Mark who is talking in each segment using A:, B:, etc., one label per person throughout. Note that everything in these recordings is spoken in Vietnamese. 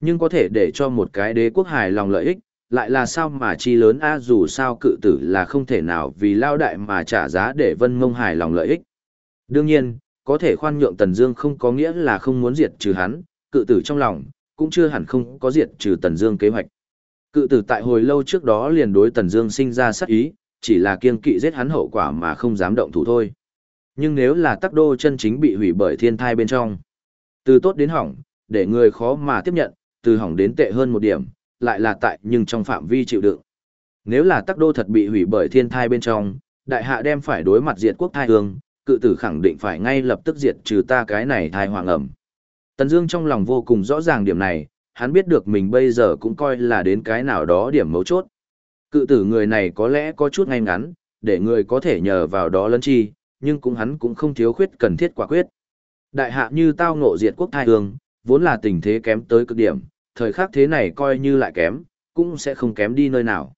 A: Nhưng có thể để cho một cái đế quốc hài lòng lợi ích, lại là sao mà chi lớn a dù sao cự tử là không thể nào vì lao đại mà trả giá để vân mông hài lòng lợi ích. Đương nhiên, có thể khoan nhượng Tần Dương không có nghĩa là không muốn diệt trừ hắn, cự tử trong lòng, cũng chưa hẳn không có diệt trừ Tần Dương kế hoạch. Cự tử tại hồi lâu trước đó liền đối Tần Dương sinh ra sát ý, chỉ là kiên kỵ giết hắn hậu quả mà không dám động thủ thôi. Nhưng nếu là tắc đô chân chính bị hủy bởi thiên tai bên trong, từ tốt đến hỏng, để người khó mà tiếp nhận, từ hỏng đến tệ hơn một điểm, lại là tại nhưng trong phạm vi chịu đựng. Nếu là tắc đô thật bị hủy bởi thiên thai bên trong, đại hạ đem phải đối mặt diệt quốc thai hương, cự tử khẳng định phải ngay lập tức diệt trừ ta cái này thai hoàng ẩm. Tần Dương trong lòng vô cùng rõ ràng điểm này, hắn biết được mình bây giờ cũng coi là đến cái nào đó điểm mấu chốt. Cự tử người này có lẽ có chút ngay ngắn, để người có thể nhờ vào đó lấn chi, nhưng cũng hắn cũng không thiếu khuyết cần thiết quả quyết. Đại hạ như tao ngộ diệt quốc thai hương, vốn là tình thế kém tới cực điểm, thời khắc thế này coi như lại kém, cũng sẽ không kém đi nơi nào.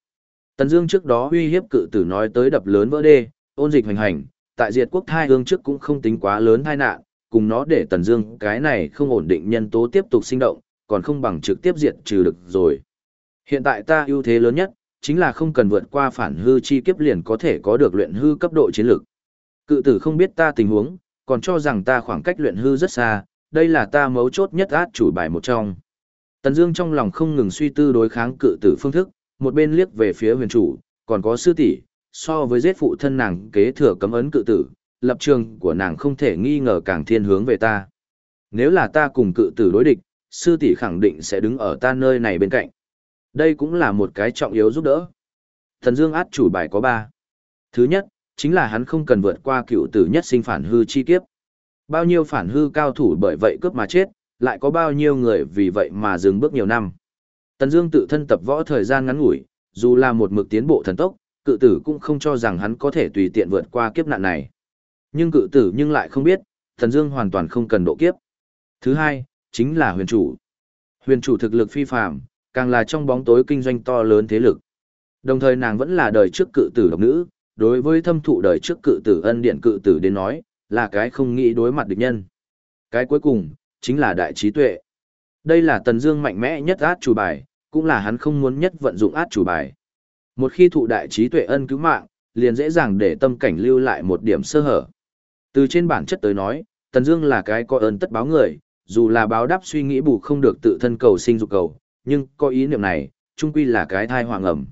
A: Tần Dương trước đó uy hiếp cự tử nói tới đập lớn vỡ đê, ôn dịch hành hành, tại diệt quốc thai hương trước cũng không tính quá lớn tai nạn, cùng nó để Tần Dương cái này không ổn định nhân tố tiếp tục sinh động, còn không bằng trực tiếp diệt trừ được rồi. Hiện tại ta ưu thế lớn nhất, chính là không cần vượt qua phản hư chi kiếp liền có thể có được luyện hư cấp độ chiến lược. Cự tử không biết ta tình huống, còn cho rằng ta khoảng cách luyện hư rất xa, đây là ta mấu chốt nhất át chủ bài một trong. Tần Dương trong lòng không ngừng suy tư đối kháng cự tử phương thức, một bên liếc về phía huyền chủ, còn có sư tỷ, so với giết phụ thân nàng kế thừa cấm ấn cự tử, lập trường của nàng không thể nghi ngờ càng thiên hướng về ta. Nếu là ta cùng cự tử đối địch, sư tỷ khẳng định sẽ đứng ở ta nơi này bên cạnh. Đây cũng là một cái trọng yếu giúp đỡ. Thần Dương át chủ bài có ba. Thứ nhất, chính là hắn không cần vượt qua cựu tử nhất sinh phản hư chi kiếp. Bao nhiêu phản hư cao thủ bởi vậy cướp mà chết, lại có bao nhiêu người vì vậy mà dừng bước nhiều năm. Tần Dương tự thân tập võ thời gian ngắn ngủi, dù là một mực tiến bộ thần tốc, cự tử cũng không cho rằng hắn có thể tùy tiện vượt qua kiếp nạn này. Nhưng cự tử nhưng lại không biết, Tần Dương hoàn toàn không cần độ kiếp. Thứ hai, chính là huyền chủ. Huyền chủ thực lực phi phàm, càng là trong bóng tối kinh doanh to lớn thế lực. Đồng thời nàng vẫn là đời trước cự tử độc nữ, đối với thâm thụ đời trước cự tử ân điện cự tử đến nói, là cái không nghĩ đối mặt địch nhân. Cái cuối cùng, chính là đại trí tuệ. Đây là Tần Dương mạnh mẽ nhất át chủ bài, cũng là hắn không muốn nhất vận dụng át chủ bài. Một khi thụ đại trí tuệ ân cứu mạng, liền dễ dàng để tâm cảnh lưu lại một điểm sơ hở. Từ trên bản chất tới nói, Tần Dương là cái có ơn tất báo người, dù là báo đáp suy nghĩ bù không được tự thân cầu sinh dục cầu, nhưng có ý niệm này, trung quy là cái thai hoàng ẩm.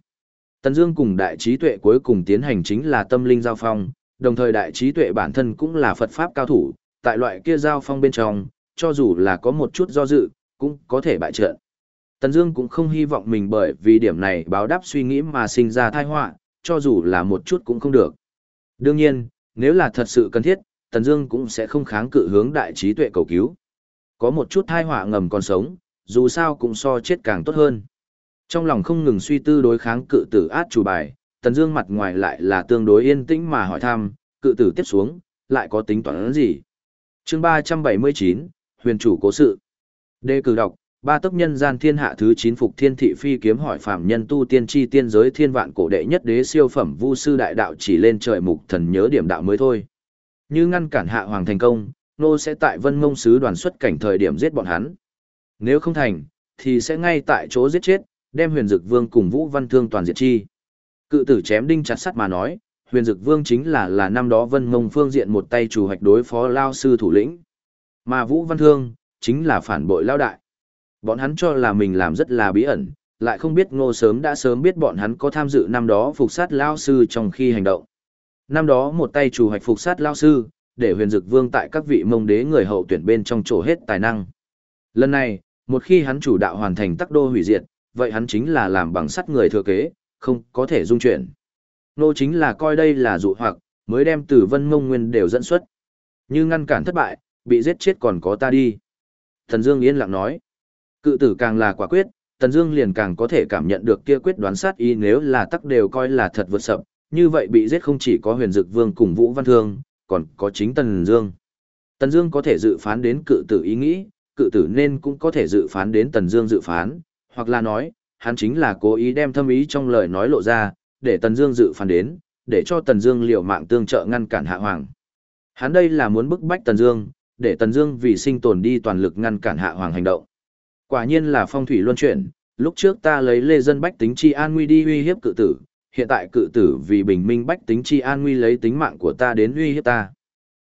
A: Tần Dương cùng đại trí tuệ cuối cùng tiến hành chính là tâm linh giao phong, đồng thời đại trí tuệ bản thân cũng là Phật pháp cao thủ, tại loại kia giao phong bên trong, cho dù là có một chút do dự, cũng có thể bại trận. Tần Dương cũng không hy vọng mình bởi vì điểm này báo đáp suy nghĩ mà sinh ra tai họa, cho dù là một chút cũng không được. Đương nhiên, nếu là thật sự cần thiết, Tần Dương cũng sẽ không kháng cự hướng đại trí tuệ cầu cứu. Có một chút tai họa ngầm còn sống, dù sao cũng so chết càng tốt hơn. Trong lòng không ngừng suy tư đối kháng cự tử át chủ bài, Tần Dương mặt ngoài lại là tương đối yên tĩnh mà hỏi thăm, cự tử tiếp xuống, lại có tính toán gì? Chương 379, Huyền chủ cố sự. Đề cử đọc, ba tốc nhân gian thiên hạ thứ 9 phục thiên thị phi kiếm hỏi phạm nhân tu tiên chi tiên giới thiên vạn cổ đệ nhất đế siêu phẩm vu sư đại đạo chỉ lên trời mục thần nhớ điểm đạo mới thôi. Như ngăn cản hạ hoàng thành công, nô sẽ tại vân mông sứ đoàn xuất cảnh thời điểm giết bọn hắn. Nếu không thành, thì sẽ ngay tại chỗ giết chết, đem huyền dực vương cùng vũ văn thương toàn diệt chi. Cự tử chém đinh chặt sắt mà nói, huyền dực vương chính là là năm đó vân mông phương diện một tay chủ hoạch đối phó lao sư thủ lĩnh. Mà vũ văn thương, chính là phản bội lao đại. Bọn hắn cho là mình làm rất là bí ẩn, lại không biết ngô sớm đã sớm biết bọn hắn có tham dự năm đó phục sát lao sư trong khi hành động. Năm đó một tay chủ hoạch phục sát lao sư, để huyền dực vương tại các vị mông đế người hậu tuyển bên trong chỗ hết tài năng. Lần này, một khi hắn chủ đạo hoàn thành tắc đô hủy diệt, vậy hắn chính là làm bằng sắt người thừa kế, không có thể dung chuyển. Nô chính là coi đây là dụ hoặc, mới đem từ vân mông nguyên đều dẫn xuất. Như ngăn cản thất bại, bị giết chết còn có ta đi. Thần Dương yên lặng nói. Cự tử càng là quả quyết, Tần Dương liền càng có thể cảm nhận được kia quyết đoán sát ý nếu là tắc đều coi là thật vượt sập, như vậy bị giết không chỉ có Huyền Dực Vương cùng Vũ Văn Thương, còn có chính Tần Dương. Tần Dương có thể dự phán đến cự tử ý nghĩ, cự tử nên cũng có thể dự phán đến Tần Dương dự phán, hoặc là nói, hắn chính là cố ý đem thâm ý trong lời nói lộ ra, để Tần Dương dự phán đến, để cho Tần Dương liều mạng tương trợ ngăn cản Hạ Hoàng. Hắn đây là muốn bức bách Tần Dương, để Tần Dương vì sinh tồn đi toàn lực ngăn cản Hạ Hoàng hành động. Quả nhiên là phong thủy luân chuyển, lúc trước ta lấy lê dân bách tính chi an nguy đi uy hiếp cự tử, hiện tại cự tử vì bình minh bách tính chi an nguy lấy tính mạng của ta đến uy hiếp ta.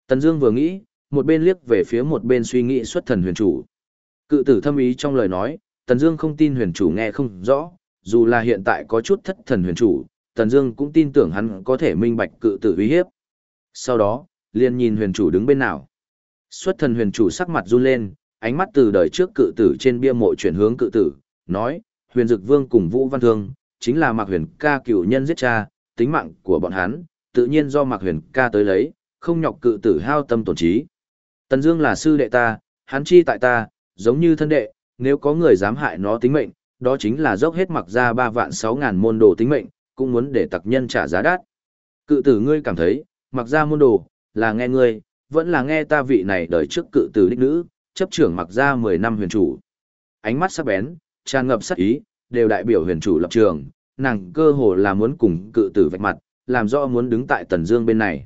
A: Tần Dương vừa nghĩ, một bên liếc về phía một bên suy nghĩ xuất thần huyền chủ. Cự tử thâm ý trong lời nói, Tần Dương không tin huyền chủ nghe không rõ, dù là hiện tại có chút thất thần huyền chủ, Tần Dương cũng tin tưởng hắn có thể minh bạch cự tử uy hiếp. Sau đó, liền nhìn huyền chủ đứng bên nào. Xuất thần huyền chủ sắc mặt run lên, ánh mắt từ đời trước cự tử trên bia mộ chuyển hướng cự tử, nói, huyền dực vương cùng Vũ Văn Thương, chính là Mạc Huyền ca cựu nhân giết cha, tính mạng của bọn hắn, tự nhiên do Mạc Huyền ca tới lấy, không nhọc cự tử hao tâm tổn trí. Tần Dương là sư đệ ta, hắn chi tại ta, giống như thân đệ, nếu có người dám hại nó tính mệnh, đó chính là dốc hết mặc ra ba vạn sáu ngàn môn đồ tính mệnh, cũng muốn để tặc nhân trả giá đắt. Cự tử ngươi cảm thấy, mặc ra môn đồ, là nghe ngươi, vẫn là nghe ta vị này đời trước cự tử đích nữ, chấp trưởng mặc ra mười năm huyền chủ. Ánh mắt sắc bén, tràn ngập sát ý, đều đại biểu huyền chủ lập trường, nàng cơ hồ là muốn cùng cự tử vạch mặt, làm rõ muốn đứng tại Tần Dương bên này.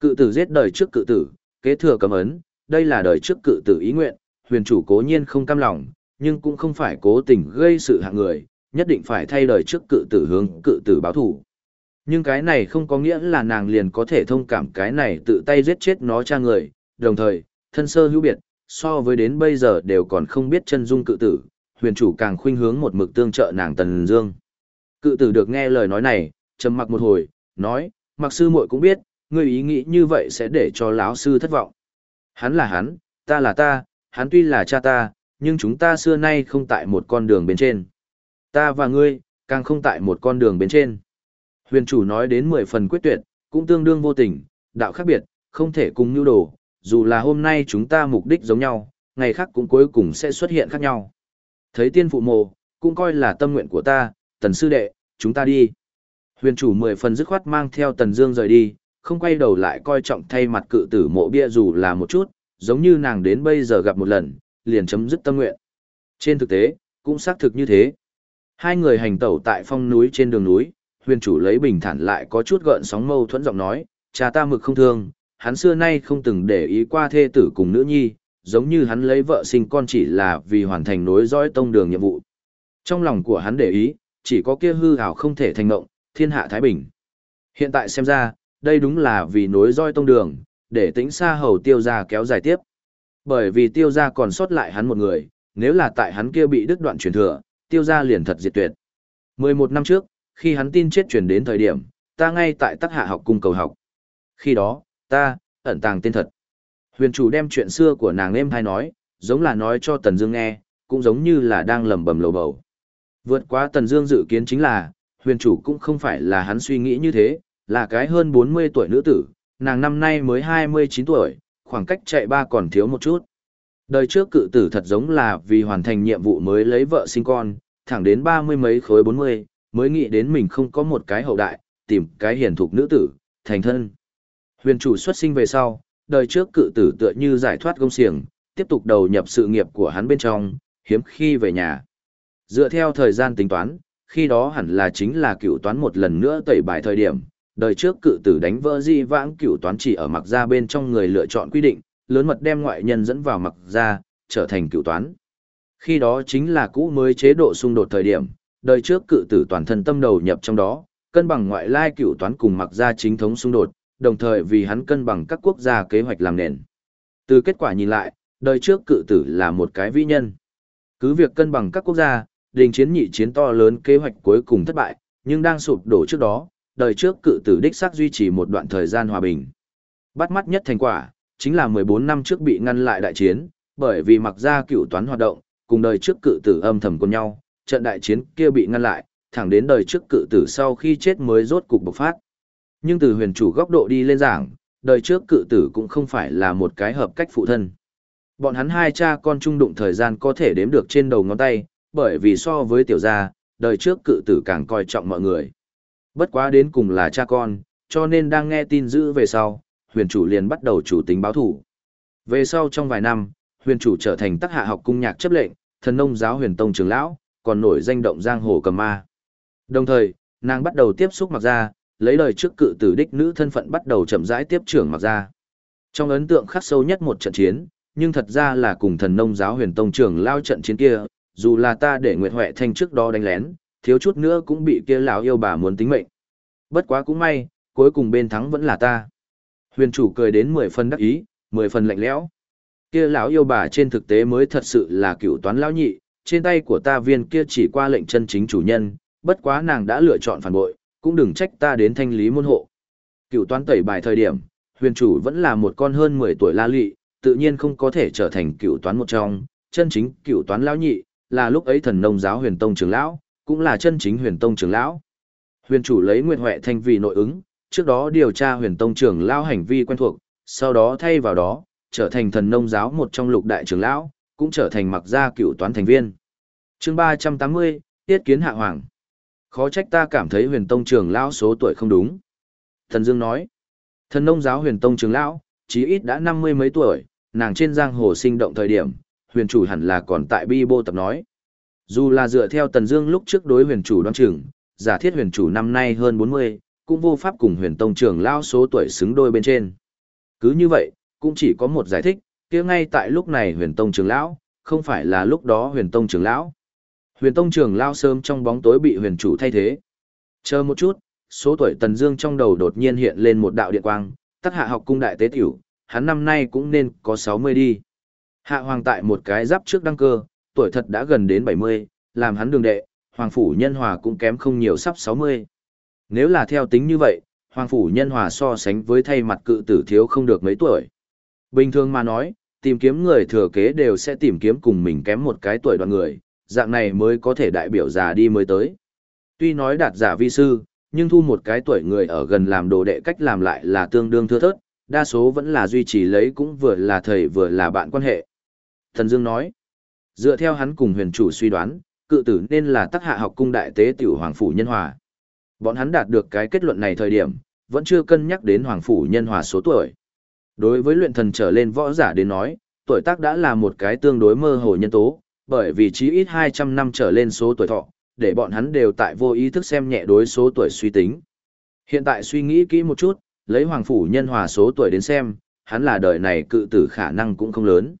A: Cự tử giết đời trước cự tử, kế thừa cấm ấn, đây là đời trước cự tử ý nguyện, huyền chủ cố nhiên không cam lòng, nhưng cũng không phải cố tình gây sự hạng người, nhất định phải thay đời trước cự tử hướng cự tử báo thủ. Nhưng cái này không có nghĩa là nàng liền có thể thông cảm cái này tự tay giết chết nó cha người, đồng thời, thân sơ hữu biệt, so với đến bây giờ đều còn không biết chân dung cự tử, huyền chủ càng khuynh hướng một mực tương trợ nàng Tần Dương. Cự tử được nghe lời nói này, trầm mặc một hồi, nói, mặc sư muội cũng biết, ngươi ý nghĩ như vậy sẽ để cho lão sư thất vọng. Hắn là hắn, ta là ta, hắn tuy là cha ta, nhưng chúng ta xưa nay không tại một con đường bên trên. Ta và ngươi, càng không tại một con đường bên trên. Huyền chủ nói đến mười phần quyết tuyệt, cũng tương đương vô tình, đạo khác biệt, không thể cùng nhu đồ, dù là hôm nay chúng ta mục đích giống nhau, ngày khác cũng cuối cùng sẽ xuất hiện khác nhau. Thấy tiên phụ mồ, cũng coi là tâm nguyện của ta, tần sư đệ, chúng ta đi. Huyền chủ mười phần dứt khoát mang theo tần dương rời đi, không quay đầu lại coi trọng thay mặt cự tử mộ bia dù là một chút, giống như nàng đến bây giờ gặp một lần, liền chấm dứt tâm nguyện. Trên thực tế, cũng xác thực như thế. Hai người hành tẩu tại phong núi trên đường núi, huyền chủ lấy bình thản lại có chút gợn sóng mâu thuẫn giọng nói, cha ta mực không thương, hắn xưa nay không từng để ý qua thê tử cùng nữ nhi, giống như hắn lấy vợ sinh con chỉ là vì hoàn thành nối dõi tông đường nhiệm vụ. Trong lòng của hắn để ý, chỉ có kia hư hào không thể thành ngộng, thiên hạ thái bình. Hiện tại xem ra, đây đúng là vì nối dõi tông đường, để tính xa hầu tiêu gia kéo dài tiếp. Bởi vì tiêu gia còn sót lại hắn một người, nếu là tại hắn kia bị đứt đoạn truyền thừa, tiêu gia liền thật diệt tuyệt. 11 năm trước, khi hắn tin chết truyền đến thời điểm, ta ngay tại tắc hạ học cung cầu học. Khi đó, ta, ẩn tàng tên thật. Huyền chủ đem chuyện xưa của nàng em hay nói, giống là nói cho Tần Dương nghe, cũng giống như là đang lẩm bẩm lầu bầu. Vượt quá Tần Dương dự kiến chính là, huyền chủ cũng không phải là hắn suy nghĩ như thế, là cái hơn 40 tuổi nữ tử, nàng năm nay mới 29 tuổi, khoảng cách chạy ba còn thiếu một chút. Đời trước cự tử thật giống là vì hoàn thành nhiệm vụ mới lấy vợ sinh con, thẳng đến ba mươi mấy khối 40, mới nghĩ đến mình không có một cái hậu đại, tìm cái hiền thục nữ tử, thành thân. Huyền chủ xuất sinh về sau, đời trước cự tử tựa như giải thoát công xiềng, tiếp tục đầu nhập sự nghiệp của hắn bên trong, hiếm khi về nhà. Dựa theo thời gian tính toán, khi đó hẳn là chính là cựu toán một lần nữa tẩy bài thời điểm, đời trước cự tử đánh vỡ di vãng cửu toán chỉ ở mặc gia bên trong người lựa chọn quy định, lớn mật đem ngoại nhân dẫn vào mặc gia trở thành cửu toán. Khi đó chính là cũ mới chế độ xung đột thời điểm, đời trước cự tử toàn thân tâm đầu nhập trong đó, cân bằng ngoại lai cửu toán cùng mặc gia chính thống xung đột, đồng thời vì hắn cân bằng các quốc gia kế hoạch làm nền. Từ kết quả nhìn lại, đời trước cự tử là một cái vĩ nhân. Cứ việc cân bằng các quốc gia, đình chiến nhị chiến to lớn kế hoạch cuối cùng thất bại, nhưng đang sụp đổ trước đó, đời trước cự tử đích xác duy trì một đoạn thời gian hòa bình. Bắt mắt nhất thành quả, chính là 14 năm trước bị ngăn lại đại chiến, bởi vì mặc ra cựu toán hoạt động, cùng đời trước cự tử âm thầm cùng nhau, trận đại chiến kia bị ngăn lại, thẳng đến đời trước cự tử sau khi chết mới rốt cục bộc phát. Nhưng từ huyền chủ góc độ đi lên giảng, đời trước cự tử cũng không phải là một cái hợp cách phụ thân. Bọn hắn hai cha con chung đụng thời gian có thể đếm được trên đầu ngón tay, bởi vì so với tiểu gia, đời trước cự tử càng coi trọng mọi người. Bất quá đến cùng là cha con, cho nên đang nghe tin dữ về sau, huyền chủ liền bắt đầu chủ tính báo thủ. Về sau trong vài năm, huyền chủ trở thành tác hạ học cung nhạc chấp lệnh, thần nông giáo huyền tông trưởng lão, còn nổi danh động giang hồ cầm ma. Đồng thời, nàng bắt đầu tiếp xúc mặc ra, lấy lời trước cự tử đích nữ thân phận bắt đầu chậm rãi tiếp trưởng mặc ra. Trong ấn tượng khắc sâu nhất một trận chiến, nhưng thật ra là cùng thần nông giáo huyền tông trưởng lao trận chiến kia, dù là ta để Nguyệt Huệ Thanh trước đó đánh lén, thiếu chút nữa cũng bị kia lão yêu bà muốn tính mệnh. Bất quá cũng may, cuối cùng bên thắng vẫn là ta. Huyền chủ cười đến mười phần đắc ý, mười phần lạnh lẽo. Kia lão yêu bà trên thực tế mới thật sự là cựu toán lão nhị, trên tay của ta viên kia chỉ qua lệnh chân chính chủ nhân, bất quá nàng đã lựa chọn phản bội, cũng đừng trách ta đến thanh lý môn hộ. Cựu toán tẩy bài thời điểm, huyền chủ vẫn là một con hơn 10 tuổi la lị, tự nhiên không có thể trở thành cựu toán một trong, chân chính cựu toán lão nhị, là lúc ấy thần nông giáo huyền tông trưởng lão, cũng là chân chính huyền tông trưởng lão. Huyền chủ lấy Nguyệt Huệ Thanh vì nội ứng, trước đó điều tra huyền tông trưởng lão hành vi quen thuộc, sau đó thay vào đó, trở thành thần nông giáo một trong lục đại trưởng lão, cũng trở thành mặc gia cựu toán thành viên. chương 380, Tiết Kiến Hạ Hoàng. Khó trách ta cảm thấy huyền tông trưởng lão số tuổi không đúng. Thần Dương nói, thần nông giáo huyền tông trưởng lão, chí ít đã năm mươi mấy tuổi, nàng trên giang hồ sinh động thời điểm, huyền chủ hẳn là còn tại bi bô tập nói. Dù là dựa theo Tần Dương lúc trước đối huyền chủ đoán chừng, giả thiết huyền chủ năm nay hơn 40, cũng vô pháp cùng huyền tông trưởng lão số tuổi xứng đôi bên trên. Cứ như vậy, cũng chỉ có một giải thích, kia ngay tại lúc này huyền tông trưởng lão, không phải là lúc đó huyền tông trưởng lão. Huyền tông trưởng lão sớm trong bóng tối bị huyền chủ thay thế. Chờ một chút, số tuổi Tần Dương trong đầu đột nhiên hiện lên một đạo điện quang, tất hạ học cung đại tế tiểu, hắn năm nay cũng nên có 60 đi. Hạ hoàng tại một cái giáp trước đăng cơ, tuổi thật đã gần đến 70, làm hắn đường đệ, hoàng phủ nhân hòa cũng kém không nhiều sắp 60. Nếu là theo tính như vậy, hoàng phủ nhân hòa so sánh với thay mặt cự tử thiếu không được mấy tuổi. Bình thường mà nói, tìm kiếm người thừa kế đều sẽ tìm kiếm cùng mình kém một cái tuổi đoàn người, dạng này mới có thể đại biểu già đi mới tới. Tuy nói đạt giả vi sư, nhưng thu một cái tuổi người ở gần làm đồ đệ cách làm lại là tương đương thưa thớt, đa số vẫn là duy trì lấy cũng vừa là thầy vừa là bạn quan hệ. Thần Dương nói, dựa theo hắn cùng huyền chủ suy đoán, cự tử nên là tác hạ học cung đại tế tiểu hoàng phủ nhân hòa. Bọn hắn đạt được cái kết luận này thời điểm, vẫn chưa cân nhắc đến hoàng phủ nhân hòa số tuổi. Đối với luyện thần trở lên võ giả đến nói, tuổi tác đã là một cái tương đối mơ hồ nhân tố, bởi vì chí ít 200 năm trở lên số tuổi thọ, để bọn hắn đều tại vô ý thức xem nhẹ đối số tuổi suy tính. Hiện tại suy nghĩ kỹ một chút, lấy hoàng phủ nhân hòa số tuổi đến xem, hắn là đời này cự tử khả năng cũng không lớn.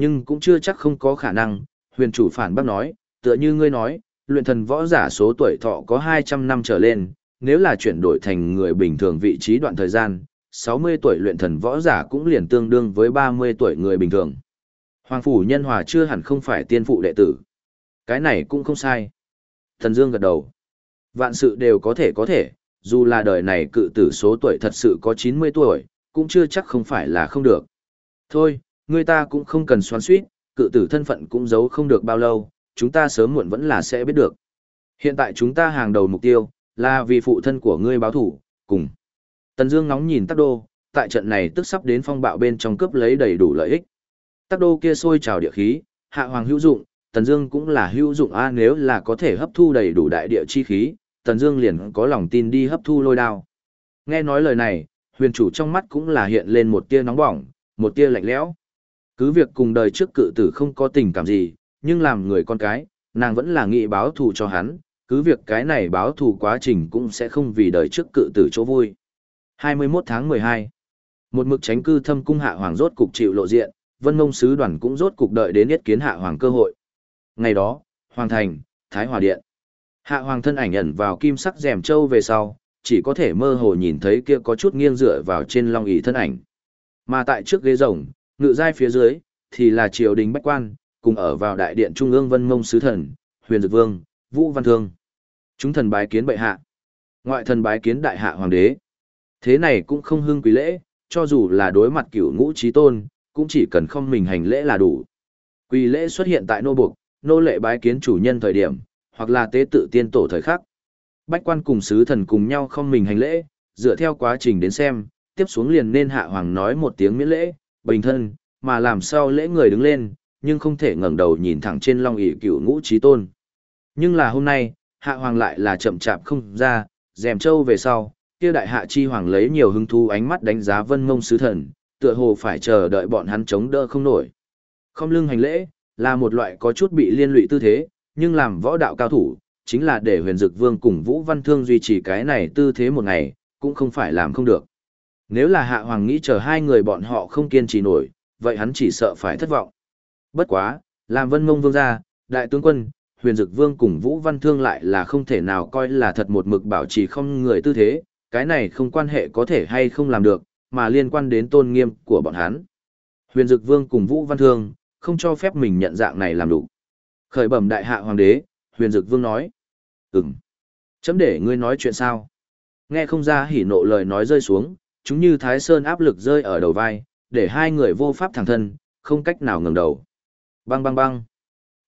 A: Nhưng cũng chưa chắc không có khả năng, huyền chủ phản bác nói, tựa như ngươi nói, luyện thần võ giả số tuổi thọ có 200 năm trở lên, nếu là chuyển đổi thành người bình thường vị trí đoạn thời gian, 60 tuổi luyện thần võ giả cũng liền tương đương với 30 tuổi người bình thường. Hoàng phủ nhân hòa chưa hẳn không phải tiên phụ đệ tử. Cái này cũng không sai. Thần Dương gật đầu. Vạn sự đều có thể có thể, dù là đời này cự tử số tuổi thật sự có 90 tuổi, cũng chưa chắc không phải là không được. Thôi, người ta cũng không cần xoắn suýt, cự tử thân phận cũng giấu không được bao lâu, chúng ta sớm muộn vẫn là sẽ biết được. Hiện tại chúng ta hàng đầu mục tiêu, là vì phụ thân của ngươi báo thủ, cùng. Tần Dương ngóng nhìn Tắc Đô, tại trận này tức sắp đến phong bạo bên trong cướp lấy đầy đủ lợi ích. Tắc Đô kia sôi trào địa khí, hạ hoàng hữu dụng, Tần Dương cũng là hữu dụng a nếu là có thể hấp thu đầy đủ đại địa chi khí, Tần Dương liền có lòng tin đi hấp thu lôi đao. Nghe nói lời này, huyền chủ trong mắt cũng là hiện lên một tia nóng bỏng, một tia lạnh lẽo. Cứ việc cùng đời trước cự tử không có tình cảm gì, nhưng làm người con cái, nàng vẫn là nghị báo thù cho hắn, cứ việc cái này báo thù quá trình cũng sẽ không vì đời trước cự tử chỗ vui. 21 tháng 12 Một mực tránh cư thâm cung hạ hoàng rốt cục chịu lộ diện, vân mông sứ đoàn cũng rốt cục đợi đến yết kiến hạ hoàng cơ hội. Ngày đó, Hoàng Thành, Thái Hòa Điện. Hạ Hoàng thân ảnh ẩn vào kim sắc rèm châu về sau, chỉ có thể mơ hồ nhìn thấy kia có chút nghiêng dựa vào trên long ỷ thân ảnh. Mà tại trước ghế rồng, ngự giai phía dưới, thì là triều đình bách quan, cùng ở vào đại điện trung ương vân mông sứ thần, huyền dược vương, vũ văn thương. Chúng thần bái kiến bệ hạ. Ngoại thần bái kiến đại hạ hoàng đế. Thế này cũng không hưng quý lễ, cho dù là đối mặt cửu ngũ trí tôn, cũng chỉ cần không mình hành lễ là đủ. Quỳ lễ xuất hiện tại nô buộc, nô lệ bái kiến chủ nhân thời điểm, hoặc là tế tự tiên tổ thời khắc. Bách quan cùng sứ thần cùng nhau không mình hành lễ, dựa theo quá trình đến xem, tiếp xuống liền nên hạ hoàng nói một tiếng miễn lễ, bình thân, mà làm sao lễ người đứng lên, nhưng không thể ngẩng đầu nhìn thẳng trên long ỷ cựu ngũ trí tôn. Nhưng là hôm nay, hạ hoàng lại là chậm chạp không ra, dèm châu về sau, kia đại hạ chi hoàng lấy nhiều hứng thú ánh mắt đánh giá vân mông sứ thần, tựa hồ phải chờ đợi bọn hắn chống đỡ không nổi. Không lưng hành lễ, là một loại có chút bị liên lụy tư thế, nhưng làm võ đạo cao thủ, chính là để huyền dực vương cùng Vũ Văn Thương duy trì cái này tư thế một ngày, cũng không phải làm không được. Nếu là hạ hoàng nghĩ chờ hai người bọn họ không kiên trì nổi, vậy hắn chỉ sợ phải thất vọng. Bất quá, làm vân mông vương ra, đại tướng quân, huyền dực vương cùng Vũ Văn Thương lại là không thể nào coi là thật một mực bảo trì không người tư thế, cái này không quan hệ có thể hay không làm được, mà liên quan đến tôn nghiêm của bọn hắn. Huyền dực vương cùng Vũ Văn Thương, không cho phép mình nhận dạng này làm đủ. Khởi bẩm đại hạ hoàng đế, huyền dực vương nói. Ừm. Chấm để ngươi nói chuyện sao? Nghe không ra hỉ nộ lời nói rơi xuống, chúng như thái sơn áp lực rơi ở đầu vai, để hai người vô pháp thẳng thân, không cách nào ngẩng đầu. Bang bang bang.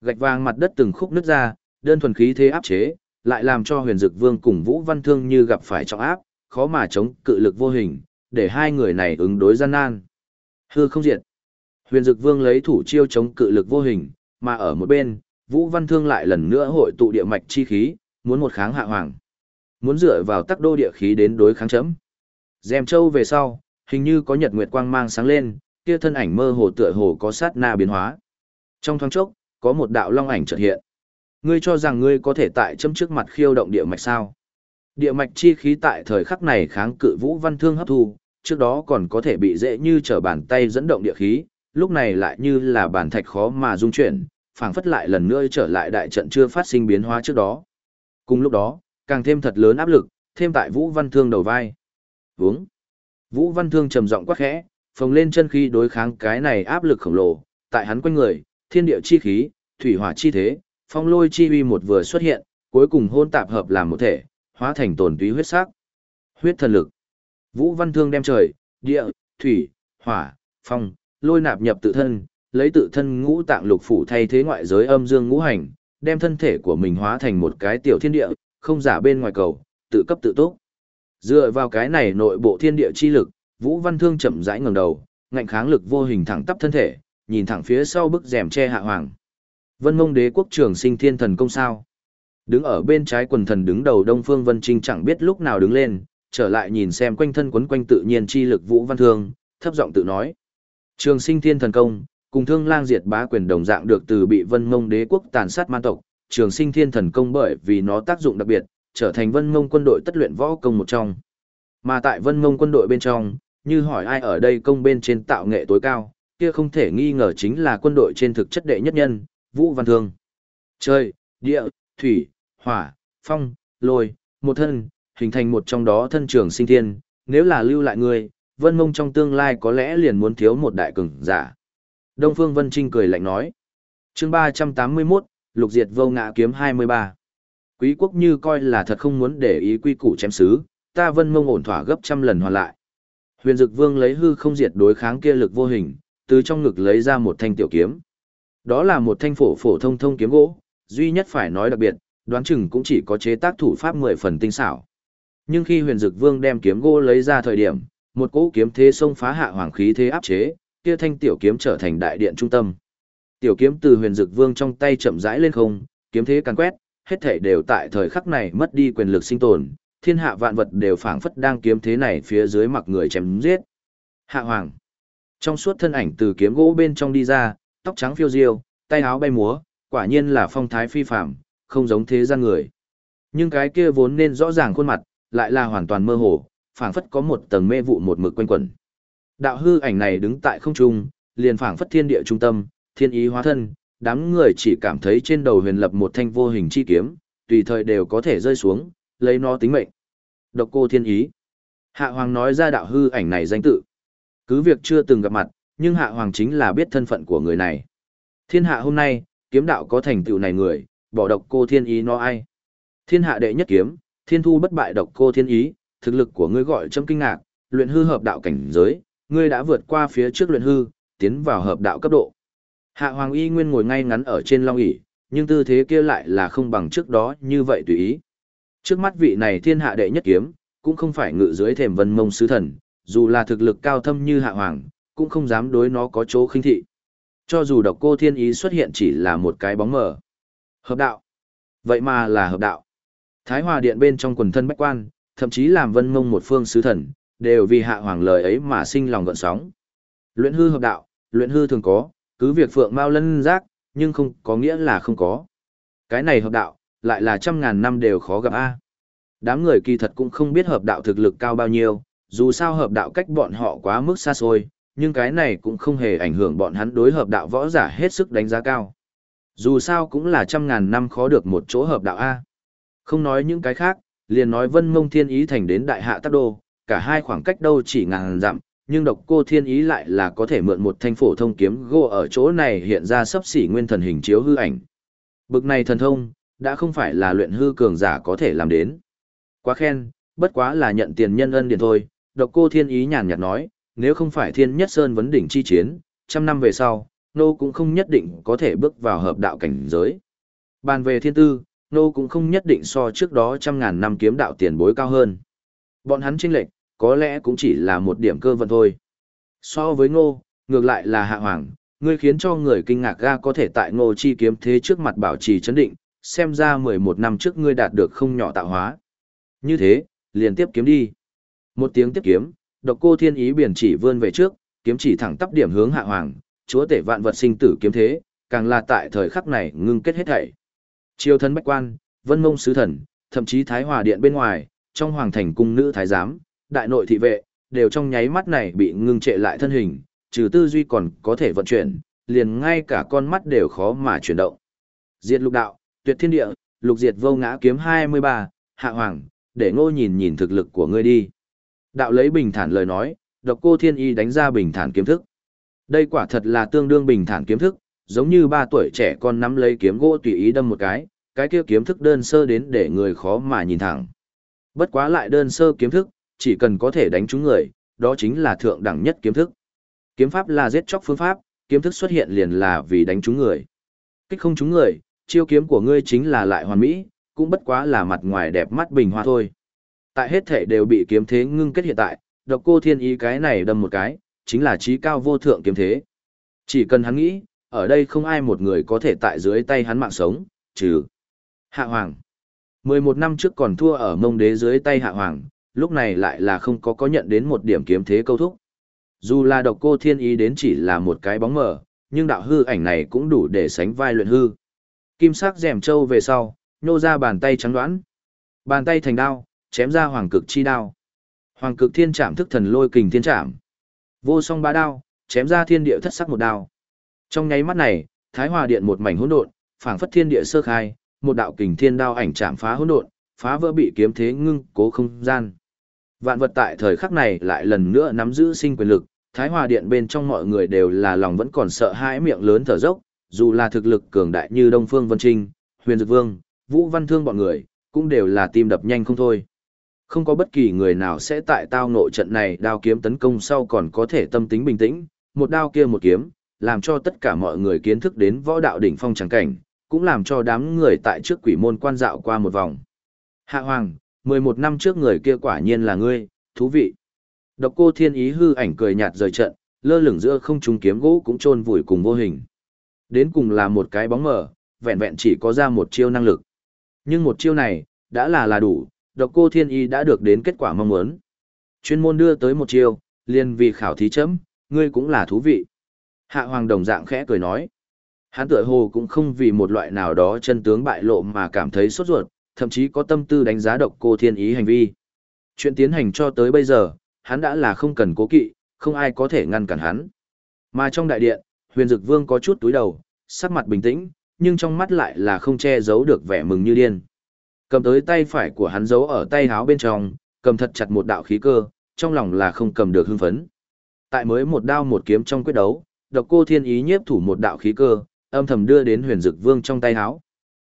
A: Gạch vàng mặt đất từng khúc nứt ra, đơn thuần khí thế áp chế, lại làm cho huyền dực vương cùng Vũ Văn Thương như gặp phải trọng áp, khó mà chống cự lực vô hình, để hai người này ứng đối gian nan. Hư không diệt. Huyền dực vương lấy thủ chiêu chống cự lực vô hình, mà ở một bên, Vũ Văn Thương lại lần nữa hội tụ địa mạch chi khí, muốn một kháng hạ hoàng. Muốn dựa vào tắc đô địa khí đến đối kháng chấm. Dèm châu về sau, hình như có nhật nguyệt quang mang sáng lên, kia thân ảnh mơ hồ tựa hồ có sát na biến hóa. Trong thoáng chốc, có một đạo long ảnh chợt hiện. Ngươi cho rằng ngươi có thể tại chấm trước mặt khiêu động địa mạch sao? Địa mạch chi khí tại thời khắc này kháng cự Vũ Văn Thương hấp thu, trước đó còn có thể bị dễ như trở bàn tay dẫn động địa khí, lúc này lại như là bàn thạch khó mà dung chuyển, phảng phất lại lần nữa trở lại đại trận chưa phát sinh biến hóa trước đó. Cùng lúc đó, càng thêm thật lớn áp lực, thêm tại Vũ Văn Thương đầu vai uống. Vũ Văn Thương trầm giọng quát khẽ, phồng lên chân khí đối kháng cái này áp lực khổng lồ, tại hắn quanh người, thiên địa chi khí, thủy hỏa chi thế, phong lôi chi uy một vừa xuất hiện, cuối cùng hôn tạp hợp làm một thể, hóa thành tổn túy huyết sắc. Huyết thần lực. Vũ Văn Thương đem trời, địa, thủy, hỏa, phong, lôi nạp nhập tự thân, lấy tự thân ngũ tạng lục phủ thay thế ngoại giới âm dương ngũ hành, đem thân thể của mình hóa thành một cái tiểu thiên địa, không giả bên ngoài cầu, tự cấp tự túc. Dựa vào cái này nội bộ thiên địa chi lực, Vũ Văn Thương chậm rãi ngẩng đầu, ngạnh kháng lực vô hình thẳng tắp thân thể, nhìn thẳng phía sau bức rèm che hạ hoàng. Vân Mông Đế quốc trường sinh thiên thần công sao? Đứng ở bên trái quần thần đứng đầu Đông Phương Vân Trinh chẳng biết lúc nào đứng lên, trở lại nhìn xem quanh thân quấn quanh tự nhiên chi lực Vũ Văn Thương, thấp giọng tự nói: "Trường sinh thiên thần công, cùng Thương Lang diệt bá quyền đồng dạng được từ bị Vân Mông Đế quốc tàn sát man tộc, Trường sinh thiên thần công bởi vì nó tác dụng đặc biệt, trở thành Vân Mông quân đội tất luyện võ công một trong. Mà tại Vân Mông quân đội bên trong, như hỏi ai ở đây công bên trên tạo nghệ tối cao, kia không thể nghi ngờ chính là quân đội trên thực chất đệ nhất nhân, Vũ Văn Thương. Trời, địa, thủy, hỏa, phong, lôi, một thân, hình thành một trong đó thân trường sinh thiên, nếu là lưu lại người, Vân Mông trong tương lai có lẽ liền muốn thiếu một đại cường giả. Đông Phương Vân Trinh cười lạnh nói. chương 381, Lục Diệt Vô Ngã Kiếm 23. Quý quốc như coi là thật không muốn để ý quy củ chém xứ, ta Vân Mông ổn thỏa gấp trăm lần hoàn lại. Huyền Dực Vương lấy hư không diệt đối kháng kia lực vô hình, từ trong ngực lấy ra một thanh tiểu kiếm. Đó là một thanh phổ phổ thông thông kiếm gỗ, duy nhất phải nói đặc biệt, đoán chừng cũng chỉ có chế tác thủ pháp 10 phần tinh xảo. Nhưng khi Huyền Dực Vương đem kiếm gỗ lấy ra thời điểm, một cỗ kiếm thế xông phá hạ hoàng khí thế áp chế, kia thanh tiểu kiếm trở thành đại điện trung tâm. Tiểu kiếm từ Huyền Dực Vương trong tay chậm rãi lên không, kiếm thế càn quét, hết thể đều tại thời khắc này mất đi quyền lực sinh tồn, thiên hạ vạn vật đều phảng phất đang kiếm thế này phía dưới mặc người chém giết. Hạ hoàng. Trong suốt thân ảnh từ kiếm gỗ bên trong đi ra, tóc trắng phiêu diêu, tay áo bay múa, quả nhiên là phong thái phi phàm, không giống thế gian người. Nhưng cái kia vốn nên rõ ràng khuôn mặt, lại là hoàn toàn mơ hồ, phảng phất có một tầng mê vụ một mực quanh quẩn. Đạo hư ảnh này đứng tại không trung, liền phảng phất thiên địa trung tâm, thiên ý hóa thân, đám người chỉ cảm thấy trên đầu huyền lập một thanh vô hình chi kiếm, tùy thời đều có thể rơi xuống, lấy nó tính mệnh. Độc cô thiên ý. Hạ Hoàng nói ra đạo hư ảnh này danh tự. Cứ việc chưa từng gặp mặt, nhưng Hạ Hoàng chính là biết thân phận của người này. Thiên hạ hôm nay, kiếm đạo có thành tựu này người, bỏ độc cô thiên ý nó ai. Thiên hạ đệ nhất kiếm, thiên thu bất bại độc cô thiên ý, thực lực của ngươi gọi châm kinh ngạc, luyện hư hợp đạo cảnh giới, ngươi đã vượt qua phía trước luyện hư, tiến vào hợp đạo cấp độ. Hạ Hoàng Y Nguyên ngồi ngay ngắn ở trên long ỷ, nhưng tư thế kia lại là không bằng trước đó như vậy tùy ý. Trước mắt vị này thiên hạ đệ nhất kiếm, cũng không phải ngự dưới thềm vân mông sứ thần, dù là thực lực cao thâm như Hạ Hoàng, cũng không dám đối nó có chỗ khinh thị. Cho dù độc cô thiên ý xuất hiện chỉ là một cái bóng mờ. Hợp đạo. Vậy mà là hợp đạo. Thái Hòa Điện bên trong quần thân bách quan, thậm chí làm vân mông một phương sứ thần, đều vì Hạ Hoàng lời ấy mà sinh lòng gợn sóng. Luyện hư hợp đạo, luyện hư thường có, cứ việc phượng mao lân giác, nhưng không có nghĩa là không có. Cái này hợp đạo, lại là trăm ngàn năm đều khó gặp a. Đám người kỳ thật cũng không biết hợp đạo thực lực cao bao nhiêu, dù sao hợp đạo cách bọn họ quá mức xa xôi, nhưng cái này cũng không hề ảnh hưởng bọn hắn đối hợp đạo võ giả hết sức đánh giá cao. Dù sao cũng là trăm ngàn năm khó được một chỗ hợp đạo A. Không nói những cái khác, liền nói vân mông thiên ý thành đến đại hạ tắc đô, cả hai khoảng cách đâu chỉ ngàn dặm, nhưng độc cô thiên ý lại là có thể mượn một thanh phổ thông kiếm gỗ ở chỗ này hiện ra sấp xỉ nguyên thần hình chiếu hư ảnh. Bực này thần thông, đã không phải là luyện hư cường giả có thể làm đến. Quá khen, bất quá là nhận tiền nhân ân điền thôi, độc cô thiên ý nhàn nhạt nói, nếu không phải thiên nhất sơn vấn đỉnh chi chiến, trăm năm về sau, nô cũng không nhất định có thể bước vào hợp đạo cảnh giới. Bàn về thiên tư, nô cũng không nhất định so trước đó trăm ngàn năm kiếm đạo tiền bối cao hơn. Bọn hắn chênh lệch, có lẽ cũng chỉ là một điểm cơ vận thôi. So với ngô, ngược lại là hạ hoàng, ngươi khiến cho người kinh ngạc ga có thể tại ngô chi kiếm thế trước mặt bảo trì chấn định, xem ra 11 năm trước ngươi đạt được không nhỏ tạo hóa. Như thế, liền tiếp kiếm đi. Một tiếng tiếp kiếm, độc cô thiên ý biển chỉ vươn về trước, kiếm chỉ thẳng tắp điểm hướng hạ hoàng, chúa tể vạn vật sinh tử kiếm thế, càng là tại thời khắc này ngưng kết hết thảy. Triều thân bách quan, vân mông sứ thần, thậm chí thái hòa điện bên ngoài, trong hoàng thành cung nữ thái giám, đại nội thị vệ, đều trong nháy mắt này bị ngưng trệ lại thân hình, trừ tư duy còn có thể vận chuyển, liền ngay cả con mắt đều khó mà chuyển động. Diệt lục đạo, tuyệt thiên địa, lục diệt vô ngã kiếm 23, hạ hoàng, để ngô nhìn nhìn thực lực của ngươi đi. Đạo lấy bình thản lời nói, độc cô thiên y đánh ra bình thản kiếm thức. Đây quả thật là tương đương bình thản kiếm thức, giống như ba tuổi trẻ con nắm lấy kiếm gỗ tùy ý đâm một cái, cái kia kiếm thức đơn sơ đến để người khó mà nhìn thẳng. Bất quá lại đơn sơ kiếm thức, chỉ cần có thể đánh trúng người, đó chính là thượng đẳng nhất kiếm thức. Kiếm pháp là giết chóc phương pháp, kiếm thức xuất hiện liền là vì đánh trúng người. Kích không trúng người, chiêu kiếm của ngươi chính là lại hoàn mỹ, cũng bất quá là mặt ngoài đẹp mắt bình hoa thôi. Tại hết thể đều bị kiếm thế ngưng kết hiện tại, độc cô thiên ý cái này đâm một cái, chính là trí cao vô thượng kiếm thế. Chỉ cần hắn nghĩ, ở đây không ai một người có thể tại dưới tay hắn mạng sống, trừ Hạ Hoàng. 11 năm trước còn thua ở mông đế dưới tay Hạ Hoàng, lúc này lại là không có có nhận đến một điểm kiếm thế câu thúc. Dù là độc cô thiên ý đến chỉ là một cái bóng mờ, nhưng đạo hư ảnh này cũng đủ để sánh vai luyện hư. Kim sắc rèm trâu về sau, nhô ra bàn tay trắng đoán. Bàn tay thành đao, chém ra hoàng cực chi đao. Hoàng cực thiên trảm thức thần lôi kình thiên trảm. Vô song ba đao, chém ra thiên địa thất sắc một đao. Trong nháy mắt này, Thái Hòa điện một mảnh hỗn độn, phảng phất thiên địa sơ khai, một đạo kình thiên đao ảnh chạm phá hỗn độn, phá vỡ bị kiếm thế ngưng cố không gian. Vạn vật tại thời khắc này lại lần nữa nắm giữ sinh quyền lực, Thái Hòa điện bên trong mọi người đều là lòng vẫn còn sợ hãi miệng lớn thở dốc, dù là thực lực cường đại như Đông Phương Vân Trinh, Huyền Dực Vương, Vũ Văn Thương bọn người, cũng đều là tim đập nhanh không thôi. Không có bất kỳ người nào sẽ tại tao ngộ trận này đao kiếm tấn công sau còn có thể tâm tính bình tĩnh, một đao kia một kiếm, làm cho tất cả mọi người kiến thức đến võ đạo đỉnh phong trắng cảnh, cũng làm cho đám người tại trước quỷ môn quan dạo qua một vòng. Hạ Hoàng, 11 năm trước người kia quả nhiên là ngươi, thú vị. Độc cô thiên ý hư ảnh cười nhạt rời trận, lơ lửng giữa không trung kiếm gỗ cũng trôn vùi cùng vô hình. Đến cùng là một cái bóng mờ, vẹn vẹn chỉ có ra một chiêu năng lực. Nhưng một chiêu này, đã là là đủ, độc cô thiên ý đã được đến kết quả mong muốn. Chuyên môn đưa tới một chiêu, liền vì khảo thí chấm, ngươi cũng là thú vị. Hạ hoàng đồng dạng khẽ cười nói. Hắn tựa hồ cũng không vì một loại nào đó chân tướng bại lộ mà cảm thấy sốt ruột, thậm chí có tâm tư đánh giá độc cô thiên ý hành vi. Chuyện tiến hành cho tới bây giờ, hắn đã là không cần cố kỵ, không ai có thể ngăn cản hắn. Mà trong đại điện, huyền dực vương có chút túi đầu, sắc mặt bình tĩnh, nhưng trong mắt lại là không che giấu được vẻ mừng như điên. Cầm tới tay phải của hắn giấu ở tay háo bên trong, cầm thật chặt một đạo khí cơ, trong lòng là không cầm được hưng phấn. Tại mới một đao một kiếm trong quyết đấu, độc cô thiên ý nhiếp thủ một đạo khí cơ, âm thầm đưa đến huyền dực vương trong tay háo.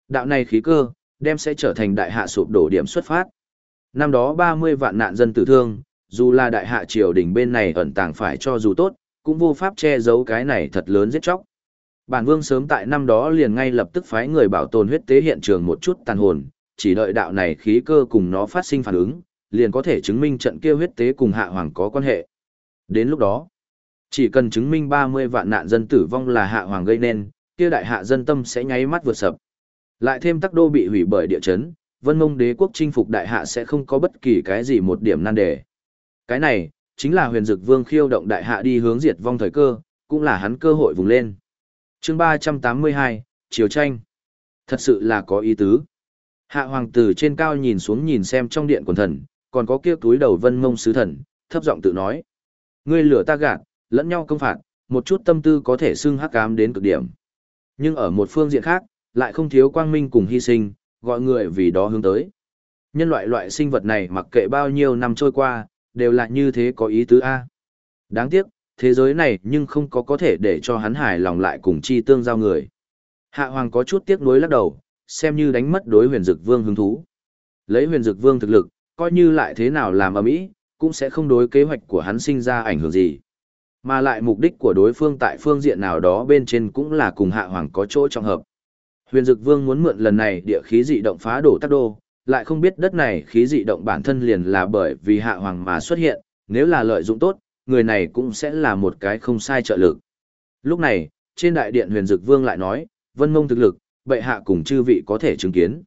A: Đạo này khí cơ, đem sẽ trở thành đại hạ sụp đổ điểm xuất phát. Năm đó 30 vạn nạn dân tử thương, dù là đại hạ triều đình bên này ẩn tàng phải cho dù tốt, cũng vô pháp che giấu cái này thật lớn giết chóc. Bản vương sớm tại năm đó liền ngay lập tức phái người bảo tồn huyết tế hiện trường một chút tàn hồn, chỉ đợi đạo này khí cơ cùng nó phát sinh phản ứng, liền có thể chứng minh trận kia huyết tế cùng hạ hoàng có quan hệ. Đến lúc đó, chỉ cần chứng minh 30 vạn nạn dân tử vong là hạ hoàng gây nên, kia đại hạ dân tâm sẽ nháy mắt vượt sập. Lại thêm tắc đô bị hủy bởi địa chấn, vân mông đế quốc chinh phục đại hạ sẽ không có bất kỳ cái gì một điểm nan đề. Cái này, chính là huyền dực vương khiêu động đại hạ đi hướng diệt vong thời cơ, cũng là hắn cơ hội vùng lên. chương 382, Triều tranh. Thật sự là có ý tứ. Hạ hoàng tử trên cao nhìn xuống nhìn xem trong điện quần thần, còn có kia túi đầu vân mông sứ thần, thấp giọng tự nói. Ngươi lửa ta gạt, lẫn nhau công phạt, một chút tâm tư có thể xưng hắc ám đến cực điểm. Nhưng ở một phương diện khác, lại không thiếu quang minh cùng hy sinh, gọi người vì đó hướng tới. Nhân loại loại sinh vật này mặc kệ bao nhiêu năm trôi qua, đều là như thế có ý tứ A. Đáng tiếc, thế giới này nhưng không có có thể để cho hắn hài lòng lại cùng chi tương giao người. Hạ Hoàng có chút tiếc nuối lắc đầu, xem như đánh mất đối huyền dực vương hứng thú. Lấy huyền dực vương thực lực, coi như lại thế nào làm ở mỹ, cũng sẽ không đối kế hoạch của hắn sinh ra ảnh hưởng gì. Mà lại mục đích của đối phương tại phương diện nào đó bên trên cũng là cùng hạ hoàng có chỗ trong hợp. Huyền Dực Vương muốn mượn lần này địa khí dị động phá đổ tắc đô, lại không biết đất này khí dị động bản thân liền là bởi vì hạ hoàng mà xuất hiện, nếu là lợi dụng tốt, người này cũng sẽ là một cái không sai trợ lực. Lúc này, trên đại điện Huyền Dực Vương lại nói, Vân Mông thực lực, bệ hạ cùng chư vị có thể chứng kiến.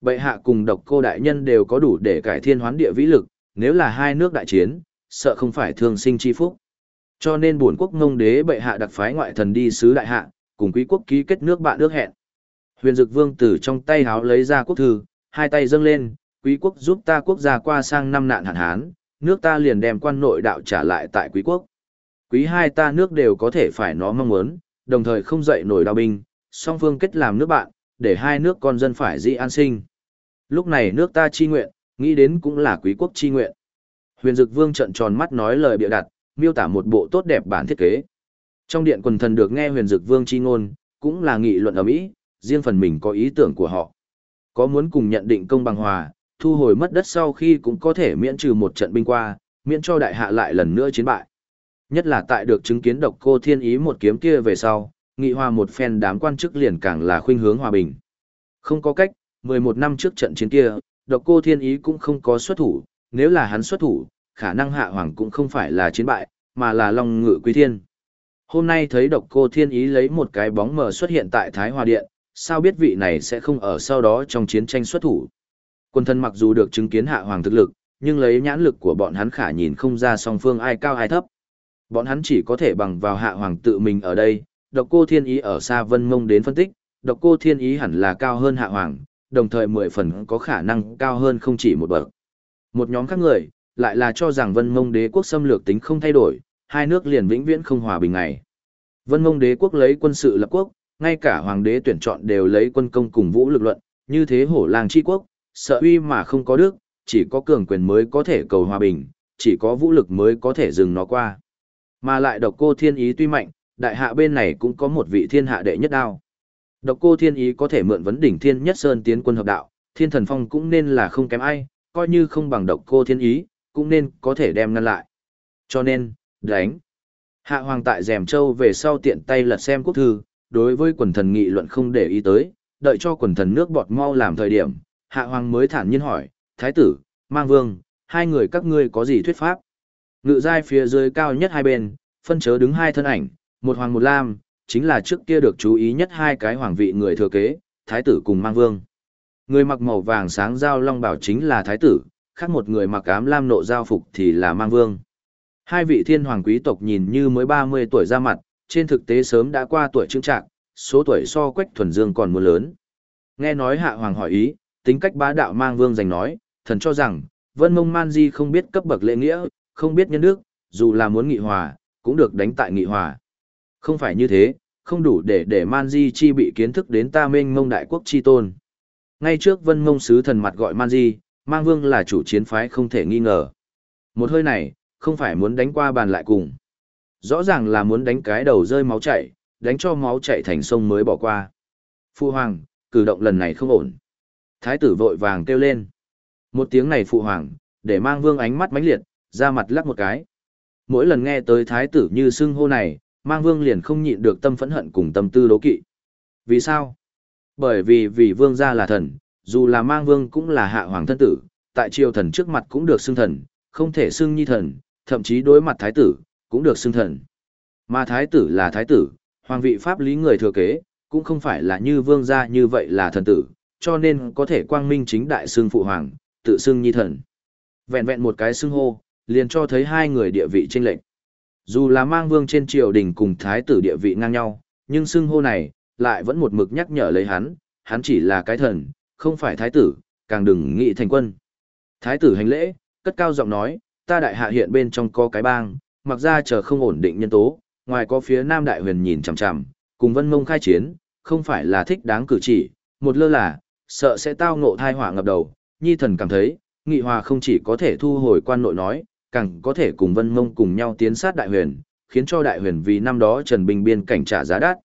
A: Bệ hạ cùng độc cô đại nhân đều có đủ để cải thiên hoán địa vĩ lực, nếu là hai nước đại chiến, sợ không phải thương sinh chi phúc. Cho nên buồn quốc ngông đế bệ hạ đặc phái ngoại thần đi sứ đại hạ, cùng quý quốc ký kết nước bạn ước hẹn. Huyền Dực Vương từ trong tay háo lấy ra quốc thư, hai tay dâng lên, quý quốc giúp ta quốc gia qua sang năm nạn hạn hán, nước ta liền đem quan nội đạo trả lại tại quý quốc. Quý hai ta nước đều có thể phải nó mong muốn, đồng thời không dậy nổi đao binh, song phương kết làm nước bạn, để hai nước con dân phải dị an sinh. Lúc này nước ta chi nguyện, nghĩ đến cũng là quý quốc chi nguyện. Huyền Dực Vương trận tròn mắt nói lời bịa đặt, miêu tả một bộ tốt đẹp bản thiết kế. Trong điện quần thần được nghe Huyền Dực Vương chi ngôn, cũng là nghị luận ở mỹ, riêng phần mình có ý tưởng của họ. Có muốn cùng nhận định công bằng hòa, thu hồi mất đất sau khi cũng có thể miễn trừ một trận binh qua, miễn cho đại hạ lại lần nữa chiến bại. Nhất là tại được chứng kiến độc cô thiên ý một kiếm kia về sau, nghị hòa một phen đám quan chức liền càng là khuynh hướng hòa bình. Không có cách, 11 năm trước trận chiến kia, độc cô thiên ý cũng không có xuất thủ, nếu là hắn xuất thủ, khả năng hạ hoàng cũng không phải là chiến bại, mà là long ngự quý thiên. Hôm nay thấy độc cô thiên ý lấy một cái bóng mờ xuất hiện tại Thái Hòa Điện, sao biết vị này sẽ không ở sau đó trong chiến tranh xuất thủ. Quân thân mặc dù được chứng kiến hạ hoàng thực lực, nhưng lấy nhãn lực của bọn hắn khả nhìn không ra song phương ai cao ai thấp. Bọn hắn chỉ có thể bằng vào hạ hoàng tự mình ở đây, độc cô thiên ý ở xa vân mông đến phân tích, độc cô thiên ý hẳn là cao hơn hạ hoàng, đồng thời mười phần có khả năng cao hơn không chỉ một bậc. Một nhóm các người, lại là cho rằng vân mông đế quốc xâm lược tính không thay đổi, hai nước liền vĩnh viễn không hòa bình ngày. Vân mông đế quốc lấy quân sự lập quốc, ngay cả hoàng đế tuyển chọn đều lấy quân công cùng vũ lực luận, như thế hổ làng chi quốc, sợ uy mà không có đức, chỉ có cường quyền mới có thể cầu hòa bình, chỉ có vũ lực mới có thể dừng nó qua. Mà lại độc cô thiên ý tuy mạnh, đại hạ bên này cũng có một vị thiên hạ đệ nhất đao. Độc cô thiên ý có thể mượn vấn đỉnh thiên nhất sơn tiến quân hợp đạo, thiên thần phong cũng nên là không kém ai, coi như không bằng độc cô thiên ý, cũng nên có thể đem ngăn lại. Cho nên, đánh. Hạ hoàng tại rèm châu về sau tiện tay lật xem quốc thư, đối với quần thần nghị luận không để ý tới, đợi cho quần thần nước bọt mau làm thời điểm, hạ hoàng mới thản nhiên hỏi, thái tử, mang vương, hai người các ngươi có gì thuyết pháp? Ngự giai phía dưới cao nhất hai bên, phân chớ đứng hai thân ảnh, một hoàng một lam, chính là trước kia được chú ý nhất hai cái hoàng vị người thừa kế, thái tử cùng mang vương. Người mặc màu vàng sáng giao long bảo chính là thái tử, khác một người mặc ám lam nộ giao phục thì là mang vương. Hai vị thiên hoàng quý tộc nhìn như mới 30 tuổi ra mặt, trên thực tế sớm đã qua tuổi trưng trạng, số tuổi so quách thuần dương còn muốn lớn. Nghe nói hạ hoàng hỏi ý, tính cách bá đạo mang vương giành nói, thần cho rằng, vân mông man di không biết cấp bậc lễ nghĩa, không biết nhân đức, dù là muốn nghị hòa, cũng được đánh tại nghị hòa. Không phải như thế, không đủ để để man di chi bị kiến thức đến ta mênh mông đại quốc chi tôn. Ngay trước vân mông sứ thần mặt gọi man di, mang vương là chủ chiến phái không thể nghi ngờ. Một hơi này, không phải muốn đánh qua bàn lại cùng. Rõ ràng là muốn đánh cái đầu rơi máu chảy, đánh cho máu chảy thành sông mới bỏ qua. Phụ hoàng, cử động lần này không ổn. Thái tử vội vàng kêu lên. Một tiếng này phụ hoàng, để mang vương ánh mắt mãnh liệt, ra mặt lắc một cái. Mỗi lần nghe tới thái tử như xưng hô này, mang vương liền không nhịn được tâm phẫn hận cùng tâm tư đố kỵ. Vì sao? Bởi vì vì vương gia là thần, dù là mang vương cũng là hạ hoàng thân tử, tại triều thần trước mặt cũng được xưng thần, không thể xưng nhi thần, thậm chí đối mặt thái tử, cũng được xưng thần. Mà thái tử là thái tử, hoàng vị pháp lý người thừa kế, cũng không phải là như vương gia như vậy là thần tử, cho nên có thể quang minh chính đại xưng phụ hoàng, tự xưng nhi thần. Vẹn vẹn một cái xưng hô, liền cho thấy hai người địa vị chênh lệch. Dù là mang vương trên triều đình cùng thái tử địa vị ngang nhau, nhưng xưng hô này, lại vẫn một mực nhắc nhở lấy hắn, hắn chỉ là cái thần, không phải thái tử, càng đừng nghĩ thành quân. Thái tử hành lễ, cất cao giọng nói, ta đại hạ hiện bên trong có cái bang, mặc ra chờ không ổn định nhân tố, ngoài có phía nam đại huyền nhìn chằm chằm, cùng vân mông khai chiến, không phải là thích đáng cử chỉ, một lơ là, sợ sẽ tao ngộ thai họa ngập đầu, nhi thần cảm thấy, nghị hòa không chỉ có thể thu hồi quan nội nói, càng có thể cùng vân mông cùng nhau tiến sát đại huyền, khiến cho đại huyền vì năm đó Trần Bình biên cảnh trả giá đắt.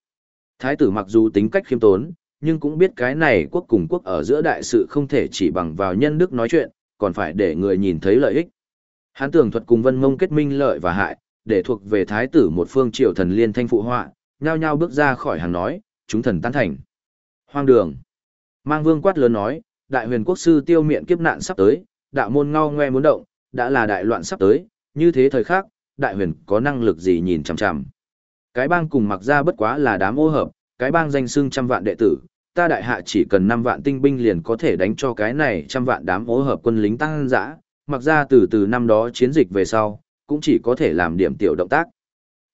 A: Thái tử mặc dù tính cách khiêm tốn, nhưng cũng biết cái này quốc cùng quốc ở giữa đại sự không thể chỉ bằng vào nhân đức nói chuyện, còn phải để người nhìn thấy lợi ích. Hán tưởng thuật cùng vân mông kết minh lợi và hại, để thuộc về thái tử một phương triều thần liên thanh phụ họa, nhao nhao bước ra khỏi hàng nói, chúng thần tán thành. Hoang đường. Mang vương quát lớn nói, đại huyền quốc sư tiêu miệng kiếp nạn sắp tới, đạo môn ngao ngoe muốn động, đã là đại loạn sắp tới, như thế thời khắc, đại huyền có năng lực gì nhìn chằm chằm. Cái bang cùng mặc ra bất quá là đám ô hợp, cái bang danh xưng trăm vạn đệ tử, ta đại hạ chỉ cần 5 vạn tinh binh liền có thể đánh cho cái này trăm vạn đám ô hợp quân lính tăng dã, mặc ra từ từ năm đó chiến dịch về sau, cũng chỉ có thể làm điểm tiểu động tác.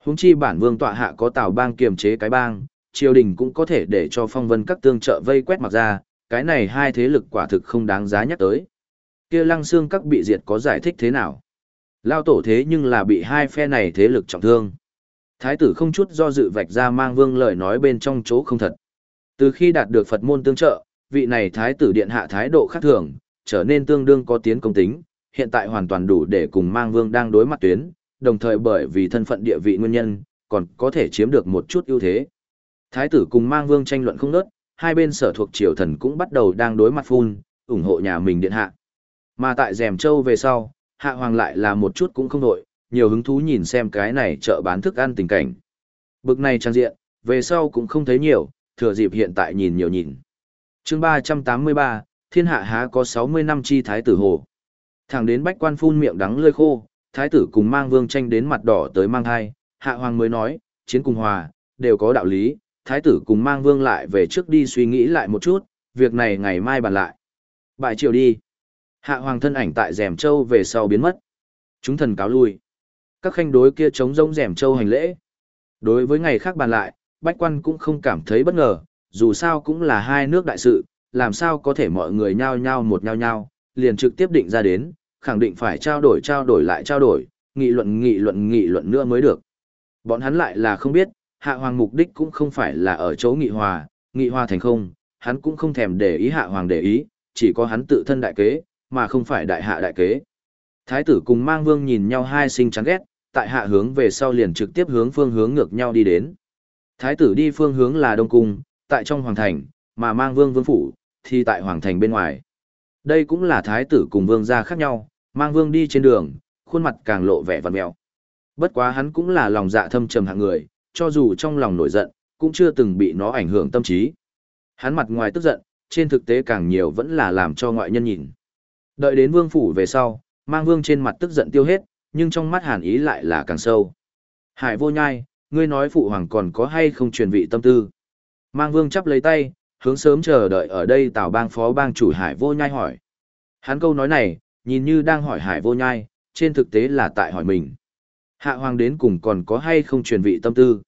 A: Húng chi bản vương tọa hạ có tào bang kiềm chế cái bang, triều đình cũng có thể để cho phong vân các tương trợ vây quét mặc ra, cái này hai thế lực quả thực không đáng giá nhắc tới. Kia lăng xương các bị diệt có giải thích thế nào? Lao tổ thế nhưng là bị hai phe này thế lực trọng thương. Thái tử không chút do dự vạch ra mang vương lời nói bên trong chỗ không thật. Từ khi đạt được Phật môn tương trợ, vị này thái tử điện hạ thái độ khác thường, trở nên tương đương có tiến công tính, hiện tại hoàn toàn đủ để cùng mang vương đang đối mặt tuyến, đồng thời bởi vì thân phận địa vị nguyên nhân, còn có thể chiếm được một chút ưu thế. Thái tử cùng mang vương tranh luận không nớt, hai bên sở thuộc triều thần cũng bắt đầu đang đối mặt phun, ủng hộ nhà mình điện hạ. Mà tại Dèm Châu về sau, hạ hoàng lại là một chút cũng không nổi, nhiều hứng thú nhìn xem cái này chợ bán thức ăn tình cảnh. Bực này trang diện, về sau cũng không thấy nhiều, thừa dịp hiện tại nhìn nhiều nhìn. chương 383, thiên hạ há có 60 năm chi thái tử hồ. Thẳng đến bách quan phun miệng đắng lơi khô, thái tử cùng mang vương tranh đến mặt đỏ tới mang thai, hạ hoàng mới nói, chiến cùng hòa, đều có đạo lý, thái tử cùng mang vương lại về trước đi suy nghĩ lại một chút, việc này ngày mai bàn lại. Bại triều đi. Hạ hoàng thân ảnh tại rèm châu về sau biến mất. Chúng thần cáo lui. Các khanh đối kia chống rông rèm châu hành lễ. Đối với ngày khác bàn lại, bách quan cũng không cảm thấy bất ngờ, dù sao cũng là hai nước đại sự, làm sao có thể mọi người nhao nhao một nhao nhao, liền trực tiếp định ra đến, khẳng định phải trao đổi trao đổi lại trao đổi, nghị luận nghị luận nghị luận nữa mới được. Bọn hắn lại là không biết, hạ hoàng mục đích cũng không phải là ở chỗ nghị hòa, nghị hòa thành không, hắn cũng không thèm để ý hạ hoàng để ý, chỉ có hắn tự thân đại kế, mà không phải đại hạ đại kế. Thái tử cùng mang vương nhìn nhau hai sinh chán ghét, tại hạ hướng về sau liền trực tiếp hướng phương hướng ngược nhau đi đến. Thái tử đi phương hướng là Đông Cung, tại trong Hoàng Thành, mà mang vương vương phủ, thì tại Hoàng Thành bên ngoài. Đây cũng là thái tử cùng vương gia khác nhau, mang vương đi trên đường, khuôn mặt càng lộ vẻ vằn mèo. Bất quá hắn cũng là lòng dạ thâm trầm hạng người, cho dù trong lòng nổi giận, cũng chưa từng bị nó ảnh hưởng tâm trí. Hắn mặt ngoài tức giận, trên thực tế càng nhiều vẫn là làm cho ngoại nhân nhìn. Đợi đến vương phủ về sau, mang vương trên mặt tức giận tiêu hết, nhưng trong mắt hàn ý lại là càng sâu. Hải vô nhai, ngươi nói phụ hoàng còn có hay không truyền vị tâm tư. Mang vương chắp lấy tay, hướng sớm chờ đợi ở đây tào bang phó bang chủ hải vô nhai hỏi. Hắn câu nói này, nhìn như đang hỏi hải vô nhai, trên thực tế là tại hỏi mình. Hạ hoàng đến cùng còn có hay không truyền vị tâm tư.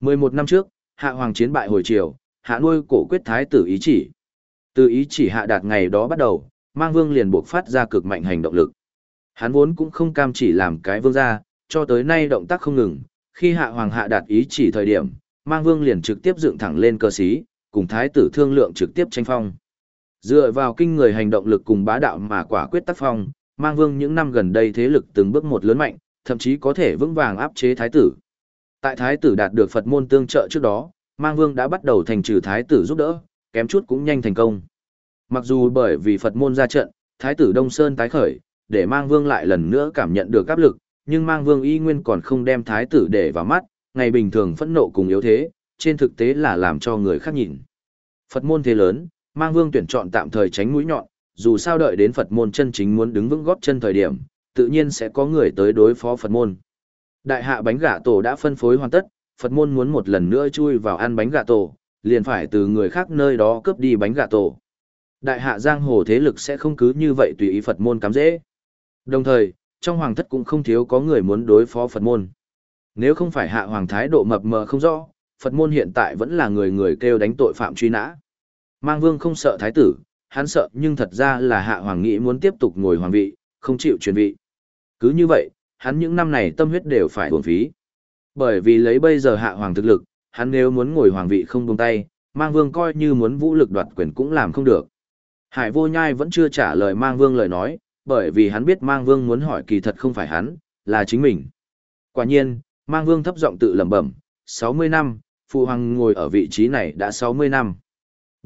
A: 11 năm trước, hạ hoàng chiến bại hồi triều, hạ nuôi cổ quyết thái tử ý chỉ. Từ ý chỉ hạ đạt ngày đó bắt đầu, mang vương liền buộc phát ra cực mạnh hành động lực. Hắn vốn cũng không cam chỉ làm cái vương gia, cho tới nay động tác không ngừng, khi hạ hoàng hạ đạt ý chỉ thời điểm, mang vương liền trực tiếp dựng thẳng lên cơ sĩ, cùng thái tử thương lượng trực tiếp tranh phong. Dựa vào kinh người hành động lực cùng bá đạo mà quả quyết tác phong, mang vương những năm gần đây thế lực từng bước một lớn mạnh, thậm chí có thể vững vàng áp chế thái tử. Tại thái tử đạt được Phật môn tương trợ trước đó, mang vương đã bắt đầu thành trừ thái tử giúp đỡ, kém chút cũng nhanh thành công. Mặc dù bởi vì Phật môn ra trận, thái tử Đông Sơn tái khởi, để mang vương lại lần nữa cảm nhận được áp lực, nhưng mang vương y nguyên còn không đem thái tử để vào mắt, ngày bình thường phẫn nộ cùng yếu thế, trên thực tế là làm cho người khác nhìn. Phật môn thế lớn, mang vương tuyển chọn tạm thời tránh mũi nhọn, dù sao đợi đến Phật môn chân chính muốn đứng vững góp chân thời điểm, tự nhiên sẽ có người tới đối phó Phật môn. Đại hạ bánh gà tổ đã phân phối hoàn tất, Phật môn muốn một lần nữa chui vào ăn bánh gà tổ, liền phải từ người khác nơi đó cướp đi bánh gà tổ. Đại hạ giang hồ thế lực sẽ không cứ như vậy tùy ý Phật môn cắm dễ. Đồng thời, trong hoàng thất cũng không thiếu có người muốn đối phó Phật môn. Nếu không phải hạ hoàng thái độ mập mờ không rõ, Phật môn hiện tại vẫn là người người kêu đánh tội phạm truy nã. Mang vương không sợ thái tử, hắn sợ nhưng thật ra là hạ hoàng nghĩ muốn tiếp tục ngồi hoàng vị, không chịu truyền vị. Cứ như vậy, hắn những năm này tâm huyết đều phải uổng phí. Bởi vì lấy bây giờ hạ hoàng thực lực, hắn nếu muốn ngồi hoàng vị không buông tay, Mang Vương coi như muốn vũ lực đoạt quyền cũng làm không được. Hải vô nhai vẫn chưa trả lời Mang Vương lời nói, bởi vì hắn biết Mang Vương muốn hỏi kỳ thật không phải hắn, là chính mình. Quả nhiên, Mang Vương thấp giọng tự lẩm bẩm, 60 năm, Phụ Hoàng ngồi ở vị trí này đã 60 năm.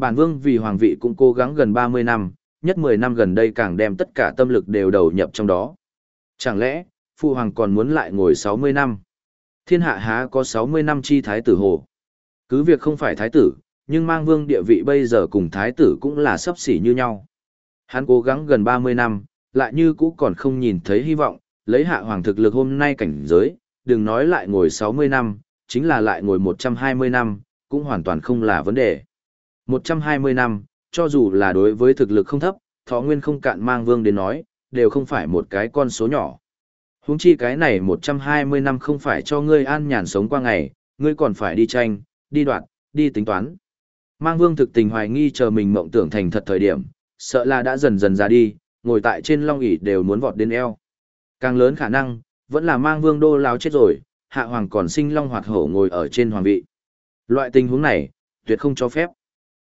A: Bản Vương vì Hoàng vị cũng cố gắng gần 30 năm, nhất 10 năm gần đây càng đem tất cả tâm lực đều đầu nhập trong đó. Chẳng lẽ, Phụ Hoàng còn muốn lại ngồi 60 năm? Thiên hạ há có 60 năm chi thái tử hồ? Cứ việc không phải thái tử, nhưng mang vương địa vị bây giờ cùng thái tử cũng là sấp xỉ như nhau. Hắn cố gắng gần 30 năm, lại như cũ còn không nhìn thấy hy vọng, lấy hạ hoàng thực lực hôm nay cảnh giới, đừng nói lại ngồi 60 năm, chính là lại ngồi 120 năm, cũng hoàn toàn không là vấn đề. 120 năm, cho dù là đối với thực lực không thấp, thọ nguyên không cạn mang vương đến nói, đều không phải một cái con số nhỏ. Huống chi cái này 120 năm không phải cho ngươi an nhàn sống qua ngày, ngươi còn phải đi tranh, đi đoạt, đi tính toán. Mang vương thực tình hoài nghi chờ mình mộng tưởng thành thật thời điểm, sợ là đã dần dần ra đi, ngồi tại trên long ỷ đều muốn vọt đến eo. Càng lớn khả năng, vẫn là mang vương đô lao chết rồi, hạ hoàng còn sinh long hoạt hổ ngồi ở trên hoàng vị. Loại tình huống này, tuyệt không cho phép.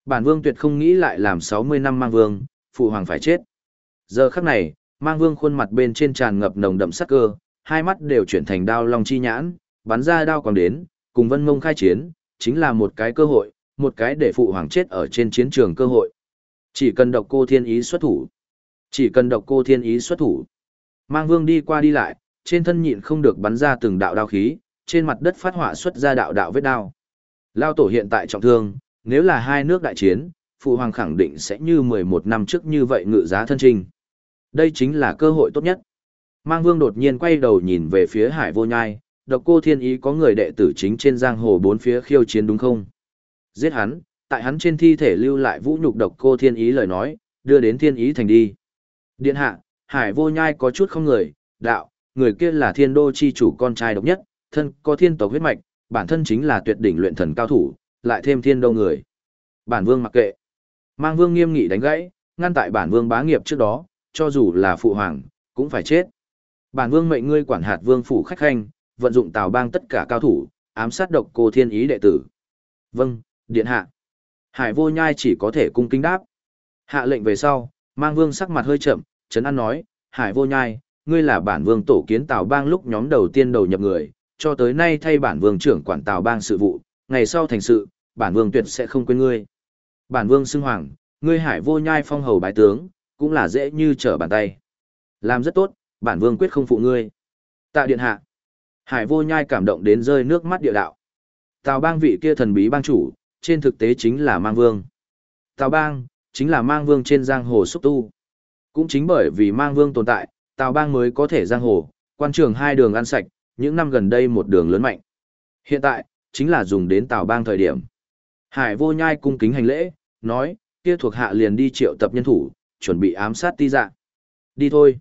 A: Bản vương tuyệt không nghĩ lại làm 60 năm mang vương, phụ hoàng phải chết. Giờ khắc này, mang vương khuôn mặt bên trên tràn ngập nồng đậm sắc cơ, hai mắt đều chuyển thành đao long chi nhãn, bắn ra đao còn đến, cùng vân mông khai chiến, chính là một cái cơ hội, một cái để phụ hoàng chết ở trên chiến trường cơ hội. Chỉ cần độc cô thiên ý xuất thủ. Chỉ cần độc cô thiên ý xuất thủ. Mang vương đi qua đi lại, trên thân nhịn không được bắn ra từng đạo đao khí, trên mặt đất phát họa xuất ra đạo đạo vết đao. Lao tổ hiện tại trọng thương, nếu là hai nước đại chiến, phụ hoàng khẳng định sẽ như 11 năm trước như vậy ngự giá thân trình. Đây chính là cơ hội tốt nhất. Mang vương đột nhiên quay đầu nhìn về phía hải vô nhai, độc cô thiên ý có người đệ tử chính trên giang hồ bốn phía khiêu chiến đúng không? Giết hắn, tại hắn trên thi thể lưu lại vũ nhục độc cô thiên ý lời nói, đưa đến thiên ý thành đi. Điện hạ, hải vô nhai có chút không người, đạo, người kia là thiên đô chi chủ con trai độc nhất, thân có thiên tộc huyết mạch, bản thân chính là tuyệt đỉnh luyện thần cao thủ, lại thêm thiên đô người. Bản vương mặc kệ. Mang vương nghiêm nghị đánh gãy, ngăn tại bản vương bá nghiệp trước đó, cho dù là phụ hoàng, cũng phải chết. Bản vương mệnh ngươi quản hạt vương phủ khách hành vận dụng tào bang tất cả cao thủ, ám sát độc cô thiên ý đệ tử. Vâng, điện hạ. Hải vô nhai chỉ có thể cung kính đáp. Hạ lệnh về sau, mang vương sắc mặt hơi chậm, chấn an nói, Hải vô nhai, ngươi là bản vương tổ kiến tào bang lúc nhóm đầu tiên đầu nhập người, cho tới nay thay bản vương trưởng quản tào bang sự vụ, ngày sau thành sự, bản vương tuyệt sẽ không quên ngươi. Bản vương xưng hoàng, ngươi hải vô nhai phong hầu bái tướng, cũng là dễ như trở bàn tay. Làm rất tốt, bản vương quyết không phụ ngươi. Tạ điện hạ. Hải vô nhai cảm động đến rơi nước mắt địa đạo. Tào bang vị kia thần bí bang chủ, trên thực tế chính là mang vương. Tào bang, chính là mang vương trên giang hồ xúc tu. Cũng chính bởi vì mang vương tồn tại, Tào bang mới có thể giang hồ, quan trường hai đường ăn sạch, những năm gần đây một đường lớn mạnh. Hiện tại, chính là dùng đến Tào bang thời điểm. Hải vô nhai cung kính hành lễ, nói, kia thuộc hạ liền đi triệu tập nhân thủ, chuẩn bị ám sát ti dạ. Đi thôi.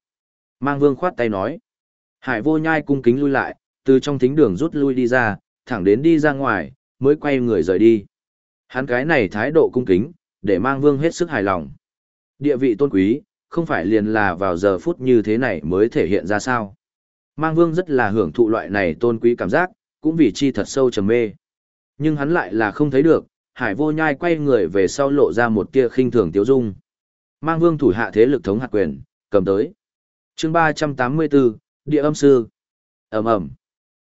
A: Mang vương khoát tay nói. Hải vô nhai cung kính lui lại, từ trong thính đường rút lui đi ra, thẳng đến đi ra ngoài, mới quay người rời đi. Hắn cái này thái độ cung kính, để mang vương hết sức hài lòng. Địa vị tôn quý, không phải liền là vào giờ phút như thế này mới thể hiện ra sao. Mang vương rất là hưởng thụ loại này tôn quý cảm giác, cũng vì chi thật sâu trầm mê. Nhưng hắn lại là không thấy được, hải vô nhai quay người về sau lộ ra một tia khinh thường tiếu dung. Mang vương thủ hạ thế lực thống hạt quyền, cầm tới. chương 384, địa âm sư. ầm ầm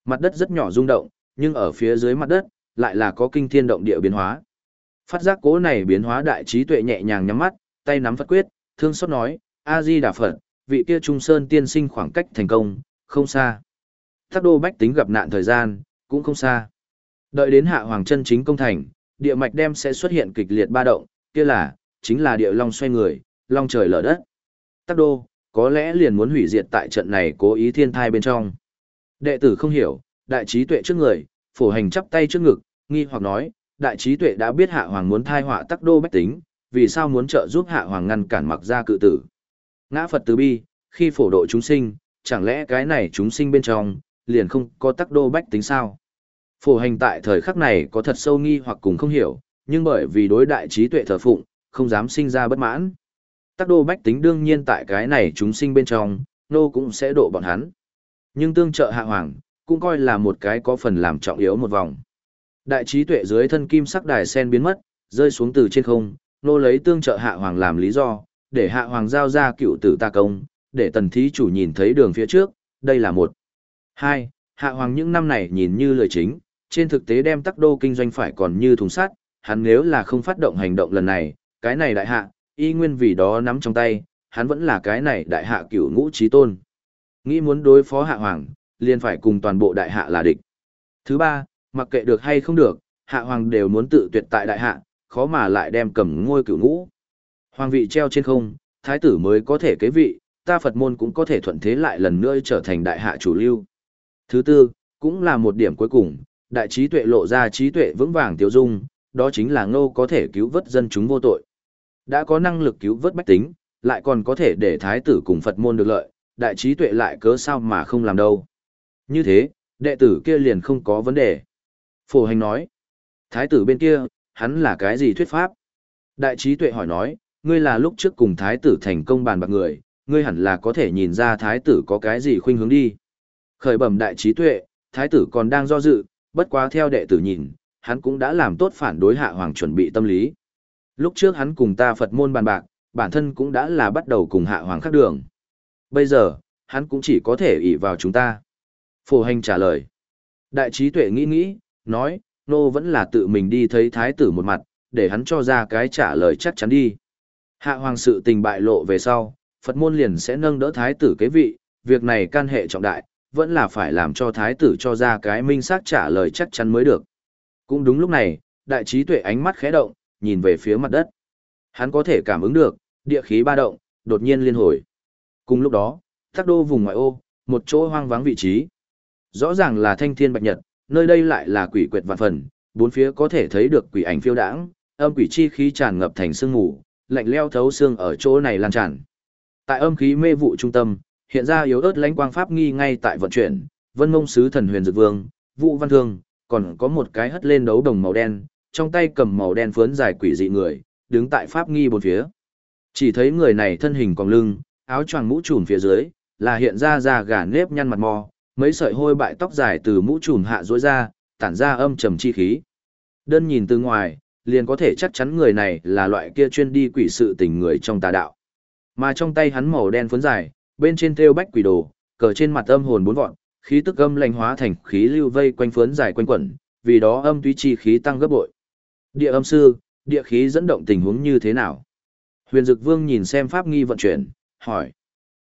A: Mặt đất rất nhỏ rung động, nhưng ở phía dưới mặt đất, lại là có kinh thiên động địa biến hóa. Phát giác cố này biến hóa đại trí tuệ nhẹ nhàng nhắm mắt, tay nắm phát quyết, thương xót nói, A-di Đà Phật, vị kia Trung Sơn tiên sinh khoảng cách thành công, không xa. Thác đô bách tính gặp nạn thời gian, cũng không xa. Đợi đến hạ hoàng chân chính công thành, địa mạch đem sẽ xuất hiện kịch liệt ba động, kia là, chính là địa long xoay người, long trời lở đất. Tắc đô, có lẽ liền muốn hủy diệt tại trận này cố ý thiên thai bên trong. Đệ tử không hiểu, đại trí tuệ trước người, phổ hành chắp tay trước ngực, nghi hoặc nói, đại trí tuệ đã biết hạ hoàng muốn thai họa tắc đô bách tính, vì sao muốn trợ giúp hạ hoàng ngăn cản mặc ra cự tử. Ngã Phật từ bi, khi phổ độ chúng sinh, chẳng lẽ cái này chúng sinh bên trong, liền không có tắc đô bách tính sao? Phổ hành tại thời khắc này có thật sâu nghi hoặc cùng không hiểu, nhưng bởi vì đối đại trí tuệ thờ phụng, không dám sinh ra bất mãn. Tắc đô bách tính đương nhiên tại cái này chúng sinh bên trong, nô cũng sẽ độ bọn hắn. Nhưng tương trợ hạ hoàng, cũng coi là một cái có phần làm trọng yếu một vòng. Đại trí tuệ dưới thân kim sắc đài sen biến mất, rơi xuống từ trên không, nô lấy tương trợ hạ hoàng làm lý do, để hạ hoàng giao ra cựu tử ta công, để tần thí chủ nhìn thấy đường phía trước, đây là một. Hai, hạ hoàng những năm này nhìn như lời chính, trên thực tế đem tắc đô kinh doanh phải còn như thùng sắt, hắn nếu là không phát động hành động lần này, cái này đại hạ, y nguyên vì đó nắm trong tay, hắn vẫn là cái này đại hạ cửu ngũ trí tôn. Nghĩ muốn đối phó hạ hoàng, liền phải cùng toàn bộ đại hạ là địch. Thứ ba, mặc kệ được hay không được, hạ hoàng đều muốn tự tuyệt tại đại hạ, khó mà lại đem cầm ngôi cửu ngũ. Hoàng vị treo trên không, thái tử mới có thể kế vị, ta Phật môn cũng có thể thuận thế lại lần nữa trở thành đại hạ chủ lưu. Thứ tư, cũng là một điểm cuối cùng, đại trí tuệ lộ ra trí tuệ vững vàng tiêu dung, đó chính là ngô có thể cứu vớt dân chúng vô tội. Đã có năng lực cứu vớt bách tính, lại còn có thể để thái tử cùng Phật môn được lợi, đại trí tuệ lại cớ sao mà không làm đâu. Như thế, đệ tử kia liền không có vấn đề. Phổ hành nói, thái tử bên kia, hắn là cái gì thuyết pháp? Đại trí tuệ hỏi nói, ngươi là lúc trước cùng thái tử thành công bàn bạc người, ngươi hẳn là có thể nhìn ra thái tử có cái gì khuynh hướng đi. Khởi bẩm đại trí tuệ, thái tử còn đang do dự, bất quá theo đệ tử nhìn, hắn cũng đã làm tốt phản đối hạ hoàng chuẩn bị tâm lý. Lúc trước hắn cùng ta Phật môn bàn bạc, bản thân cũng đã là bắt đầu cùng hạ hoàng khác đường. Bây giờ, hắn cũng chỉ có thể ỷ vào chúng ta. Phổ hành trả lời. Đại trí tuệ nghĩ nghĩ, nói, nô vẫn là tự mình đi thấy thái tử một mặt, để hắn cho ra cái trả lời chắc chắn đi. Hạ hoàng sự tình bại lộ về sau, Phật môn liền sẽ nâng đỡ thái tử kế vị, việc này can hệ trọng đại, vẫn là phải làm cho thái tử cho ra cái minh xác trả lời chắc chắn mới được. Cũng đúng lúc này, đại trí tuệ ánh mắt khẽ động, nhìn về phía mặt đất. Hắn có thể cảm ứng được, địa khí ba động, đột nhiên liên hồi. Cùng lúc đó, thác đô vùng ngoại ô, một chỗ hoang vắng vị trí. Rõ ràng là thanh thiên bạch nhật, nơi đây lại là quỷ quyệt vạn phần, bốn phía có thể thấy được quỷ ảnh phiêu đãng, âm quỷ chi khí tràn ngập thành sương mù, lạnh leo thấu xương ở chỗ này lan tràn. Tại âm khí mê vụ trung tâm, hiện ra yếu ớt lãnh quang pháp nghi ngay tại vận chuyển, Vân Mông sứ thần Huyền Dực Vương, Vũ Văn Thương, còn có một cái hất lên đấu đồng màu đen, trong tay cầm màu đen phướn dài quỷ dị người, đứng tại pháp nghi bốn phía. Chỉ thấy người này thân hình cong lưng, áo choàng mũ trùm phía dưới, là hiện ra da gà nếp nhăn mặt mò, mấy sợi hôi bại tóc dài từ mũ trùm hạ rối ra, tản ra âm trầm chi khí. Đơn nhìn từ ngoài, liền có thể chắc chắn người này là loại kia chuyên đi quỷ sự tình người trong tà đạo. Mà trong tay hắn màu đen phấn dài, bên trên thêu bách quỷ đồ, cờ trên mặt âm hồn bốn vọn, khí tức âm lành hóa thành khí lưu vây quanh phướn dài quanh quẩn, vì đó âm tuy chi khí tăng gấp bội. Địa âm sư, địa khí dẫn động tình huống như thế nào? Huyền Dực Vương nhìn xem pháp nghi vận chuyển, hỏi.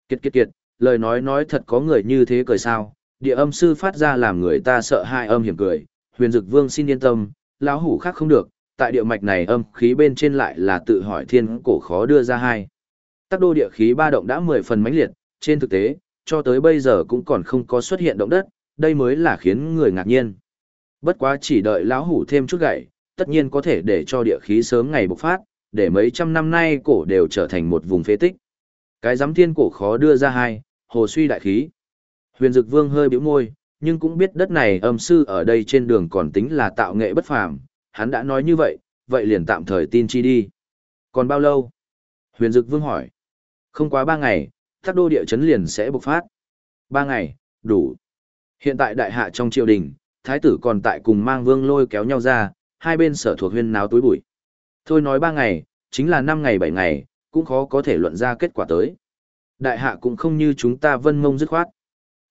A: Kiệt kiệt kiệt, lời nói nói thật có người như thế cười sao? Địa âm sư phát ra làm người ta sợ hai âm hiểm cười. Huyền Dực Vương xin yên tâm, lão hủ khác không được, tại địa mạch này âm khí bên trên lại là tự hỏi thiên cổ khó đưa ra hai. Tắc đô địa khí ba động đã mười phần mãnh liệt, trên thực tế, cho tới bây giờ cũng còn không có xuất hiện động đất, đây mới là khiến người ngạc nhiên. Bất quá chỉ đợi lão hủ thêm chút gậy, tất nhiên có thể để cho địa khí sớm ngày bộc phát, để mấy trăm năm nay cổ đều trở thành một vùng phế tích. Cái giám thiên cổ khó đưa ra hai, hồ suy đại khí. Huyền Dực Vương hơi bĩu môi, nhưng cũng biết đất này âm sư ở đây trên đường còn tính là tạo nghệ bất phàm, hắn đã nói như vậy, vậy liền tạm thời tin chi đi. Còn bao lâu? Huyền Dực Vương hỏi. Không quá ba ngày, thác đô địa chấn liền sẽ bộc phát. Ba ngày, đủ. Hiện tại đại hạ trong triều đình, thái tử còn tại cùng mang vương lôi kéo nhau ra, hai bên sở thuộc huyên náo túi bụi. Thôi nói ba ngày, chính là năm ngày bảy ngày, cũng khó có thể luận ra kết quả tới. Đại hạ cũng không như chúng ta vân mông dứt khoát.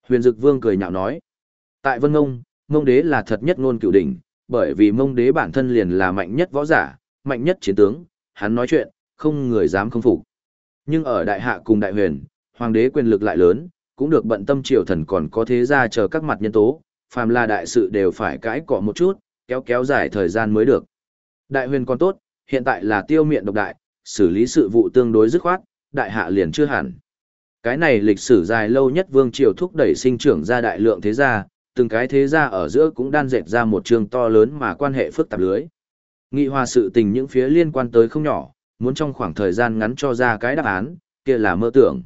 A: Huyền Dực Vương cười nhạo nói. Tại vân mông, mông đế là thật nhất ngôn cựu đỉnh, bởi vì mông đế bản thân liền là mạnh nhất võ giả, mạnh nhất chiến tướng, hắn nói chuyện, không người dám không phục. Nhưng ở đại hạ cùng đại huyền, hoàng đế quyền lực lại lớn, cũng được bận tâm triều thần còn có thế ra chờ các mặt nhân tố, phàm là đại sự đều phải cãi cọ một chút, kéo kéo dài thời gian mới được. Đại huyền còn tốt, hiện tại là tiêu miện độc đại, xử lý sự vụ tương đối dứt khoát, đại hạ liền chưa hẳn. Cái này lịch sử dài lâu nhất vương triều thúc đẩy sinh trưởng ra đại lượng thế gia, từng cái thế gia ở giữa cũng đan dệt ra một trường to lớn mà quan hệ phức tạp lưới. Nghị hòa sự tình những phía liên quan tới không nhỏ, muốn trong khoảng thời gian ngắn cho ra cái đáp án, kia là mơ tưởng.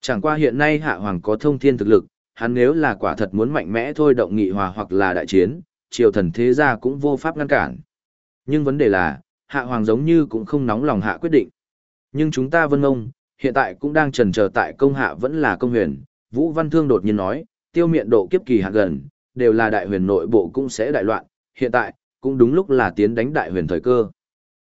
A: Chẳng qua hiện nay hạ hoàng có thông thiên thực lực, hắn nếu là quả thật muốn mạnh mẽ thôi động nghị hòa hoặc là đại chiến, triều thần thế gia cũng vô pháp ngăn cản. Nhưng vấn đề là, hạ hoàng giống như cũng không nóng lòng hạ quyết định. Nhưng chúng ta vân ngông, hiện tại cũng đang trần chờ tại công hạ vẫn là công huyền. Vũ Văn Thương đột nhiên nói, tiêu miện độ kiếp kỳ hạ gần, đều là đại huyền nội bộ cũng sẽ đại loạn, hiện tại, cũng đúng lúc là tiến đánh đại huyền thời cơ.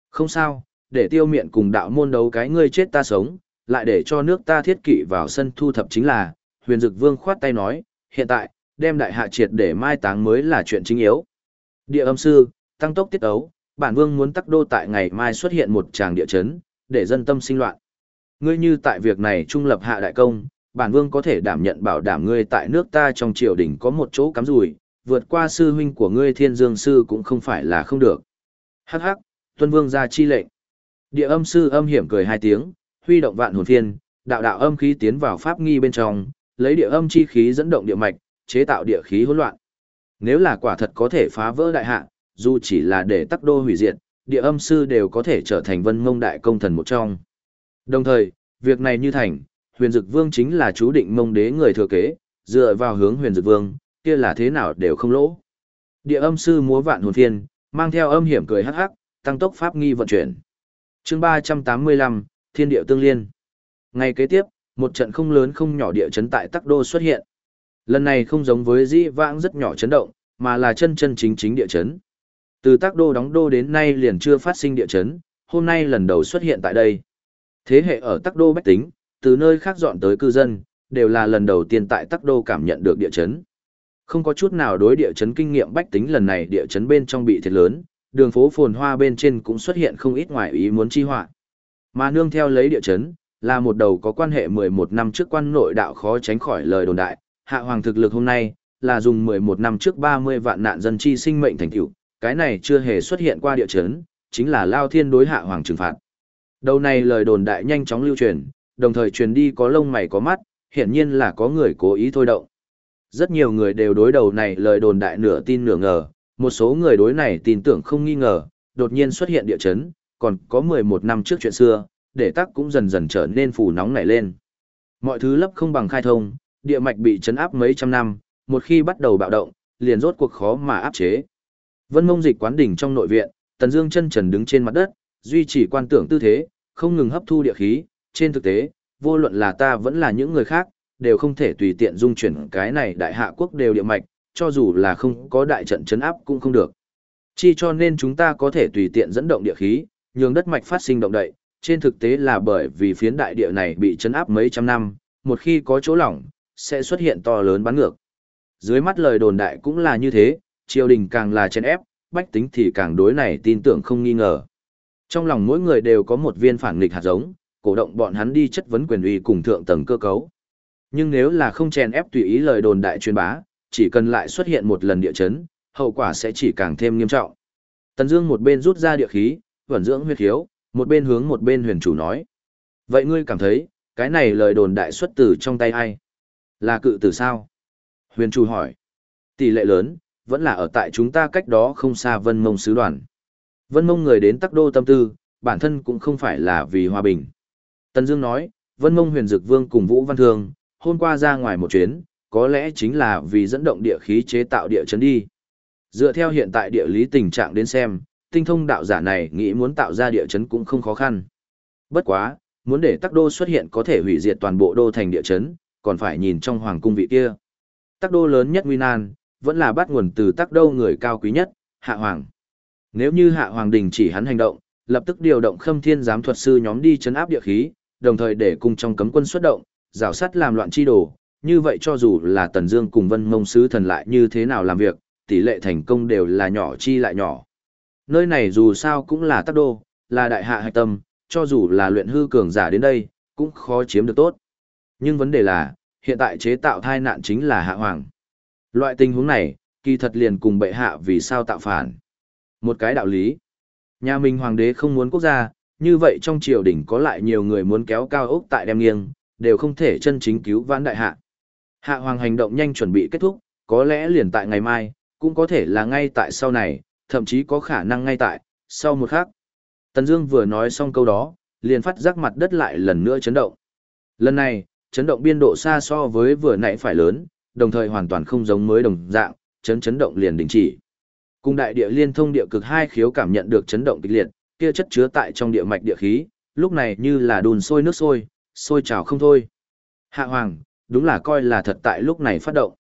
A: Không sao, để tiêu miện cùng đạo môn đấu cái ngươi chết ta sống, lại để cho nước ta thiết kỵ vào sân thu thập chính là, huyền dực vương khoát tay nói, hiện tại, đem đại hạ triệt để mai táng mới là chuyện chính yếu. Địa âm sư, tăng tốc tiết ấu, bản vương muốn tắc đô tại ngày mai xuất hiện một tràng địa chấn, để dân tâm sinh loạn. Ngươi như tại việc này trung lập hạ đại công, bản vương có thể đảm nhận bảo đảm ngươi tại nước ta trong triều đình có một chỗ cắm rủi, vượt qua sư huynh của ngươi thiên dương sư cũng không phải là không được. Hắc hắc, tuân vương ra chi lệnh. Địa âm sư âm hiểm cười hai tiếng, huy động vạn hồn phiên, đạo đạo âm khí tiến vào pháp nghi bên trong, lấy địa âm chi khí dẫn động địa mạch, chế tạo địa khí hỗn loạn. Nếu là quả thật có thể phá vỡ đại hạ, dù chỉ là để tắc đô hủy diệt, địa âm sư đều có thể trở thành vân mông đại công thần một trong. Đồng thời, việc này như thành, huyền dực vương chính là chú định mông đế người thừa kế, dựa vào hướng huyền dực vương, kia là thế nào đều không lỗ. Địa âm sư múa vạn hồn phiên, mang theo âm hiểm cười hắc hắc, tăng tốc pháp nghi vận chuyển. chương 385, Thiên địa tương liên. Ngày kế tiếp, một trận không lớn không nhỏ địa chấn tại Tắc Đô xuất hiện. Lần này không giống với dĩ vãng rất nhỏ chấn động, mà là chân chân chính chính địa chấn. Từ Tắc Đô đóng đô đến nay liền chưa phát sinh địa chấn, hôm nay lần đầu xuất hiện tại đây. Thế hệ ở Tắc Đô Bách Tính, từ nơi khác dọn tới cư dân, đều là lần đầu tiên tại Tắc Đô cảm nhận được địa chấn. Không có chút nào đối địa chấn kinh nghiệm Bách Tính lần này địa chấn bên trong bị thiệt lớn, đường phố phồn hoa bên trên cũng xuất hiện không ít ngoài ý muốn chi họa. Mà nương theo lấy địa chấn, là một đầu có quan hệ 11 năm trước quan nội đạo khó tránh khỏi lời đồn đại, hạ hoàng thực lực hôm nay, là dùng 11 năm trước 30 vạn nạn dân chi sinh mệnh thành tựu, cái này chưa hề xuất hiện qua địa chấn, chính là lao thiên đối hạ hoàng trừng phạt. Đầu này lời đồn đại nhanh chóng lưu truyền, đồng thời truyền đi có lông mày có mắt, hiển nhiên là có người cố ý thôi động. Rất nhiều người đều đối đầu này lời đồn đại nửa tin nửa ngờ, một số người đối này tin tưởng không nghi ngờ, đột nhiên xuất hiện địa chấn, còn có 11 năm trước chuyện xưa, để tắc cũng dần dần trở nên phủ nóng nảy lên. Mọi thứ lấp không bằng khai thông, địa mạch bị chấn áp mấy trăm năm, một khi bắt đầu bạo động, liền rốt cuộc khó mà áp chế. Vân Mông Dịch quán đỉnh trong nội viện, Tần Dương chân trần đứng trên mặt đất, duy trì quan tưởng tư thế, không ngừng hấp thu địa khí, trên thực tế, vô luận là ta vẫn là những người khác, đều không thể tùy tiện dung chuyển cái này đại hạ quốc đều địa mạch, cho dù là không có đại trận chấn áp cũng không được. Chi cho nên chúng ta có thể tùy tiện dẫn động địa khí, nhường đất mạch phát sinh động đậy, trên thực tế là bởi vì phiến đại địa này bị chấn áp mấy trăm năm, một khi có chỗ lỏng, sẽ xuất hiện to lớn bắn ngược. Dưới mắt lời đồn đại cũng là như thế, triều đình càng là chấn ép, bách tính thì càng đối này tin tưởng không nghi ngờ. Trong lòng mỗi người đều có một viên phản nghịch hạt giống, cổ động bọn hắn đi chất vấn quyền uy cùng thượng tầng cơ cấu. Nhưng nếu là không chèn ép tùy ý lời đồn đại truyền bá, chỉ cần lại xuất hiện một lần địa chấn, hậu quả sẽ chỉ càng thêm nghiêm trọng. Tần Dương một bên rút ra địa khí, vận dưỡng huyết khiếu, một bên hướng một bên huyền chủ nói. Vậy ngươi cảm thấy, cái này lời đồn đại xuất từ trong tay ai? Là cự tử sao? Huyền chủ hỏi. Tỷ lệ lớn, vẫn là ở tại chúng ta cách đó không xa vân mông sứ đoàn. Vân mông người đến tắc đô tâm tư, bản thân cũng không phải là vì hòa bình. Tần Dương nói, vân mông huyền dực vương cùng Vũ Văn Thương, hôm qua ra ngoài một chuyến, có lẽ chính là vì dẫn động địa khí chế tạo địa chấn đi. Dựa theo hiện tại địa lý tình trạng đến xem, tinh thông đạo giả này nghĩ muốn tạo ra địa chấn cũng không khó khăn. Bất quá, muốn để tắc đô xuất hiện có thể hủy diệt toàn bộ đô thành địa chấn, còn phải nhìn trong hoàng cung vị kia. Tắc đô lớn nhất nguy nan, vẫn là bắt nguồn từ tắc đô người cao quý nhất, hạ hoàng. Nếu như hạ hoàng đình chỉ hắn hành động, lập tức điều động khâm thiên giám thuật sư nhóm đi chấn áp địa khí, đồng thời để cùng trong cấm quân xuất động, rào sắt làm loạn chi đồ, như vậy cho dù là Tần Dương cùng Vân Mông sứ thần lại như thế nào làm việc, tỷ lệ thành công đều là nhỏ chi lại nhỏ. Nơi này dù sao cũng là tắc đô, là đại hạ hạch tâm, cho dù là luyện hư cường giả đến đây, cũng khó chiếm được tốt. Nhưng vấn đề là, hiện tại chế tạo thai nạn chính là hạ hoàng. Loại tình huống này, kỳ thật liền cùng bệ hạ vì sao tạo phản. Một cái đạo lý. Nhà mình hoàng đế không muốn quốc gia, như vậy trong triều đình có lại nhiều người muốn kéo cao ốc tại đem nghiêng, đều không thể chân chính cứu vãn đại hạ. Hạ hoàng hành động nhanh chuẩn bị kết thúc, có lẽ liền tại ngày mai, cũng có thể là ngay tại sau này, thậm chí có khả năng ngay tại, sau một khắc. Tần Dương vừa nói xong câu đó, liền phát giác mặt đất lại lần nữa chấn động. Lần này, chấn động biên độ xa so với vừa nãy phải lớn, đồng thời hoàn toàn không giống mới đồng dạng, chấn chấn động liền đình chỉ. Cùng đại địa liên thông địa cực hai khiếu cảm nhận được chấn động kịch liệt, kia chất chứa tại trong địa mạch địa khí, lúc này như là đun sôi nước sôi, sôi trào không thôi. Hạ Hoàng, đúng là coi là thật tại lúc này phát động.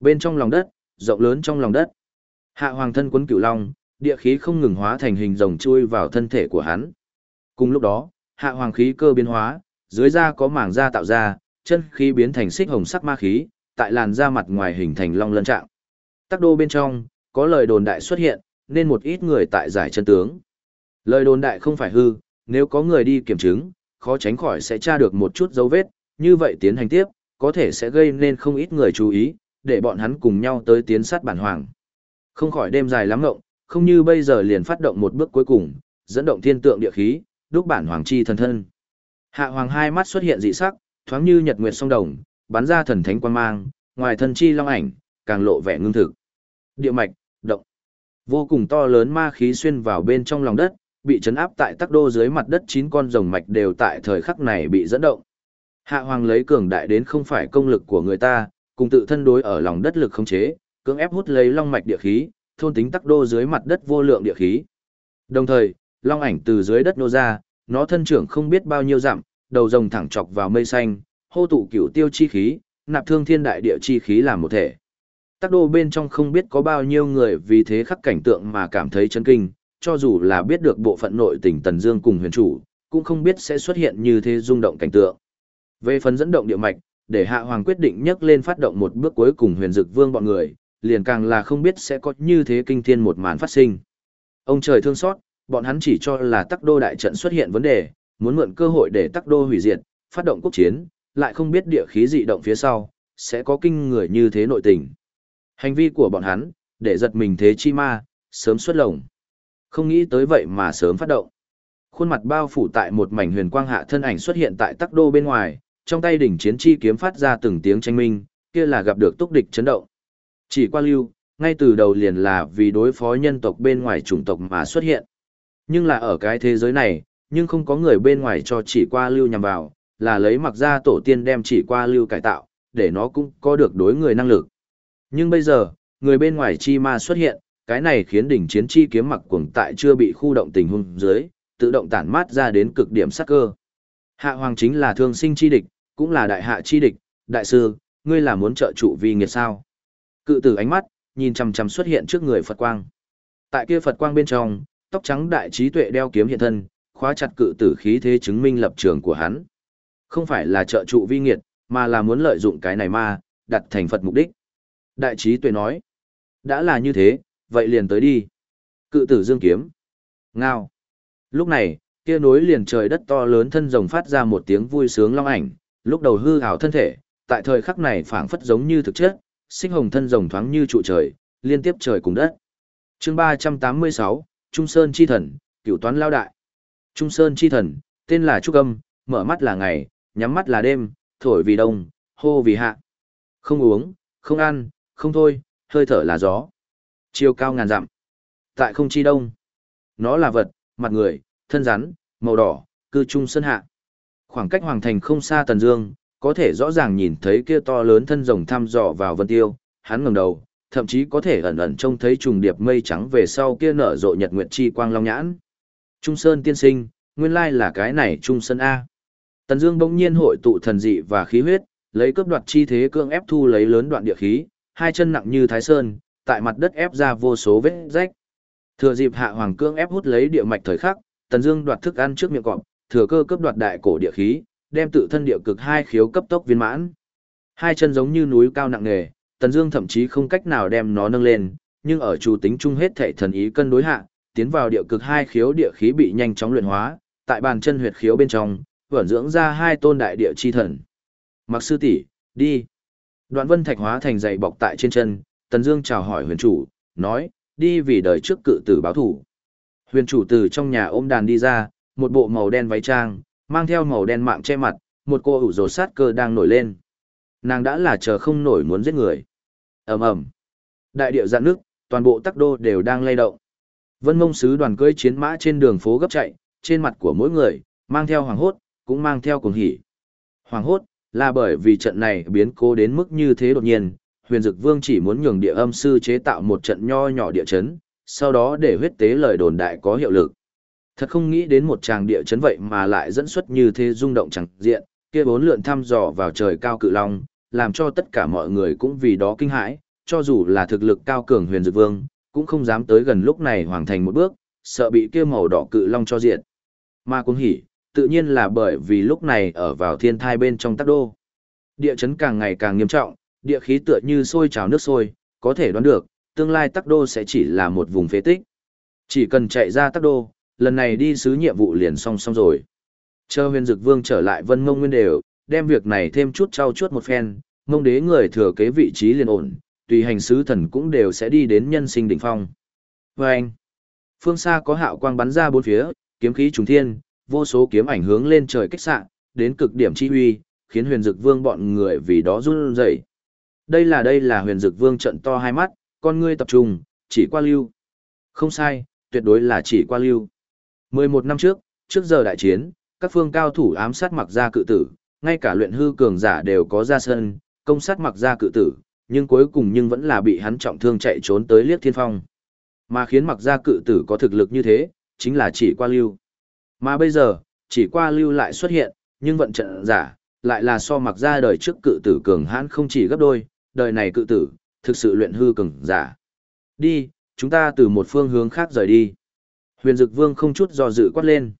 A: Bên trong lòng đất, rộng lớn trong lòng đất. Hạ Hoàng thân quấn cửu long, địa khí không ngừng hóa thành hình rồng chui vào thân thể của hắn. Cùng lúc đó, hạ hoàng khí cơ biến hóa, dưới da có mảng da tạo ra, chân khí biến thành xích hồng sắc ma khí, tại làn da mặt ngoài hình thành long lân trạng. Tắc đô bên trong, có lời đồn đại xuất hiện, nên một ít người tại giải chân tướng. Lời đồn đại không phải hư, nếu có người đi kiểm chứng, khó tránh khỏi sẽ tra được một chút dấu vết, như vậy tiến hành tiếp, có thể sẽ gây nên không ít người chú ý, để bọn hắn cùng nhau tới tiến sát bản hoàng. Không khỏi đêm dài lắm ngộng, không như bây giờ liền phát động một bước cuối cùng, dẫn động thiên tượng địa khí, đúc bản hoàng chi thần thân. Hạ hoàng hai mắt xuất hiện dị sắc, thoáng như nhật nguyệt song đồng, bắn ra thần thánh quang mang, ngoài thân chi long ảnh, càng lộ vẻ ngưng thực. Địa mạch, động. Vô cùng to lớn ma khí xuyên vào bên trong lòng đất, bị chấn áp tại tắc đô dưới mặt đất chín con rồng mạch đều tại thời khắc này bị dẫn động. Hạ hoàng lấy cường đại đến không phải công lực của người ta, cùng tự thân đối ở lòng đất lực không chế, cưỡng ép hút lấy long mạch địa khí, thôn tính tắc đô dưới mặt đất vô lượng địa khí. Đồng thời, long ảnh từ dưới đất nô ra, nó thân trưởng không biết bao nhiêu dặm, đầu rồng thẳng chọc vào mây xanh, hô tụ cửu tiêu chi khí, nạp thương thiên đại địa chi khí làm một thể. Tắc đô bên trong không biết có bao nhiêu người vì thế khắc cảnh tượng mà cảm thấy chấn kinh, cho dù là biết được bộ phận nội tình Tần Dương cùng huyền chủ, cũng không biết sẽ xuất hiện như thế rung động cảnh tượng. Về phần dẫn động địa mạch, để Hạ Hoàng quyết định nhấc lên phát động một bước cuối cùng huyền dực vương bọn người, liền càng là không biết sẽ có như thế kinh thiên một màn phát sinh. Ông trời thương xót, bọn hắn chỉ cho là tắc đô đại trận xuất hiện vấn đề, muốn mượn cơ hội để tắc đô hủy diệt, phát động quốc chiến, lại không biết địa khí dị động phía sau, sẽ có kinh người như thế nội tình. Hành vi của bọn hắn, để giật mình thế chi ma, sớm xuất lồng. Không nghĩ tới vậy mà sớm phát động. Khuôn mặt bao phủ tại một mảnh huyền quang hạ thân ảnh xuất hiện tại tắc đô bên ngoài, trong tay đỉnh chiến chi kiếm phát ra từng tiếng tranh minh, kia là gặp được túc địch chấn động. Chỉ qua lưu, ngay từ đầu liền là vì đối phó nhân tộc bên ngoài chủng tộc mà xuất hiện. Nhưng là ở cái thế giới này, nhưng không có người bên ngoài cho chỉ qua lưu nhằm vào, là lấy mặc ra tổ tiên đem chỉ qua lưu cải tạo, để nó cũng có được đối người năng lực. Nhưng bây giờ, người bên ngoài chi ma xuất hiện, cái này khiến đỉnh chiến chi kiếm mặc cuồng tại chưa bị khu động tình huống dưới, tự động tản mát ra đến cực điểm sát cơ. Hạ hoàng chính là thương sinh chi địch, cũng là đại hạ chi địch, đại sư, ngươi là muốn trợ trụ vì nghiệt sao? Cự tử ánh mắt, nhìn chằm chằm xuất hiện trước người Phật quang. Tại kia Phật quang bên trong, tóc trắng đại trí tuệ đeo kiếm hiện thân, khóa chặt cự tử khí thế chứng minh lập trường của hắn. Không phải là trợ trụ vi nghiệt, mà là muốn lợi dụng cái này ma, đặt thành Phật mục đích. Đại trí tuệ nói, đã là như thế, vậy liền tới đi. Cự tử dương kiếm. Ngao. Lúc này, kia nối liền trời đất to lớn thân rồng phát ra một tiếng vui sướng long ảnh, lúc đầu hư hào thân thể, tại thời khắc này phảng phất giống như thực chất, sinh hồng thân rồng thoáng như trụ trời, liên tiếp trời cùng đất. Chương 386, Trung Sơn chi thần, cửu toán lao đại. Trung Sơn chi thần, tên là Trúc Âm, mở mắt là ngày, nhắm mắt là đêm, thổi vì đông, hô vì hạ. Không uống, không ăn, không thôi, hơi thở là gió. Chiều cao ngàn dặm. Tại không chi đông. Nó là vật, mặt người, thân rắn, màu đỏ, cư trung sơn hạ. Khoảng cách hoàng thành không xa Tần Dương, có thể rõ ràng nhìn thấy kia to lớn thân rồng thăm dò vào vân tiêu, hắn ngẩng đầu, thậm chí có thể ẩn ẩn trông thấy trùng điệp mây trắng về sau kia nở rộ nhật nguyệt chi quang long nhãn. Trung Sơn tiên sinh, nguyên lai là cái này Trung Sơn A. Tần Dương bỗng nhiên hội tụ thần dị và khí huyết, lấy cướp đoạt chi thế cương ép thu lấy lớn đoạn địa khí, hai chân nặng như thái sơn, tại mặt đất ép ra vô số vết rách. Thừa dịp hạ hoàng cương ép hút lấy địa mạch thời khắc, Tần Dương đoạt thức ăn trước miệng cọp, thừa cơ cướp đoạt đại cổ địa khí, đem tự thân địa cực hai khiếu cấp tốc viên mãn. Hai chân giống như núi cao nặng nề, Tần Dương thậm chí không cách nào đem nó nâng lên, nhưng ở chủ tính chung hết thảy thần ý cân đối hạ, tiến vào địa cực hai khiếu địa khí bị nhanh chóng luyện hóa, tại bàn chân huyệt khiếu bên trong, vẩn dưỡng ra hai tôn đại địa chi thần. Mặc sư tỷ, đi. Đoạn Vân Thạch hóa thành dày bọc tại trên chân, Tần Dương chào hỏi huyền chủ, nói, đi vì đời trước cự tử báo thủ. Huyền chủ từ trong nhà ôm đàn đi ra, một bộ màu đen váy trang, mang theo màu đen mạng che mặt, một cô ủ rồ sát cơ đang nổi lên. Nàng đã là chờ không nổi muốn giết người. ầm ầm, Đại địa dạn nước, toàn bộ tắc đô đều đang lay động. Vân mông sứ đoàn cưỡi chiến mã trên đường phố gấp chạy, trên mặt của mỗi người, mang theo hoàng hốt, cũng mang theo cuồng hỉ. Hoàng hốt, là bởi vì trận này biến cố đến mức như thế đột nhiên, huyền dực vương chỉ muốn nhường địa âm sư chế tạo một trận nho nhỏ địa chấn, sau đó để huyết tế lời đồn đại có hiệu lực. Thật không nghĩ đến một tràng địa chấn vậy mà lại dẫn xuất như thế rung động chẳng diện, kia bốn lượn thăm dò vào trời cao cự long, làm cho tất cả mọi người cũng vì đó kinh hãi, cho dù là thực lực cao cường huyền dược vương, cũng không dám tới gần lúc này hoàn thành một bước, sợ bị kia màu đỏ cự long cho diện Mà cũng hỉ, tự nhiên là bởi vì lúc này ở vào thiên thai bên trong tắc đô. Địa chấn càng ngày càng nghiêm trọng, địa khí tựa như sôi trào nước sôi, có thể đoán được, tương lai tắc đô sẽ chỉ là một vùng phế tích. Chỉ cần chạy ra tắc đô, lần này đi sứ nhiệm vụ liền xong xong rồi. Chờ huyền dực vương trở lại vân mông nguyên đều, đem việc này thêm chút trao chuốt một phen, mông đế người thừa kế vị trí liền ổn, tùy hành sứ thần cũng đều sẽ đi đến nhân sinh đỉnh phong. Và anh, phương xa có hạo quang bắn ra bốn phía, kiếm khí trùng thiên, vô số kiếm ảnh hướng lên trời kích xạ, đến cực điểm chi huy, khiến huyền dực vương bọn người vì đó run rẩy. Đây là đây là huyền dực vương trận to hai mắt, con ngươi tập trung, chỉ qua lưu. Không sai, tuyệt đối là chỉ qua lưu. 11 năm trước, trước giờ đại chiến, các phương cao thủ ám sát mặc gia cự tử, ngay cả luyện hư cường giả đều có ra sân, công sát mặc gia cự tử, nhưng cuối cùng nhưng vẫn là bị hắn trọng thương chạy trốn tới liếc thiên phong. Mà khiến mặc gia cự tử có thực lực như thế, chính là chỉ qua lưu. Mà bây giờ, chỉ qua lưu lại xuất hiện, nhưng vận trận giả, lại là so mặc gia đời trước cự tử cường hãn không chỉ gấp đôi, đời này cự tử, thực sự luyện hư cường giả. Đi, chúng ta từ một phương hướng khác rời đi. Huyền Dực Vương không chút do dự quát lên.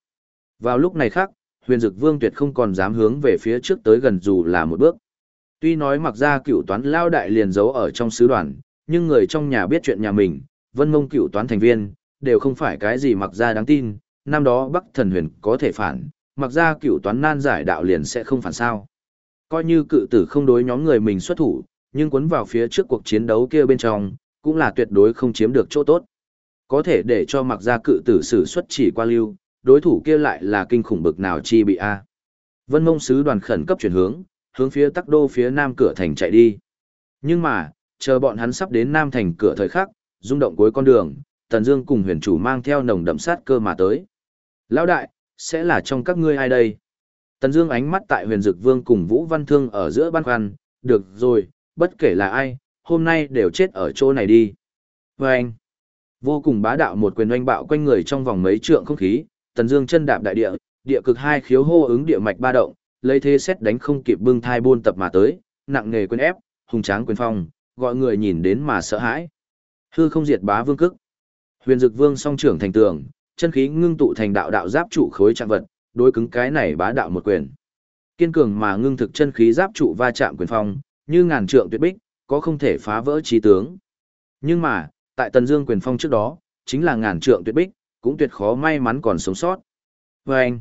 A: Vào lúc này khác, Huyền Dực Vương tuyệt không còn dám hướng về phía trước tới gần dù là một bước. Tuy nói mặc ra cựu toán lao đại liền giấu ở trong sứ đoàn, nhưng người trong nhà biết chuyện nhà mình, vân mông cựu toán thành viên, đều không phải cái gì mặc ra đáng tin, năm đó Bắc Thần Huyền có thể phản, mặc ra cựu toán nan giải đạo liền sẽ không phản sao. Coi như cự tử không đối nhóm người mình xuất thủ, nhưng cuốn vào phía trước cuộc chiến đấu kia bên trong, cũng là tuyệt đối không chiếm được chỗ tốt. Có thể để cho mặc gia cự tử sử xuất chỉ qua lưu, đối thủ kia lại là kinh khủng bực nào chi bị a. Vân Mông sứ đoàn khẩn cấp chuyển hướng, hướng phía Tắc Đô phía nam cửa thành chạy đi. Nhưng mà, chờ bọn hắn sắp đến nam thành cửa thời khắc, rung động cuối con đường, Tần Dương cùng Huyền chủ mang theo nồng đậm sát cơ mà tới. "Lão đại, sẽ là trong các ngươi ai đây?" Tần Dương ánh mắt tại Huyền Dực Vương cùng Vũ Văn Thương ở giữa ban khoăn, "Được rồi, bất kể là ai, hôm nay đều chết ở chỗ này đi." Oeng. Vô cùng bá đạo một quyền oanh bạo quanh người trong vòng mấy trượng không khí, Tần Dương chân đạp đại địa, địa cực hai khiếu hô ứng địa mạch ba động, lấy thế xét đánh không kịp bưng thai buôn tập mà tới, nặng nghề quyền ép, hùng tráng quyền phong, gọi người nhìn đến mà sợ hãi. Hư không diệt bá vương cức. Huyền Dực Vương song trưởng thành tường, chân khí ngưng tụ thành đạo đạo giáp trụ khối trạng vật, đối cứng cái này bá đạo một quyền. Kiên cường mà ngưng thực chân khí giáp trụ va chạm quyền phong, như ngàn trượng tuyệt bích, có không thể phá vỡ trí tướng. Nhưng mà, tại Tần Dương quyền phong trước đó, chính là ngàn trượng tuyệt bích, cũng tuyệt khó may mắn còn sống sót. Và anh,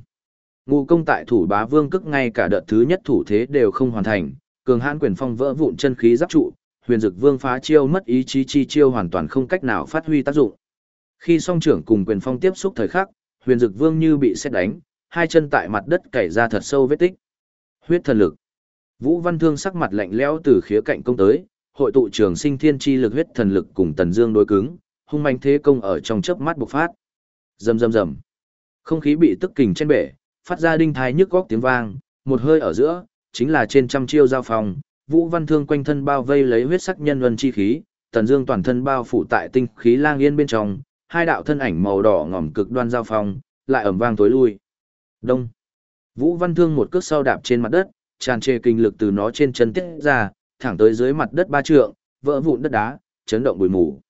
A: ngụ công tại thủ bá vương cức ngay cả đợt thứ nhất thủ thế đều không hoàn thành, cường hãn quyền phong vỡ vụn chân khí giáp trụ, huyền dực vương phá chiêu mất ý chí chi chiêu hoàn toàn không cách nào phát huy tác dụng. Khi song trưởng cùng quyền phong tiếp xúc thời khắc, huyền dực vương như bị xét đánh, hai chân tại mặt đất cày ra thật sâu vết tích. Huyết thần lực. Vũ Văn Thương sắc mặt lạnh lẽo từ khía cạnh công tới, hội tụ trường sinh thiên chi lực huyết thần lực cùng tần dương đối cứng, hung manh thế công ở trong chớp mắt bộc phát. Rầm rầm rầm. Không khí bị tức kình trên bể, phát ra đinh thai nhức góc tiếng vang, một hơi ở giữa, chính là trên trăm chiêu giao phòng, Vũ Văn Thương quanh thân bao vây lấy huyết sắc nhân luân chi khí, Tần Dương toàn thân bao phủ tại tinh khí lang yên bên trong, hai đạo thân ảnh màu đỏ ngòm cực đoan giao phong, lại ầm vang tối lui. Đông. Vũ Văn Thương một cước sau đạp trên mặt đất, tràn trề kinh lực từ nó trên chân tiết ra, thẳng tới dưới mặt đất ba trượng, vỡ vụn đất đá, chấn động bụi mù.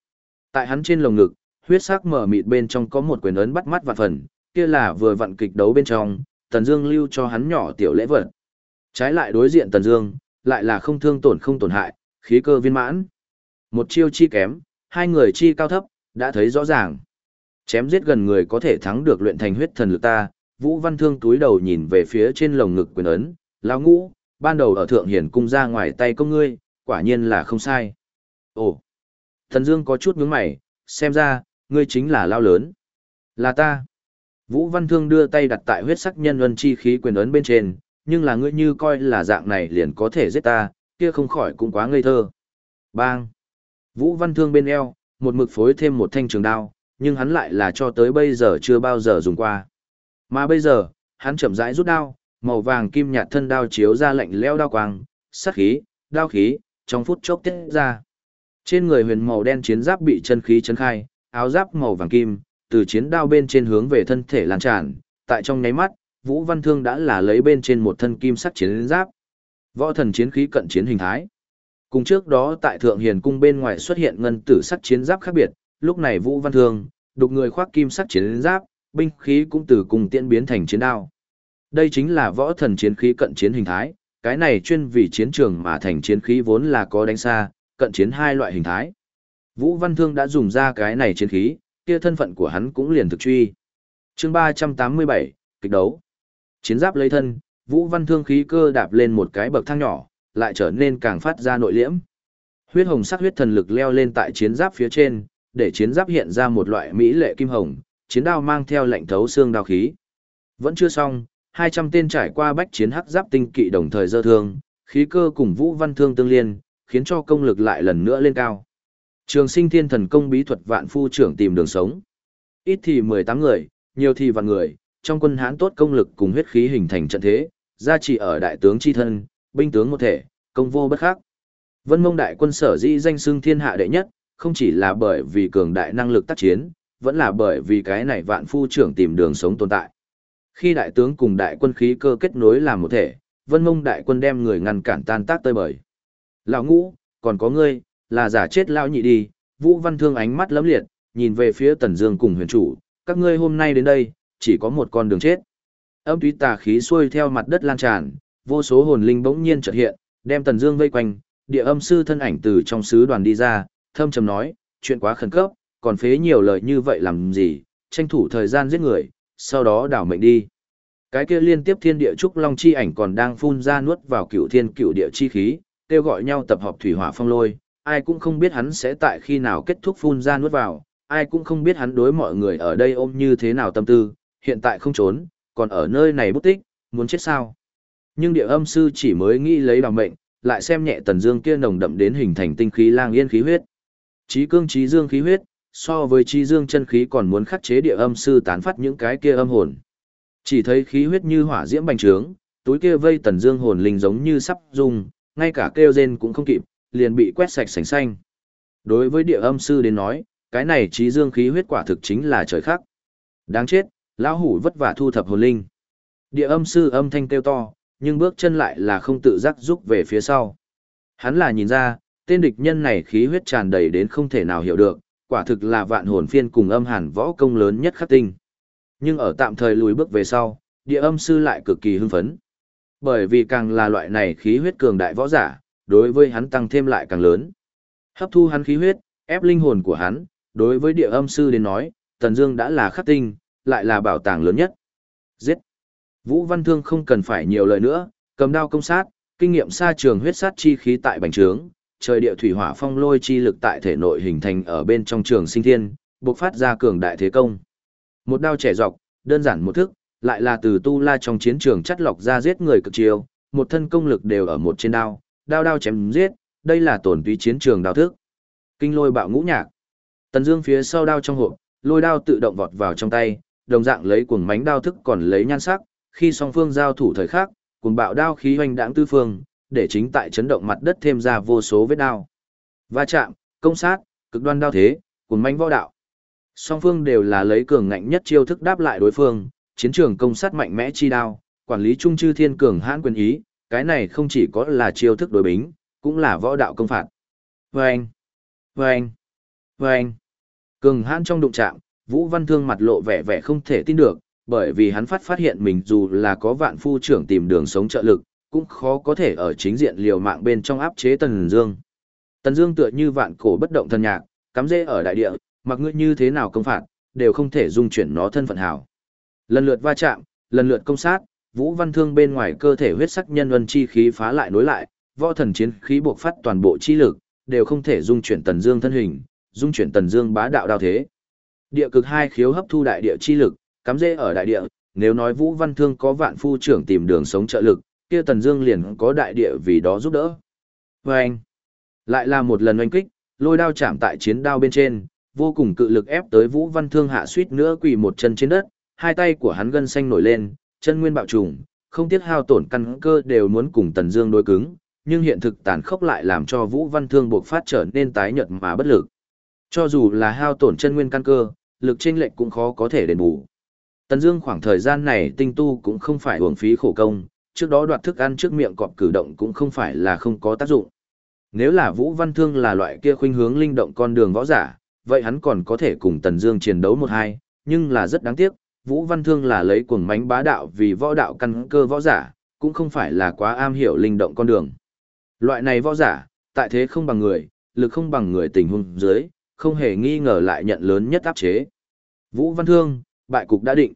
A: Tại hắn trên lồng ngực, huyết sắc mở mịt bên trong có một quyền ấn bắt mắt và phần, kia là vừa vặn kịch đấu bên trong, Tần Dương lưu cho hắn nhỏ tiểu lễ vật. Trái lại đối diện Tần Dương, lại là không thương tổn không tổn hại, khí cơ viên mãn. Một chiêu chi kém, hai người chi cao thấp, đã thấy rõ ràng. Chém giết gần người có thể thắng được luyện thành huyết thần lực ta, Vũ Văn Thương túi đầu nhìn về phía trên lồng ngực quyền ấn, lão ngũ, ban đầu ở thượng hiển cung ra ngoài tay công ngươi, quả nhiên là không sai. Ồ, thần dương có chút nhướng mày, xem ra, ngươi chính là lao lớn. Là ta. Vũ Văn Thương đưa tay đặt tại huyết sắc nhân luân chi khí quyền ấn bên trên, nhưng là ngươi như coi là dạng này liền có thể giết ta, kia không khỏi cũng quá ngây thơ. Bang. Vũ Văn Thương bên eo, một mực phối thêm một thanh trường đao, nhưng hắn lại là cho tới bây giờ chưa bao giờ dùng qua. Mà bây giờ, hắn chậm rãi rút đao, màu vàng kim nhạt thân đao chiếu ra lạnh lẽo đao quang, sát khí, đao khí, trong phút chốc tiết ra. Trên người huyền màu đen chiến giáp bị chân khí chấn khai, áo giáp màu vàng kim, từ chiến đao bên trên hướng về thân thể lan tràn, tại trong nháy mắt, Vũ Văn Thương đã là lấy bên trên một thân kim sắc chiến giáp. Võ thần chiến khí cận chiến hình thái. Cùng trước đó tại Thượng Hiền cung bên ngoài xuất hiện ngân tử sắc chiến giáp khác biệt, lúc này Vũ Văn Thương, đục người khoác kim sắc chiến giáp, binh khí cũng từ cùng tiễn biến thành chiến đao. Đây chính là võ thần chiến khí cận chiến hình thái, cái này chuyên vì chiến trường mà thành chiến khí vốn là có đánh xa, cận chiến hai loại hình thái. Vũ Văn Thương đã dùng ra cái này chiến khí, kia thân phận của hắn cũng liền thực truy. Chương 387, kịch đấu. Chiến giáp lấy thân, Vũ Văn Thương khí cơ đạp lên một cái bậc thang nhỏ, lại trở nên càng phát ra nội liễm. Huyết hồng sắc huyết thần lực leo lên tại chiến giáp phía trên, để chiến giáp hiện ra một loại mỹ lệ kim hồng, chiến đao mang theo lệnh thấu xương đao khí. Vẫn chưa xong, 200 tên trải qua bách chiến hắc giáp tinh kỵ đồng thời dơ thương, khí cơ cùng Vũ Văn Thương tương liên, khiến cho công lực lại lần nữa lên cao. Trường sinh thiên thần công bí thuật vạn phu trưởng tìm đường sống. Ít thì 18 người, nhiều thì vạn người, trong quân hãn tốt công lực cùng huyết khí hình thành trận thế, gia trì ở đại tướng chi thân, binh tướng một thể, công vô bất khắc. Vân Mông đại quân sở dĩ danh xưng thiên hạ đệ nhất, không chỉ là bởi vì cường đại năng lực tác chiến, vẫn là bởi vì cái này vạn phu trưởng tìm đường sống tồn tại. Khi đại tướng cùng đại quân khí cơ kết nối làm một thể, Vân Mông đại quân đem người ngăn cản tan tác tơi bời. Lão ngũ, còn có ngươi, là giả chết lao nhị đi, Vũ Văn Thương ánh mắt lấm liệt, nhìn về phía Tần Dương cùng huyền chủ, các ngươi hôm nay đến đây, chỉ có một con đường chết. Âm túy tà khí xuôi theo mặt đất lan tràn, vô số hồn linh bỗng nhiên chợt hiện, đem Tần Dương vây quanh, địa âm sư thân ảnh từ trong sứ đoàn đi ra, thâm trầm nói, chuyện quá khẩn cấp, còn phế nhiều lời như vậy làm gì, tranh thủ thời gian giết người, sau đó đảo mệnh đi. Cái kia liên tiếp thiên địa trúc long chi ảnh còn đang phun ra nuốt vào cựu thiên cựu địa chi khí, kêu gọi nhau tập hợp thủy hỏa phong lôi, ai cũng không biết hắn sẽ tại khi nào kết thúc phun ra nuốt vào, ai cũng không biết hắn đối mọi người ở đây ôm như thế nào tâm tư, hiện tại không trốn, còn ở nơi này bút tích, muốn chết sao. Nhưng địa âm sư chỉ mới nghĩ lấy bằng mệnh, lại xem nhẹ tần dương kia nồng đậm đến hình thành tinh khí lang yên khí huyết. Trí cương trí dương khí huyết, so với trí dương chân khí còn muốn khắc chế địa âm sư tán phát những cái kia âm hồn. Chỉ thấy khí huyết như hỏa diễm bành trướng, túi kia vây tần dương hồn linh giống như sắp dung, ngay cả kêu rên cũng không kịp, liền bị quét sạch sành xanh. Đối với địa âm sư đến nói, cái này trí dương khí huyết quả thực chính là trời khắc. Đáng chết, lão hủ vất vả thu thập hồn linh. Địa âm sư âm thanh kêu to, nhưng bước chân lại là không tự giác rút về phía sau. Hắn là nhìn ra, tên địch nhân này khí huyết tràn đầy đến không thể nào hiểu được, quả thực là vạn hồn phiên cùng âm hàn võ công lớn nhất khắc tinh. Nhưng ở tạm thời lùi bước về sau, địa âm sư lại cực kỳ hưng phấn. Bởi vì càng là loại này khí huyết cường đại võ giả, đối với hắn tăng thêm lại càng lớn. Hấp thu hắn khí huyết, ép linh hồn của hắn, đối với địa âm sư đến nói, Tần Dương đã là khắc tinh, lại là bảo tàng lớn nhất. Giết! Vũ Văn Thương không cần phải nhiều lời nữa, cầm đao công sát, kinh nghiệm xa trường huyết sát chi khí tại bành trướng, trời địa thủy hỏa phong lôi chi lực tại thể nội hình thành ở bên trong trường sinh thiên, bộc phát ra cường đại thế công. Một đao trẻ dọc, đơn giản một thức, lại là từ tu la trong chiến trường chắt lọc ra giết người cực chiêu, một thân công lực đều ở một trên đao, đao đao chém giết, đây là tổn túy chiến trường đao thức. Kinh lôi bạo ngũ nhạc. Tần Dương phía sau đao trong hộp, lôi đao tự động vọt vào trong tay, đồng dạng lấy cuồng mánh đao thức còn lấy nhan sắc, khi song phương giao thủ thời khắc, cuồng bạo đao khí hoành đãng tư phương, để chính tại chấn động mặt đất thêm ra vô số vết đao. Va chạm, công sát, cực đoan đao thế, cuồng manh võ đạo. Song phương đều là lấy cường ngạnh nhất chiêu thức đáp lại đối phương, chiến trường công sát mạnh mẽ chi đao, quản lý trung chư thiên cường hãn quyền ý, cái này không chỉ có là chiêu thức đối bính, cũng là võ đạo công phạt. Vâng! Vâng! Vâng! Cường hãn trong đụng chạm, Vũ Văn Thương mặt lộ vẻ vẻ không thể tin được, bởi vì hắn phát phát hiện mình dù là có vạn phu trưởng tìm đường sống trợ lực, cũng khó có thể ở chính diện liều mạng bên trong áp chế Tần Dương. Tần Dương tựa như vạn cổ bất động thần nhạc, cắm rễ ở đại địa, mặc ngươi như thế nào công phạt, đều không thể dung chuyển nó thân phận hảo. Lần lượt va chạm, lần lượt công sát, Vũ Văn Thương bên ngoài cơ thể huyết sắc nhân luân chi khí phá lại nối lại, võ thần chiến khí buộc phát toàn bộ chi lực, đều không thể dung chuyển Tần Dương thân hình, dung chuyển Tần Dương bá đạo đao thế. Địa cực hai khiếu hấp thu đại địa chi lực, cắm rễ ở đại địa, nếu nói Vũ Văn Thương có vạn phu trưởng tìm đường sống trợ lực, kia Tần Dương liền có đại địa vì đó giúp đỡ. Oeng! Lại là một lần oanh kích, lôi đao chạm tại chiến đao bên trên, vô cùng cự lực ép tới Vũ Văn Thương hạ suýt nữa quỳ một chân trên đất, hai tay của hắn gân xanh nổi lên, chân nguyên bạo trùng, không tiếc hao tổn căn cơ đều muốn cùng Tần Dương đối cứng, nhưng hiện thực tàn khốc lại làm cho Vũ Văn Thương buộc phát trở nên tái nhợt mà bất lực. Cho dù là hao tổn chân nguyên căn cơ, lực chênh lệch cũng khó có thể đền bù. Tần Dương khoảng thời gian này tinh tu cũng không phải uổng phí khổ công, trước đó đoạt thức ăn trước miệng cọp cử động cũng không phải là không có tác dụng. Nếu là Vũ Văn Thương là loại kia khuynh hướng linh động con đường võ giả, vậy hắn còn có thể cùng Tần Dương chiến đấu một hai, nhưng là rất đáng tiếc, Vũ Văn Thương là lấy cuồng mánh bá đạo vì võ đạo căn cơ võ giả, cũng không phải là quá am hiểu linh động con đường. Loại này võ giả, tại thế không bằng người, lực không bằng người tình huống dưới, không hề nghi ngờ lại nhận lớn nhất áp chế. Vũ Văn Thương, bại cục đã định.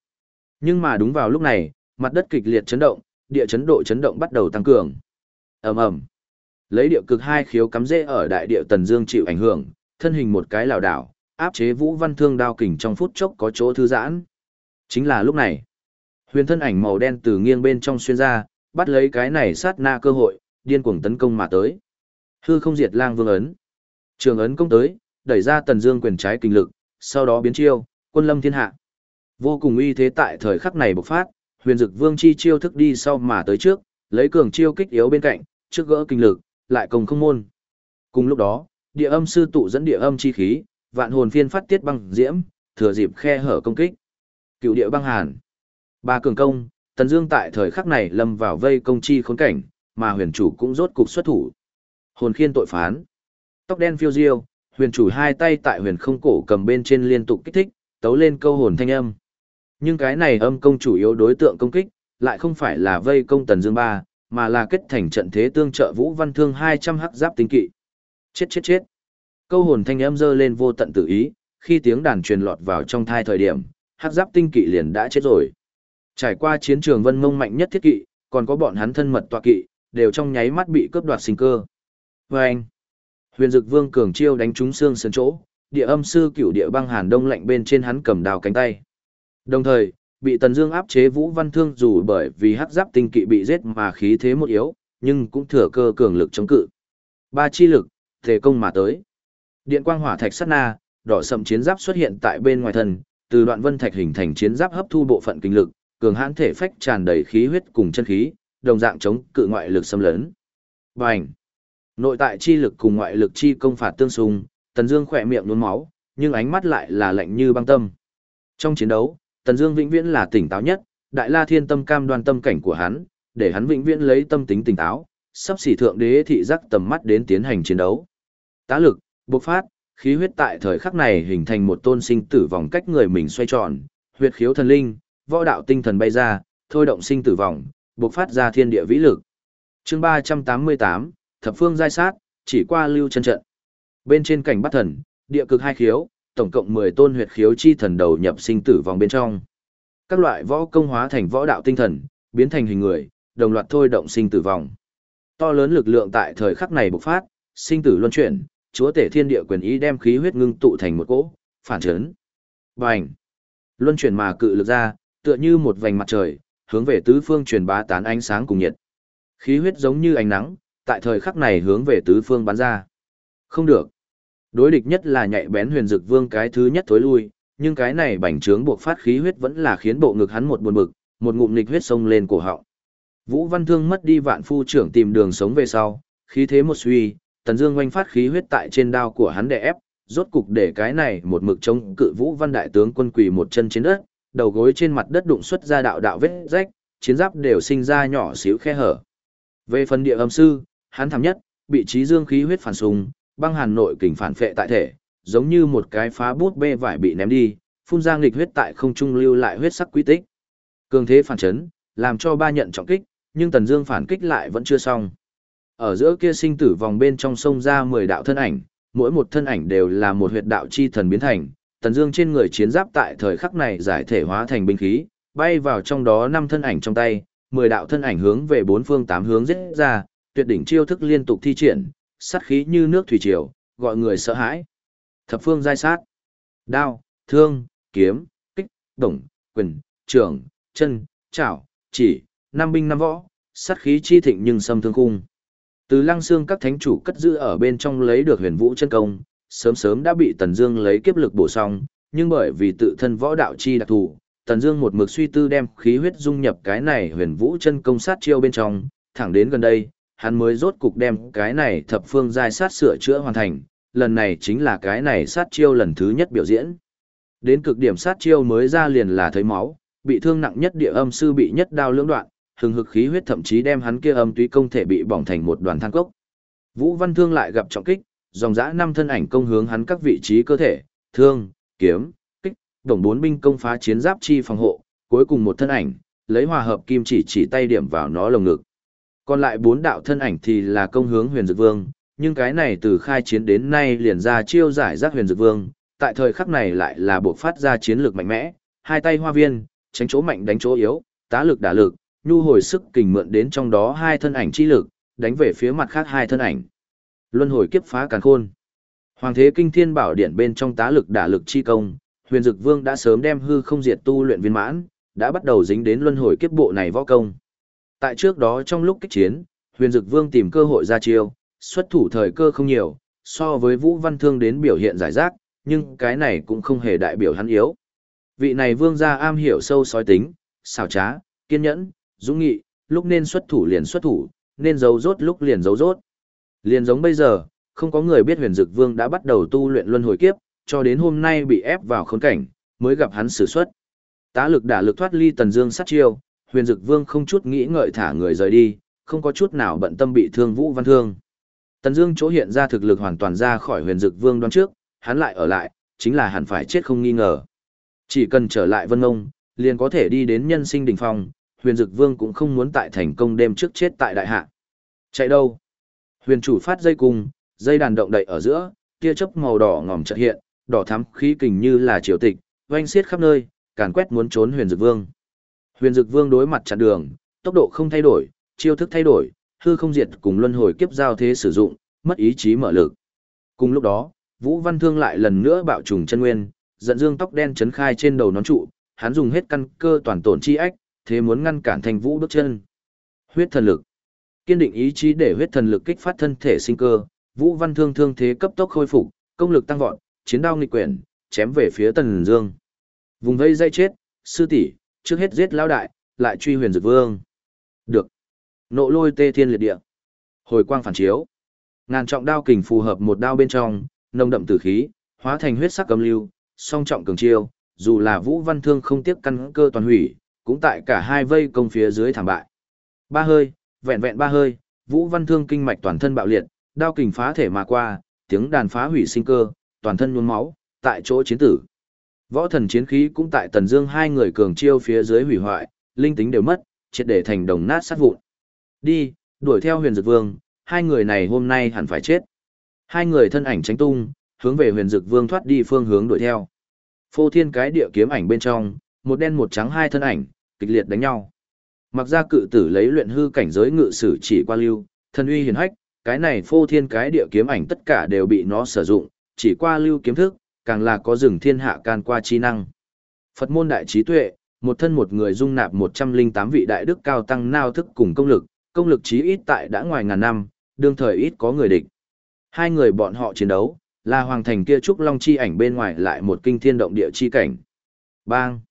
A: Nhưng mà đúng vào lúc này, mặt đất kịch liệt chấn động, địa chấn độ chấn động bắt đầu tăng cường. Ầm ầm. Lấy địa cực hai khiếu cắm rễ ở đại địa Tần Dương chịu ảnh hưởng, thân hình một cái lảo đảo, áp chế Vũ Văn Thương đao kình trong phút chốc có chỗ thư giãn. Chính là lúc này, huyền thân ảnh màu đen từ nghiêng bên trong xuyên ra, bắt lấy cái này sát na cơ hội, điên cuồng tấn công mà tới. Hư không diệt lang vương ấn. Trường ấn công tới, đẩy ra Tần Dương quyền trái kinh lực, sau đó biến chiêu, quân lâm thiên hạ. Vô cùng uy thế tại thời khắc này bộc phát, Huyền Dực Vương chi chiêu thức đi sau mà tới trước, lấy cường chiêu kích yếu bên cạnh, trước gỡ kinh lực, lại công không môn. Cùng lúc đó, địa âm sư tụ dẫn địa âm chi khí, vạn hồn phiên phát tiết băng diễm, thừa dịp khe hở công kích. Cựu địa băng hàn. Ba cường công, Tần Dương tại thời khắc này lâm vào vây công chi khốn cảnh, mà huyền chủ cũng rốt cục xuất thủ. Hồn khiên tội phán. Tóc đen phiêu diêu, huyền chủ hai tay tại huyền không cổ cầm bên trên liên tục kích thích, tấu lên câu hồn thanh âm. Nhưng cái này âm công chủ yếu đối tượng công kích, lại không phải là vây công Tần Dương ba, mà là kết thành trận thế tương trợ Vũ Văn Thương 200 hắc giáp tinh kỵ. Chết chết chết. Câu hồn thanh âm giơ lên vô tận tự ý, khi tiếng đàn truyền lọt vào trong thai thời điểm, hắc giáp tinh kỵ liền đã chết rồi. Trải qua chiến trường vân mông mạnh nhất thiết kỵ, còn có bọn hắn thân mật tọa kỵ, đều trong nháy mắt bị cướp đoạt sinh cơ. Vâng! Huyền Dực Vương cường chiêu đánh trúng xương sườn chỗ, địa âm sư cửu địa băng hàn đông lạnh bên trên hắn cầm đào cánh tay. Đồng thời, bị Tần Dương áp chế Vũ Văn Thương dù bởi vì hắc giáp tinh kỵ bị giết mà khí thế một yếu, nhưng cũng thừa cơ cường lực chống cự. Ba chi lực, thể công mà tới. Điện quang hỏa thạch sát na, đỏ sẫm chiến giáp xuất hiện tại bên ngoài thân, từ đoạn vân thạch hình thành chiến giáp hấp thu bộ phận kinh lực, cường hãn thể phách tràn đầy khí huyết cùng chân khí, đồng dạng chống cự ngoại lực xâm lấn. Bành! Nội tại chi lực cùng ngoại lực chi công phạt tương xung, Tần Dương khỏe miệng nuốt máu, nhưng ánh mắt lại là lạnh như băng tâm. Trong chiến đấu, Tần Dương vĩnh viễn là tỉnh táo nhất, Đại La Thiên Tâm cam đoan tâm cảnh của hắn, để hắn vĩnh viễn lấy tâm tính tỉnh táo, sắp xỉ thượng đế thị giác tầm mắt đến tiến hành chiến đấu. Tá lực, bộc phát, khí huyết tại thời khắc này hình thành một tôn sinh tử vòng cách người mình xoay tròn, huyết khiếu thần linh, võ đạo tinh thần bay ra, thôi động sinh tử vòng, bộc phát ra thiên địa vĩ lực. Chương 388, Thập phương giai sát, chỉ qua lưu chân trận. Bên trên cảnh bắt thần, địa cực hai khiếu, tổng cộng 10 tôn huyệt khiếu chi thần đầu nhập sinh tử vòng bên trong. Các loại võ công hóa thành võ đạo tinh thần, biến thành hình người, đồng loạt thôi động sinh tử vòng. To lớn lực lượng tại thời khắc này bộc phát, sinh tử luân chuyển, chúa tể thiên địa quyền ý đem khí huyết ngưng tụ thành một cỗ, phản chấn. Bành! Luân chuyển mà cự lực ra, tựa như một vành mặt trời, hướng về tứ phương truyền bá tán ánh sáng cùng nhiệt. Khí huyết giống như ánh nắng, tại thời khắc này hướng về tứ phương bắn ra. Không được. Đối địch nhất là nhạy bén huyền dực vương cái thứ nhất thối lui, nhưng cái này bành trướng buộc phát khí huyết vẫn là khiến bộ ngực hắn một buồn bực, một ngụm nghịch huyết sông lên cổ họng. Vũ Văn Thương mất đi vạn phu trưởng tìm đường sống về sau, khí thế một suy, Tần Dương oanh phát khí huyết tại trên đao của hắn đè ép, rốt cục để cái này một mực chống cự Vũ Văn đại tướng quân quỳ một chân trên đất, đầu gối trên mặt đất đụng xuất ra đạo đạo vết rách, chiến giáp đều sinh ra nhỏ xíu khe hở. Về phần địa âm sư, hắn thảm nhất, bị trí dương khí huyết phản xung, băng hàn nội kình phản phệ tại thể, giống như một cái phá bút bê vải bị ném đi, phun ra nghịch huyết tại không trung lưu lại huyết sắc quy tích. Cường thế phản chấn, làm cho ba nhận trọng kích, nhưng Tần Dương phản kích lại vẫn chưa xong. Ở giữa kia sinh tử vòng bên trong sông ra 10 đạo thân ảnh, mỗi một thân ảnh đều là một huyệt đạo chi thần biến thành, Tần Dương trên người chiến giáp tại thời khắc này giải thể hóa thành binh khí, bay vào trong đó năm thân ảnh trong tay, 10 đạo thân ảnh hướng về bốn phương tám hướng giết ra, tuyệt đỉnh chiêu thức liên tục thi triển, sát khí như nước thủy triều, gọi người sợ hãi. Thập phương giai sát. Đao, thương, kiếm, kích, đồng, quyền, trường, chân, chảo, chỉ, năm binh năm võ, sát khí chi thịnh nhưng xâm thương khung. Từ lăng xương các thánh chủ cất giữ ở bên trong lấy được huyền vũ chân công, sớm sớm đã bị Tần Dương lấy kiếp lực bổ xong, nhưng bởi vì tự thân võ đạo chi đặc thù, Tần Dương một mực suy tư đem khí huyết dung nhập cái này huyền vũ chân công sát chiêu bên trong, thẳng đến gần đây, hắn mới rốt cục đem cái này thập phương giai sát sửa chữa hoàn thành, lần này chính là cái này sát chiêu lần thứ nhất biểu diễn. Đến cực điểm sát chiêu mới ra liền là thấy máu, bị thương nặng nhất địa âm sư bị nhất đao lưỡng đoạn, hừng hực khí huyết thậm chí đem hắn kia âm túy công thể bị bỏng thành một đoàn than cốc. Vũ Văn Thương lại gặp trọng kích, dòng dã năm thân ảnh công hướng hắn các vị trí cơ thể, thương, kiếm, kích, đồng bốn binh công phá chiến giáp chi phòng hộ, cuối cùng một thân ảnh, lấy hòa hợp kim chỉ chỉ tay điểm vào nó lồng ngực. Còn lại bốn đạo thân ảnh thì là công hướng huyền dược vương, nhưng cái này từ khai chiến đến nay liền ra chiêu giải rác huyền dược vương, tại thời khắc này lại là buộc phát ra chiến lược mạnh mẽ, hai tay hoa viên, tránh chỗ mạnh đánh chỗ yếu, tá lực đả lực, nhu hồi sức kình mượn đến trong đó hai thân ảnh chi lực, đánh về phía mặt khác hai thân ảnh. Luân hồi kiếp phá càn khôn. Hoàng thế kinh thiên bảo điện bên trong tá lực đả lực chi công, huyền dực vương đã sớm đem hư không diệt tu luyện viên mãn, đã bắt đầu dính đến luân hồi kiếp bộ này võ công. Tại trước đó trong lúc kích chiến, huyền dực vương tìm cơ hội ra chiêu, xuất thủ thời cơ không nhiều, so với vũ văn thương đến biểu hiện giải rác, nhưng cái này cũng không hề đại biểu hắn yếu. Vị này vương gia am hiểu sâu sói tính, xảo trá, kiên nhẫn, dũng nghị, lúc nên xuất thủ liền xuất thủ, nên giấu rốt lúc liền giấu rốt. Liền giống bây giờ, không có người biết huyền dực vương đã bắt đầu tu luyện luân hồi kiếp, cho đến hôm nay bị ép vào khốn cảnh, mới gặp hắn sử xuất. Tá lực đả lực thoát ly tần dương sát chiêu, huyền dực vương không chút nghĩ ngợi thả người rời đi, không có chút nào bận tâm bị thương vũ văn thương. Tần dương chỗ hiện ra thực lực hoàn toàn ra khỏi huyền dực vương đoán trước, hắn lại ở lại, chính là hẳn phải chết không nghi ngờ. Chỉ cần trở lại vân ông liền có thể đi đến nhân sinh đỉnh phong, huyền dực vương cũng không muốn tại thành công đêm trước chết tại đại hạ. Chạy đâu? Huyền chủ phát dây cung, dây đàn động đậy ở giữa, tia chớp màu đỏ ngòm chợt hiện, đỏ thắm khí kình như là triều tịch, oanh xiết khắp nơi, càn quét muốn trốn huyền dực vương. Huyền dực vương đối mặt chặn đường, tốc độ không thay đổi, chiêu thức thay đổi, hư không diệt cùng luân hồi kiếp giao thế sử dụng, mất ý chí mở lực. Cùng lúc đó, Vũ Văn Thương lại lần nữa bạo trùng chân nguyên, giận dương tóc đen chấn khai trên đầu nón trụ, hắn dùng hết căn cơ toàn tổn chi ách, thế muốn ngăn cản thành Vũ bước chân. Huyết thần lực. Kiên định ý chí để huyết thần lực kích phát thân thể sinh cơ, Vũ Văn Thương thương thế cấp tốc khôi phục, công lực tăng vọt, chiến đao nghịch quyển, chém về phía Tần Dương. Vùng vây dây chết, sư tỷ, trước hết giết lão đại, lại truy huyền dược vương. Được. Nộ lôi tê thiên liệt địa. Hồi quang phản chiếu. Ngàn trọng đao kình phù hợp một đao bên trong, nồng đậm tử khí, hóa thành huyết sắc cầm lưu, song trọng cường chiêu, dù là Vũ Văn Thương không tiếc căn cơ toàn hủy, cũng tại cả hai vây công phía dưới thảm bại. Ba hơi, vẹn vẹn ba hơi, Vũ Văn Thương kinh mạch toàn thân bạo liệt, đao kình phá thể mà qua, tiếng đàn phá hủy sinh cơ, toàn thân nhuốm máu, tại chỗ chiến tử. Võ thần chiến khí cũng tại Tần Dương hai người cường chiêu phía dưới hủy hoại, linh tính đều mất, triệt để thành đồng nát sát vụn. Đi, đuổi theo Huyền Dực Vương, hai người này hôm nay hẳn phải chết. Hai người thân ảnh tránh tung, hướng về Huyền Dực Vương thoát đi phương hướng đuổi theo. Phô Thiên cái địa kiếm ảnh bên trong, một đen một trắng hai thân ảnh, kịch liệt đánh nhau. Mặc ra cự tử lấy luyện hư cảnh giới ngự sử chỉ qua lưu, thần uy hiển hách, cái này phô thiên cái địa kiếm ảnh tất cả đều bị nó sử dụng, chỉ qua lưu kiếm thức, càng là có rừng thiên hạ can qua chi năng. Phật môn đại trí tuệ, một thân một người dung nạp 108 vị đại đức cao tăng nao thức cùng công lực, công lực chí ít tại đã ngoài ngàn năm, đương thời ít có người địch. Hai người bọn họ chiến đấu, là hoàng thành kia trúc long chi ảnh bên ngoài lại một kinh thiên động địa chi cảnh. Bang!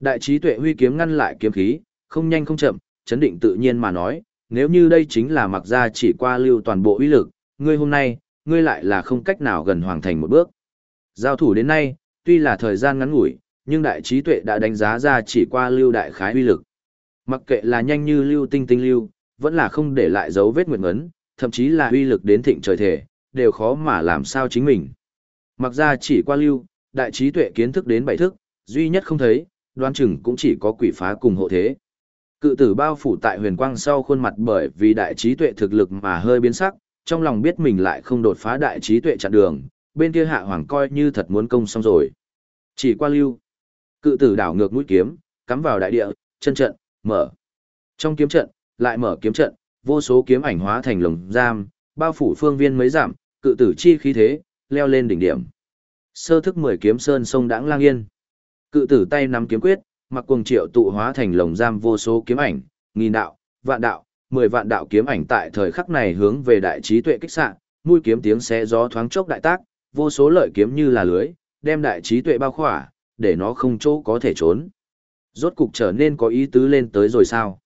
A: Đại trí tuệ huy kiếm ngăn lại kiếm khí, không nhanh không chậm, chấn định tự nhiên mà nói, nếu như đây chính là mặc ra chỉ qua lưu toàn bộ uy lực, ngươi hôm nay, ngươi lại là không cách nào gần hoàng thành một bước. Giao thủ đến nay, tuy là thời gian ngắn ngủi, nhưng đại trí tuệ đã đánh giá ra chỉ qua lưu đại khái uy lực. Mặc kệ là nhanh như lưu tinh tinh lưu, vẫn là không để lại dấu vết nguyện ấn, thậm chí là uy lực đến thịnh trời thể, đều khó mà làm sao chính mình. Mặc ra chỉ qua lưu, đại trí tuệ kiến thức đến bảy thức, duy nhất không thấy, đoán chừng cũng chỉ có quỷ phá cùng hộ thế. Cự tử bao phủ tại huyền quang sau khuôn mặt bởi vì đại trí tuệ thực lực mà hơi biến sắc, trong lòng biết mình lại không đột phá đại trí tuệ chặn đường, bên kia hạ hoàng coi như thật muốn công xong rồi. Chỉ qua lưu. Cự tử đảo ngược mũi kiếm, cắm vào đại địa, chân trận, mở. Trong kiếm trận, lại mở kiếm trận, vô số kiếm ảnh hóa thành lồng giam, bao phủ phương viên mấy giảm, cự tử chi khí thế, leo lên đỉnh điểm. Sơ thức mười kiếm sơn sông đãng lang yên. Cự tử tay nắm kiếm quyết, mặc cuồng triệu tụ hóa thành lồng giam vô số kiếm ảnh, nghìn đạo, vạn đạo, mười vạn đạo kiếm ảnh tại thời khắc này hướng về đại trí tuệ kích sạn, mũi kiếm tiếng xé gió thoáng chốc đại tác, vô số lợi kiếm như là lưới, đem đại trí tuệ bao khỏa, để nó không chỗ có thể trốn. Rốt cục trở nên có ý tứ lên tới rồi sao?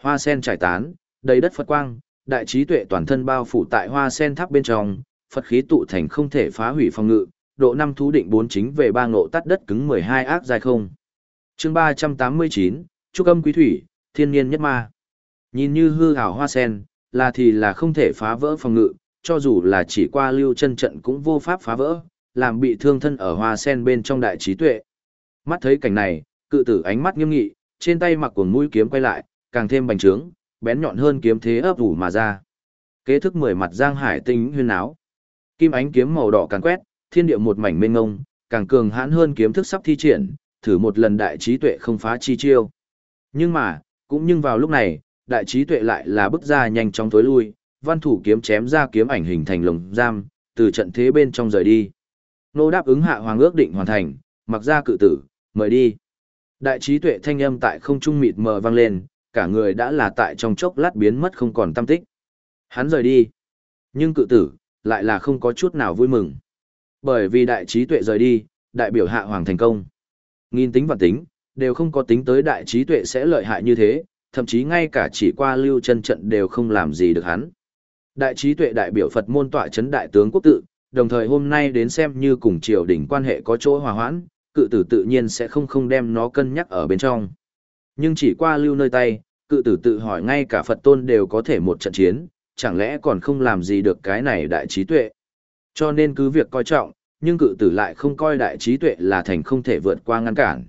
A: Hoa sen trải tán, đầy đất Phật quang, đại trí tuệ toàn thân bao phủ tại hoa sen tháp bên trong, Phật khí tụ thành không thể phá hủy phòng ngự, độ năm thú định bốn chính về ba ngộ tắt đất cứng 12 ác dài không chương ba trăm tám mươi chín trúc âm quý thủy thiên nhiên nhất ma nhìn như hư ảo hoa sen là thì là không thể phá vỡ phòng ngự cho dù là chỉ qua lưu chân trận cũng vô pháp phá vỡ làm bị thương thân ở hoa sen bên trong đại trí tuệ. Mắt thấy cảnh này, cự tử ánh mắt nghiêm nghị, trên tay mặc cuồng mũi kiếm quay lại, càng thêm bành trướng, bén nhọn hơn kiếm thế ấp ủ mà ra. Kế thức mười mặt giang hải tinh huyên áo. Kim ánh kiếm màu đỏ càng quét, thiên địa một mảnh mênh ngông, càng cường hãn hơn kiếm thức sắp thi triển, thử một lần đại trí tuệ không phá chi chiêu. Nhưng mà, cũng nhưng vào lúc này, đại trí tuệ lại là bước ra nhanh chóng tối lui, văn thủ kiếm chém ra kiếm ảnh hình thành lồng giam, từ trận thế bên trong rời đi. Nô đáp ứng hạ hoàng ước định hoàn thành, mặc ra cự tử, mời đi. Đại trí tuệ thanh âm tại không trung mịt mờ vang lên, cả người đã là tại trong chốc lát biến mất không còn tâm tích. Hắn rời đi. Nhưng cự tử, lại là không có chút nào vui mừng. Bởi vì đại trí tuệ rời đi, đại biểu hạ hoàng thành công. Nghìn tính và tính, đều không có tính tới đại trí tuệ sẽ lợi hại như thế, thậm chí ngay cả chỉ qua lưu chân trận đều không làm gì được hắn. Đại trí tuệ đại biểu Phật môn tọa chấn đại tướng quốc tự, đồng thời hôm nay đến xem như cùng triều đình quan hệ có chỗ hòa hoãn, cự tử tự nhiên sẽ không không đem nó cân nhắc ở bên trong. Nhưng chỉ qua lưu nơi tay, cự tử tự hỏi ngay cả Phật tôn đều có thể một trận chiến, chẳng lẽ còn không làm gì được cái này đại trí tuệ. Cho nên cứ việc coi trọng, nhưng cự tử lại không coi đại trí tuệ là thành không thể vượt qua ngăn cản.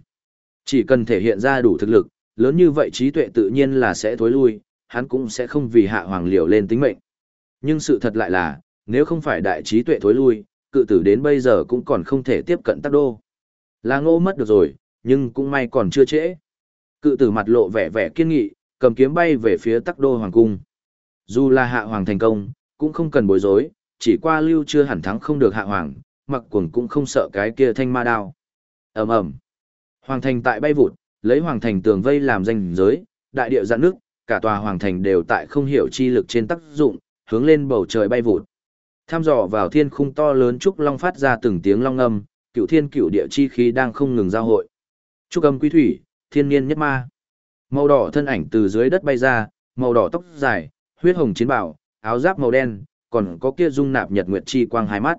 A: Chỉ cần thể hiện ra đủ thực lực, lớn như vậy trí tuệ tự nhiên là sẽ thối lui, hắn cũng sẽ không vì hạ hoàng liều lên tính mệnh. Nhưng sự thật lại là, nếu không phải đại trí tuệ thối lui, cự tử đến bây giờ cũng còn không thể tiếp cận tắc đô. Là ngô mất được rồi, nhưng cũng may còn chưa trễ. Cự tử mặt lộ vẻ vẻ kiên nghị, cầm kiếm bay về phía tắc đô hoàng cung. Dù là hạ hoàng thành công, cũng không cần bối rối, chỉ qua lưu chưa hẳn thắng không được hạ hoàng, mặc quần cũng không sợ cái kia thanh ma đao. ầm ầm Hoàng thành tại bay vụt, lấy hoàng thành tường vây làm danh giới, đại địa dạn nước, cả tòa hoàng thành đều tại không hiểu chi lực trên tác dụng, hướng lên bầu trời bay vụt. Tham dò vào thiên khung to lớn trúc long phát ra từng tiếng long âm, cựu thiên cựu địa chi khí đang không ngừng giao hội. Trúc âm quý thủy, thiên niên nhất ma. Màu đỏ thân ảnh từ dưới đất bay ra, màu đỏ tóc dài, huyết hồng chiến bảo, áo giáp màu đen, còn có kia dung nạp nhật nguyệt chi quang hai mắt.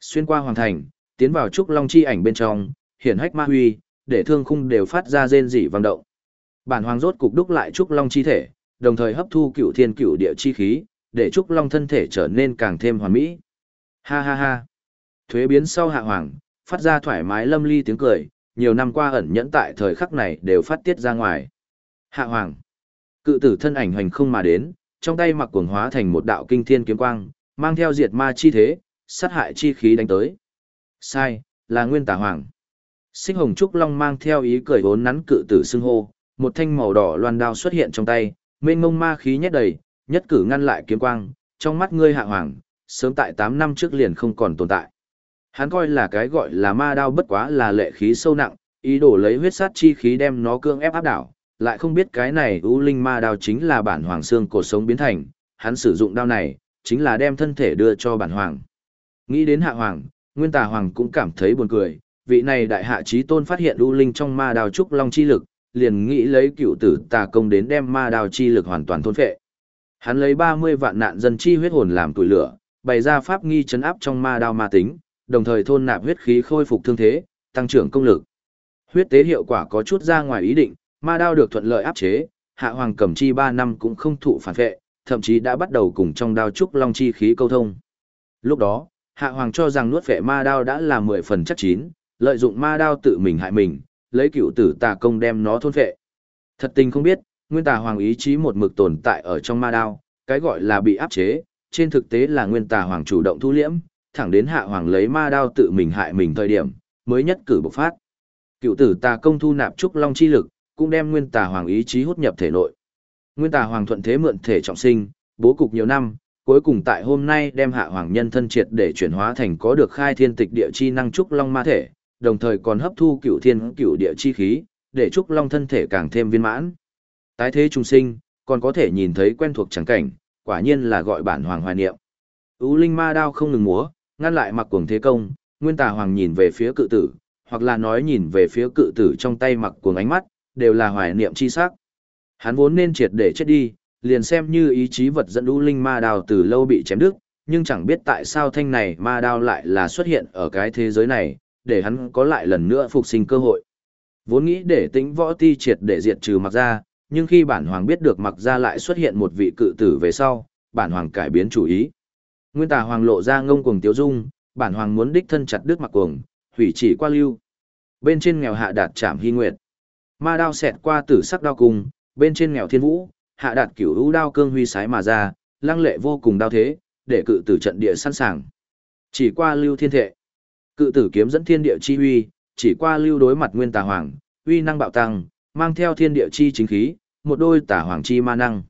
A: Xuyên qua hoàng thành, tiến vào trúc long chi ảnh bên trong, hiển hách ma huy, để thương khung đều phát ra rên rỉ vang động. Bản hoàng rốt cục đúc lại trúc long chi thể, đồng thời hấp thu cựu thiên cựu địa chi khí, để trúc long thân thể trở nên càng thêm hoàn mỹ. Ha ha ha. Thuế biến sau hạ hoàng, phát ra thoải mái lâm ly tiếng cười, nhiều năm qua ẩn nhẫn tại thời khắc này đều phát tiết ra ngoài. Hạ hoàng. Cự tử thân ảnh hoành không mà đến, trong tay mặc cuồng hóa thành một đạo kinh thiên kiếm quang, mang theo diệt ma chi thế, sát hại chi khí đánh tới. Sai, là nguyên tà hoàng. Sinh hồng trúc long mang theo ý cười vốn nắn cự tử xưng hô, một thanh màu đỏ loan đao xuất hiện trong tay, mênh mông ma khí nhét đầy, nhất cử ngăn lại kiếm quang, trong mắt ngươi hạ hoàng, sớm tại 8 năm trước liền không còn tồn tại. Hắn coi là cái gọi là ma đao bất quá là lệ khí sâu nặng, ý đồ lấy huyết sát chi khí đem nó cương ép áp đảo, lại không biết cái này u linh ma đao chính là bản hoàng xương cổ sống biến thành, hắn sử dụng đao này, chính là đem thân thể đưa cho bản hoàng. Nghĩ đến hạ hoàng, nguyên tà hoàng cũng cảm thấy buồn cười, vị này đại hạ trí tôn phát hiện u linh trong ma đao trúc long chi lực, liền nghĩ lấy cựu tử tà công đến đem ma đao chi lực hoàn toàn thôn phệ. Hắn lấy 30 vạn nạn dân chi huyết hồn làm tuổi lửa, bày ra pháp nghi chấn áp trong ma đao ma tính, đồng thời thôn nạp huyết khí khôi phục thương thế, tăng trưởng công lực. Huyết tế hiệu quả có chút ra ngoài ý định, ma đao được thuận lợi áp chế, hạ hoàng cẩm chi 3 năm cũng không thụ phản vệ, thậm chí đã bắt đầu cùng trong đao trúc long chi khí câu thông. Lúc đó, hạ hoàng cho rằng nuốt vệ ma đao đã là 10 phần chắc chín, lợi dụng ma đao tự mình hại mình, lấy cựu tử tà công đem nó thôn vệ. Thật tình không biết, nguyên tà hoàng ý chí một mực tồn tại ở trong ma đao, cái gọi là bị áp chế, trên thực tế là nguyên tà hoàng chủ động thu liễm, thẳng đến hạ hoàng lấy ma đao tự mình hại mình thời điểm, mới nhất cử bộc phát. Cựu tử tà công thu nạp trúc long chi lực, cũng đem nguyên tà hoàng ý chí hút nhập thể nội. Nguyên tà hoàng thuận thế mượn thể trọng sinh, bố cục nhiều năm, cuối cùng tại hôm nay đem hạ hoàng nhân thân triệt để chuyển hóa thành có được khai thiên tịch địa chi năng trúc long ma thể, đồng thời còn hấp thu cựu thiên cựu địa chi khí, để trúc long thân thể càng thêm viên mãn. Tái thế trùng sinh, còn có thể nhìn thấy quen thuộc trắng cảnh, quả nhiên là gọi bản hoàng hoài niệm. Ú linh ma đao không ngừng múa, ngăn lại mặc cuồng thế công, nguyên tà hoàng nhìn về phía cự tử, hoặc là nói nhìn về phía cự tử trong tay mặc cuồng ánh mắt, đều là hoài niệm chi sắc. Hắn vốn nên triệt để chết đi, liền xem như ý chí vật dẫn Ú linh ma đao từ lâu bị chém đứt, nhưng chẳng biết tại sao thanh này ma đao lại là xuất hiện ở cái thế giới này, để hắn có lại lần nữa phục sinh cơ hội. Vốn nghĩ để tĩnh võ ti triệt để diệt trừ mặc ra, nhưng khi bản hoàng biết được mặc ra lại xuất hiện một vị cự tử về sau, bản hoàng cải biến chủ ý. Nguyên tà hoàng lộ ra ngông cuồng tiếu dung, Bản hoàng muốn đích thân chặt đứt mặc cuồng, hủy chỉ qua lưu. Bên trên nghèo hạ đạt trảm hy nguyệt. Ma đao xẹt qua tử sắc đao cung, bên trên nghèo thiên vũ, hạ đạt cửu hữu đao cương huy sái mà ra, lăng lệ vô cùng đao thế, để cự tử trận địa sẵn sàng. Chỉ qua lưu thiên thệ. Cự tử kiếm dẫn thiên địa chi huy, chỉ qua lưu đối mặt nguyên tà hoàng, uy năng bạo tăng, mang theo thiên địa chi chính khí, một đôi tả hoàng chi ma năng.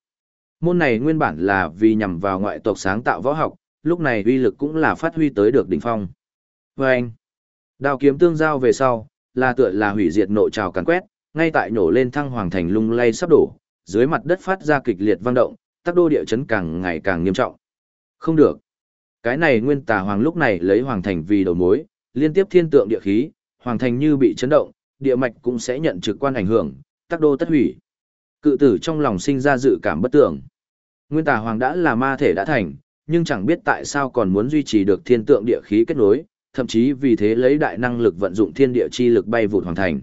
A: Môn này nguyên bản là vì nhằm vào ngoại tộc sáng tạo võ học, lúc này uy lực cũng là phát huy tới được đỉnh phong. Và anh, đao kiếm tương giao về sau, là tựa là hủy diệt nội trào càn quét, ngay tại nổ lên thăng hoàng thành lung lay sắp đổ, dưới mặt đất phát ra kịch liệt vang động, tác đô địa chấn càng ngày càng nghiêm trọng. Không được. Cái này nguyên tà hoàng lúc này lấy hoàng thành vì đầu mối, liên tiếp thiên tượng địa khí, hoàng thành như bị chấn động, địa mạch cũng sẽ nhận trực quan ảnh hưởng, Tắc đô tất hủy. Cự tử trong lòng sinh ra dự cảm bất tưởng. Nguyên tà hoàng đã là ma thể đã thành, nhưng chẳng biết tại sao còn muốn duy trì được thiên tượng địa khí kết nối, thậm chí vì thế lấy đại năng lực vận dụng thiên địa chi lực bay vụt hoàng thành.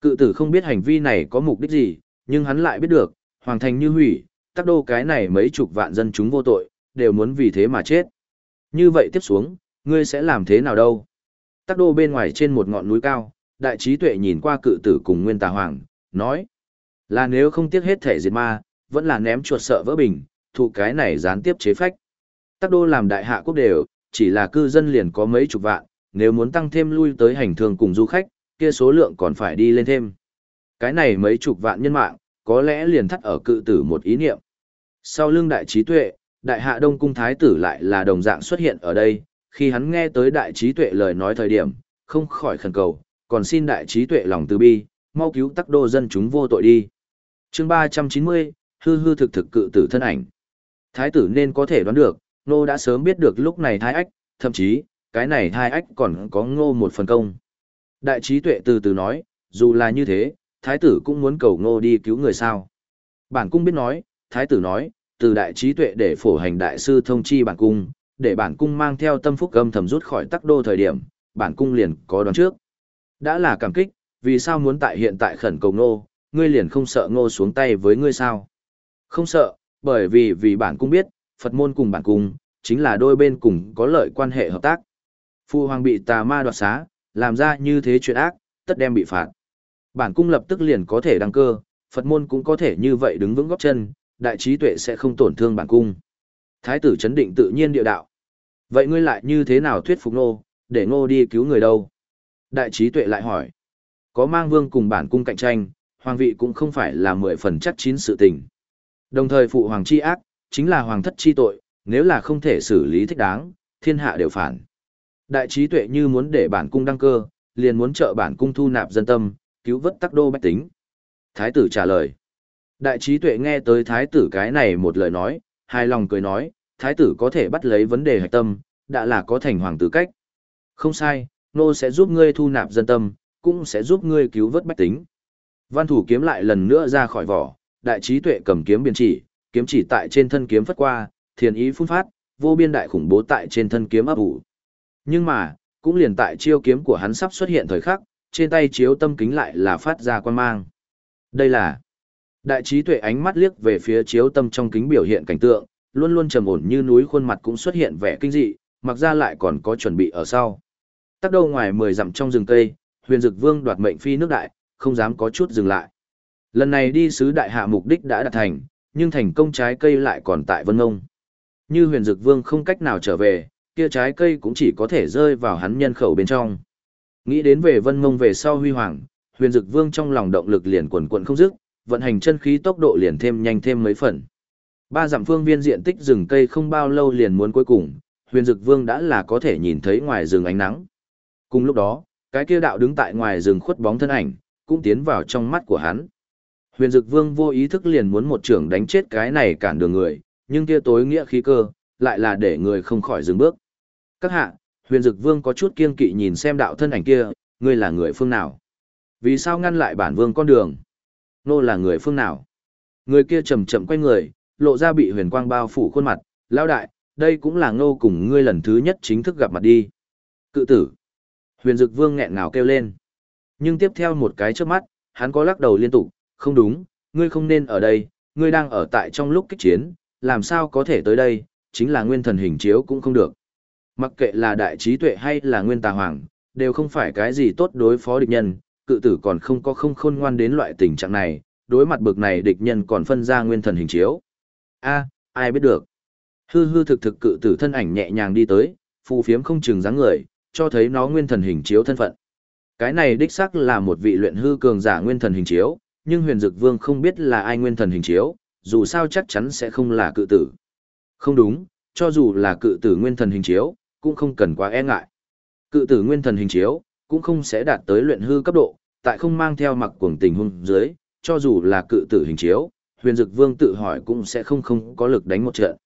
A: Cự tử không biết hành vi này có mục đích gì, nhưng hắn lại biết được, hoàng thành như hủy, tắc đô cái này mấy chục vạn dân chúng vô tội, đều muốn vì thế mà chết. Như vậy tiếp xuống, ngươi sẽ làm thế nào đâu? Tắc đô bên ngoài trên một ngọn núi cao, đại trí tuệ nhìn qua cự tử cùng nguyên tà hoàng, nói. Là nếu không tiếc hết thể diệt ma, vẫn là ném chuột sợ vỡ bình, thụ cái này gián tiếp chế phách. Tắc đô làm đại hạ quốc đều, chỉ là cư dân liền có mấy chục vạn, nếu muốn tăng thêm lui tới hành thương cùng du khách, kia số lượng còn phải đi lên thêm. Cái này mấy chục vạn nhân mạng, có lẽ liền thắt ở cự tử một ý niệm. Sau lưng đại trí tuệ, đại hạ đông cung thái tử lại là đồng dạng xuất hiện ở đây, khi hắn nghe tới đại trí tuệ lời nói thời điểm, không khỏi khẩn cầu, còn xin đại trí tuệ lòng từ bi, mau cứu tắc đô dân chúng vô tội đi. chương 390, hư hư thực thực cự tử thân ảnh. Thái tử nên có thể đoán được, nô đã sớm biết được lúc này thái ách, thậm chí, cái này thái ách còn có ngô một phần công. Đại trí tuệ từ từ nói, dù là như thế, thái tử cũng muốn cầu ngô đi cứu người sao. Bản cung biết nói, thái tử nói, từ đại trí tuệ để phổ hành đại sư thông chi bản cung, để bản cung mang theo tâm phúc âm thầm rút khỏi tắc đô thời điểm, bản cung liền có đoán trước. Đã là cảm kích, vì sao muốn tại hiện tại khẩn cầu ngô, ngươi liền không sợ ngô xuống tay với ngươi sao? Không sợ, bởi vì vì bản cung biết, Phật môn cùng bản cung, chính là đôi bên cùng có lợi quan hệ hợp tác. Phu hoàng bị tà ma đoạt xá, làm ra như thế chuyện ác, tất đem bị phạt. Bản cung lập tức liền có thể đăng cơ, Phật môn cũng có thể như vậy đứng vững góp chân, đại trí tuệ sẽ không tổn thương bản cung. Thái tử chấn định tự nhiên địa đạo. Vậy ngươi lại như thế nào thuyết phục nô, để ngô đi cứu người đâu? Đại trí tuệ lại hỏi. Có mang vương cùng bản cung cạnh tranh, hoàng vị cũng không phải là mười phần chắc chín sự tình. Đồng thời phụ hoàng chi ác, chính là hoàng thất chi tội, nếu là không thể xử lý thích đáng, thiên hạ đều phản. Đại trí tuệ như muốn để bản cung đăng cơ, liền muốn trợ bản cung thu nạp dân tâm, cứu vớt tắc đô bách tính. Thái tử trả lời. Đại trí tuệ nghe tới thái tử cái này một lời nói, hài lòng cười nói, thái tử có thể bắt lấy vấn đề hạch tâm, đã là có thành hoàng tử cách. Không sai, nô sẽ giúp ngươi thu nạp dân tâm, cũng sẽ giúp ngươi cứu vớt bách tính. Văn thủ kiếm lại lần nữa ra khỏi vỏ, đại trí tuệ cầm kiếm biên chỉ, kiếm chỉ tại trên thân kiếm phất qua, thiền ý phun phát, vô biên đại khủng bố tại trên thân kiếm ấp ủ. Nhưng mà, cũng liền tại chiêu kiếm của hắn sắp xuất hiện thời khắc, trên tay chiếu tâm kính lại là phát ra quan mang. Đây là đại trí tuệ ánh mắt liếc về phía chiếu tâm trong kính biểu hiện cảnh tượng, luôn luôn trầm ổn như núi khuôn mặt cũng xuất hiện vẻ kinh dị, mặc ra lại còn có chuẩn bị ở sau. Tắc đâu ngoài mười dặm trong rừng cây, huyền dực vương đoạt mệnh phi nước đại, không dám có chút dừng lại. Lần này đi sứ đại hạ mục đích đã đạt thành, nhưng thành công trái cây lại còn tại vân ngông. Như huyền dực vương không cách nào trở về, kia trái cây cũng chỉ có thể rơi vào hắn nhân khẩu bên trong. Nghĩ đến về vân ngông về sau huy hoàng, huyền dực vương trong lòng động lực liền quần quận không dứt, vận hành chân khí tốc độ liền thêm nhanh thêm mấy phần. Ba dặm phương viên diện tích rừng cây không bao lâu liền muốn cuối cùng, huyền dực vương đã là có thể nhìn thấy ngoài rừng ánh nắng. Cùng lúc đó, cái kia đạo đứng tại ngoài rừng khuất bóng thân ảnh, cũng tiến vào trong mắt của hắn. Huyền dực vương vô ý thức liền muốn một trưởng đánh chết cái này cản đường người, nhưng kia tối nghĩa khí cơ, lại là để người không khỏi dừng bước. Các hạ, huyền dực vương có chút kiên kỵ nhìn xem đạo thân ảnh kia, ngươi là người phương nào? Vì sao ngăn lại bản vương con đường? Nô là người phương nào? Người kia chậm chậm quay người, lộ ra bị huyền quang bao phủ khuôn mặt, lao đại, đây cũng là ngô cùng ngươi lần thứ nhất chính thức gặp mặt đi. Cự tử. Huyền dực vương nghẹn ngào kêu lên. Nhưng tiếp theo một cái chớp mắt, hắn có lắc đầu liên tục, không đúng, ngươi không nên ở đây, ngươi đang ở tại trong lúc kích chiến, làm sao có thể tới đây, chính là nguyên thần hình chiếu cũng không được. Mặc kệ là đại trí tuệ hay là nguyên tà hoàng, đều không phải cái gì tốt đối phó địch nhân, cự tử còn không có không khôn ngoan đến loại tình trạng này, đối mặt bực này địch nhân còn phân ra nguyên thần hình chiếu. A, ai biết được. Hư hư thực thực cự tử thân ảnh nhẹ nhàng đi tới, phù phiếm không chừng dáng người, cho thấy nó nguyên thần hình chiếu thân phận. Cái này đích xác là một vị luyện hư cường giả nguyên thần hình chiếu, nhưng huyền dực vương không biết là ai nguyên thần hình chiếu, dù sao chắc chắn sẽ không là cự tử. Không đúng, cho dù là cự tử nguyên thần hình chiếu, cũng không cần quá e ngại. Cự tử nguyên thần hình chiếu, cũng không sẽ đạt tới luyện hư cấp độ, tại không mang theo mặc cuồng tình hung dưới, cho dù là cự tử hình chiếu, huyền dực vương tự hỏi cũng sẽ không không có lực đánh một trận.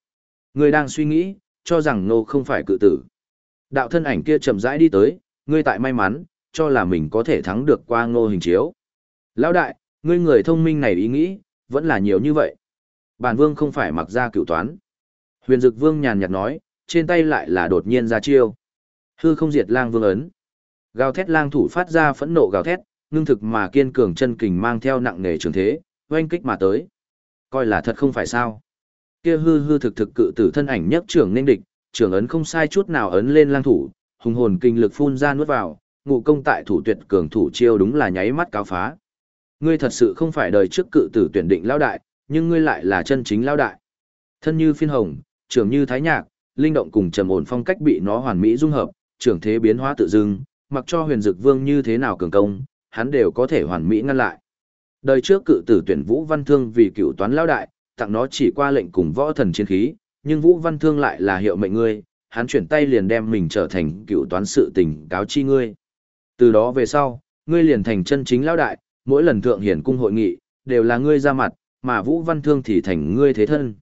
A: Người đang suy nghĩ, cho rằng nô không phải cự tử. Đạo thân ảnh kia chậm rãi đi tới, ngươi tại may mắn, cho là mình có thể thắng được qua ngô hình chiếu. Lão đại, ngươi người thông minh này ý nghĩ, vẫn là nhiều như vậy. Bản vương không phải mặc ra cựu toán. Huyền dực vương nhàn nhạt nói, trên tay lại là đột nhiên ra chiêu. Hư không diệt lang vương ấn. Gào thét lang thủ phát ra phẫn nộ gào thét, ngưng thực mà kiên cường chân kình mang theo nặng nề trường thế, oanh kích mà tới. Coi là thật không phải sao. Kia hư hư thực thực cự tử thân ảnh nhất trưởng nên địch, trưởng ấn không sai chút nào ấn lên lang thủ, hùng hồn kinh lực phun ra nuốt vào, ngụ công tại thủ tuyệt cường thủ chiêu đúng là nháy mắt cáo phá. Ngươi thật sự không phải đời trước cự tử tuyển định lao đại, nhưng ngươi lại là chân chính lao đại. Thân như phiên hồng, trưởng như thái nhạc, linh động cùng trầm ổn phong cách bị nó hoàn mỹ dung hợp, trưởng thế biến hóa tự dưng, mặc cho huyền dực vương như thế nào cường công, hắn đều có thể hoàn mỹ ngăn lại. Đời trước cự tử tuyển Vũ Văn Thương vì cựu toán lao đại, tặng nó chỉ qua lệnh cùng võ thần chiến khí, nhưng Vũ Văn Thương lại là hiệu mệnh ngươi, hắn chuyển tay liền đem mình trở thành cựu toán sự tình cáo chi ngươi. Từ đó về sau, ngươi liền thành chân chính lão đại, mỗi lần thượng hiển cung hội nghị, đều là ngươi ra mặt, mà Vũ Văn Thương thì thành ngươi thế thân.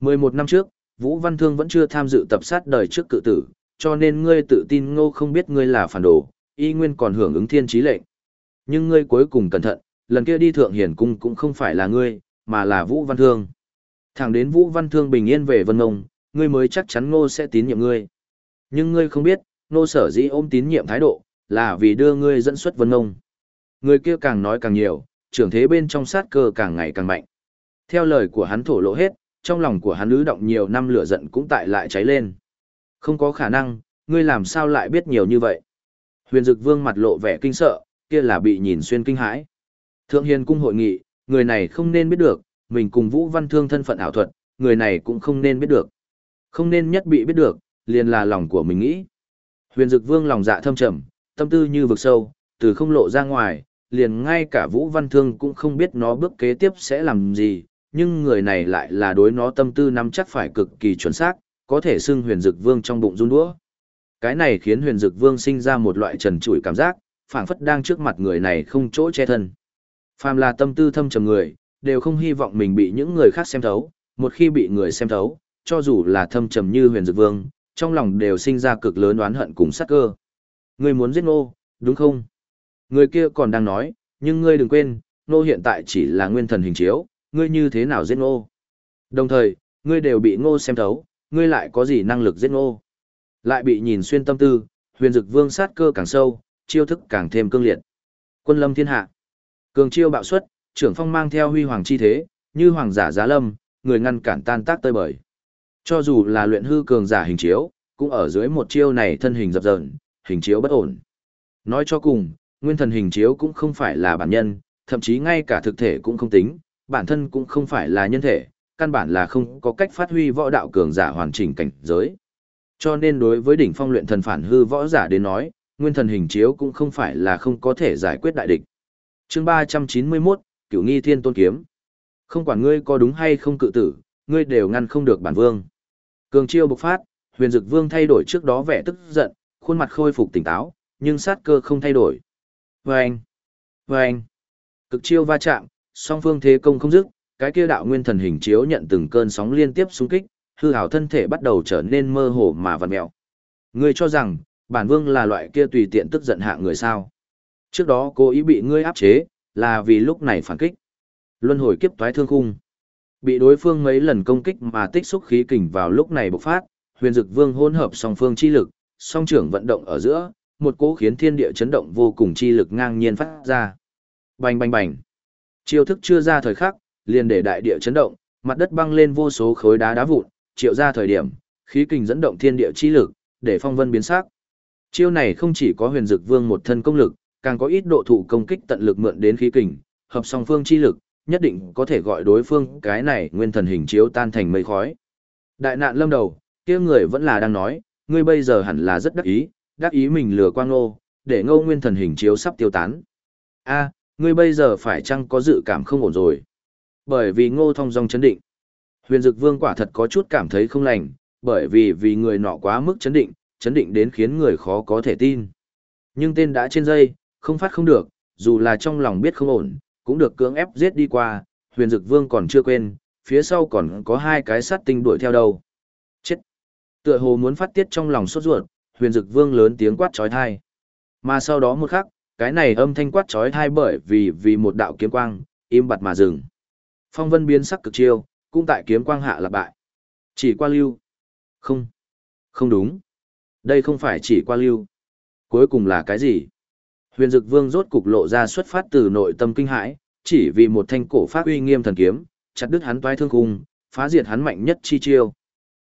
A: 11 năm trước, Vũ Văn Thương vẫn chưa tham dự tập sát đời trước cự tử, cho nên ngươi tự tin ngô không biết ngươi là phản đồ, y nguyên còn hưởng ứng thiên trí lệnh. Nhưng ngươi cuối cùng cẩn thận, lần kia đi thượng hiển cung cũng không phải là ngươi, mà là Vũ Văn Thương. Thẳng đến Vũ Văn Thương bình yên về Vân Ngông, ngươi mới chắc chắn ngô sẽ tín nhiệm ngươi. Nhưng ngươi không biết, ngô sở dĩ ôm tín nhiệm thái độ, là vì đưa ngươi dẫn xuất Vân Ngông. Người kia càng nói càng nhiều, trưởng thế bên trong sát cơ càng ngày càng mạnh. Theo lời của hắn thổ lộ hết, trong lòng của hắn ứ động nhiều năm lửa giận cũng tại lại cháy lên. Không có khả năng, ngươi làm sao lại biết nhiều như vậy? Huyền Dực Vương mặt lộ vẻ kinh sợ, kia là bị nhìn xuyên kinh hãi. Thượng Hiền cung hội nghị, người này không nên biết được, mình cùng Vũ Văn Thương thân phận ảo thuật, người này cũng không nên biết được. Không nên nhất bị biết được, liền là lòng của mình nghĩ. Huyền Dực Vương lòng dạ thâm trầm, tâm tư như vực sâu, từ không lộ ra ngoài, liền ngay cả Vũ Văn Thương cũng không biết nó bước kế tiếp sẽ làm gì, nhưng người này lại là đối nó tâm tư nắm chắc phải cực kỳ chuẩn xác, có thể xưng huyền dực vương trong bụng run đũa. Cái này khiến huyền dực vương sinh ra một loại trần trụi cảm giác, phảng phất đang trước mặt người này không chỗ che thân. Phàm là tâm tư thâm trầm người, đều không hy vọng mình bị những người khác xem thấu, một khi bị người xem thấu, cho dù là thâm trầm như huyền dực vương, trong lòng đều sinh ra cực lớn oán hận cùng sát cơ. Ngươi muốn giết nô, đúng không? Người kia còn đang nói, nhưng ngươi đừng quên, nô hiện tại chỉ là nguyên thần hình chiếu, ngươi như thế nào giết ngô? Đồng thời, ngươi đều bị ngô xem thấu, ngươi lại có gì năng lực giết ngô? Lại bị nhìn xuyên tâm tư, huyền dực vương sát cơ càng sâu, chiêu thức càng thêm cương liệt. Quân lâm thiên hạ. Cường chiêu bạo xuất, trưởng phong mang theo huy hoàng chi thế, như hoàng giả giá lâm, người ngăn cản tan tác tơi bời. Cho dù là luyện hư cường giả hình chiếu, cũng ở dưới một chiêu này thân hình dập dờn, hình chiếu bất ổn. Nói cho cùng, nguyên thần hình chiếu cũng không phải là bản nhân, thậm chí ngay cả thực thể cũng không tính, bản thân cũng không phải là nhân thể, căn bản là không có cách phát huy võ đạo cường giả hoàn chỉnh cảnh giới. Cho nên đối với đỉnh phong luyện thần phản hư võ giả đến nói, nguyên thần hình chiếu cũng không phải là không có thể giải quyết đại địch. Chương 391, Cửu Nghi Thiên Tôn kiếm. Không quản ngươi có đúng hay không cự tử, ngươi đều ngăn không được bản vương. Cường chiêu bộc phát, Huyền Dực Vương thay đổi trước đó vẻ tức giận, khuôn mặt khôi phục tỉnh táo, nhưng sát cơ không thay đổi. Vâng! Vâng! Cực chiêu va chạm, song phương thế công không dứt, cái kia đạo nguyên thần hình chiếu nhận từng cơn sóng liên tiếp xung kích, hư hảo thân thể bắt đầu trở nên mơ hồ mà vặn mèo. Ngươi cho rằng, bản vương là loại kia tùy tiện tức giận hạ người sao? Trước đó cố ý bị ngươi áp chế, là vì lúc này phản kích. Luân hồi kiếp toái thương khung. Bị đối phương mấy lần công kích mà tích xúc khí kình vào lúc này bộc phát, huyền dực vương hỗn hợp song phương chi lực, song trưởng vận động ở giữa, một cỗ khiến thiên địa chấn động vô cùng chi lực ngang nhiên phát ra. Bành bành bành. Chiêu thức chưa ra thời khắc, liền để đại địa chấn động, mặt đất băng lên vô số khối đá đá vụn, triệu ra thời điểm, khí kình dẫn động thiên địa chi lực, để phong vân biến sắc. Chiêu này không chỉ có huyền dực vương một thân công lực, càng có ít độ thụ công kích tận lực mượn đến khí kình, hợp song phương chi lực, nhất định có thể gọi đối phương cái này nguyên thần hình chiếu tan thành mây khói. Đại nạn lâm đầu, kia người vẫn là đang nói, ngươi bây giờ hẳn là rất đắc ý, đắc ý mình lừa quang ngô, để ngô nguyên thần hình chiếu sắp tiêu tán. a ngươi bây giờ phải chăng có dự cảm không ổn rồi? Bởi vì ngô thông dong chấn định. Huyền dực vương quả thật có chút cảm thấy không lành, bởi vì vì người nọ quá mức chấn định, chấn định đến khiến người khó có thể tin. Nhưng tên đã trên dây, không phát không được, dù là trong lòng biết không ổn, cũng được cưỡng ép giết đi qua, huyền dực vương còn chưa quên, phía sau còn có hai cái sát tinh đuổi theo đâu. Chết! Tựa hồ muốn phát tiết trong lòng sốt ruột, huyền dực vương lớn tiếng quát trói thai. Mà sau đó một khắc, cái này âm thanh quát trói thai bởi vì vì một đạo kiếm quang, im bặt mà dừng. Phong vân biến sắc cực chiêu, cũng tại kiếm quang hạ là bại. Chỉ qua lưu. Không. Không đúng. Đây không phải chỉ qua lưu. Cuối cùng là cái gì? Huyền Dực Vương rốt cục lộ ra xuất phát từ nội tâm kinh hãi, chỉ vì một thanh cổ phát uy nghiêm thần kiếm, chặt đứt hắn toái thương khung, phá diệt hắn mạnh nhất chi chiêu.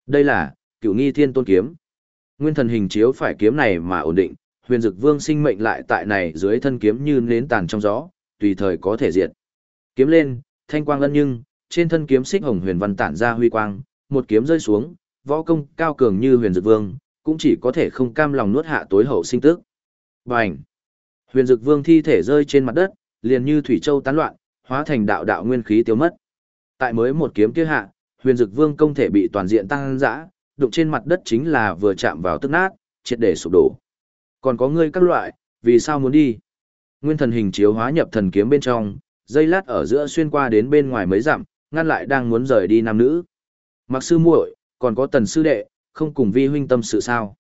A: Đây là Cửu Nghi Thiên Tôn kiếm. Nguyên thần hình chiếu phải kiếm này mà ổn định, Huyền Dực Vương sinh mệnh lại tại này dưới thân kiếm như nến tàn trong gió, tùy thời có thể diệt. Kiếm lên, thanh quang lân nhưng, trên thân kiếm xích hồng huyền văn tản ra huy quang, một kiếm rơi xuống, võ công cao cường như Huyền Dực Vương, cũng chỉ có thể không cam lòng nuốt hạ tối hậu sinh tức. Bành! Huyền Dực Vương thi thể rơi trên mặt đất, liền như thủy châu tán loạn, hóa thành đạo đạo nguyên khí tiêu mất. Tại mới một kiếm kia hạ, Huyền Dực Vương công thể bị toàn diện tăng dã, đụng trên mặt đất chính là vừa chạm vào tức nát, triệt để sụp đổ. Còn có ngươi các loại, vì sao muốn đi? Nguyên thần hình chiếu hóa nhập thần kiếm bên trong, dây lát ở giữa xuyên qua đến bên ngoài mấy dặm, ngăn lại đang muốn rời đi nam nữ. Mặc sư muội, còn có tần sư đệ, không cùng vi huynh tâm sự sao?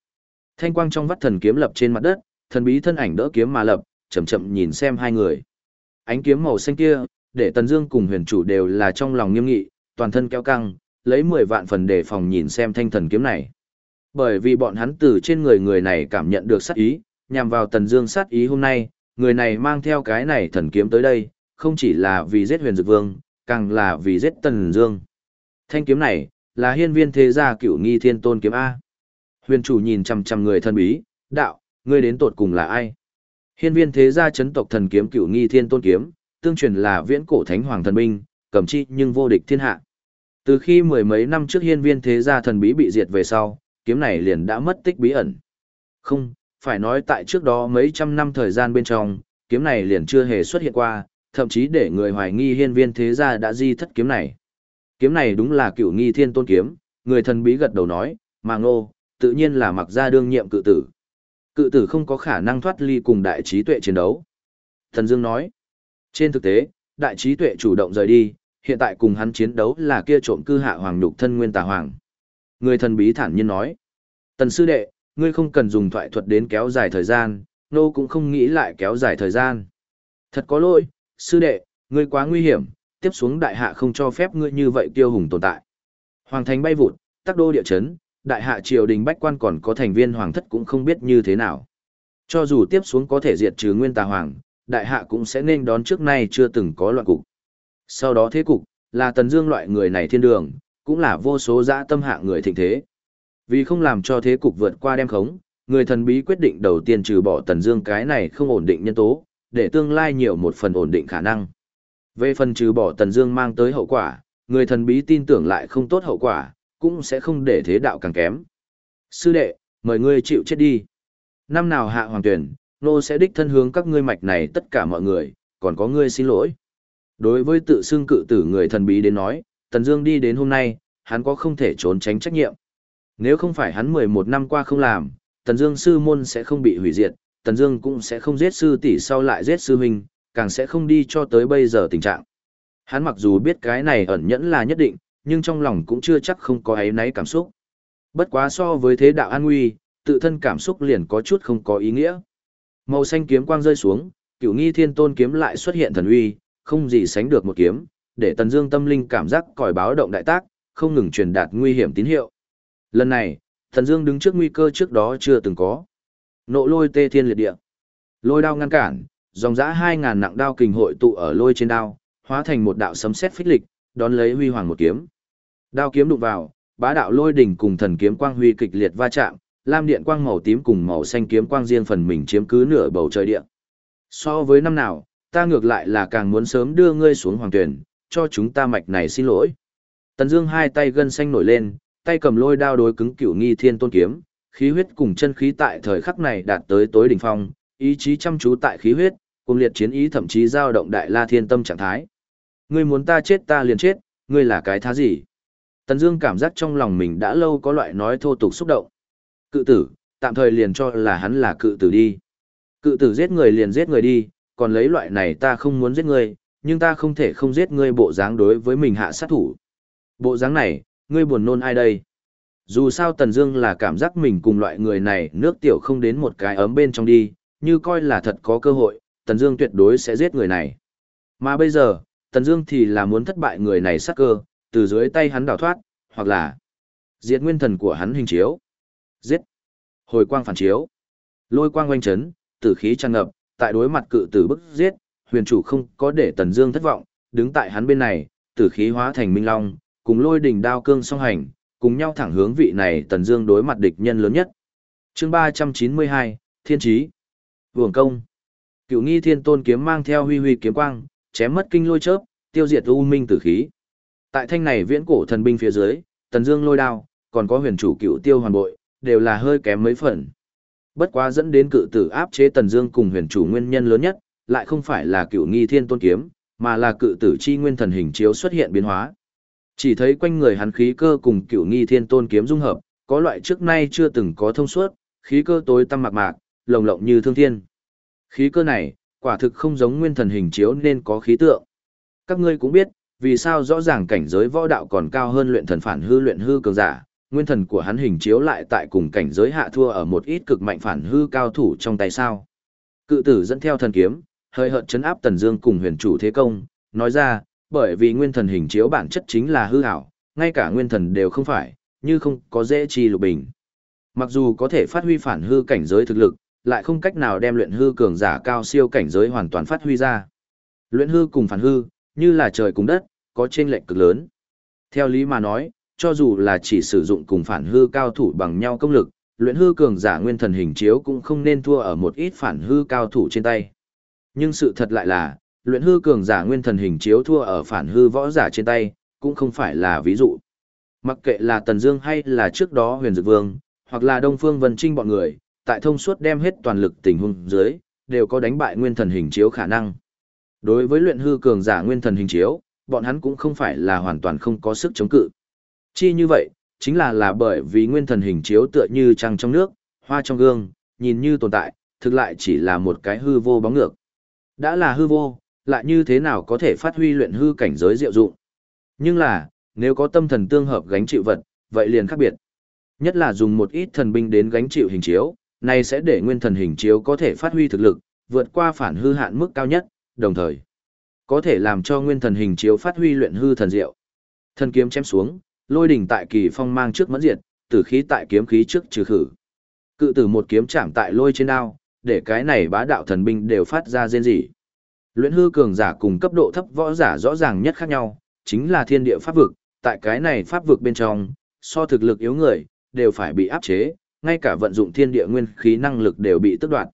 A: Thanh quang trong vắt thần kiếm lập trên mặt đất, thần bí thân ảnh đỡ kiếm mà lập, chậm chậm nhìn xem hai người. Ánh kiếm màu xanh kia, để Tần Dương cùng huyền chủ đều là trong lòng nghiêm nghị, toàn thân kéo căng, lấy 10 vạn phần để phòng nhìn xem thanh thần kiếm này. Bởi vì bọn hắn từ trên người người này cảm nhận được sát ý, nhằm vào Tần Dương sát ý hôm nay, người này mang theo cái này thần kiếm tới đây, không chỉ là vì giết Huyền Dực Vương, càng là vì giết Tần Dương. Thanh kiếm này là hiên viên thế gia Cựu Nghi Thiên Tôn kiếm a. Huyền chủ nhìn chằm chằm người thần bí, đạo, ngươi đến tột cùng là ai? Hiên viên thế gia chấn tộc thần kiếm Cửu Nghi Thiên Tôn kiếm, tương truyền là viễn cổ thánh hoàng thần binh, cầm chi nhưng vô địch thiên hạ. Từ khi mười mấy năm trước hiên viên thế gia thần bí bị diệt về sau, kiếm này liền đã mất tích bí ẩn. Không, phải nói tại trước đó mấy trăm năm thời gian bên trong, kiếm này liền chưa hề xuất hiện qua, thậm chí để người hoài nghi hiên viên thế gia đã di thất kiếm này. Kiếm này đúng là cựu nghi thiên tôn kiếm, người thần bí gật đầu nói, mà ngô, tự nhiên là mặc ra đương nhiệm cự tử. Cự tử không có khả năng thoát ly cùng đại trí tuệ chiến đấu. Thần Dương nói, trên thực tế, đại trí tuệ chủ động rời đi, hiện tại cùng hắn chiến đấu là kia trộm cư hạ hoàng nhục thân nguyên tà hoàng. Người thần bí thản nhiên nói, tần sư đệ, ngươi không cần dùng thoại thuật đến kéo dài thời gian, nô cũng không nghĩ lại kéo dài thời gian. Thật có lỗi, sư đệ, ngươi quá nguy hiểm, tiếp xuống đại hạ không cho phép ngươi như vậy tiêu hùng tồn tại. Hoàng thành bay vụt, tắc đô địa chấn, đại hạ triều đình bách quan còn có thành viên hoàng thất cũng không biết như thế nào. Cho dù tiếp xuống có thể diệt trừ nguyên tà hoàng, đại hạ cũng sẽ nên đón trước nay chưa từng có loạn cục. Sau đó thế cục, là tần dương loại người này thiên đường, cũng là vô số dã tâm hạ người thịnh thế. Vì không làm cho thế cục vượt qua đem khống, người thần bí quyết định đầu tiên trừ bỏ tần dương cái này không ổn định nhân tố, để tương lai nhiều một phần ổn định khả năng. Về phần trừ bỏ tần dương mang tới hậu quả, người thần bí tin tưởng lại không tốt hậu quả, cũng sẽ không để thế đạo càng kém. Sư đệ, mời ngươi chịu chết đi. Năm nào hạ hoàng tuyển, nô sẽ đích thân hướng các ngươi mạch này tất cả mọi người, còn có ngươi xin lỗi. Đối với tự xưng cự tử người thần bí đến nói, Tần Dương đi đến hôm nay, hắn có không thể trốn tránh trách nhiệm. Nếu không phải hắn 11 năm qua không làm, Tần Dương sư môn sẽ không bị hủy diệt, Tần Dương cũng sẽ không giết sư tỷ sau lại giết sư huynh, càng sẽ không đi cho tới bây giờ tình trạng. Hắn mặc dù biết cái này ẩn nhẫn là nhất định, nhưng trong lòng cũng chưa chắc không có ấy nấy cảm xúc. Bất quá so với thế đạo an nguy, tự thân cảm xúc liền có chút không có ý nghĩa. Màu xanh kiếm quang rơi xuống, Cửu Nghi Thiên Tôn kiếm lại xuất hiện thần uy, không gì sánh được một kiếm, để Tần Dương tâm linh cảm giác còi báo động đại tác, không ngừng truyền đạt nguy hiểm tín hiệu. Lần này, Tần Dương đứng trước nguy cơ trước đó chưa từng có. Nộ lôi tê thiên liệt địa. Lôi đao ngăn cản, dòng dã 2000 nặng đao kình hội tụ ở lôi trên đao, hóa thành một đạo sấm sét phích lịch, đón lấy huy hoàng một kiếm. Đao kiếm đụng vào, bá đạo lôi đỉnh cùng thần kiếm quang huy kịch liệt va chạm, lam điện quang màu tím cùng màu xanh kiếm quang riêng phần mình chiếm cứ nửa bầu trời điện. So với năm nào, ta ngược lại là càng muốn sớm đưa ngươi xuống hoàng tuyển, cho chúng ta mạch này xin lỗi. Tần Dương hai tay gân xanh nổi lên, tay cầm lôi đao đối cứng cửu nghi thiên tôn kiếm, khí huyết cùng chân khí tại thời khắc này đạt tới tối đỉnh phong, ý chí chăm chú tại khí huyết, cùng liệt chiến ý thậm chí dao động đại la thiên tâm trạng thái. Ngươi muốn ta chết ta liền chết, ngươi là cái thá gì? Tần Dương cảm giác trong lòng mình đã lâu có loại nói thô tục xúc động. Cự tử, tạm thời liền cho là hắn là cự tử đi. Cự tử giết người liền giết người đi, còn lấy loại này ta không muốn giết ngươi, nhưng ta không thể không giết ngươi bộ dáng đối với mình hạ sát thủ. Bộ dáng này, ngươi buồn nôn ai đây? Dù sao Tần Dương là cảm giác mình cùng loại người này nước tiểu không đến một cái ấm bên trong đi, như coi là thật có cơ hội, Tần Dương tuyệt đối sẽ giết người này. Mà bây giờ, Tần Dương thì là muốn thất bại người này sát cơ, từ dưới tay hắn đào thoát, hoặc là diệt nguyên thần của hắn hình chiếu. Giết. Hồi quang phản chiếu. Lôi quang oanh chấn, tử khí tràn ngập, tại đối mặt cự tử bức giết, huyền chủ không có để Tần Dương thất vọng, đứng tại hắn bên này, tử khí hóa thành minh long, cùng lôi đỉnh đao cương song hành, cùng nhau thẳng hướng vị này Tần Dương đối mặt địch nhân lớn nhất. Chương 392, Thiên Chí. Vương công. Cựu Nghi Thiên Tôn kiếm mang theo huy huy kiếm quang, chém mất kinh lôi chớp, tiêu diệt u minh tử khí. Tại thanh này viễn cổ thần binh phía dưới, Tần Dương lôi đao, còn có huyền chủ cựu tiêu hoàn bội, đều là hơi kém mấy phần. Bất quá dẫn đến cự tử áp chế Tần Dương cùng huyền chủ nguyên nhân lớn nhất, lại không phải là cựu nghi thiên tôn kiếm, mà là cự tử chi nguyên thần hình chiếu xuất hiện biến hóa. Chỉ thấy quanh người hắn khí cơ cùng cựu nghi thiên tôn kiếm dung hợp, có loại trước nay chưa từng có thông suốt, khí cơ tối tăm mạc mạc, lồng lộng như thương thiên. Khí cơ này, quả thực không giống nguyên thần hình chiếu nên có khí tượng. Các ngươi cũng biết, vì sao rõ ràng cảnh giới võ đạo còn cao hơn luyện thần phản hư luyện hư cường giả, nguyên thần của hắn hình chiếu lại tại cùng cảnh giới hạ thua ở một ít cực mạnh phản hư cao thủ trong tay sao. Cự tử dẫn theo thần kiếm, hơi hợt chấn áp Tần Dương cùng huyền chủ thế công, nói ra, bởi vì nguyên thần hình chiếu bản chất chính là hư ảo, ngay cả nguyên thần đều không phải, như không có dễ chi lục bình. Mặc dù có thể phát huy phản hư cảnh giới thực lực, lại không cách nào đem luyện hư cường giả cao siêu cảnh giới hoàn toàn phát huy ra. Luyện hư cùng phản hư, như là trời cùng đất, có chênh lệch cực lớn. Theo lý mà nói, cho dù là chỉ sử dụng cùng phản hư cao thủ bằng nhau công lực, luyện hư cường giả nguyên thần hình chiếu cũng không nên thua ở một ít phản hư cao thủ trên tay. Nhưng sự thật lại là, luyện hư cường giả nguyên thần hình chiếu thua ở phản hư võ giả trên tay, cũng không phải là ví dụ. Mặc kệ là Tần Dương hay là trước đó Huyền Dực Vương, hoặc là Đông Phương Vân Trinh bọn người, tại thông suốt đem hết toàn lực tình huống dưới, đều có đánh bại nguyên thần hình chiếu khả năng. Đối với luyện hư cường giả nguyên thần hình chiếu, bọn hắn cũng không phải là hoàn toàn không có sức chống cự. Chi như vậy, chính là là bởi vì nguyên thần hình chiếu tựa như trăng trong nước, hoa trong gương, nhìn như tồn tại, thực lại chỉ là một cái hư vô bóng ngược. Đã là hư vô, lại như thế nào có thể phát huy luyện hư cảnh giới diệu dụng. Nhưng là, nếu có tâm thần tương hợp gánh chịu vật, vậy liền khác biệt. Nhất là dùng một ít thần binh đến gánh chịu hình chiếu, này sẽ để nguyên thần hình chiếu có thể phát huy thực lực, vượt qua phản hư hạn mức cao nhất, đồng thời có thể làm cho nguyên thần hình chiếu phát huy luyện hư thần diệu. Thần kiếm chém xuống, lôi đỉnh tại kỳ phong mang trước mẫn diệt, tử khí tại kiếm khí trước trừ khử. Cự tử một kiếm chạm tại lôi trên đao, để cái này bá đạo thần binh đều phát ra rên rỉ. Luyện hư cường giả cùng cấp độ thấp võ giả rõ ràng nhất khác nhau, chính là thiên địa pháp vực, tại cái này pháp vực bên trong, so thực lực yếu người, đều phải bị áp chế, ngay cả vận dụng thiên địa nguyên khí năng lực đều bị tước đoạt.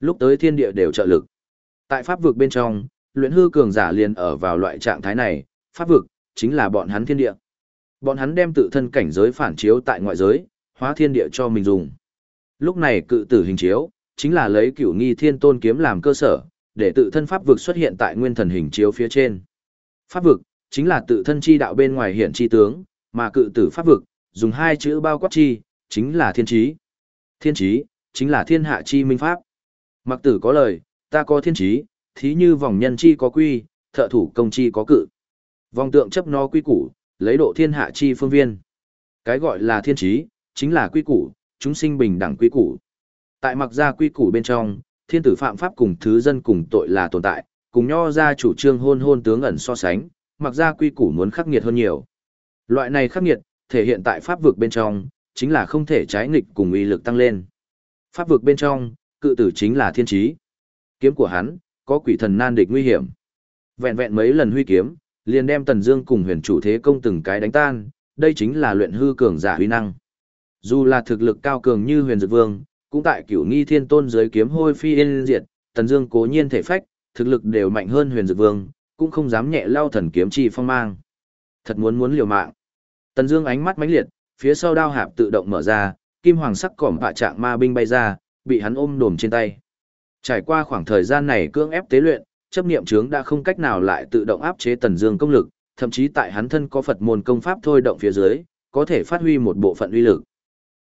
A: Lúc tới thiên địa đều trợ lực. Tại pháp vực bên trong, luyện hư cường giả liền ở vào loại trạng thái này, pháp vực chính là bọn hắn thiên địa. Bọn hắn đem tự thân cảnh giới phản chiếu tại ngoại giới, hóa thiên địa cho mình dùng. Lúc này cự tử hình chiếu, chính là lấy cửu nghi thiên tôn kiếm làm cơ sở, để tự thân pháp vực xuất hiện tại nguyên thần hình chiếu phía trên. Pháp vực, chính là tự thân chi đạo bên ngoài hiện chi tướng, mà cự tử pháp vực, dùng hai chữ bao quát chi, chính là thiên trí. Thiên trí, chính là thiên hạ chi minh pháp. Mặc tử có lời, ta có thiên trí, thí như vòng nhân chi có quy, thợ thủ công chi có cự. Vòng tượng chấp no quy củ, lấy độ thiên hạ chi phương viên. Cái gọi là thiên trí, chính là quy củ, chúng sinh bình đẳng quy củ. Tại mặc gia quy củ bên trong, thiên tử phạm pháp cùng thứ dân cùng tội là tồn tại, cùng nho ra chủ trương hôn hôn tướng ẩn so sánh, mặc gia quy củ muốn khắc nghiệt hơn nhiều. Loại này khắc nghiệt, thể hiện tại pháp vực bên trong, chính là không thể trái nghịch cùng uy lực tăng lên. Pháp vực bên trong, cự tử chính là thiên trí. Kiếm của hắn, có quỷ thần nan địch nguy hiểm. Vẹn vẹn mấy lần huy kiếm, liền đem Tần Dương cùng huyền chủ thế công từng cái đánh tan, đây chính là luyện hư cường giả huy năng. Dù là thực lực cao cường như huyền dực vương, cũng tại cửu nghi thiên tôn dưới kiếm hôi phi yên diệt, tần dương cố nhiên thể phách, thực lực đều mạnh hơn huyền dực vương, cũng không dám nhẹ lao thần kiếm chi phong mang. Thật muốn muốn liều mạng. Tần dương ánh mắt mãnh liệt, phía sau đao hạp tự động mở ra, kim hoàng sắc cỏm bạ trạng ma binh bay ra, bị hắn ôm đồm trên tay. Trải qua khoảng thời gian này cưỡng ép tế luyện, chấp niệm trướng đã không cách nào lại tự động áp chế tần dương công lực, thậm chí tại hắn thân có Phật môn công pháp thôi động phía dưới, có thể phát huy một bộ phận uy lực.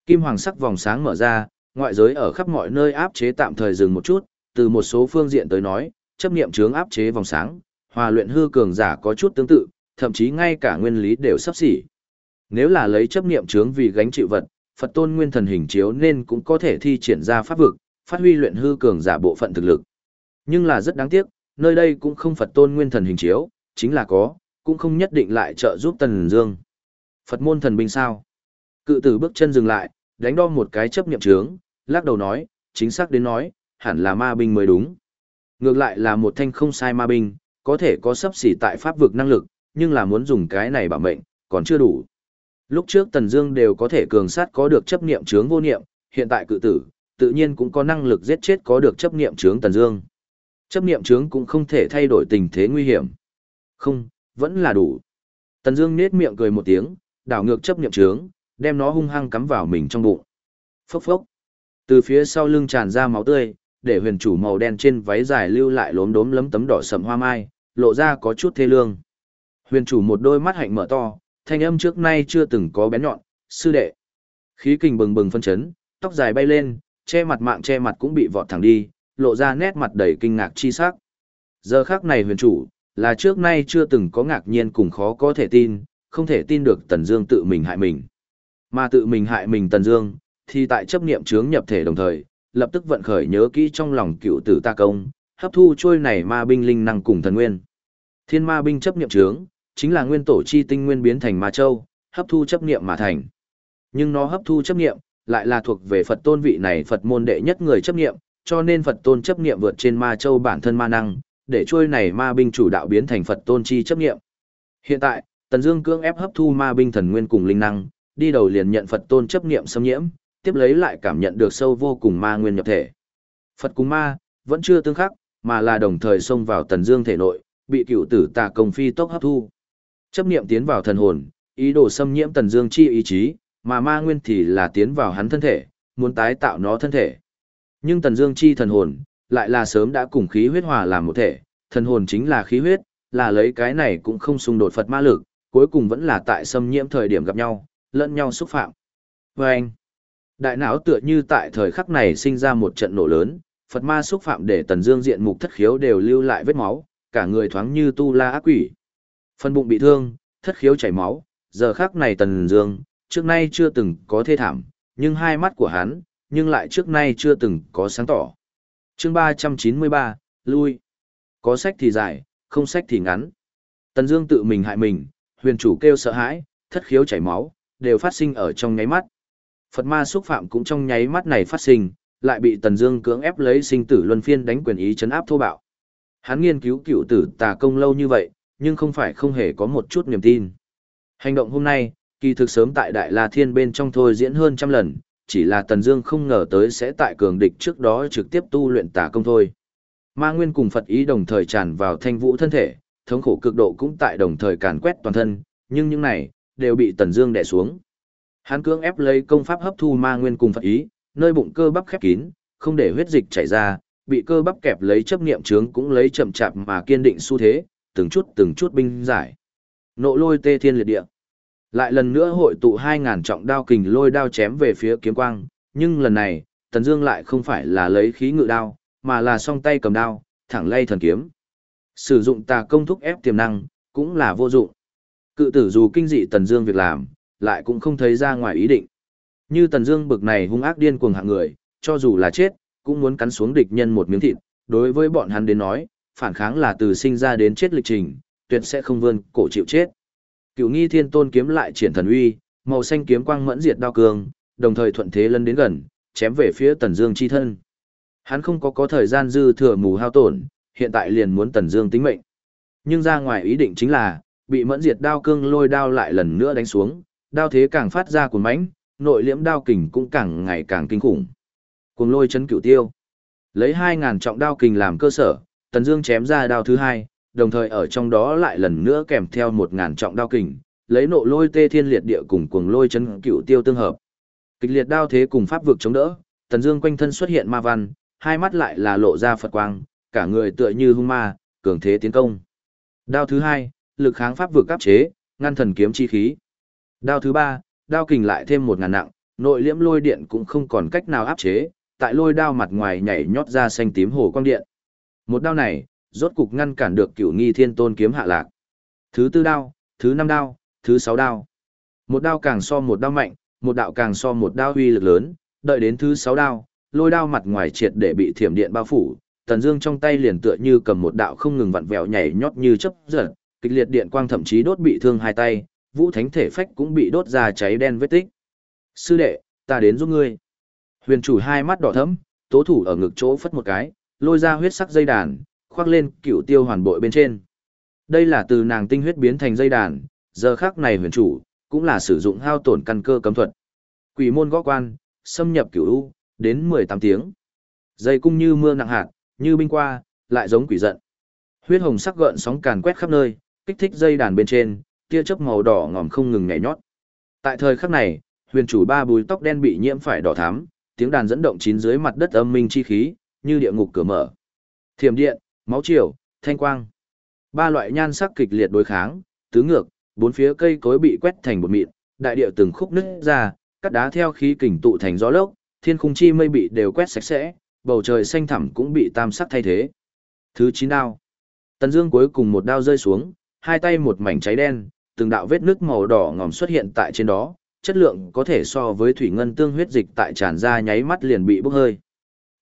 A: Kim hoàng sắc vòng sáng mở ra, ngoại giới ở khắp mọi nơi áp chế tạm thời dừng một chút, từ một số phương diện tới nói, chấp niệm chướng áp chế vòng sáng, hòa luyện hư cường giả có chút tương tự, thậm chí ngay cả nguyên lý đều sắp xỉ. Nếu là lấy chấp niệm chướng vì gánh chịu vật, Phật tôn nguyên thần hình chiếu nên cũng có thể thi triển ra pháp vực, phát huy luyện hư cường giả bộ phận thực lực. Nhưng là rất đáng tiếc, nơi đây cũng không Phật tôn nguyên thần hình chiếu, chính là có, cũng không nhất định lại trợ giúp Tần Dương. Phật môn thần binh sao? Cự tử bước chân dừng lại, đánh đo một cái chấp niệm chướng, lắc đầu nói, chính xác đến nói, hẳn là ma binh mới đúng. Ngược lại là một thanh không sai ma binh, có thể có sấp xỉ tại pháp vực năng lực, nhưng là muốn dùng cái này bảo mệnh, còn chưa đủ. Lúc trước Tần Dương đều có thể cường sát có được chấp niệm chướng vô niệm, hiện tại cự tử, tự nhiên cũng có năng lực giết chết có được chấp niệm chướng Tần Dương. Chấp niệm chướng cũng không thể thay đổi tình thế nguy hiểm. Không, vẫn là đủ. Tần Dương nhếch miệng cười một tiếng, đảo ngược chấp niệm chướng, đem nó hung hăng cắm vào mình trong bụng. Phốc phốc. Từ phía sau lưng tràn ra máu tươi, để huyền chủ màu đen trên váy dài lưu lại lốm đốm lấm tấm đỏ sẫm hoa mai, lộ ra có chút thê lương. Huyền chủ một đôi mắt hạnh mở to, thanh âm trước nay chưa từng có bén nhọn, sư đệ. Khí kình bừng bừng phân chấn, tóc dài bay lên, che mặt mạng che mặt cũng bị vọt thẳng đi, lộ ra nét mặt đầy kinh ngạc chi sắc. Giờ khắc này huyền chủ, là trước nay chưa từng có ngạc nhiên cùng khó có thể tin, không thể tin được Tần Dương tự mình hại mình. Mà tự mình hại mình Tần Dương, thì tại chấp niệm chướng nhập thể đồng thời, lập tức vận khởi nhớ kỹ trong lòng cựu tử ta công, hấp thu trôi này ma binh linh năng cùng thần nguyên. Thiên ma binh chấp niệm chướng, chính là nguyên tổ chi tinh nguyên biến thành ma châu, hấp thu chấp niệm mà thành. Nhưng nó hấp thu chấp niệm, lại là thuộc về Phật tôn vị này Phật môn đệ nhất người chấp niệm, cho nên Phật tôn chấp niệm vượt trên ma châu bản thân ma năng, để trôi này ma binh chủ đạo biến thành Phật tôn chi chấp niệm. Hiện tại, Tần Dương cưỡng ép hấp thu ma binh thần nguyên cùng linh năng, đi đầu liền nhận Phật tôn chấp niệm xâm nhiễm, tiếp lấy lại cảm nhận được sâu vô cùng ma nguyên nhập thể. Phật cùng ma vẫn chưa tương khắc, mà là đồng thời xông vào Tần Dương thể nội, bị cựu tử tà công phi tốc hấp thu. Chấp niệm tiến vào thần hồn, ý đồ xâm nhiễm Tần Dương chi ý chí, mà ma nguyên thì là tiến vào hắn thân thể, muốn tái tạo nó thân thể. Nhưng Tần Dương chi thần hồn lại là sớm đã cùng khí huyết hòa làm một thể, thần hồn chính là khí huyết, là lấy cái này cũng không xung đột Phật ma lực, cuối cùng vẫn là tại xâm nhiễm thời điểm gặp nhau, lẫn nhau xúc phạm. Và anh, đại não tựa như tại thời khắc này sinh ra một trận nổ lớn, Phật ma xúc phạm để tần dương diện mục thất khiếu đều lưu lại vết máu, cả người thoáng như tu la ác quỷ. Phần bụng bị thương, thất khiếu chảy máu, giờ khắc này tần dương, trước nay chưa từng có thê thảm, nhưng hai mắt của hắn, nhưng lại trước nay chưa từng có sáng tỏ. chương 393, lui. Có sách thì dài, không sách thì ngắn. Tần Dương tự mình hại mình, huyền chủ kêu sợ hãi, thất khiếu chảy máu, đều phát sinh ở trong nháy mắt. Phật ma xúc phạm cũng trong nháy mắt này phát sinh, lại bị Tần Dương cưỡng ép lấy sinh tử luân phiên đánh quyền ý chấn áp thô bạo. Hắn nghiên cứu cựu tử tà công lâu như vậy, nhưng không phải không hề có một chút niềm tin. Hành động hôm nay, kỳ thực sớm tại Đại La Thiên bên trong thôi diễn hơn trăm lần, chỉ là Tần Dương không ngờ tới sẽ tại cường địch trước đó trực tiếp tu luyện tà công thôi. Ma nguyên cùng Phật ý đồng thời tràn vào thanh vũ thân thể, thống khổ cực độ cũng tại đồng thời càn quét toàn thân, nhưng những này đều bị Tần Dương đè xuống. Hắn cưỡng ép lấy công pháp hấp thu ma nguyên cùng Phật ý, nơi bụng cơ bắp khép kín, không để huyết dịch chảy ra, bị cơ bắp kẹp lấy chấp niệm chướng cũng lấy chậm chạp mà kiên định xu thế, từng chút từng chút binh giải. Nộ lôi tê thiên liệt địa. Lại lần nữa hội tụ 2000 trọng đao kình lôi đao chém về phía kiếm quang, nhưng lần này, Tần Dương lại không phải là lấy khí ngự đao, mà là song tay cầm đao, thẳng lay thần kiếm. Sử dụng tà công thúc ép tiềm năng, cũng là vô dụng. Cự tử dù kinh dị Tần Dương việc làm, lại cũng không thấy ra ngoài ý định. Như Tần Dương bực này hung ác điên cuồng hạng người, cho dù là chết, cũng muốn cắn xuống địch nhân một miếng thịt, đối với bọn hắn đến nói, phản kháng là từ sinh ra đến chết lịch trình, tuyệt sẽ không vươn cổ chịu chết. Cửu Nghi Thiên Tôn kiếm lại triển thần uy, màu xanh kiếm quang mẫn diệt đao cường, đồng thời thuận thế lấn đến gần, chém về phía Tần Dương chi thân. Hắn không có có thời gian dư thừa mù hao tổn, hiện tại liền muốn Tần Dương tính mệnh. Nhưng ra ngoài ý định chính là, bị mẫn diệt đao cương lôi đao lại lần nữa đánh xuống, đao thế càng phát ra cuồn mãnh, nội liễm đao kình cũng càng ngày càng kinh khủng. Cuồng lôi chấn cửu tiêu. Lấy 2000 trọng đao kình làm cơ sở, Tần Dương chém ra đao thứ hai, đồng thời ở trong đó lại lần nữa kèm theo một ngàn trọng đao kình, lấy nộ lôi tê thiên liệt địa cùng cuồng lôi chấn cựu tiêu tương hợp. Kịch liệt đao thế cùng pháp vực chống đỡ, Tần Dương quanh thân xuất hiện ma văn, hai mắt lại là lộ ra Phật quang, cả người tựa như hung ma, cường thế tiến công. Đao thứ hai, lực kháng pháp vực áp chế, ngăn thần kiếm chi khí. Đao thứ ba, đao kình lại thêm một ngàn nặng, nội liễm lôi điện cũng không còn cách nào áp chế, tại lôi đao mặt ngoài nhảy nhót ra xanh tím hồ quang điện. Một đao này, rốt cục ngăn cản được cửu nghi thiên tôn kiếm hạ lạc. Thứ tư đao, thứ năm đao, thứ sáu đao. Một đao càng so một đao mạnh, một đạo càng so một đao uy lực lớn, đợi đến thứ sáu đao, lôi đao mặt ngoài triệt để bị thiểm điện bao phủ, Tần Dương trong tay liền tựa như cầm một đạo không ngừng vặn vẹo nhảy nhót như chớp giật, kịch liệt điện quang thậm chí đốt bị thương hai tay, Vũ Thánh thể phách cũng bị đốt ra cháy đen vết tích. "Sư đệ, ta đến giúp ngươi." Huyền chủ hai mắt đỏ thẫm, tố thủ ở ngực chỗ phất một cái, lôi ra huyết sắc dây đàn, khoác lên cựu tiêu hoàn bội bên trên. Đây là từ nàng tinh huyết biến thành dây đàn, giờ khắc này huyền chủ, cũng là sử dụng hao tổn căn cơ cấm thuật. Quỷ môn gõ quan, xâm nhập cửu u, đến 18 tiếng. Dây cung như mưa nặng hạt, như binh qua, lại giống quỷ giận. Huyết hồng sắc gợn sóng càn quét khắp nơi, kích thích dây đàn bên trên, tia chớp màu đỏ ngòm không ngừng nhảy nhót. Tại thời khắc này, huyền chủ ba bùi tóc đen bị nhiễm phải đỏ thắm, tiếng đàn dẫn động chín dưới mặt đất âm minh chi khí, như địa ngục cửa mở. Thiểm điện, máu triều, thanh quang. Ba loại nhan sắc kịch liệt đối kháng, tứ ngược, bốn phía cây cối bị quét thành bột mịn, đại địa từng khúc nứt ra, cắt đá theo khí kình tụ thành gió lốc, thiên khung chi mây bị đều quét sạch sẽ, bầu trời xanh thẳm cũng bị tam sắc thay thế. Thứ chín đao. Tần Dương cuối cùng một đao rơi xuống, hai tay một mảnh cháy đen, từng đạo vết nước màu đỏ ngòm xuất hiện tại trên đó, chất lượng có thể so với thủy ngân tương huyết dịch tại tràn ra nháy mắt liền bị bốc hơi.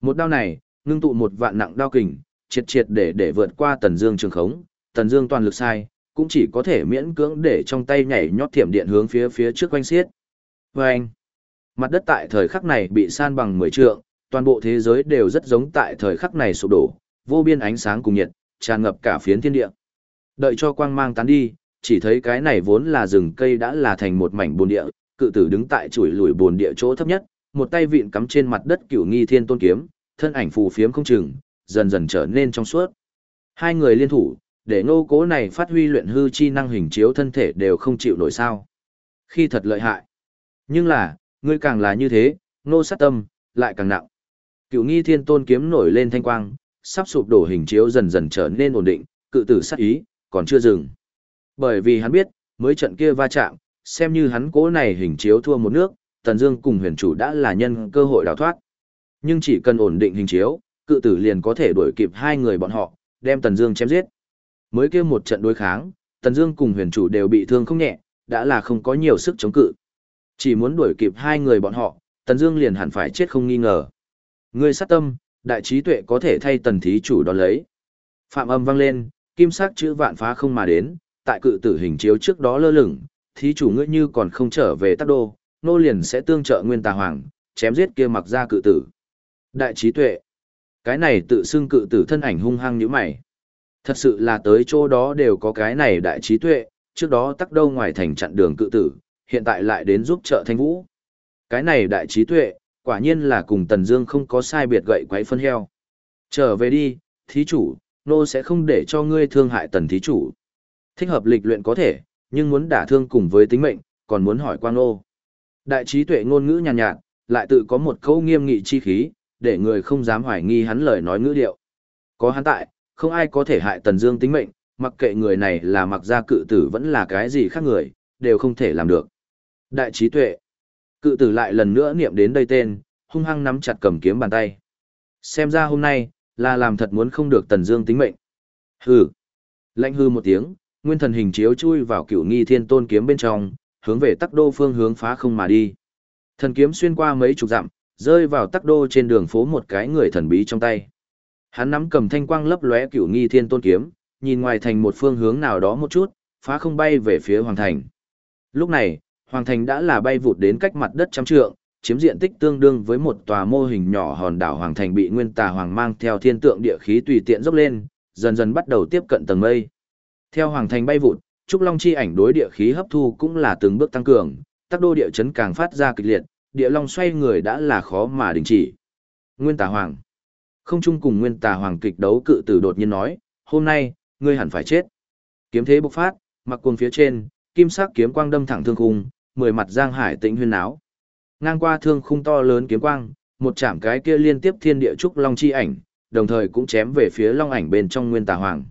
A: Một đao này, ngưng tụ một vạn nặng đao kình, triệt triệt để để vượt qua Tần Dương trường khống, Tần Dương toàn lực sai, cũng chỉ có thể miễn cưỡng để trong tay nhảy nhót thiểm điện hướng phía phía trước quanh xiết. Oeng! Mặt đất tại thời khắc này bị san bằng mười trượng, toàn bộ thế giới đều rất giống tại thời khắc này sụp đổ, vô biên ánh sáng cùng nhiệt, tràn ngập cả phiến thiên địa. Đợi cho quang mang tán đi, chỉ thấy cái này vốn là rừng cây đã là thành một mảnh bồn địa, cự tử đứng tại chuỗi lùi bồn địa chỗ thấp nhất, một tay vịn cắm trên mặt đất cửu nghi thiên tôn kiếm, thân ảnh phù phiếm không chừng, dần dần trở nên trong suốt. Hai người liên thủ, để ngô cố này phát huy luyện hư chi năng hình chiếu thân thể đều không chịu nổi sao. Khi thật lợi hại. Nhưng là, ngươi càng là như thế, ngô sát tâm, lại càng nặng. Cựu nghi thiên tôn kiếm nổi lên thanh quang, sắp sụp đổ hình chiếu dần dần trở nên ổn định, cự tử sát ý, còn chưa dừng. Bởi vì hắn biết, mới trận kia va chạm, xem như hắn cố này hình chiếu thua một nước, Tần Dương cùng huyền chủ đã là nhân cơ hội đào thoát. Nhưng chỉ cần ổn định hình chiếu, cự tử liền có thể đuổi kịp hai người bọn họ, đem Tần Dương chém giết. Mới kia một trận đối kháng, Tần Dương cùng huyền chủ đều bị thương không nhẹ, đã là không có nhiều sức chống cự. Chỉ muốn đuổi kịp hai người bọn họ, Tần Dương liền hẳn phải chết không nghi ngờ. Ngươi sát tâm, đại trí tuệ có thể thay Tần thí chủ đón lấy. Phạm âm vang lên, kim sắc chữ vạn phá không mà đến, tại cự tử hình chiếu trước đó lơ lửng, thí chủ ngươi như còn không trở về Tắc Đô, nô liền sẽ tương trợ Nguyên Tà Hoàng, chém giết kia mặc ra cự tử. Đại trí tuệ. Cái này tự xưng cự tử thân ảnh hung hăng như mày. Thật sự là tới chỗ đó đều có cái này đại trí tuệ, trước đó tắc đâu ngoài thành chặn đường cự tử, hiện tại lại đến giúp trợ thanh vũ. Cái này đại trí tuệ, quả nhiên là cùng Tần Dương không có sai biệt gậy quấy phân heo. Trở về đi, thí chủ, nô sẽ không để cho ngươi thương hại Tần thí chủ. Thích hợp lịch luyện có thể, nhưng muốn đả thương cùng với tính mệnh, còn muốn hỏi quang nô. Đại trí tuệ ngôn ngữ nhàn nhạt, nhạt, lại tự có một câu nghiêm nghị chi khí, để người không dám hoài nghi hắn lời nói ngữ điệu. Có hắn tại, không ai có thể hại Tần Dương tính mệnh, mặc kệ người này là mặc gia cự tử vẫn là cái gì khác người, đều không thể làm được. Đại trí tuệ. Cự tử lại lần nữa niệm đến đây tên, hung hăng nắm chặt cầm kiếm bàn tay. Xem ra hôm nay, là làm thật muốn không được Tần Dương tính mệnh. Hừ. Lạnh hừ một tiếng, nguyên thần hình chiếu chui vào Cửu nghi thiên tôn kiếm bên trong, hướng về tắc đô phương hướng phá không mà đi. Thần kiếm xuyên qua mấy chục dặm, rơi vào tắc đô trên đường phố một cái người thần bí trong tay. Hắn nắm cầm thanh quang lấp lóe cửu nghi thiên tôn kiếm, nhìn ngoài thành một phương hướng nào đó một chút, phá không bay về phía hoàng thành. Lúc này, hoàng thành đã là bay vụt đến cách mặt đất trăm trượng, chiếm diện tích tương đương với một tòa mô hình nhỏ hòn đảo hoàng thành bị nguyên tà hoàng mang theo thiên tượng địa khí tùy tiện dốc lên, dần dần bắt đầu tiếp cận tầng mây. Theo hoàng thành bay vụt, trúc long chi ảnh đối địa khí hấp thu cũng là từng bước tăng cường, tắc đô địa chấn càng phát ra kịch liệt, địa long xoay người đã là khó mà đình chỉ. Nguyên Tà Hoàng Không chung cùng Nguyên Tà Hoàng kịch đấu cự tử đột nhiên nói, hôm nay, ngươi hẳn phải chết. Kiếm thế bộc phát, mặc cuồng phía trên, kim sắc kiếm quang đâm thẳng thương khung, mười mặt giang hải tĩnh huyên áo. Ngang qua thương khung to lớn kiếm quang, một chạm cái kia liên tiếp thiên địa trúc long chi ảnh, đồng thời cũng chém về phía long ảnh bên trong Nguyên Tà Hoàng.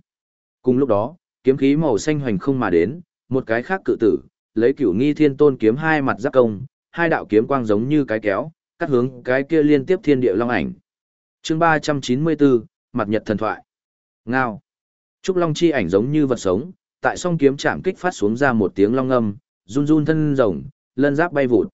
A: Cùng lúc đó, kiếm khí màu xanh hoành không mà đến, một cái khác cự tử, lấy cửu nghi thiên tôn kiếm hai mặt giáp công, hai đạo kiếm quang giống như cái kéo, cắt hướng cái kia liên tiếp thiên địa long ảnh. Chương 394, mặt nhật thần thoại. Ngao. Trúc long chi ảnh giống như vật sống, tại song kiếm chạm kích phát xuống ra một tiếng long âm, run run thân rồng, lân giáp bay vụt.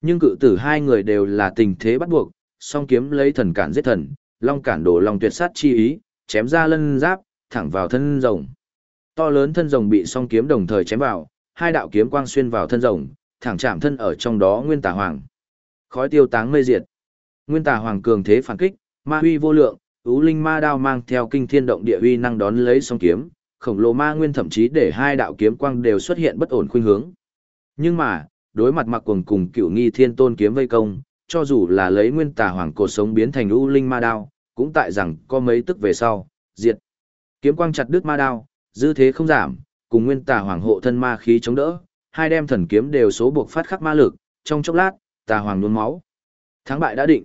A: Nhưng cự tử hai người đều là tình thế bắt buộc, song kiếm lấy thần cản giết thần, long cản đổ long tuyệt sát chi ý, chém ra lân giáp, thẳng vào thân rồng. To lớn thân rồng bị song kiếm đồng thời chém vào, hai đạo kiếm quang xuyên vào thân rồng, thẳng chạm thân ở trong đó Nguyên Tà Hoàng. Khói tiêu táng mây diệt. Nguyên Tà Hoàng cường thế phản kích, ma huy vô lượng, ú linh ma đao mang theo kinh thiên động địa uy năng đón lấy song kiếm, khổng lồ ma nguyên thậm chí để hai đạo kiếm quang đều xuất hiện bất ổn khuynh hướng. Nhưng mà, đối mặt mặc quần cùng cựu nghi thiên tôn kiếm vây công, cho dù là lấy nguyên tà hoàng cột sống biến thành u linh ma đao, cũng tại rằng có mấy tức về sau, diệt. Kiếm quang chặt đứt ma đao, dư thế không giảm, cùng nguyên tà hoàng hộ thân ma khí chống đỡ, hai đem thần kiếm đều số buộc phát khắc ma lực, trong chốc lát, tà hoàng nôn máu. Thắng bại đã định.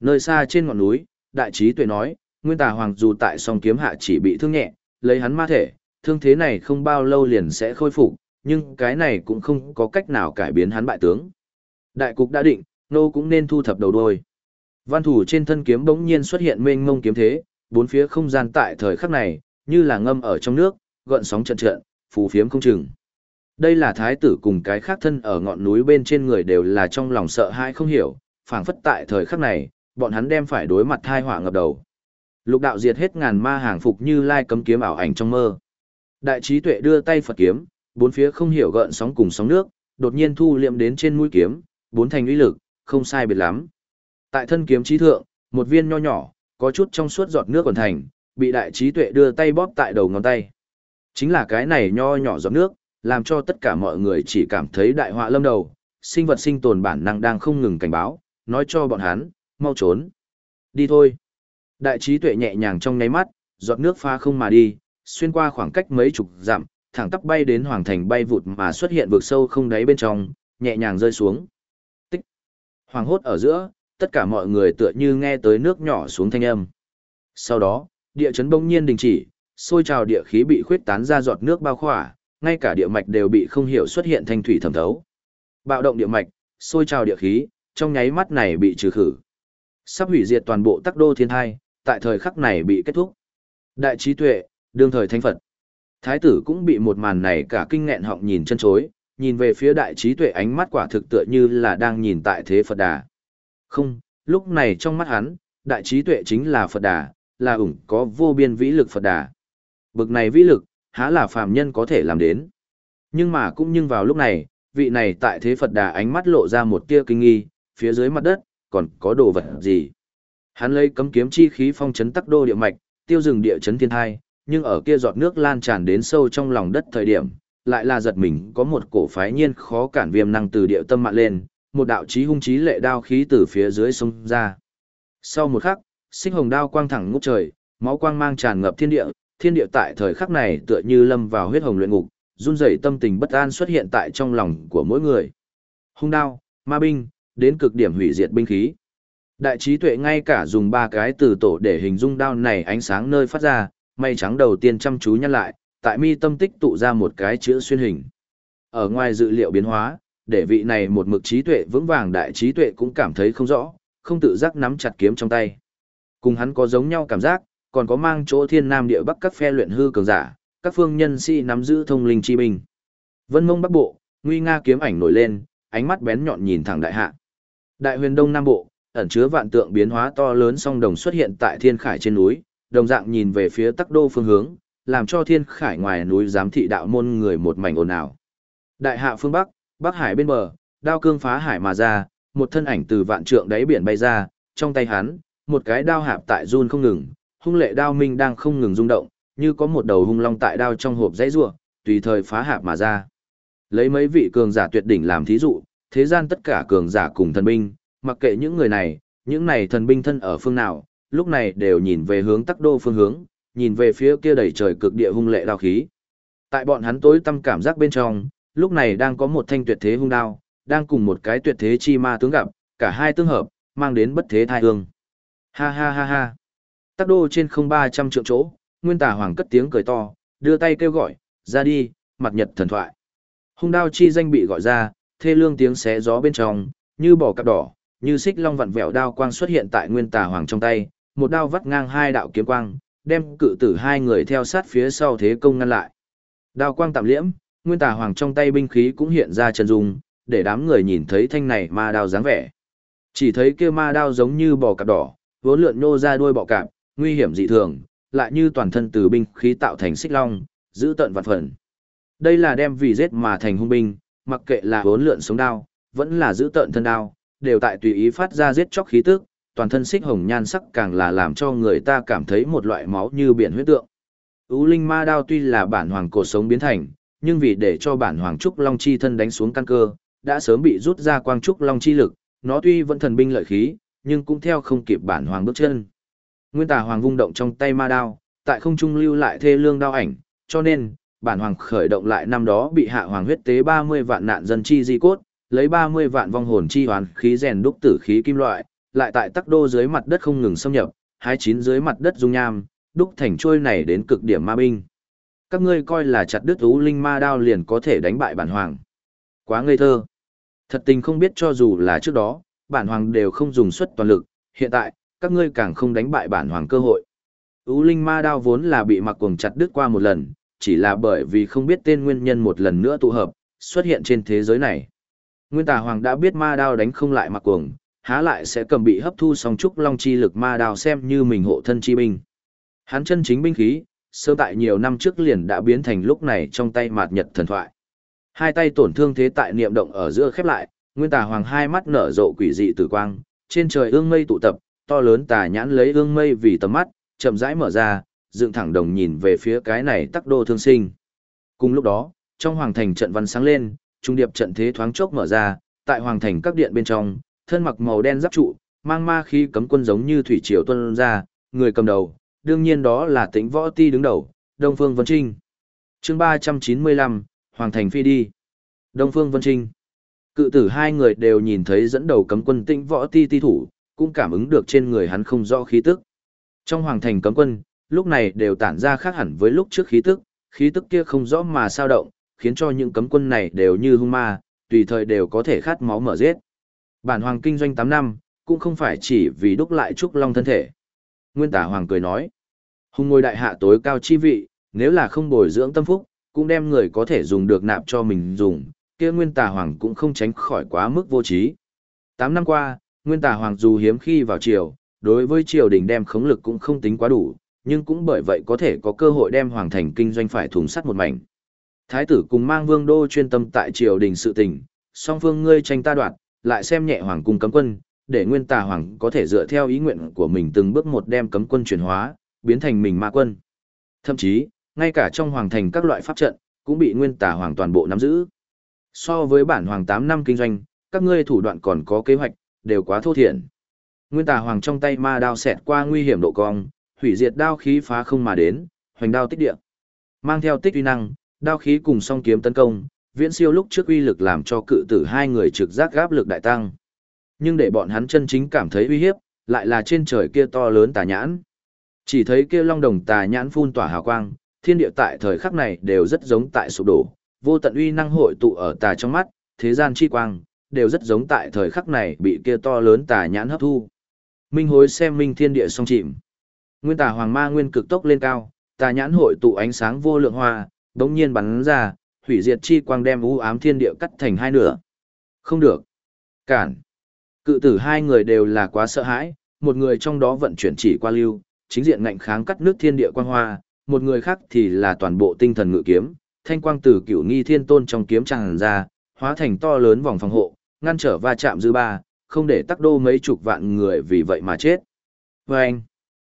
A: Nơi xa trên ngọn núi, đại trí tuệ nói, nguyên tà hoàng dù tại song kiếm hạ chỉ bị thương nhẹ, lấy hắn ma thể, thương thế này không bao lâu liền sẽ khôi phục, nhưng cái này cũng không có cách nào cải biến hắn bại tướng. Đại cục đã định, nô cũng nên thu thập đầu đôi. Văn thủ trên thân kiếm bỗng nhiên xuất hiện mênh mông kiếm thế, bốn phía không gian tại thời khắc này, như là ngâm ở trong nước, gợn sóng trận trận, phù phiếm không chừng. Đây là thái tử cùng cái khác thân ở ngọn núi bên trên người đều là trong lòng sợ hãi không hiểu, phảng phất tại thời khắc này, bọn hắn đem phải đối mặt thai họa ngập đầu. Lục đạo diệt hết ngàn ma hàng phục như lai cấm kiếm ảo ảnh trong mơ. Đại trí tuệ đưa tay Phật kiếm, bốn phía không hiểu gợn sóng cùng sóng nước, đột nhiên thu liệm đến trên mũi kiếm, bốn thành uy lực, không sai biệt lắm. Tại thân kiếm trí thượng, một viên nho nhỏ, có chút trong suốt giọt nước còn thành, bị đại trí tuệ đưa tay bóp tại đầu ngón tay. Chính là cái này nho nhỏ giọt nước, làm cho tất cả mọi người chỉ cảm thấy đại họa lâm đầu, sinh vật sinh tồn bản năng đang không ngừng cảnh báo, nói cho bọn hắn, mau trốn. Đi thôi. Đại trí tuệ nhẹ nhàng trong nháy mắt, giọt nước pha không mà đi, xuyên qua khoảng cách mấy chục dặm, thẳng tắp bay đến hoàng thành bay vụt mà xuất hiện vực sâu không đáy bên trong, nhẹ nhàng rơi xuống. Tích. Hoàng hốt ở giữa, tất cả mọi người tựa như nghe tới nước nhỏ xuống thanh âm. Sau đó, địa chấn bỗng nhiên đình chỉ, sôi trào địa khí bị khuyết tán ra giọt nước bao khỏa, ngay cả địa mạch đều bị không hiểu xuất hiện thanh thủy thẩm thấu. Bạo động địa mạch, sôi trào địa khí, trong nháy mắt này bị trừ khử. Sắp hủy diệt toàn bộ tắc đô thiên thai, tại thời khắc này bị kết thúc. Đại trí tuệ, đương thời thánh Phật. Thái tử cũng bị một màn này cả kinh nghẹn họng nhìn chân chối, nhìn về phía đại trí tuệ ánh mắt quả thực tựa như là đang nhìn tại thế Phật Đà. Không, lúc này trong mắt hắn, đại trí tuệ chính là Phật Đà, là ủng có vô biên vĩ lực Phật Đà. Bực này vĩ lực, há là phàm nhân có thể làm đến. Nhưng mà cũng nhưng vào lúc này, vị này tại thế Phật Đà ánh mắt lộ ra một tia kinh nghi, phía dưới mặt đất, còn có đồ vật gì. Hắn lấy cấm kiếm chi khí phong chấn tắc đô địa mạch, tiêu rừng địa chấn thiên thai, nhưng ở kia giọt nước lan tràn đến sâu trong lòng đất thời điểm, lại là giật mình có một cổ phái nhiên khó cản viêm năng từ địa tâm mạn lên, một đạo chí hung chí lệ đao khí từ phía dưới sông ra. Sau một khắc, sinh hồng đao quang thẳng ngút trời, máu quang mang tràn ngập thiên địa, thiên địa tại thời khắc này tựa như lâm vào huyết hồng luyện ngục, run rẩy tâm tình bất an xuất hiện tại trong lòng của mỗi người. Hung đao, ma binh, đến cực điểm hủy diệt binh khí. Đại trí tuệ ngay cả dùng ba cái từ tổ để hình dung đao này ánh sáng nơi phát ra, mây trắng đầu tiên chăm chú nhăn lại, tại mi tâm tích tụ ra một cái chữ xuyên hình. Ở ngoài dự liệu biến hóa, để vị này một mực trí tuệ vững vàng đại trí tuệ cũng cảm thấy không rõ, không tự giác nắm chặt kiếm trong tay. Cùng hắn có giống nhau cảm giác, còn có mang chỗ thiên nam địa bắc các phe luyện hư cường giả, các phương nhân sĩ nắm giữ thông linh chi binh. Vân mông bắc bộ, nguy nga kiếm ảnh nổi lên, ánh mắt bén nhọn nhìn thẳng đại hạ. Đại huyền đông nam bộ, ẩn chứa vạn tượng biến hóa to lớn song đồng xuất hiện tại thiên khải trên núi, đồng dạng nhìn về phía tắc đô phương hướng, làm cho thiên khải ngoài núi giám thị đạo môn người một mảnh ồn ào. Đại hạ phương Bắc, Bắc Hải bên bờ, đao cương phá hải mà ra, một thân ảnh từ vạn trượng đáy biển bay ra, trong tay hắn, một cái đao hạp tại run không ngừng, hung lệ đao minh đang không ngừng rung động, như có một đầu hung long tại đao trong hộp dãy rủa, tùy thời phá hạp mà ra. Lấy mấy vị cường giả tuyệt đỉnh làm thí dụ, thế gian tất cả cường giả cùng thần binh, mặc kệ những người này, những này thần binh thân ở phương nào, lúc này đều nhìn về hướng tắc đô phương hướng, nhìn về phía kia đầy trời cực địa hung lệ đao khí. Tại bọn hắn tối tâm cảm giác bên trong, lúc này đang có một thanh tuyệt thế hung đao, đang cùng một cái tuyệt thế chi ma tướng gặp, cả hai tương hợp, mang đến bất thế thai hương. Ha ha ha ha. Tắc đô trên không ba trăm triệu chỗ, nguyên tà hoàng cất tiếng cười to, đưa tay kêu gọi, ra đi, mặt nhật thần thoại. Hung đao chi danh bị gọi ra, thê lương tiếng xé gió bên trong, như bỏ cặp đỏ, như xích long vặn vẹo đao quang xuất hiện tại nguyên tà hoàng trong tay, một đao vắt ngang hai đạo kiếm quang, đem cự tử hai người theo sát phía sau thế công ngăn lại. Đao quang tạm liễm, nguyên tà hoàng trong tay binh khí cũng hiện ra chân dung, để đám người nhìn thấy thanh này ma đao dáng vẻ. Chỉ thấy kia ma đao giống như bò cạp đỏ, vốn lượn nô ra đuôi bọ cạp, nguy hiểm dị thường, lại như toàn thân từ binh khí tạo thành xích long, giữ tận vạn phần. Đây là đem vì giết mà thành hung binh, mặc kệ là vốn lượn sống đao, vẫn là giữ tận thân đao, đều tại tùy ý phát ra giết chóc khí tức, toàn thân xích hồng nhan sắc càng là làm cho người ta cảm thấy một loại máu như biển huyết tượng. Ú linh ma đao tuy là bản hoàng cổ sống biến thành, nhưng vì để cho bản hoàng trúc long chi thân đánh xuống căn cơ, đã sớm bị rút ra quang trúc long chi lực, nó tuy vẫn thần binh lợi khí, nhưng cũng theo không kịp bản hoàng bước chân. Nguyên tà hoàng vung động trong tay ma đao, tại không trung lưu lại thê lương đao ảnh, cho nên, bản hoàng khởi động lại năm đó bị hạ hoàng huyết tế 30 vạn nạn dân chi di cốt, lấy 30 vạn vong hồn chi hoàn khí rèn đúc tử khí kim loại, lại tại tắc đô dưới mặt đất không ngừng xâm nhập, hai chín dưới mặt đất dung nham, đúc thành trôi này đến cực điểm ma binh. Các ngươi coi là chặt đứt ú linh ma đao liền có thể đánh bại bản hoàng. Quá ngây thơ. Thật tình không biết cho dù là trước đó, bản hoàng đều không dùng suất toàn lực, hiện tại, các ngươi càng không đánh bại bản hoàng cơ hội. Ú linh ma đao vốn là bị mặc cuồng chặt đứt qua một lần, chỉ là bởi vì không biết tên nguyên nhân một lần nữa tụ hợp, xuất hiện trên thế giới này. Nguyên tà hoàng đã biết ma đao đánh không lại mặc cuồng, há lại sẽ cầm bị hấp thu song trúc long chi lực ma đao xem như mình hộ thân chi binh. Hắn chân chính binh khí, sơ tại nhiều năm trước liền đã biến thành lúc này trong tay mạt nhật thần thoại. Hai tay tổn thương thế tại niệm động ở giữa khép lại, nguyên tà hoàng hai mắt nở rộ quỷ dị tử quang, trên trời ương mây tụ tập, to lớn tà nhãn lấy ương mây vì tầm mắt, chậm rãi mở ra, dựng thẳng đồng nhìn về phía cái này tắc đô thương sinh. Cùng lúc đó, trong hoàng thành trận văn sáng lên, trung điệp trận thế thoáng chốc mở ra, tại hoàng thành các điện bên trong, thân mặc màu đen giáp trụ, mang ma khí cấm quân giống như thủy triều tuân ra, người cầm đầu, đương nhiên đó là tĩnh võ ti đứng đầu, Đông Phương Vân Trinh. chương 395, Hoàng Thành Phi đi. Đông Phương Vân Trinh. Cự tử hai người đều nhìn thấy dẫn đầu cấm quân tĩnh võ ti ti thủ, cũng cảm ứng được trên người hắn không rõ khí tức. Trong Hoàng Thành cấm quân, lúc này đều tản ra khác hẳn với lúc trước khí tức, khí tức kia không rõ mà sao động, khiến cho những cấm quân này đều như hung ma, tùy thời đều có thể khát máu mở giết. Bản hoàng kinh doanh 8 năm, cũng không phải chỉ vì đúc lại trúc long thân thể. Nguyên tả hoàng cười nói, hung ngôi đại hạ tối cao chi vị, nếu là không bồi dưỡng tâm phúc, cũng đem người có thể dùng được nạp cho mình dùng, kia nguyên tà hoàng cũng không tránh khỏi quá mức vô trí. 8 năm qua, nguyên tà hoàng dù hiếm khi vào triều, đối với triều đình đem khống lực cũng không tính quá đủ, nhưng cũng bởi vậy có thể có cơ hội đem hoàng thành kinh doanh phải thùng sắt một mảnh. Thái tử cùng mang vương đô chuyên tâm tại triều đình sự tình, song phương ngươi tranh ta đoạt, lại xem nhẹ hoàng cung cấm quân, để nguyên tà hoàng có thể dựa theo ý nguyện của mình từng bước một đem cấm quân chuyển hóa, biến thành mình ma quân. Thậm chí, ngay cả trong hoàng thành các loại pháp trận, cũng bị nguyên tà hoàng toàn bộ nắm giữ. So với bản hoàng 8 năm kinh doanh, các ngươi thủ đoạn còn có kế hoạch, đều quá thô thiển. Nguyên tà hoàng trong tay ma đao xẹt qua nguy hiểm độ cong, hủy diệt đao khí phá không mà đến, hoành đao tích địa. Mang theo tích uy năng, đao khí cùng song kiếm tấn công, viễn siêu lúc trước uy lực làm cho cự tử hai người trực giác gáp lực đại tăng. Nhưng để bọn hắn chân chính cảm thấy uy hiếp, lại là trên trời kia to lớn tà nhãn. Chỉ thấy kia long đồng tà nhãn phun tỏa hào quang, thiên địa tại thời khắc này đều rất giống tại sụp đổ, vô tận uy năng hội tụ ở tà trong mắt, thế gian chi quang, đều rất giống tại thời khắc này bị kia to lớn tà nhãn hấp thu. Minh hối xem minh thiên địa song chìm. Nguyên tà hoàng ma nguyên cực tốc lên cao, tà nhãn hội tụ ánh sáng vô lượng hoa, đống nhiên bắn ra, hủy diệt chi quang đem u ám thiên địa cắt thành hai nửa. Không được. Cản. Cự tử hai người đều là quá sợ hãi, một người trong đó vận chuyển chỉ qua lưu, chính diện ngạnh kháng cắt nước thiên địa quang hoa, một người khác thì là toàn bộ tinh thần ngự kiếm, thanh quang từ cửu nghi thiên tôn trong kiếm tràn ra, hóa thành to lớn vòng phòng hộ, ngăn trở va chạm dư ba, không để tắc đô mấy chục vạn người vì vậy mà chết. Và anh,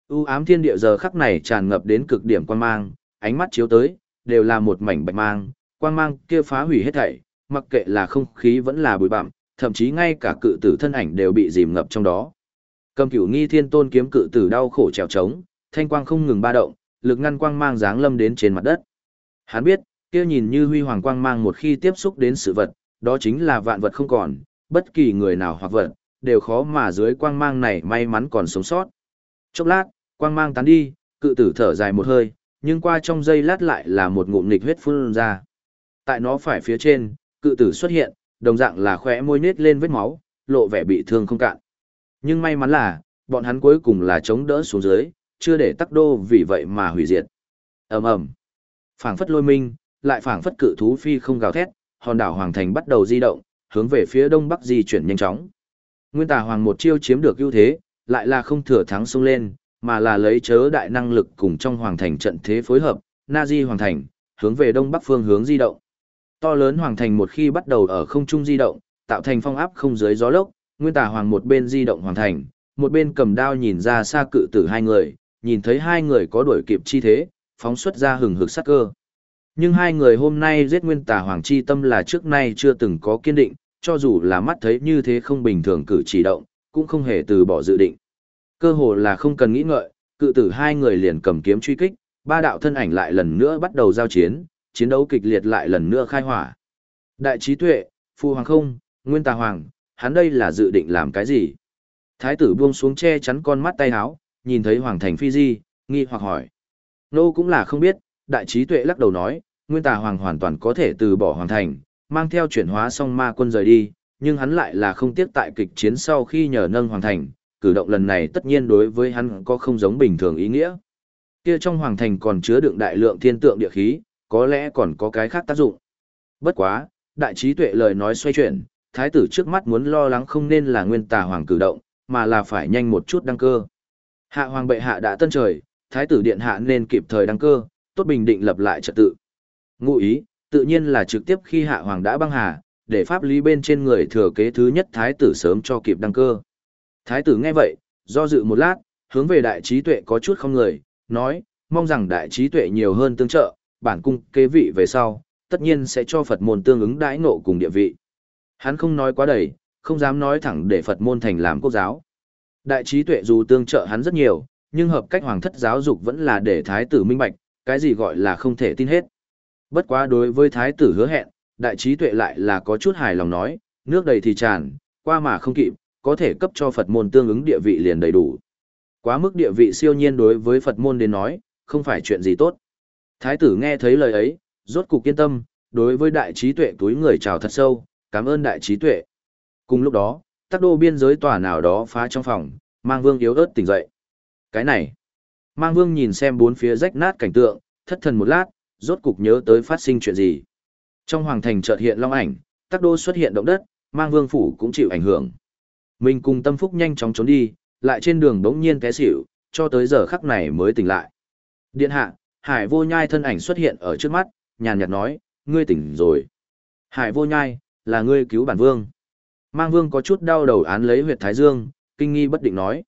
A: u ám thiên địa giờ khắc này tràn ngập đến cực điểm quan mang, ánh mắt chiếu tới, đều là một mảnh bạch mang, quang mang kia phá hủy hết thảy, mặc kệ là không khí vẫn là bụi bặm, thậm chí ngay cả cự tử thân ảnh đều bị dìm ngập trong đó. Cầm cửu nghi thiên tôn kiếm cự tử đau khổ trèo trống, thanh quang không ngừng ba động, lực ngăn quang mang dáng lâm đến trên mặt đất. Hắn biết, kia nhìn như huy hoàng quang mang một khi tiếp xúc đến sự vật, đó chính là vạn vật không còn, bất kỳ người nào hoặc vật, đều khó mà dưới quang mang này may mắn còn sống sót. Chốc lát, quang mang tán đi, cự tử thở dài một hơi, nhưng qua trong giây lát lại là một ngụm nịch huyết phun ra. Tại nó phải phía trên, cự tử xuất hiện, đồng dạng là khóe môi nết lên vết máu, lộ vẻ bị thương không cạn. Nhưng may mắn là, bọn hắn cuối cùng là chống đỡ xuống dưới, chưa để tắc đô vì vậy mà hủy diệt. ầm ầm, phảng phất lôi minh, lại phảng phất cự thú phi không gào thét, hòn đảo hoàng thành bắt đầu di động, hướng về phía đông bắc di chuyển nhanh chóng. Nguyên tà hoàng một chiêu chiếm được ưu thế, lại là không thừa thắng xông lên, mà là lấy chớ đại năng lực cùng trong hoàng thành trận thế phối hợp, Na Di hoàng thành, hướng về đông bắc phương hướng di động. To lớn hoàng thành một khi bắt đầu ở không trung di động, tạo thành phong áp không dưới gió lốc, nguyên tà hoàng một bên di động hoàng thành, một bên cầm đao nhìn ra xa cự tử hai người, nhìn thấy hai người có đuổi kịp chi thế, phóng xuất ra hừng hực sát cơ. Nhưng hai người hôm nay giết nguyên tà hoàng chi tâm là trước nay chưa từng có kiên định, cho dù là mắt thấy như thế không bình thường cử chỉ động, cũng không hề từ bỏ dự định. Cơ hồ là không cần nghĩ ngợi, cự tử hai người liền cầm kiếm truy kích, ba đạo thân ảnh lại lần nữa bắt đầu giao chiến, chiến đấu kịch liệt lại lần nữa khai hỏa. Đại trí tuệ, phu hoàng không, nguyên tà hoàng, hắn đây là dự định làm cái gì? Thái tử buông xuống che chắn con mắt tay áo, nhìn thấy hoàng thành phi di, nghi hoặc hỏi. Nô cũng là không biết, đại trí tuệ lắc đầu nói, nguyên tà hoàng hoàn toàn có thể từ bỏ hoàng thành, mang theo chuyển hóa song ma quân rời đi, nhưng hắn lại là không tiếc tại kịch chiến sau khi nhờ nâng hoàng thành, cử động lần này tất nhiên đối với hắn có không giống bình thường ý nghĩa. Kia trong hoàng thành còn chứa đựng đại lượng thiên tượng địa khí, có lẽ còn có cái khác tác dụng. Bất quá, đại trí tuệ lời nói xoay chuyển, thái tử trước mắt muốn lo lắng không nên là nguyên tà hoàng cử động, mà là phải nhanh một chút đăng cơ. Hạ hoàng bệ hạ đã tân trời, thái tử điện hạ nên kịp thời đăng cơ, tốt bình định lập lại trật tự. Ngụ ý, tự nhiên là trực tiếp khi hạ hoàng đã băng hà, để pháp lý bên trên người thừa kế thứ nhất thái tử sớm cho kịp đăng cơ. Thái tử nghe vậy, do dự một lát, hướng về đại trí tuệ có chút không người, nói, mong rằng đại trí tuệ nhiều hơn tương trợ, bản cung kế vị về sau, tất nhiên sẽ cho Phật môn tương ứng đãi nộ cùng địa vị. Hắn không nói quá đầy, không dám nói thẳng để Phật môn thành làm quốc giáo. Đại trí tuệ dù tương trợ hắn rất nhiều, nhưng hợp cách hoàng thất giáo dục vẫn là để thái tử minh bạch, cái gì gọi là không thể tin hết. Bất quá đối với thái tử hứa hẹn, đại trí tuệ lại là có chút hài lòng nói, nước đầy thì tràn, qua mà không kịp, có thể cấp cho Phật môn tương ứng địa vị liền đầy đủ. Quá mức địa vị siêu nhiên đối với Phật môn đến nói, không phải chuyện gì tốt. Thái tử nghe thấy lời ấy, rốt cục kiên tâm, đối với đại trí tuệ túi người chào thật sâu, cảm ơn đại trí tuệ. Cùng lúc đó, tắc đô biên giới tòa nào đó phá trong phòng, mang vương yếu ớt tỉnh dậy. Cái này, mang vương nhìn xem bốn phía rách nát cảnh tượng, thất thần một lát, rốt cục nhớ tới phát sinh chuyện gì. Trong hoàng thành chợt hiện long ảnh, tắc đô xuất hiện động đất, mang vương phủ cũng chịu ảnh hưởng. Mình cùng tâm phúc nhanh chóng trốn đi, lại trên đường đống nhiên té xỉu, cho tới giờ khắc này mới tỉnh lại. Điện hạ, hải vô nhai thân ảnh xuất hiện ở trước mắt, nhàn nhạt nói, ngươi tỉnh rồi. Hải vô nhai, là ngươi cứu bản vương. Mang vương có chút đau đầu án lấy huyệt thái dương, kinh nghi bất định nói.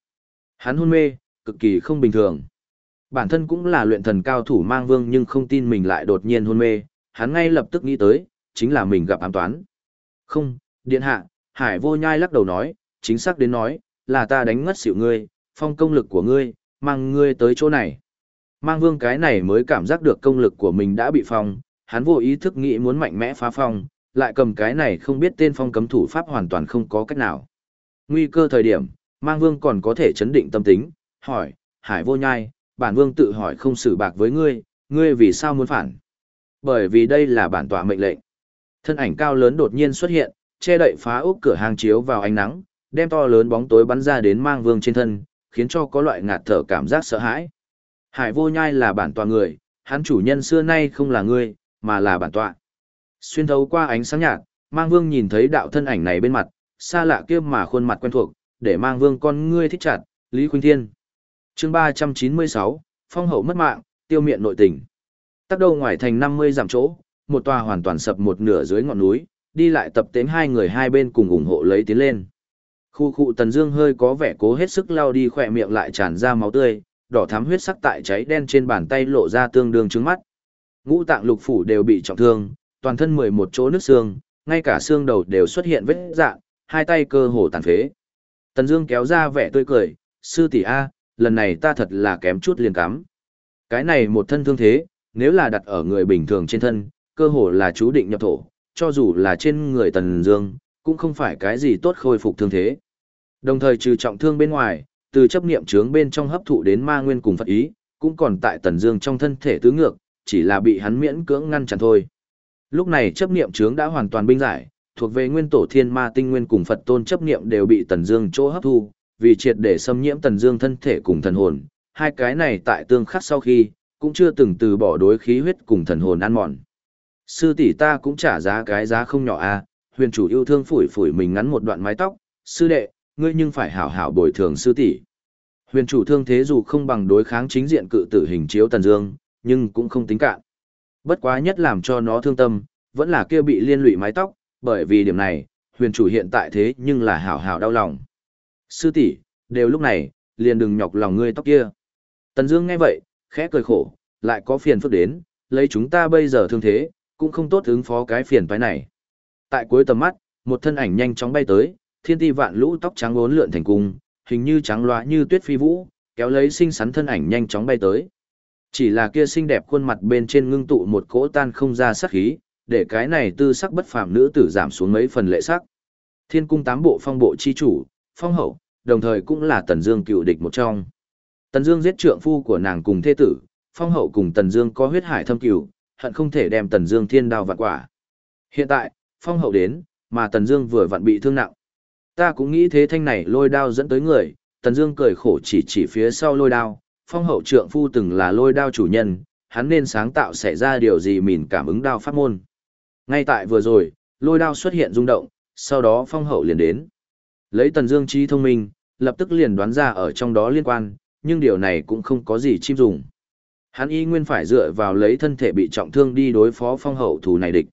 A: Hắn hôn mê, cực kỳ không bình thường. Bản thân cũng là luyện thần cao thủ mang vương nhưng không tin mình lại đột nhiên hôn mê, hắn ngay lập tức nghĩ tới, chính là mình gặp ám toán. Không, điện hạ, hải vô nhai lắc đầu nói, chính xác đến nói, là ta đánh ngất xỉu ngươi, phong công lực của ngươi, mang ngươi tới chỗ này. Mang vương cái này mới cảm giác được công lực của mình đã bị phong, hắn vô ý thức nghĩ muốn mạnh mẽ phá phong, lại cầm cái này không biết tên phong cấm thủ pháp hoàn toàn không có cách nào. Nguy cơ thời điểm, mang vương còn có thể chấn định tâm tính, hỏi, hải vô nhai, bản vương tự hỏi không xử bạc với ngươi, ngươi vì sao muốn phản? Bởi vì đây là bản tọa mệnh lệnh. Thân ảnh cao lớn đột nhiên xuất hiện, che đậy phá ốc cửa hàng chiếu vào ánh nắng, đem to lớn bóng tối bắn ra đến mang vương trên thân, khiến cho có loại ngạt thở cảm giác sợ hãi. Hải vô nhai là bản tọa người, hắn chủ nhân xưa nay không là ngươi, mà là bản tọa. Xuyên thấu qua ánh sáng nhạt, mang vương nhìn thấy đạo thân ảnh này bên mặt, xa lạ kia mà khuôn mặt quen thuộc, để mang vương con ngươi thích chặt, Lý Khuynh Thiên chương 396, phong hậu mất mạng, tiêu miệng nội tình. Tắc đầu ngoài thành 50 giảm chỗ, một tòa hoàn toàn sập một nửa dưới ngọn núi, đi lại tập tến hai người hai bên cùng ủng hộ lấy tiến lên. Khu khu tần dương hơi có vẻ cố hết sức lao đi khỏe miệng lại tràn ra máu tươi, đỏ thắm huyết sắc tại cháy đen trên bàn tay lộ ra tương đương trứng mắt. Ngũ tạng lục phủ đều bị trọng thương, toàn thân 11 chỗ nước xương, ngay cả xương đầu đều xuất hiện vết dạng, hai tay cơ hồ tàn phế. Tần Dương kéo ra vẻ tươi cười, sư tỷ a, lần này ta thật là kém chút liền cắm. Cái này một thân thương thế, nếu là đặt ở người bình thường trên thân, cơ hồ là chú định nhập thổ, cho dù là trên người Tần Dương, cũng không phải cái gì tốt khôi phục thương thế. Đồng thời trừ trọng thương bên ngoài, từ chấp niệm chướng bên trong hấp thụ đến ma nguyên cùng Phật ý, cũng còn tại Tần Dương trong thân thể tứ ngược, chỉ là bị hắn miễn cưỡng ngăn chặn thôi. Lúc này chấp niệm chướng đã hoàn toàn binh giải, thuộc về nguyên tổ thiên ma tinh nguyên cùng Phật tôn chấp niệm đều bị Tần Dương chỗ hấp thu, vì triệt để xâm nhiễm Tần Dương thân thể cùng thần hồn, hai cái này tại tương khắc sau khi, cũng chưa từng từ bỏ đối khí huyết cùng thần hồn ăn mòn. Sư tỷ ta cũng trả giá cái giá không nhỏ a, à, huyền chủ yêu thương phủi phủi mình ngắn một đoạn mái tóc, sư đệ, ngươi nhưng phải hảo hảo bồi thường sư tỷ. Huyền chủ thương thế dù không bằng đối kháng chính diện cự tử hình chiếu Tần Dương, nhưng cũng không tính cạn. Bất quá nhất làm cho nó thương tâm, vẫn là kia bị liên lụy mái tóc, bởi vì điểm này, huyền chủ hiện tại thế nhưng là hảo hảo đau lòng. Sư tỷ, đều lúc này, liền đừng nhọc lòng ngươi tóc kia. Tần Dương nghe vậy, khẽ cười khổ, lại có phiền phức đến, lấy chúng ta bây giờ thương thế, cũng không tốt ứng phó cái phiền toái này. Tại cuối tầm mắt, một thân ảnh nhanh chóng bay tới, thiên ti vạn lũ tóc trắng uốn lượn thành cung, hình như trắng loá như tuyết phi vũ, kéo lấy xinh xắn thân ảnh nhanh chóng bay tới. Chỉ là kia xinh đẹp khuôn mặt bên trên ngưng tụ một cỗ tan không ra sắc khí, để cái này tư sắc bất phàm nữ tử giảm xuống mấy phần lệ sắc. Thiên cung tám bộ phong bộ chi chủ, phong hậu, đồng thời cũng là Tần Dương cựu địch một trong. Tần Dương giết trượng phu của nàng cùng thê tử, phong hậu cùng Tần Dương có huyết hải thâm cửu, hận không thể đem Tần Dương thiên đao vạn quả. Hiện tại, phong hậu đến, mà Tần Dương vừa vặn bị thương nặng. Ta cũng nghĩ thế thanh này lôi đao dẫn tới người, Tần Dương cười khổ chỉ chỉ phía sau lôi đao, phong hậu trượng phu từng là lôi đao chủ nhân, hắn nên sáng tạo xảy ra điều gì mỉn cảm ứng đao pháp môn. Ngay tại vừa rồi, lôi đao xuất hiện rung động, sau đó phong hậu liền đến. Lấy Tần Dương trí thông minh, lập tức liền đoán ra ở trong đó liên quan, nhưng điều này cũng không có gì chim dùng. Hắn y nguyên phải dựa vào lấy thân thể bị trọng thương đi đối phó phong hậu thủ này địch.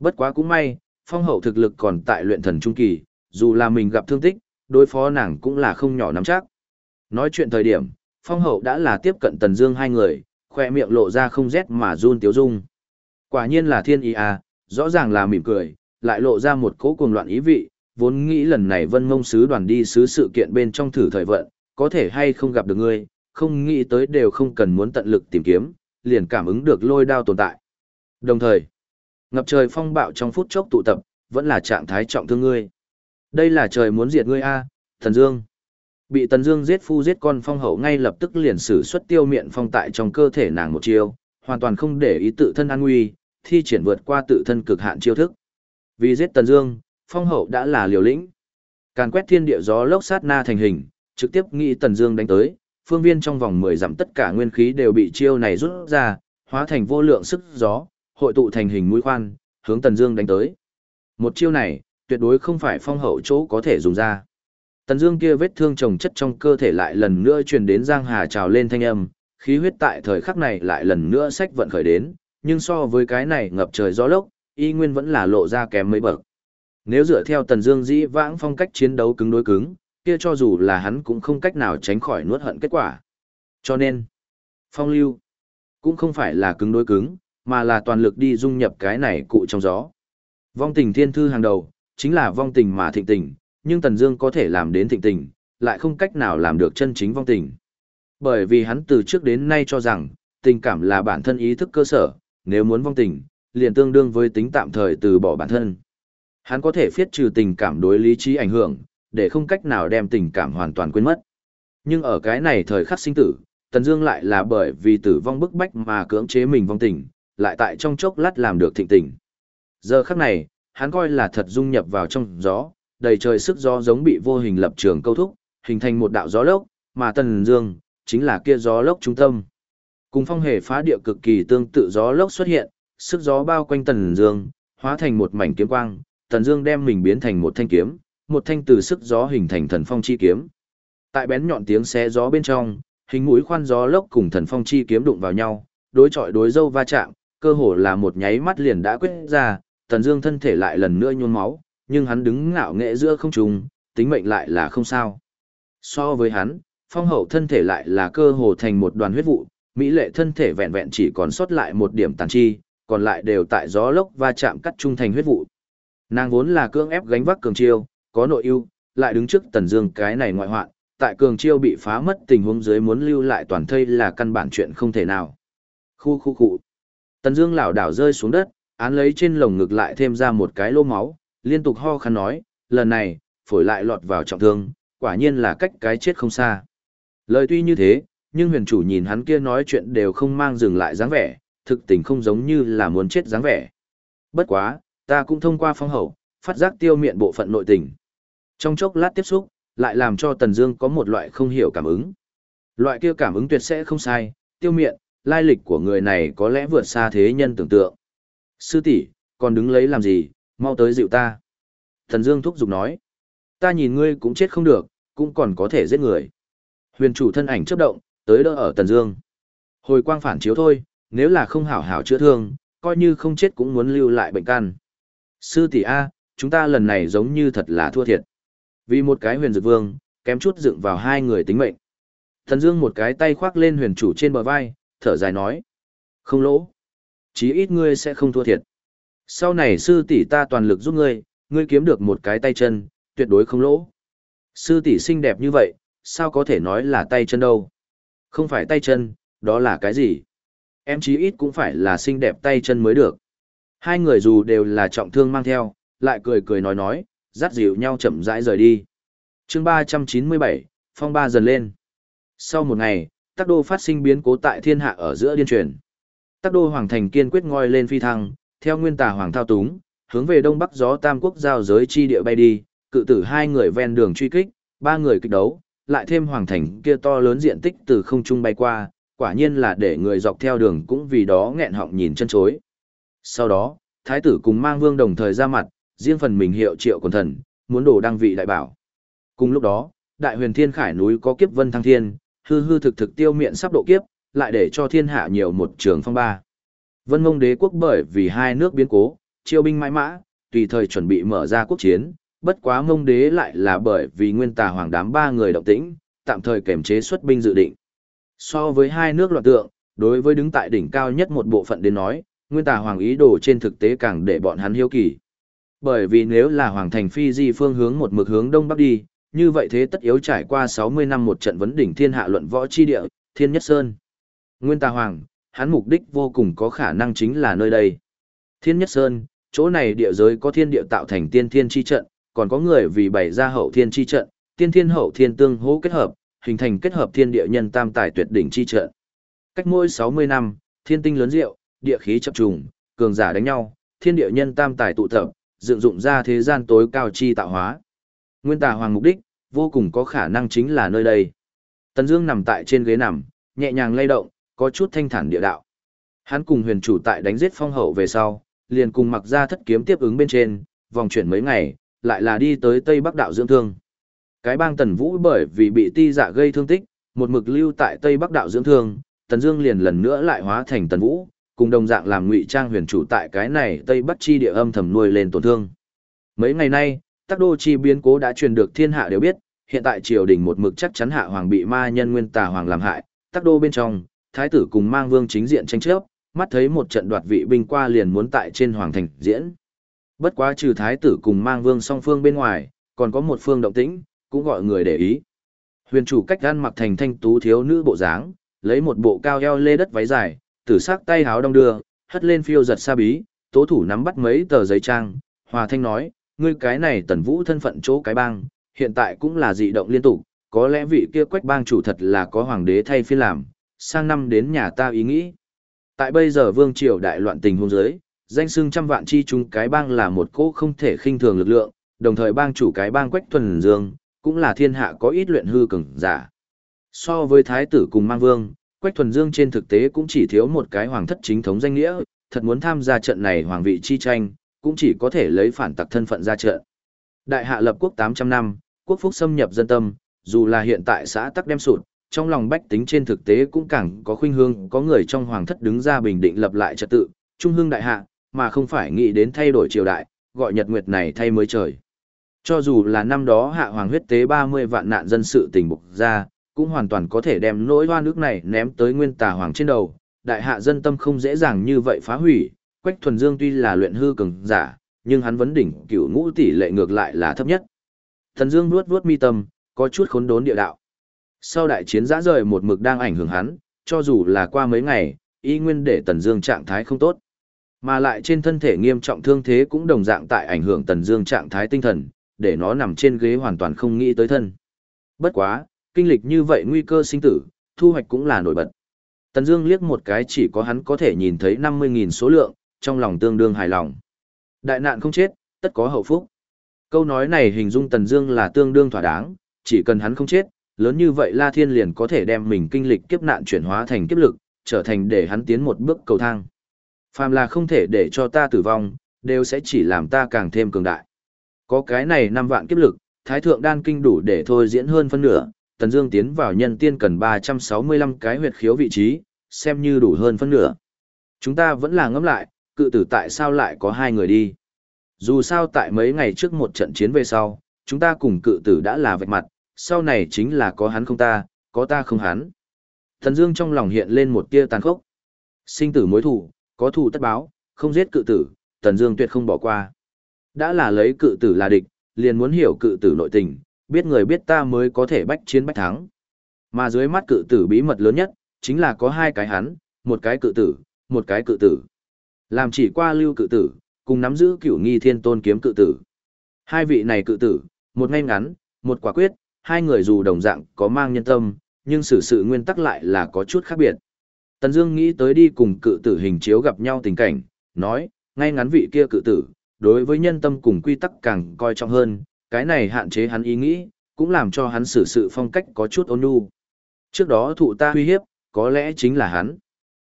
A: Bất quá cũng may, phong hậu thực lực còn tại luyện thần trung kỳ, dù là mình gặp thương tích, đối phó nàng cũng là không nhỏ nắm chắc. Nói chuyện thời điểm, phong hậu đã là tiếp cận tần dương hai người, khoe miệng lộ ra không rét mà run tiếu dung. Quả nhiên là thiên ý à, rõ ràng là mỉm cười, lại lộ ra một cỗ cuồng loạn ý vị, vốn nghĩ lần này vân mông sứ đoàn đi sứ sự kiện bên trong thử thời vận, có thể hay không gặp được ngươi, không nghĩ tới đều không cần muốn tận lực tìm kiếm, liền cảm ứng được lôi đao tồn tại. Đồng thời, ngập trời phong bạo trong phút chốc tụ tập, vẫn là trạng thái trọng thương ngươi. Đây là trời muốn diệt ngươi a, Thần Dương. Bị Tần Dương giết phu giết con phong hậu ngay lập tức liền sử xuất tiêu miệng phong tại trong cơ thể nàng một chiêu, hoàn toàn không để ý tự thân an nguy, thi triển vượt qua tự thân cực hạn chiêu thức. Vì giết Tần Dương, phong hậu đã là liều lĩnh. Càn quét thiên địa gió lốc sát na thành hình, trực tiếp nghĩ Tần Dương đánh tới, phương viên trong vòng 10 dặm tất cả nguyên khí đều bị chiêu này rút ra, hóa thành vô lượng sức gió, hội tụ thành hình mũi khoan, hướng Tần Dương đánh tới. Một chiêu này, tuyệt đối không phải phong hậu chỗ có thể dùng ra. Tần Dương kia vết thương chồng chất trong cơ thể lại lần nữa truyền đến Giang Hà trào lên thanh âm, khí huyết tại thời khắc này lại lần nữa sách vận khởi đến, nhưng so với cái này ngập trời gió lốc, y nguyên vẫn là lộ ra kém mấy bậc. Nếu dựa theo Tần Dương dĩ vãng phong cách chiến đấu cứng đối cứng, kia cho dù là hắn cũng không cách nào tránh khỏi nuốt hận kết quả. Cho nên, phong lưu cũng không phải là cứng đối cứng, mà là toàn lực đi dung nhập cái này cụ trong gió. Vong tình thiên thư hàng đầu, chính là vong tình mà thịnh tình, nhưng Tần Dương có thể làm đến thịnh tình, lại không cách nào làm được chân chính vong tình. Bởi vì hắn từ trước đến nay cho rằng, tình cảm là bản thân ý thức cơ sở, nếu muốn vong tình, liền tương đương với tính tạm thời từ bỏ bản thân. Hắn có thể phiết trừ tình cảm đối lý trí ảnh hưởng, để không cách nào đem tình cảm hoàn toàn quên mất. Nhưng ở cái này thời khắc sinh tử, Tần Dương lại là bởi vì tử vong bức bách mà cưỡng chế mình vong tình, lại tại trong chốc lát làm được thịnh tình. Giờ khắc này, hắn coi là thật dung nhập vào trong gió, đầy trời sức gió giống bị vô hình lập trường câu thúc, hình thành một đạo gió lốc, mà Tần Dương chính là kia gió lốc trung tâm. Cùng phong hề phá địa cực kỳ tương tự gió lốc xuất hiện, sức gió bao quanh Tần Dương, hóa thành một mảnh kiếm quang, Tần Dương đem mình biến thành một thanh kiếm, một thanh từ sức gió hình thành thần phong chi kiếm. Tại bén nhọn tiếng xé gió bên trong, hình mũi khoan gió lốc cùng thần phong chi kiếm đụng vào nhau, đối chọi đối dâu va chạm, cơ hồ là một nháy mắt liền đã quyết ra, Tần Dương thân thể lại lần nữa nhuốm máu, nhưng hắn đứng ngạo nghễ giữa không trung, tính mệnh lại là không sao. So với hắn, phong hậu thân thể lại là cơ hồ thành một đoàn huyết vụ, mỹ lệ thân thể vẹn vẹn chỉ còn sót lại một điểm tàn chi, còn lại đều tại gió lốc va chạm cắt trung thành huyết vụ. Nàng vốn là cưỡng ép gánh vác cường chiêu, có nội ưu, lại đứng trước Tần Dương cái này ngoại hoạn, tại cường chiêu bị phá mất tình huống dưới muốn lưu lại toàn thây là căn bản chuyện không thể nào. Khu khu cụ. Tần Dương lảo đảo rơi xuống đất, án lấy trên lồng ngực lại thêm ra một cái lỗ máu, liên tục ho khan nói, lần này, phổi lại lọt vào trọng thương, quả nhiên là cách cái chết không xa. Lời tuy như thế, nhưng huyền chủ nhìn hắn kia nói chuyện đều không mang dừng lại dáng vẻ, thực tình không giống như là muốn chết dáng vẻ. Bất quá, ta cũng thông qua phong hậu, phát giác tiêu miệng bộ phận nội tình. Trong chốc lát tiếp xúc, lại làm cho Tần Dương có một loại không hiểu cảm ứng. Loại kia cảm ứng tuyệt sẽ không sai, tiêu miệng, lai lịch của người này có lẽ vượt xa thế nhân tưởng tượng. Sư tỷ, còn đứng lấy làm gì, mau tới dịu ta. Tần Dương thúc giục nói, ta nhìn ngươi cũng chết không được, cũng còn có thể giết người. Huyền chủ thân ảnh chớp động, tới đỡ ở Tần Dương. Hồi quang phản chiếu thôi, nếu là không hảo hảo chữa thương, coi như không chết cũng muốn lưu lại bệnh căn. Sư tỷ A, chúng ta lần này giống như thật là thua thiệt. Vì một cái huyền dược vương, kém chút dựng vào hai người tính mệnh. Thần Dương một cái tay khoác lên huyền chủ trên bờ vai, thở dài nói. Không lỗ. Chí ít ngươi sẽ không thua thiệt. Sau này sư tỷ ta toàn lực giúp ngươi, ngươi kiếm được một cái tay chân, tuyệt đối không lỗ. Sư tỷ xinh đẹp như vậy, sao có thể nói là tay chân đâu? Không phải tay chân, đó là cái gì? Em chí ít cũng phải là xinh đẹp tay chân mới được. Hai người dù đều là trọng thương mang theo, lại cười cười nói nói, dắt dịu nhau chậm rãi rời đi. chương 397, phong ba dần lên. Sau một ngày, tắc đô phát sinh biến cố tại thiên hạ ở giữa điên truyền. Tắc đô hoàng thành kiên quyết ngoi lên phi thăng, theo nguyên tà hoàng thao túng, hướng về đông bắc gió tam quốc giao giới chi địa bay đi, cự tử hai người ven đường truy kích, ba người kịch đấu, lại thêm hoàng thành kia to lớn diện tích từ không trung bay qua, quả nhiên là để người dọc theo đường cũng vì đó nghẹn họng nhìn chân chối. Sau đó, thái tử cùng mang vương đồng thời ra mặt, riêng phần mình hiệu triệu quần thần, muốn đổ đăng vị đại bảo. Cùng lúc đó, đại huyền thiên khải núi có kiếp vân thăng thiên, hư hư thực thực tiêu miệng sắp độ kiếp, lại để cho thiên hạ nhiều một trường phong ba. Vân mông đế quốc bởi vì hai nước biến cố, chiêu binh mãi mã, tùy thời chuẩn bị mở ra quốc chiến, bất quá mông đế lại là bởi vì nguyên tà hoàng đám ba người động tĩnh, tạm thời kềm chế xuất binh dự định. So với hai nước loạn tượng, đối với đứng tại đỉnh cao nhất một bộ phận đến nói, nguyên tà hoàng ý đồ trên thực tế càng để bọn hắn hiếu kỳ. Bởi vì nếu là hoàng thành phi di phương hướng một mực hướng đông bắc đi, như vậy thế tất yếu trải qua 60 năm một trận vấn đỉnh thiên hạ luận võ chi địa, thiên nhất sơn. Nguyên tà hoàng, hắn mục đích vô cùng có khả năng chính là nơi đây. Thiên nhất sơn, chỗ này địa giới có thiên địa tạo thành tiên thiên chi trận, còn có người vì bày ra hậu thiên chi trận, tiên thiên hậu thiên tương hỗ kết hợp, hình thành kết hợp thiên địa nhân tam tài tuyệt đỉnh chi trận. Cách mỗi 60 năm, thiên tinh lớn diệu địa khí chập trùng, cường giả đánh nhau, thiên địa nhân tam tài tụ tập, dựng dụng ra thế gian tối cao chi tạo hóa. Nguyên tà hoàng mục đích, vô cùng có khả năng chính là nơi đây. Tần Dương nằm tại trên ghế nằm, nhẹ nhàng lay động, có chút thanh thản địa đạo. Hắn cùng huyền chủ tại đánh giết phong hậu về sau, liền cùng mặc ra thất kiếm tiếp ứng bên trên, vòng chuyển mấy ngày, lại là đi tới Tây Bắc đạo dưỡng thương. Cái bang Tần Vũ bởi vì bị ti dạ gây thương tích, một mực lưu tại Tây Bắc đạo dưỡng thương, Tần Dương liền lần nữa lại hóa thành Tần Vũ, cùng đồng dạng làm ngụy trang huyền chủ tại cái này Tây Bắc chi địa âm thầm nuôi lên tổn thương. Mấy ngày nay, Tắc Đô chi biến cố đã truyền được thiên hạ đều biết, hiện tại triều đình một mực chắc chắn hạ hoàng bị ma nhân nguyên tà hoàng làm hại, Tắc Đô bên trong, thái tử cùng mang vương chính diện tranh chấp, mắt thấy một trận đoạt vị binh qua liền muốn tại trên hoàng thành diễn. Bất quá trừ thái tử cùng mang vương song phương bên ngoài, còn có một phương động tĩnh, cũng gọi người để ý. Huyền chủ cách gan mặc thành thanh tú thiếu nữ bộ dáng, lấy một bộ cao eo lê đất váy dài, tử sắc tay háo đong đưa, hất lên phiêu giật xa bí, tố thủ nắm bắt mấy tờ giấy trang, hòa thanh nói, ngươi cái này tần vũ thân phận chỗ cái bang, hiện tại cũng là dị động liên tục, có lẽ vị kia quách bang chủ thật là có hoàng đế thay phiên làm, sang năm đến nhà ta ý nghĩ. Tại bây giờ vương triều đại loạn tình hôn giới, danh xưng trăm vạn chi chúng cái bang là một cỗ không thể khinh thường lực lượng, đồng thời bang chủ cái bang quách thuần dương, cũng là thiên hạ có ít luyện hư cường giả. So với thái tử cùng mang vương, Quách Thuần Dương trên thực tế cũng chỉ thiếu một cái hoàng thất chính thống danh nghĩa, thật muốn tham gia trận này hoàng vị chi tranh, cũng chỉ có thể lấy phản tặc thân phận ra trận. Đại hạ lập quốc 800 năm, quốc phúc xâm nhập dân tâm, dù là hiện tại xã tắc đem sụt, trong lòng bách tính trên thực tế cũng càng có khuynh hương, có người trong hoàng thất đứng ra bình định lập lại trật tự, trung hương đại hạ, mà không phải nghĩ đến thay đổi triều đại, gọi nhật nguyệt này thay mới trời. Cho dù là năm đó hạ hoàng huyết tế 30 vạn nạn dân sự tình bục ra, cũng hoàn toàn có thể đem nỗi hoa nước này ném tới nguyên tà hoàng trên đầu. Đại hạ dân tâm không dễ dàng như vậy phá hủy, Quách Thuần Dương tuy là luyện hư cường giả, nhưng hắn vấn đỉnh cửu ngũ tỷ lệ ngược lại là thấp nhất. Thần Dương nuốt vuốt mi tâm, có chút khốn đốn địa đạo. Sau đại chiến dã rời một mực đang ảnh hưởng hắn, cho dù là qua mấy ngày, y nguyên để Tần Dương trạng thái không tốt. Mà lại trên thân thể nghiêm trọng thương thế cũng đồng dạng tại ảnh hưởng Tần Dương trạng thái tinh thần, để nó nằm trên ghế hoàn toàn không nghĩ tới thân. Bất quá, kinh lịch như vậy nguy cơ sinh tử, thu hoạch cũng là nổi bật. Tần Dương liếc một cái chỉ có hắn có thể nhìn thấy 50.000 số lượng, trong lòng tương đương hài lòng. Đại nạn không chết, tất có hậu phúc. Câu nói này hình dung Tần Dương là tương đương thỏa đáng, chỉ cần hắn không chết, lớn như vậy La Thiên liền có thể đem mình kinh lịch kiếp nạn chuyển hóa thành kiếp lực, trở thành để hắn tiến một bước cầu thang. Phàm là không thể để cho ta tử vong, đều sẽ chỉ làm ta càng thêm cường đại. Có cái này năm vạn kiếp lực, Thái Thượng Đan Kinh đủ để thôi diễn hơn phân nửa, Tần Dương tiến vào nhân tiên cần 365 cái huyệt khiếu vị trí, xem như đủ hơn phân nửa. Chúng ta vẫn là ngẫm lại, cự tử tại sao lại có hai người đi. Dù sao tại mấy ngày trước một trận chiến về sau, chúng ta cùng cự tử đã là vạch mặt, sau này chính là có hắn không ta, có ta không hắn. Thần Dương trong lòng hiện lên một tia tàn khốc. Sinh tử mối thù, có thù tất báo, không giết cự tử, Tần Dương tuyệt không bỏ qua. Đã là lấy cự tử là địch, liền muốn hiểu cự tử nội tình, biết người biết ta mới có thể bách chiến bách thắng. Mà dưới mắt cự tử bí mật lớn nhất, chính là có hai cái hắn, một cái cự tử, một cái cự tử. Làm chỉ qua lưu cự tử, cùng nắm giữ cửu nghi thiên tôn kiếm cự tử. Hai vị này cự tử, một ngay ngắn, một quả quyết, hai người dù đồng dạng có mang nhân tâm, nhưng xử sự nguyên tắc lại là có chút khác biệt. Tần Dương nghĩ tới đi cùng cự tử hình chiếu gặp nhau tình cảnh, nói, ngay ngắn vị kia cự tử, đối với nhân tâm cùng quy tắc càng coi trọng hơn, cái này hạn chế hắn ý nghĩ, cũng làm cho hắn xử sự phong cách có chút ôn nhu. Trước đó thụ ta uy hiếp, có lẽ chính là hắn.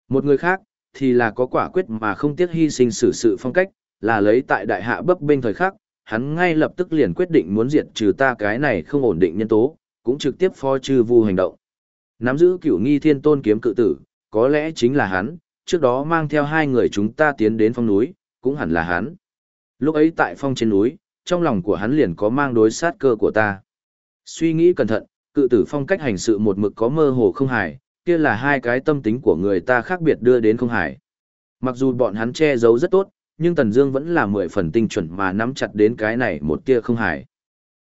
A: Một người khác, thì là có quả quyết mà không tiếc hy sinh xử sự phong cách, là lấy tại đại hạ bấp bênh thời khắc, hắn ngay lập tức liền quyết định muốn diệt trừ ta cái này không ổn định nhân tố, cũng trực tiếp phó trừ vu hành động. Nắm giữ cửu nghi thiên tôn kiếm cự tử, có lẽ chính là hắn, trước đó mang theo hai người chúng ta tiến đến phong núi, cũng hẳn là hắn. Lúc ấy tại phong trên núi, trong lòng của hắn liền có mang đối sát cơ của ta. Suy nghĩ cẩn thận, cự tử phong cách hành sự một mực có mơ hồ không hài, kia là hai cái tâm tính của người ta khác biệt đưa đến không hài. Mặc dù bọn hắn che giấu rất tốt, nhưng Tần Dương vẫn là mười phần tinh chuẩn mà nắm chặt đến cái này một tia không hài.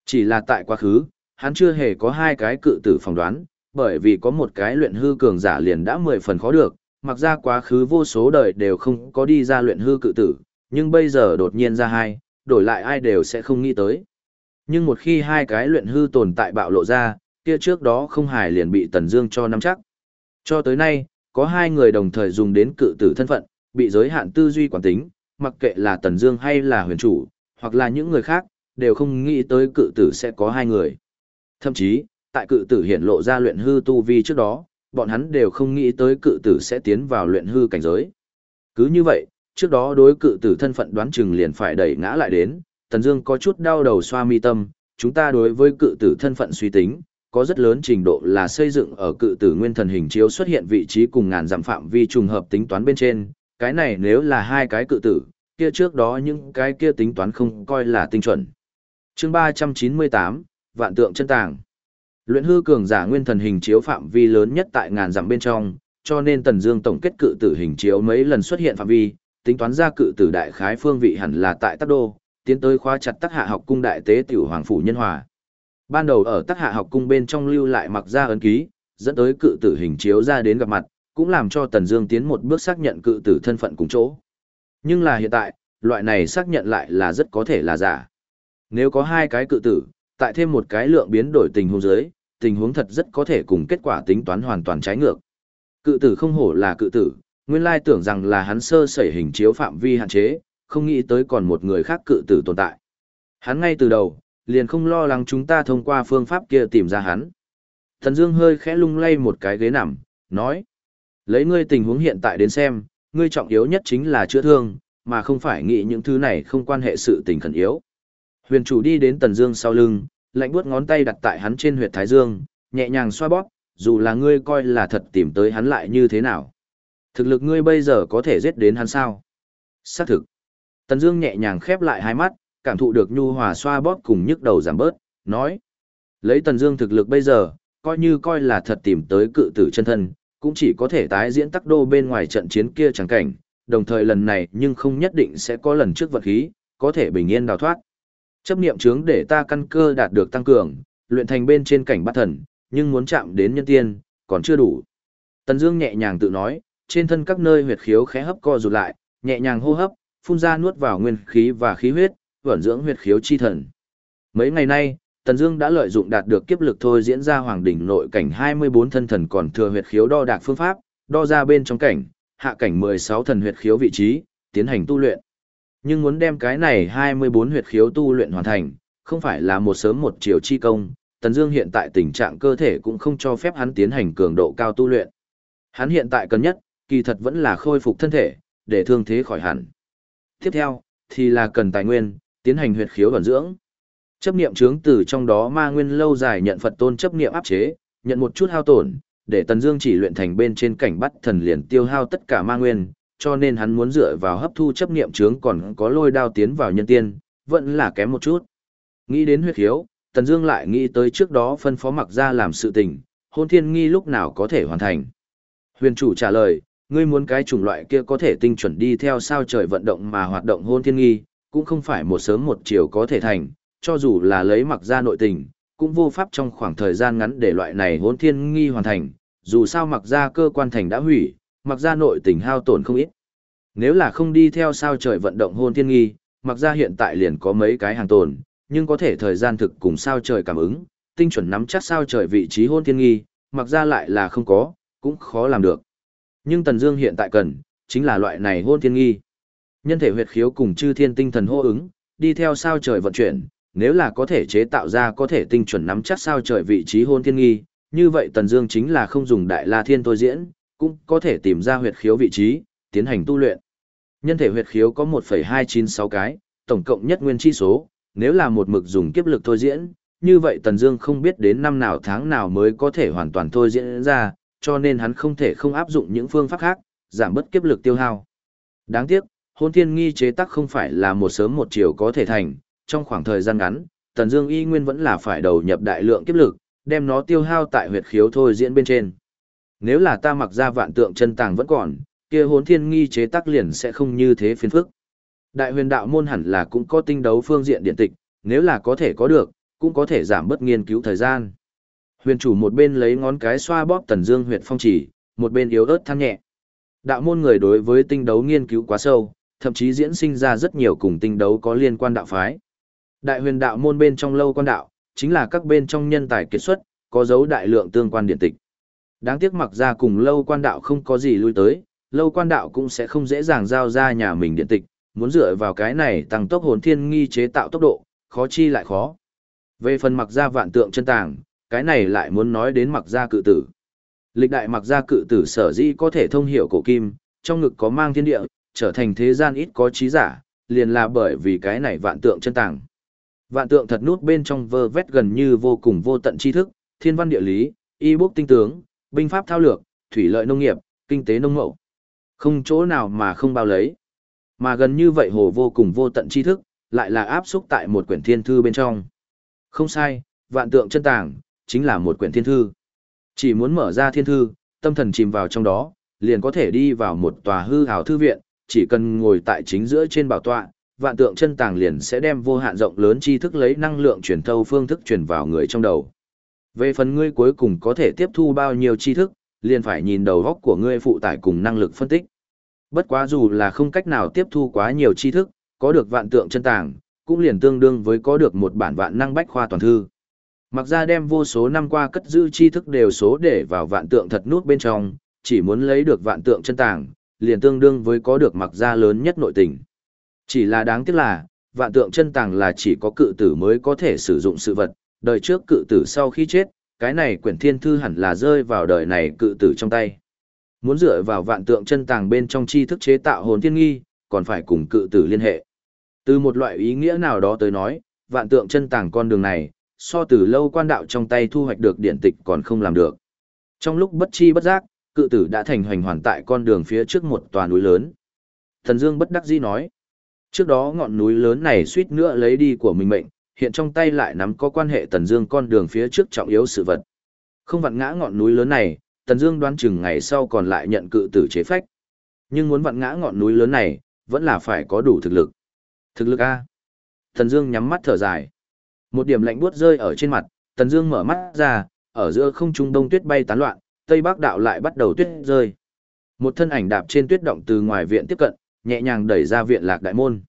A: Chỉ là tại quá khứ, hắn chưa hề có hai cái cự tử phỏng đoán, bởi vì có một cái luyện hư cường giả liền đã mười phần khó được, mặc ra quá khứ vô số đời đều không có đi ra luyện hư cự tử, nhưng bây giờ đột nhiên ra hai, đổi lại ai đều sẽ không nghĩ tới. Nhưng một khi hai cái luyện hư tồn tại bạo lộ ra, kia trước đó không hài liền bị Tần Dương cho nắm chắc. Cho tới nay, có hai người đồng thời dùng đến cự tử thân phận, bị giới hạn tư duy quản tính, mặc kệ là Tần Dương hay là huyền chủ, hoặc là những người khác, đều không nghĩ tới cự tử sẽ có hai người. Thậm chí, tại cự tử hiện lộ ra luyện hư tu vi trước đó, bọn hắn đều không nghĩ tới cự tử sẽ tiến vào luyện hư cảnh giới. Cứ như vậy, trước đó đối cự tử thân phận đoán chừng liền phải đẩy ngã lại đến, Tần Dương có chút đau đầu xoa mi tâm, chúng ta đối với cự tử thân phận suy tính, có rất lớn trình độ là xây dựng ở cự tử nguyên thần hình chiếu xuất hiện vị trí cùng ngàn dặm phạm vi trùng hợp tính toán bên trên, cái này nếu là hai cái cự tử, kia trước đó những cái kia tính toán không coi là tinh chuẩn. Chương 398, Vạn tượng chân tàng. Luyện hư cường giả nguyên thần hình chiếu phạm vi lớn nhất tại ngàn dặm bên trong, cho nên Tần Dương tổng kết cự tử hình chiếu mấy lần xuất hiện phạm vi, tính toán ra cự tử đại khái phương vị hẳn là tại Tắc Đô, tiến tới khóa chặt Tắc Hạ học cung đại tế tiểu hoàng phủ nhân hòa. Ban đầu ở Tắc Hạ học cung bên trong lưu lại mặc ra ấn ký, dẫn tới cự tử hình chiếu ra đến gặp mặt, cũng làm cho Tần Dương tiến một bước xác nhận cự tử thân phận cùng chỗ. Nhưng là hiện tại, loại này xác nhận lại là rất có thể là giả. Nếu có hai cái cự tử, tại thêm một cái lượng biến đổi tình huống dưới, tình huống thật rất có thể cùng kết quả tính toán hoàn toàn trái ngược. Cự tử không hổ là cự tử, nguyên lai tưởng rằng là hắn sơ sẩy hình chiếu phạm vi hạn chế, không nghĩ tới còn một người khác cự tử tồn tại. Hắn ngay từ đầu, liền không lo lắng chúng ta thông qua phương pháp kia tìm ra hắn. Thần Dương hơi khẽ lung lay một cái ghế nằm, nói. Lấy ngươi tình huống hiện tại đến xem, ngươi trọng yếu nhất chính là chữa thương, mà không phải nghĩ những thứ này không quan hệ sự tình khẩn yếu. Huyền chủ đi đến Tần Dương sau lưng, lạnh buốt ngón tay đặt tại hắn trên huyệt thái dương, nhẹ nhàng xoa bóp, dù là ngươi coi là thật tìm tới hắn lại như thế nào. Thực lực ngươi bây giờ có thể giết đến hắn sao? Xác thực. Tần Dương nhẹ nhàng khép lại hai mắt, cảm thụ được nhu hòa xoa bóp cùng nhức đầu giảm bớt, nói: "Lấy Tần Dương thực lực bây giờ, coi như coi là thật tìm tới cự tử chân thân, cũng chỉ có thể tái diễn tắc đô bên ngoài trận chiến kia chẳng cảnh, đồng thời lần này nhưng không nhất định sẽ có lần trước vật khí, có thể bình yên đào thoát. Chấp niệm chướng để ta căn cơ đạt được tăng cường, luyện thành bên trên cảnh bát thần, nhưng muốn chạm đến nhân tiên, còn chưa đủ. Tần Dương nhẹ nhàng tự nói, trên thân các nơi huyệt khiếu khẽ hấp co rụt lại, nhẹ nhàng hô hấp, phun ra nuốt vào nguyên khí và khí huyết, vận dưỡng huyệt khiếu chi thần. Mấy ngày nay, Tần Dương đã lợi dụng đạt được kiếp lực thôi diễn ra hoàng đỉnh nội cảnh 24 thân thần còn thừa huyệt khiếu đo đạc phương pháp, đo ra bên trong cảnh, hạ cảnh 16 thần huyệt khiếu vị trí, tiến hành tu luyện. Nhưng muốn đem cái này 24 huyệt khiếu tu luyện hoàn thành, không phải là một sớm một chiều chi công, Tần Dương hiện tại tình trạng cơ thể cũng không cho phép hắn tiến hành cường độ cao tu luyện. Hắn hiện tại cần nhất, kỳ thật vẫn là khôi phục thân thể, để thương thế khỏi hẳn. Tiếp theo, thì là cần tài nguyên, tiến hành huyệt khiếu vận dưỡng. Chấp niệm chướng từ trong đó ma nguyên lâu dài nhận Phật tôn chấp niệm áp chế, nhận một chút hao tổn, để Tần Dương chỉ luyện thành bên trên cảnh bắt thần liền tiêu hao tất cả ma nguyên, cho nên hắn muốn dựa vào hấp thu chấp niệm chướng còn có lôi đao tiến vào nhân tiên, vẫn là kém một chút. Nghĩ đến huyết khiếu, Tần Dương lại nghĩ tới trước đó phân phó mặc ra làm sự tình, hôn thiên nghi lúc nào có thể hoàn thành. Huyền chủ trả lời, ngươi muốn cái chủng loại kia có thể tinh chuẩn đi theo sao trời vận động mà hoạt động hôn thiên nghi, cũng không phải một sớm một chiều có thể thành, cho dù là lấy mặc ra nội tình, cũng vô pháp trong khoảng thời gian ngắn để loại này hôn thiên nghi hoàn thành, dù sao mặc ra cơ quan thành đã hủy, mặc ra nội tình hao tổn không ít. Nếu là không đi theo sao trời vận động hôn thiên nghi, mặc ra hiện tại liền có mấy cái hàng tồn, nhưng có thể thời gian thực cùng sao trời cảm ứng, tinh chuẩn nắm chắc sao trời vị trí hôn thiên nghi, mặc ra lại là không có, cũng khó làm được. Nhưng Tần Dương hiện tại cần, chính là loại này hôn thiên nghi. Nhân thể huyệt khiếu cùng chư thiên tinh thần hô ứng, đi theo sao trời vận chuyển, nếu là có thể chế tạo ra có thể tinh chuẩn nắm chắc sao trời vị trí hôn thiên nghi, như vậy Tần Dương chính là không dùng đại la thiên tôi diễn, cũng có thể tìm ra huyệt khiếu vị trí, tiến hành tu luyện. Nhân thể huyệt khiếu có 1.296 cái, tổng cộng nhất nguyên chi số, nếu là một mực dùng kiếp lực thôi diễn, như vậy Tần Dương không biết đến năm nào tháng nào mới có thể hoàn toàn thôi diễn ra, cho nên hắn không thể không áp dụng những phương pháp khác, giảm bớt kiếp lực tiêu hao. Đáng tiếc, hôn thiên nghi chế tác không phải là một sớm một chiều có thể thành, trong khoảng thời gian ngắn, Tần Dương y nguyên vẫn là phải đầu nhập đại lượng kiếp lực, đem nó tiêu hao tại huyệt khiếu thôi diễn bên trên. Nếu là ta mặc ra vạn tượng chân tàng vẫn còn, kia hôn thiên nghi chế tác liền sẽ không như thế phiền phức. Đại huyền đạo môn hẳn là cũng có tinh đấu phương diện điện tịch, nếu là có thể có được, cũng có thể giảm bớt nghiên cứu thời gian. Huyền chủ một bên lấy ngón cái xoa bóp tần dương huyệt phong chỉ, một bên yếu ớt than nhẹ. Đạo môn người đối với tinh đấu nghiên cứu quá sâu, thậm chí diễn sinh ra rất nhiều cùng tinh đấu có liên quan đạo phái. Đại huyền đạo môn bên trong lâu quan đạo, chính là các bên trong nhân tài kết xuất, có dấu đại lượng tương quan điện tịch. Đáng tiếc mặc ra cùng lâu quan đạo không có gì lui tới, lâu quan đạo cũng sẽ không dễ dàng giao ra nhà mình điện tịch, muốn dựa vào cái này tăng tốc hồn thiên nghi chế tạo tốc độ, khó chi lại khó. Về phần mặc ra vạn tượng chân tàng, cái này lại muốn nói đến mặc gia cự tử. Lịch đại mặc gia cự tử sở dĩ có thể thông hiểu cổ kim, trong ngực có mang thiên địa, trở thành thế gian ít có trí giả, liền là bởi vì cái này vạn tượng chân tàng. Vạn tượng thật nút bên trong vơ vét gần như vô cùng vô tận tri thức, thiên văn địa lý, y bốc tinh tướng, binh pháp thao lược, thủy lợi nông nghiệp, kinh tế nông mậu. Không chỗ nào mà không bao lấy. Mà gần như vậy hồ vô cùng vô tận tri thức, lại là áp xúc tại một quyển thiên thư bên trong. Không sai, vạn tượng chân tàng, chính là một quyển thiên thư. Chỉ muốn mở ra thiên thư, tâm thần chìm vào trong đó, liền có thể đi vào một tòa hư hào thư viện, chỉ cần ngồi tại chính giữa trên bảo tọa, vạn tượng chân tàng liền sẽ đem vô hạn rộng lớn tri thức lấy năng lượng truyền thâu phương thức truyền vào người trong đầu. Về phần ngươi cuối cùng có thể tiếp thu bao nhiêu tri thức, liền phải nhìn đầu góc của ngươi phụ tải cùng năng lực phân tích. Bất quá dù là không cách nào tiếp thu quá nhiều tri thức, có được vạn tượng chân tàng, cũng liền tương đương với có được một bản vạn năng bách khoa toàn thư. Mặc ra đem vô số năm qua cất giữ tri thức đều số để vào vạn tượng thật nút bên trong, chỉ muốn lấy được vạn tượng chân tàng, liền tương đương với có được mặc ra lớn nhất nội tình. Chỉ là đáng tiếc là, vạn tượng chân tàng là chỉ có cự tử mới có thể sử dụng sự vật, đời trước cự tử sau khi chết, cái này quyển thiên thư hẳn là rơi vào đời này cự tử trong tay. Muốn dựa vào vạn tượng chân tàng bên trong tri thức chế tạo hồn thiên nghi, còn phải cùng cự tử liên hệ. Từ một loại ý nghĩa nào đó tới nói, vạn tượng chân tàng con đường này, so từ lâu quan đạo trong tay thu hoạch được điện tịch còn không làm được. Trong lúc bất chi bất giác, cự tử đã thành hoành hoàn tại con đường phía trước một tòa núi lớn. Thần Dương bất đắc dĩ nói, trước đó ngọn núi lớn này suýt nữa lấy đi của mình mệnh, hiện trong tay lại nắm có quan hệ Tần Dương con đường phía trước trọng yếu sự vật. Không vặn ngã ngọn núi lớn này, Tần Dương đoán chừng ngày sau còn lại nhận cự tử chế phách. Nhưng muốn vặn ngã ngọn núi lớn này, vẫn là phải có đủ thực lực. Thực lực a? Tần Dương nhắm mắt thở dài. Một điểm lạnh buốt rơi ở trên mặt, Tần Dương mở mắt ra, ở giữa không trung đông tuyết bay tán loạn, tây bắc đạo lại bắt đầu tuyết rơi. Một thân ảnh đạp trên tuyết động từ ngoài viện tiếp cận, nhẹ nhàng đẩy ra viện lạc đại môn.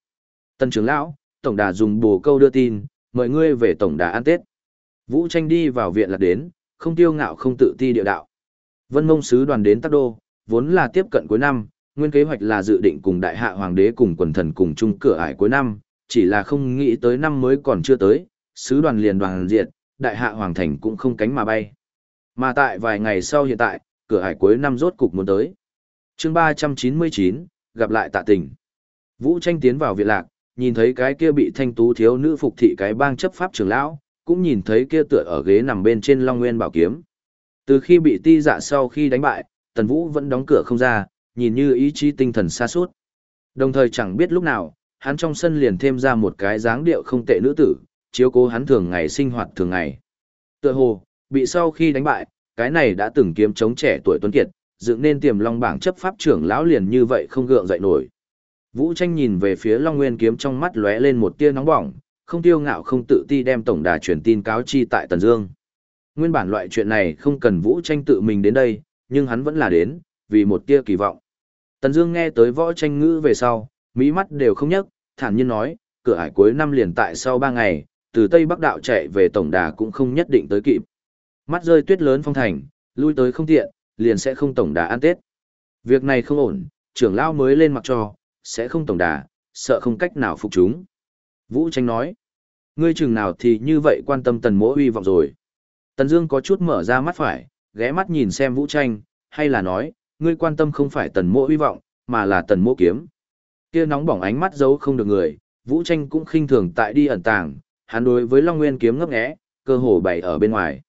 A: Tần trưởng lão, tổng đà dùng bồ câu đưa tin, mời ngươi về tổng đà ăn Tết. Vũ Tranh đi vào viện lạc đến, không tiêu ngạo không tự ti địa đạo. Vân Mông sứ đoàn đến Tắc Đô, vốn là tiếp cận cuối năm, nguyên kế hoạch là dự định cùng đại hạ hoàng đế cùng quần thần cùng chung cửa ải cuối năm, chỉ là không nghĩ tới năm mới còn chưa tới, sứ đoàn liền đoàn diệt đại hạ hoàng thành cũng không cánh mà bay. Mà tại vài ngày sau hiện tại, cửa hải cuối năm rốt cục muốn tới. chương 399, gặp lại tạ tình. Vũ tranh tiến vào viện lạc, nhìn thấy cái kia bị thanh tú thiếu nữ phục thị cái bang chấp pháp trưởng lão, cũng nhìn thấy kia tựa ở ghế nằm bên trên Long Nguyên bảo kiếm. Từ khi bị ti dạ sau khi đánh bại, Tần Vũ vẫn đóng cửa không ra, nhìn như ý chí tinh thần xa suốt. Đồng thời chẳng biết lúc nào, hắn trong sân liền thêm ra một cái dáng điệu không tệ nữ tử, chiếu cố hắn thường ngày sinh hoạt thường ngày. Tựa hồ, bị sau khi đánh bại, cái này đã từng kiếm chống trẻ tuổi tuấn kiệt, dựng nên tiềm long bảng chấp pháp trưởng lão liền như vậy không gượng dậy nổi. Vũ tranh nhìn về phía Long Nguyên kiếm trong mắt lóe lên một tia nóng bỏng, không tiêu ngạo không tự ti đem tổng đà truyền tin cáo chi tại Tần Dương. Nguyên bản loại chuyện này không cần Vũ tranh tự mình đến đây, nhưng hắn vẫn là đến, vì một tia kỳ vọng. Tần Dương nghe tới võ tranh ngữ về sau, mỹ mắt đều không nhấc, thản nhiên nói, cửa ải cuối năm liền tại sau 3 ngày, từ Tây Bắc đạo chạy về tổng đà cũng không nhất định tới kịp. Mắt rơi tuyết lớn phong thành, lui tới không tiện, liền sẽ không tổng đà ăn Tết. Việc này không ổn, trưởng lão mới lên mặc cho, sẽ không tổng đà, sợ không cách nào phục chúng. Vũ tranh nói, ngươi chừng nào thì như vậy quan tâm tần mỗ uy vọng rồi. Tần Dương có chút mở ra mắt phải, ghé mắt nhìn xem Vũ tranh, hay là nói, ngươi quan tâm không phải tần mỗ uy vọng, mà là tần mỗ kiếm. Kia nóng bỏng ánh mắt giấu không được người, Vũ tranh cũng khinh thường tại đi ẩn tàng, hắn đối với Long Nguyên kiếm ngấp nghé, cơ hồ bày ở bên ngoài.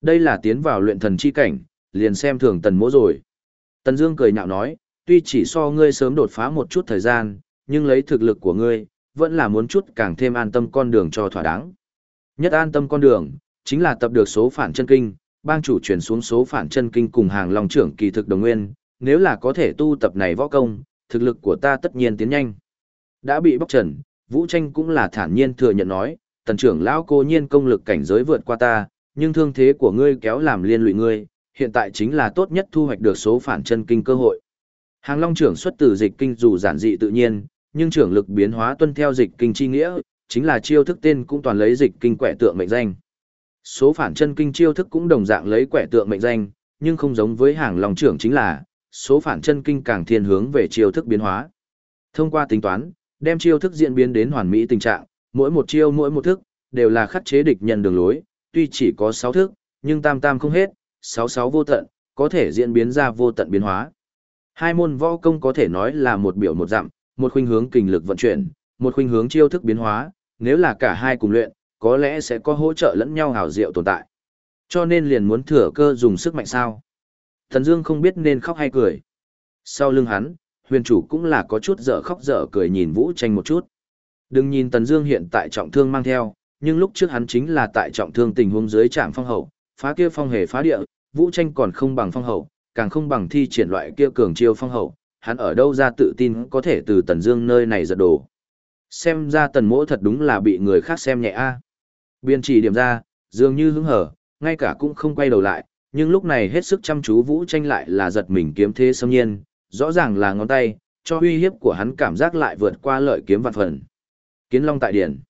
A: Đây là tiến vào luyện thần chi cảnh, liền xem thường tần mỗ rồi. Tần Dương cười nhạo nói, tuy chỉ so ngươi sớm đột phá một chút thời gian, nhưng lấy thực lực của ngươi, vẫn là muốn chút càng thêm an tâm con đường cho thỏa đáng. Nhất an tâm con đường, chính là tập được số phản chân kinh, bang chủ truyền xuống số phản chân kinh cùng hàng long trưởng kỳ thực đồng nguyên, nếu là có thể tu tập này võ công, thực lực của ta tất nhiên tiến nhanh. Đã bị bóc trần, Vũ Tranh cũng là thản nhiên thừa nhận nói, tần trưởng lão cô nhiên công lực cảnh giới vượt qua ta, nhưng thương thế của ngươi kéo làm liên lụy ngươi, hiện tại chính là tốt nhất thu hoạch được số phản chân kinh cơ hội. Hàng Long trưởng xuất từ dịch kinh dù giản dị tự nhiên, nhưng trưởng lực biến hóa tuân theo dịch kinh chi nghĩa, chính là chiêu thức tên cũng toàn lấy dịch kinh quẻ tượng mệnh danh. Số phản chân kinh chiêu thức cũng đồng dạng lấy quẻ tượng mệnh danh, nhưng không giống với hàng Long trưởng chính là, số phản chân kinh càng thiên hướng về chiêu thức biến hóa. Thông qua tính toán, đem chiêu thức diễn biến đến hoàn mỹ tình trạng, mỗi một chiêu mỗi một thức, đều là khắc chế địch nhân đường lối, tuy chỉ có 6 thức, nhưng tam tam không hết, 66 vô tận, có thể diễn biến ra vô tận biến hóa. Hai môn võ công có thể nói là một biểu một dặm, một khuynh hướng kinh lực vận chuyển, một khuynh hướng chiêu thức biến hóa, nếu là cả hai cùng luyện, có lẽ sẽ có hỗ trợ lẫn nhau hảo diệu tồn tại. Cho nên liền muốn thừa cơ dùng sức mạnh sao. Thần Dương không biết nên khóc hay cười. Sau lưng hắn, huyền chủ cũng là có chút dở khóc dở cười nhìn Vũ Tranh một chút. Đừng nhìn Tần Dương hiện tại trọng thương mang theo, nhưng lúc trước hắn chính là tại trọng thương tình huống dưới trạm phong hậu, phá kia phong hề phá địa, Vũ Tranh còn không bằng phong hậu, càng không bằng thi triển loại kia cường chiêu phong hậu, hắn ở đâu ra tự tin có thể từ Tần Dương nơi này giật đổ Xem ra Tần Mỗ thật đúng là bị người khác xem nhẹ a. Biên chỉ điểm ra, dường như hứng hở, ngay cả cũng không quay đầu lại, nhưng lúc này hết sức chăm chú Vũ Tranh lại là giật mình kiếm thế xâm nhiên, rõ ràng là ngón tay, cho uy hiếp của hắn cảm giác lại vượt qua lợi kiếm vạn phần. Kiến Long tại điển.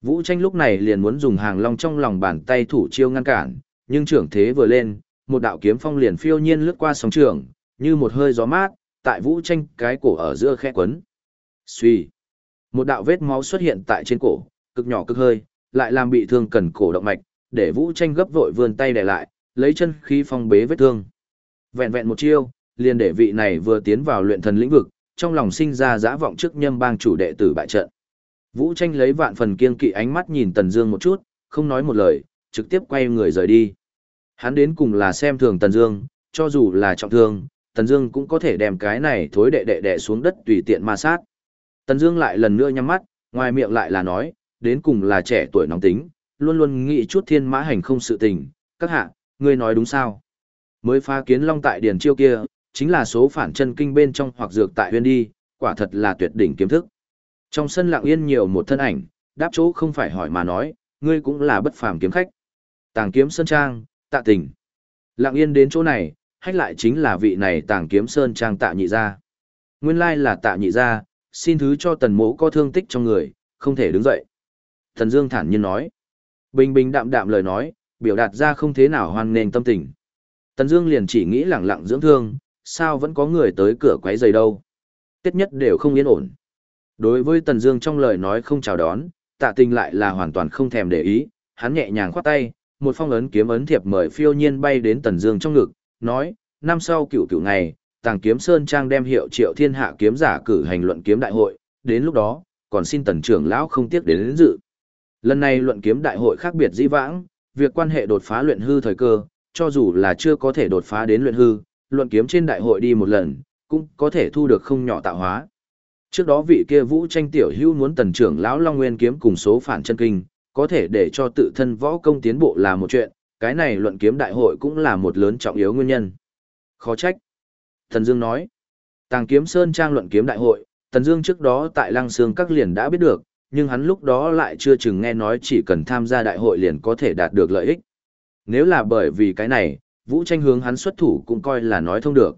A: Vũ Tranh lúc này liền muốn dùng hàng long trong lòng bàn tay thủ chiêu ngăn cản, nhưng trưởng thế vừa lên, một đạo kiếm phong liền phiêu nhiên lướt qua sóng trường, như một hơi gió mát, tại Vũ Tranh cái cổ ở giữa khe quấn. suy, Một đạo vết máu xuất hiện tại trên cổ, cực nhỏ cực hơi, lại làm bị thương cần cổ động mạch, để Vũ Tranh gấp vội vươn tay để lại, lấy chân khí phong bế vết thương. Vẹn vẹn một chiêu, liền để vị này vừa tiến vào luyện thần lĩnh vực, trong lòng sinh ra dã vọng trước nhâm bang chủ đệ tử bại trận. Vũ tranh lấy vạn phần kiên kỵ ánh mắt nhìn Tần Dương một chút, không nói một lời, trực tiếp quay người rời đi. Hắn đến cùng là xem thường Tần Dương, cho dù là trọng thương, Tần Dương cũng có thể đem cái này thối đệ đệ đệ xuống đất tùy tiện ma sát. Tần Dương lại lần nữa nhắm mắt, ngoài miệng lại là nói, đến cùng là trẻ tuổi nóng tính, luôn luôn nghĩ chút thiên mã hành không sự tình, các hạ, ngươi nói đúng sao? Mới phá kiến long tại điền chiêu kia, chính là số phản chân kinh bên trong hoặc dược tại huyên đi, quả thật là tuyệt đỉnh kiếm thức. Trong sân lặng yên nhiều một thân ảnh, đáp chỗ không phải hỏi mà nói, ngươi cũng là bất phàm kiếm khách. Tàng kiếm sơn trang, tạ tình. Lặng yên đến chỗ này, hách lại chính là vị này tàng kiếm sơn trang tạ nhị gia. Nguyên lai là tạ nhị gia, xin thứ cho tần mỗ có thương tích trong người, không thể đứng dậy. Thần Dương thản nhiên nói. Bình bình đạm đạm lời nói, biểu đạt ra không thế nào hoan nghênh tâm tình. Tần Dương liền chỉ nghĩ lẳng lặng dưỡng thương, sao vẫn có người tới cửa quấy rầy đâu. Tiết nhất đều không yên ổn. Đối với Tần Dương trong lời nói không chào đón, Tạ Tình lại là hoàn toàn không thèm để ý, hắn nhẹ nhàng khoát tay, một phong ấn kiếm ấn thiệp mời phiêu nhiên bay đến Tần Dương trong ngực, nói: "Năm sau cựu cựu ngày, Tàng Kiếm Sơn trang đem hiệu Triệu Thiên Hạ kiếm giả cử hành luận kiếm đại hội, đến lúc đó, còn xin Tần trưởng lão không tiếc đến, đến dự." Lần này luận kiếm đại hội khác biệt dĩ vãng, việc quan hệ đột phá luyện hư thời cơ, cho dù là chưa có thể đột phá đến luyện hư, luận kiếm trên đại hội đi một lần, cũng có thể thu được không nhỏ tạo hóa. Trước đó vị kia Vũ Tranh tiểu hữu muốn tần trưởng lão Long Nguyên kiếm cùng số phản chân kinh, có thể để cho tự thân võ công tiến bộ là một chuyện, cái này luận kiếm đại hội cũng là một lớn trọng yếu nguyên nhân. Khó trách. Thần Dương nói, Tàng Kiếm Sơn trang luận kiếm đại hội, Thần Dương trước đó tại Lăng Sương các liền đã biết được, nhưng hắn lúc đó lại chưa chừng nghe nói chỉ cần tham gia đại hội liền có thể đạt được lợi ích. Nếu là bởi vì cái này, Vũ Tranh hướng hắn xuất thủ cũng coi là nói thông được.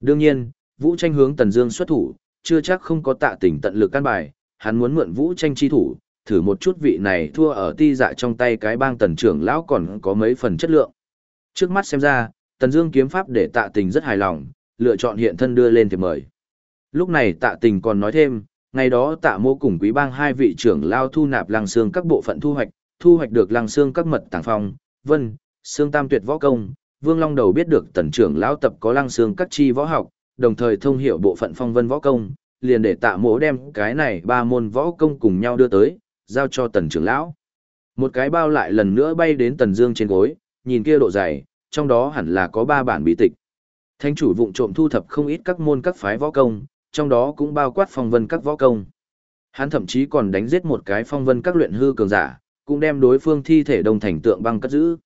A: Đương nhiên, Vũ Tranh hướng Tần Dương xuất thủ, chưa chắc không có tạ tình tận lực căn bài, hắn muốn mượn Vũ Tranh chi thủ, thử một chút vị này thua ở ti dạ trong tay cái bang tần trưởng lão còn có mấy phần chất lượng. Trước mắt xem ra, Tần Dương kiếm pháp để tạ tình rất hài lòng, lựa chọn hiện thân đưa lên thì mời. Lúc này tạ tình còn nói thêm, ngày đó tạ mô cùng quý bang hai vị trưởng lao thu nạp lăng xương các bộ phận thu hoạch, thu hoạch được lăng xương các mật tàng phong, vân, xương tam tuyệt võ công, vương long đầu biết được tần trưởng lão tập có lăng xương các chi võ học, đồng thời thông hiểu bộ phận phong vân võ công, liền để tạ mỗ đem cái này ba môn võ công cùng nhau đưa tới, giao cho tần trưởng lão. Một cái bao lại lần nữa bay đến tần dương trên gối, nhìn kia độ dày, trong đó hẳn là có ba bản bí tịch. Thánh chủ vụng trộm thu thập không ít các môn các phái võ công, trong đó cũng bao quát phong vân các võ công. Hắn thậm chí còn đánh giết một cái phong vân các luyện hư cường giả, cũng đem đối phương thi thể đồng thành tượng băng cất giữ.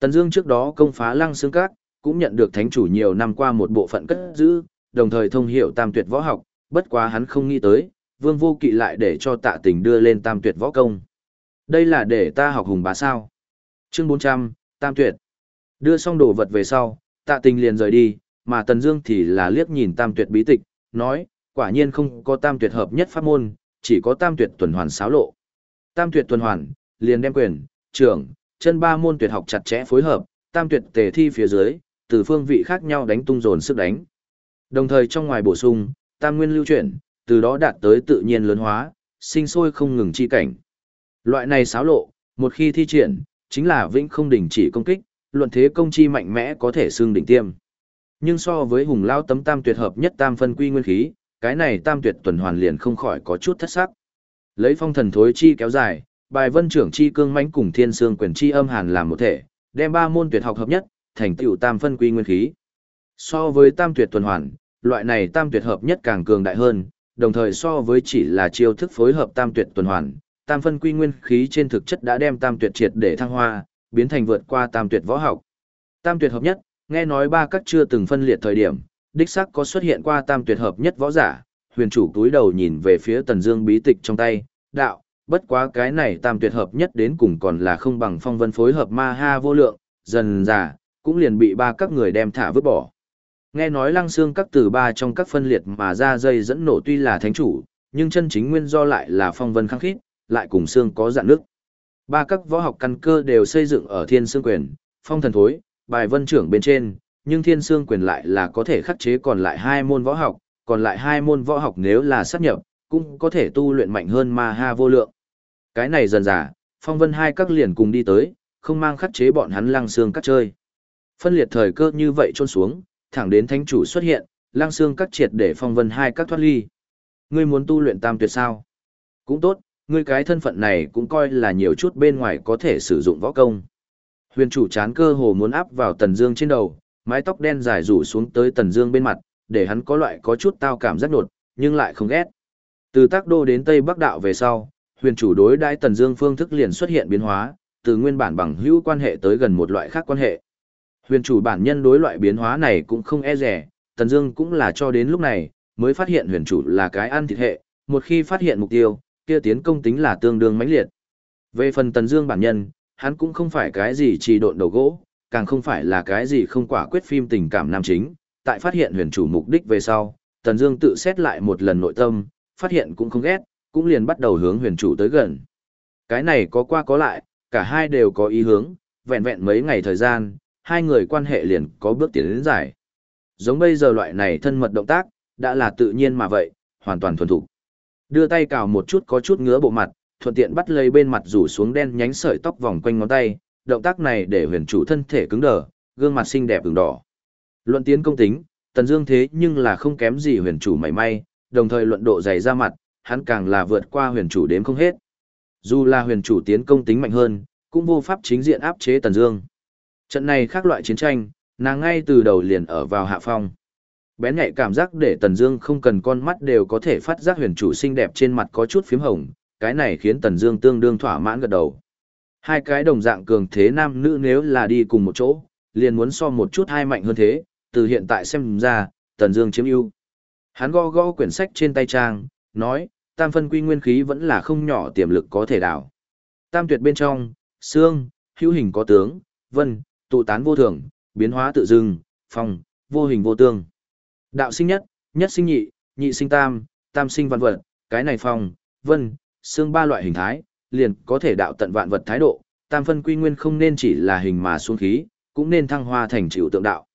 A: Tần Dương trước đó công phá Lăng Xương Các, cũng nhận được thánh chủ nhiều năm qua một bộ phận cất giữ, đồng thời thông hiểu tam tuyệt võ học, bất quá hắn không nghĩ tới, Vương Vô Kỵ lại để cho Tạ Tình đưa lên tam tuyệt võ công. Đây là để ta học hùng bá sao? Chương 400, Tam tuyệt. Đưa xong đồ vật về sau, Tạ Tình liền rời đi, mà Tần Dương thì là liếc nhìn tam tuyệt bí tịch, nói, quả nhiên không có tam tuyệt hợp nhất pháp môn, chỉ có tam tuyệt tuần hoàn xáo lộ. Tam tuyệt tuần hoàn, liền đem quyền, trưởng, chân ba môn tuyệt học chặt chẽ phối hợp, tam tuyệt tề thi phía dưới, từ phương vị khác nhau đánh tung dồn sức đánh. Đồng thời trong ngoài bổ sung, tam nguyên lưu chuyển, từ đó đạt tới tự nhiên lớn hóa, sinh sôi không ngừng chi cảnh. Loại này xáo lộ, một khi thi triển, chính là vĩnh không đình chỉ công kích, luận thế công chi mạnh mẽ có thể xương đỉnh tiêm. Nhưng so với hùng lao tấm tam tuyệt hợp nhất tam phân quy nguyên khí, cái này tam tuyệt tuần hoàn liền không khỏi có chút thất sắc. Lấy phong thần thối chi kéo dài, bài vân trưởng chi cương mãnh cùng thiên sương quyền chi âm hàn làm một thể, đem ba môn tuyệt học hợp nhất, thành tựu tam phân quy nguyên khí. So với tam tuyệt tuần hoàn, loại này tam tuyệt hợp nhất càng cường đại hơn, đồng thời so với chỉ là chiêu thức phối hợp tam tuyệt tuần hoàn, tam phân quy nguyên khí trên thực chất đã đem tam tuyệt triệt để thăng hoa, biến thành vượt qua tam tuyệt võ học. Tam tuyệt hợp nhất, nghe nói ba các chưa từng phân liệt thời điểm, đích xác có xuất hiện qua tam tuyệt hợp nhất võ giả, huyền chủ túi đầu nhìn về phía tần dương bí tịch trong tay, đạo, bất quá cái này tam tuyệt hợp nhất đến cùng còn là không bằng phong vân phối hợp ma ha vô lượng, dần già, cũng liền bị ba các người đem thả vứt bỏ. Nghe nói lăng xương các từ ba trong các phân liệt mà ra dây dẫn nổ tuy là thánh chủ, nhưng chân chính nguyên do lại là phong vân khăng khít, lại cùng xương có dạng nước. Ba các võ học căn cơ đều xây dựng ở thiên xương quyền, phong thần thối, bài vân trưởng bên trên, nhưng thiên xương quyền lại là có thể khắc chế còn lại hai môn võ học, còn lại hai môn võ học nếu là sát nhập, cũng có thể tu luyện mạnh hơn ma ha vô lượng. Cái này dần dà, phong vân hai các liền cùng đi tới, không mang khắc chế bọn hắn lăng xương các chơi. Phân liệt thời cơ như vậy trôn xuống, thẳng đến thánh chủ xuất hiện, lang xương các triệt để phong vân hai các thoát ly. Ngươi muốn tu luyện tam tuyệt sao? Cũng tốt, ngươi cái thân phận này cũng coi là nhiều chút bên ngoài có thể sử dụng võ công. Huyền chủ chán cơ hồ muốn áp vào Tần Dương trên đầu, mái tóc đen dài rủ xuống tới Tần Dương bên mặt, để hắn có loại có chút tao cảm rất nột, nhưng lại không ghét. Từ Tác Đô đến Tây Bắc đạo về sau, huyền chủ đối đãi Tần Dương phương thức liền xuất hiện biến hóa, từ nguyên bản bằng hữu quan hệ tới gần một loại khác quan hệ. Huyền chủ bản nhân đối loại biến hóa này cũng không e rẻ, Tần Dương cũng là cho đến lúc này mới phát hiện huyền chủ là cái ăn thịt hệ, một khi phát hiện mục tiêu, kia tiến công tính là tương đương mãnh liệt. Về phần Tần Dương bản nhân, hắn cũng không phải cái gì trì độn đầu gỗ, càng không phải là cái gì không quả quyết phim tình cảm nam chính, tại phát hiện huyền chủ mục đích về sau, Tần Dương tự xét lại một lần nội tâm, phát hiện cũng không ghét, cũng liền bắt đầu hướng huyền chủ tới gần. Cái này có qua có lại, cả hai đều có ý hướng, vẹn vẹn mấy ngày thời gian, hai người quan hệ liền có bước tiến đến giải. Giống bây giờ loại này thân mật động tác, đã là tự nhiên mà vậy, hoàn toàn thuần thục. Đưa tay cào một chút có chút ngứa bộ mặt, thuận tiện bắt lấy bên mặt rủ xuống đen nhánh sợi tóc vòng quanh ngón tay, động tác này để huyền chủ thân thể cứng đờ, gương mặt xinh đẹp ửng đỏ. Luận tiến công tính, Tần Dương thế nhưng là không kém gì huyền chủ mảy may, đồng thời luận độ dày ra mặt, hắn càng là vượt qua huyền chủ đến không hết. Dù là huyền chủ tiến công tính mạnh hơn, cũng vô pháp chính diện áp chế Tần Dương. Trận này khác loại chiến tranh, nàng ngay từ đầu liền ở vào hạ phong. Bén nhạy cảm giác để Tần Dương không cần con mắt đều có thể phát giác huyền chủ xinh đẹp trên mặt có chút phím hồng, cái này khiến Tần Dương tương đương thỏa mãn gật đầu. Hai cái đồng dạng cường thế nam nữ nếu là đi cùng một chỗ, liền muốn so một chút hai mạnh hơn thế, từ hiện tại xem ra, Tần Dương chiếm ưu. Hắn gõ gõ quyển sách trên tay trang, nói, tam phân quy nguyên khí vẫn là không nhỏ tiềm lực có thể đảo. Tam tuyệt bên trong, xương, hữu hình có tướng, vân, tụ tán vô thường, biến hóa tự dưng, phong, vô hình vô tương. Đạo sinh nhất, nhất sinh nhị, nhị sinh tam, tam sinh vạn vật, cái này phong, vân, xương ba loại hình thái, liền có thể đạo tận vạn vật thái độ, tam phân quy nguyên không nên chỉ là hình mà xuống khí, cũng nên thăng hoa thành chịu tượng đạo.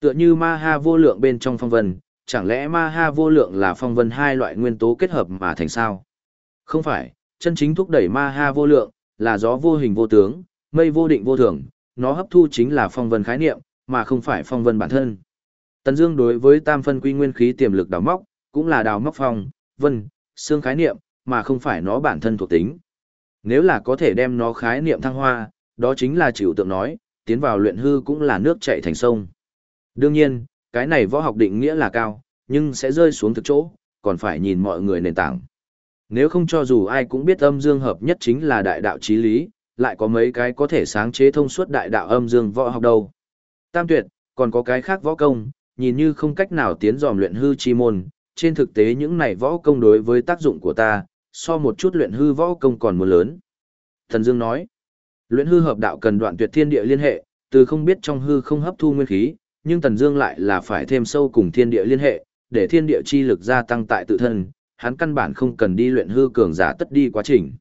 A: Tựa như ma ha vô lượng bên trong phong vân, chẳng lẽ ma ha vô lượng là phong vân hai loại nguyên tố kết hợp mà thành sao? Không phải, chân chính thúc đẩy ma ha vô lượng, là gió vô hình vô tướng, mây vô định vô thường, nó hấp thu chính là phong vân khái niệm, mà không phải phong vân bản thân. Tần Dương đối với tam phân quy nguyên khí tiềm lực đào móc, cũng là đào móc phong, vân, xương khái niệm, mà không phải nó bản thân thuộc tính. Nếu là có thể đem nó khái niệm thăng hoa, đó chính là chịu tượng nói, tiến vào luyện hư cũng là nước chảy thành sông. Đương nhiên, cái này võ học định nghĩa là cao, nhưng sẽ rơi xuống thực chỗ, còn phải nhìn mọi người nền tảng. Nếu không cho dù ai cũng biết âm dương hợp nhất chính là đại đạo chí lý, lại có mấy cái có thể sáng chế thông suốt đại đạo âm dương võ học đâu. Tam tuyệt, còn có cái khác võ công, nhìn như không cách nào tiến dòm luyện hư chi môn, trên thực tế những này võ công đối với tác dụng của ta, so một chút luyện hư võ công còn một lớn. Thần Dương nói, luyện hư hợp đạo cần đoạn tuyệt thiên địa liên hệ, từ không biết trong hư không hấp thu nguyên khí, nhưng Tần Dương lại là phải thêm sâu cùng thiên địa liên hệ, để thiên địa chi lực gia tăng tại tự thân, hắn căn bản không cần đi luyện hư cường giả tất đi quá trình.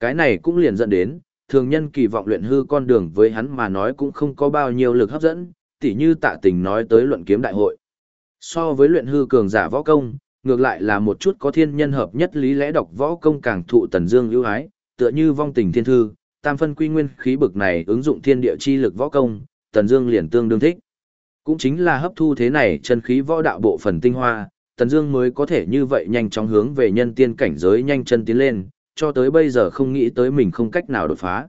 A: Cái này cũng liền dẫn đến, thường nhân kỳ vọng luyện hư con đường với hắn mà nói cũng không có bao nhiêu lực hấp dẫn, tỉ như Tạ Tình nói tới luận kiếm đại hội. So với luyện hư cường giả võ công, ngược lại là một chút có thiên nhân hợp nhất lý lẽ đọc võ công càng thụ Tần Dương ưu ái, tựa như vong tình thiên thư, tam phân quy nguyên khí bực này ứng dụng thiên địa chi lực võ công, Tần Dương liền tương đương thích. Cũng chính là hấp thu thế này chân khí võ đạo bộ phần tinh hoa, Tần Dương mới có thể như vậy nhanh chóng hướng về nhân tiên cảnh giới nhanh chân tiến lên, cho tới bây giờ không nghĩ tới mình không cách nào đột phá.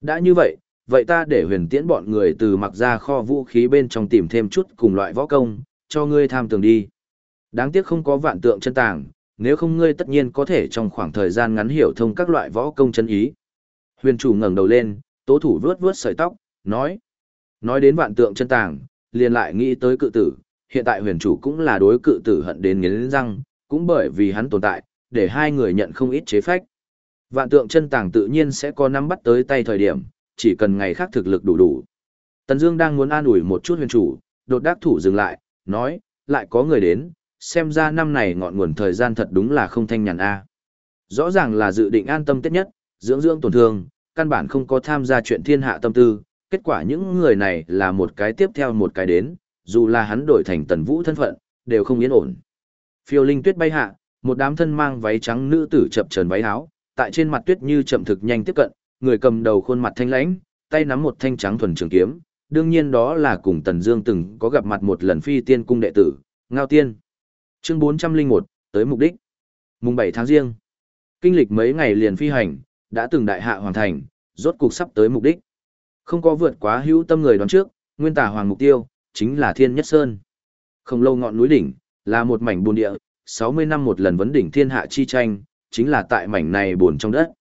A: Đã như vậy, vậy ta để huyền tiễn bọn người từ mặc ra kho vũ khí bên trong tìm thêm chút cùng loại võ công, cho ngươi tham tường đi. Đáng tiếc không có vạn tượng chân tàng, nếu không ngươi tất nhiên có thể trong khoảng thời gian ngắn hiểu thông các loại võ công chân ý. Huyền chủ ngẩng đầu lên, tố thủ vướt vướt sợi tóc, nói. Nói đến vạn tượng chân tàng, liền lại nghĩ tới cự tử, hiện tại huyền chủ cũng là đối cự tử hận đến nghiến răng, cũng bởi vì hắn tồn tại, để hai người nhận không ít chế phách. Vạn tượng chân tàng tự nhiên sẽ có nắm bắt tới tay thời điểm, chỉ cần ngày khác thực lực đủ đủ. Tần Dương đang muốn an ủi một chút huyền chủ, đột đắc thủ dừng lại, nói, lại có người đến, xem ra năm này ngọn nguồn thời gian thật đúng là không thanh nhàn a. Rõ ràng là dự định an tâm tết nhất, dưỡng dưỡng tổn thương, căn bản không có tham gia chuyện thiên hạ tâm tư, kết quả những người này là một cái tiếp theo một cái đến, dù là hắn đổi thành tần vũ thân phận, đều không yên ổn. Phiêu linh tuyết bay hạ, một đám thân mang váy trắng nữ tử chập trần váy áo, tại trên mặt tuyết như chậm thực nhanh tiếp cận, người cầm đầu khuôn mặt thanh lãnh, tay nắm một thanh trắng thuần trường kiếm, đương nhiên đó là cùng Tần Dương từng có gặp mặt một lần phi tiên cung đệ tử, Ngao Tiên. Chương 401, tới mục đích. Mùng 7 tháng riêng. Kinh lịch mấy ngày liền phi hành, đã từng đại hạ hoàn thành, rốt cục sắp tới mục đích. Không có vượt quá hữu tâm người đoán trước, nguyên tà hoàng mục tiêu, chính là Thiên Nhất Sơn. Không lâu ngọn núi đỉnh, là một mảnh buồn địa, 60 năm một lần vấn đỉnh thiên hạ chi tranh, chính là tại mảnh này buồn trong đất.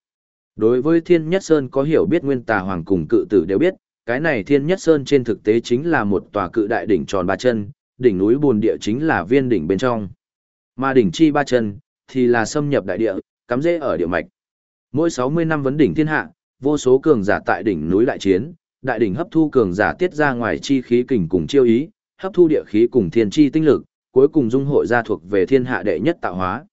A: Đối với Thiên Nhất Sơn có hiểu biết nguyên tà hoàng cùng cự tử đều biết, cái này Thiên Nhất Sơn trên thực tế chính là một tòa cự đại đỉnh tròn ba chân, đỉnh núi buồn địa chính là viên đỉnh bên trong. Mà đỉnh chi ba chân, thì là xâm nhập đại địa, cắm rễ ở địa mạch. Mỗi 60 năm vấn đỉnh thiên hạ, vô số cường giả tại đỉnh núi đại chiến, đại đỉnh hấp thu cường giả tiết ra ngoài chi khí kình cùng chiêu ý, hấp thu địa khí cùng thiên chi tinh lực, cuối cùng dung hội ra thuộc về thiên hạ đệ nhất tạo hóa.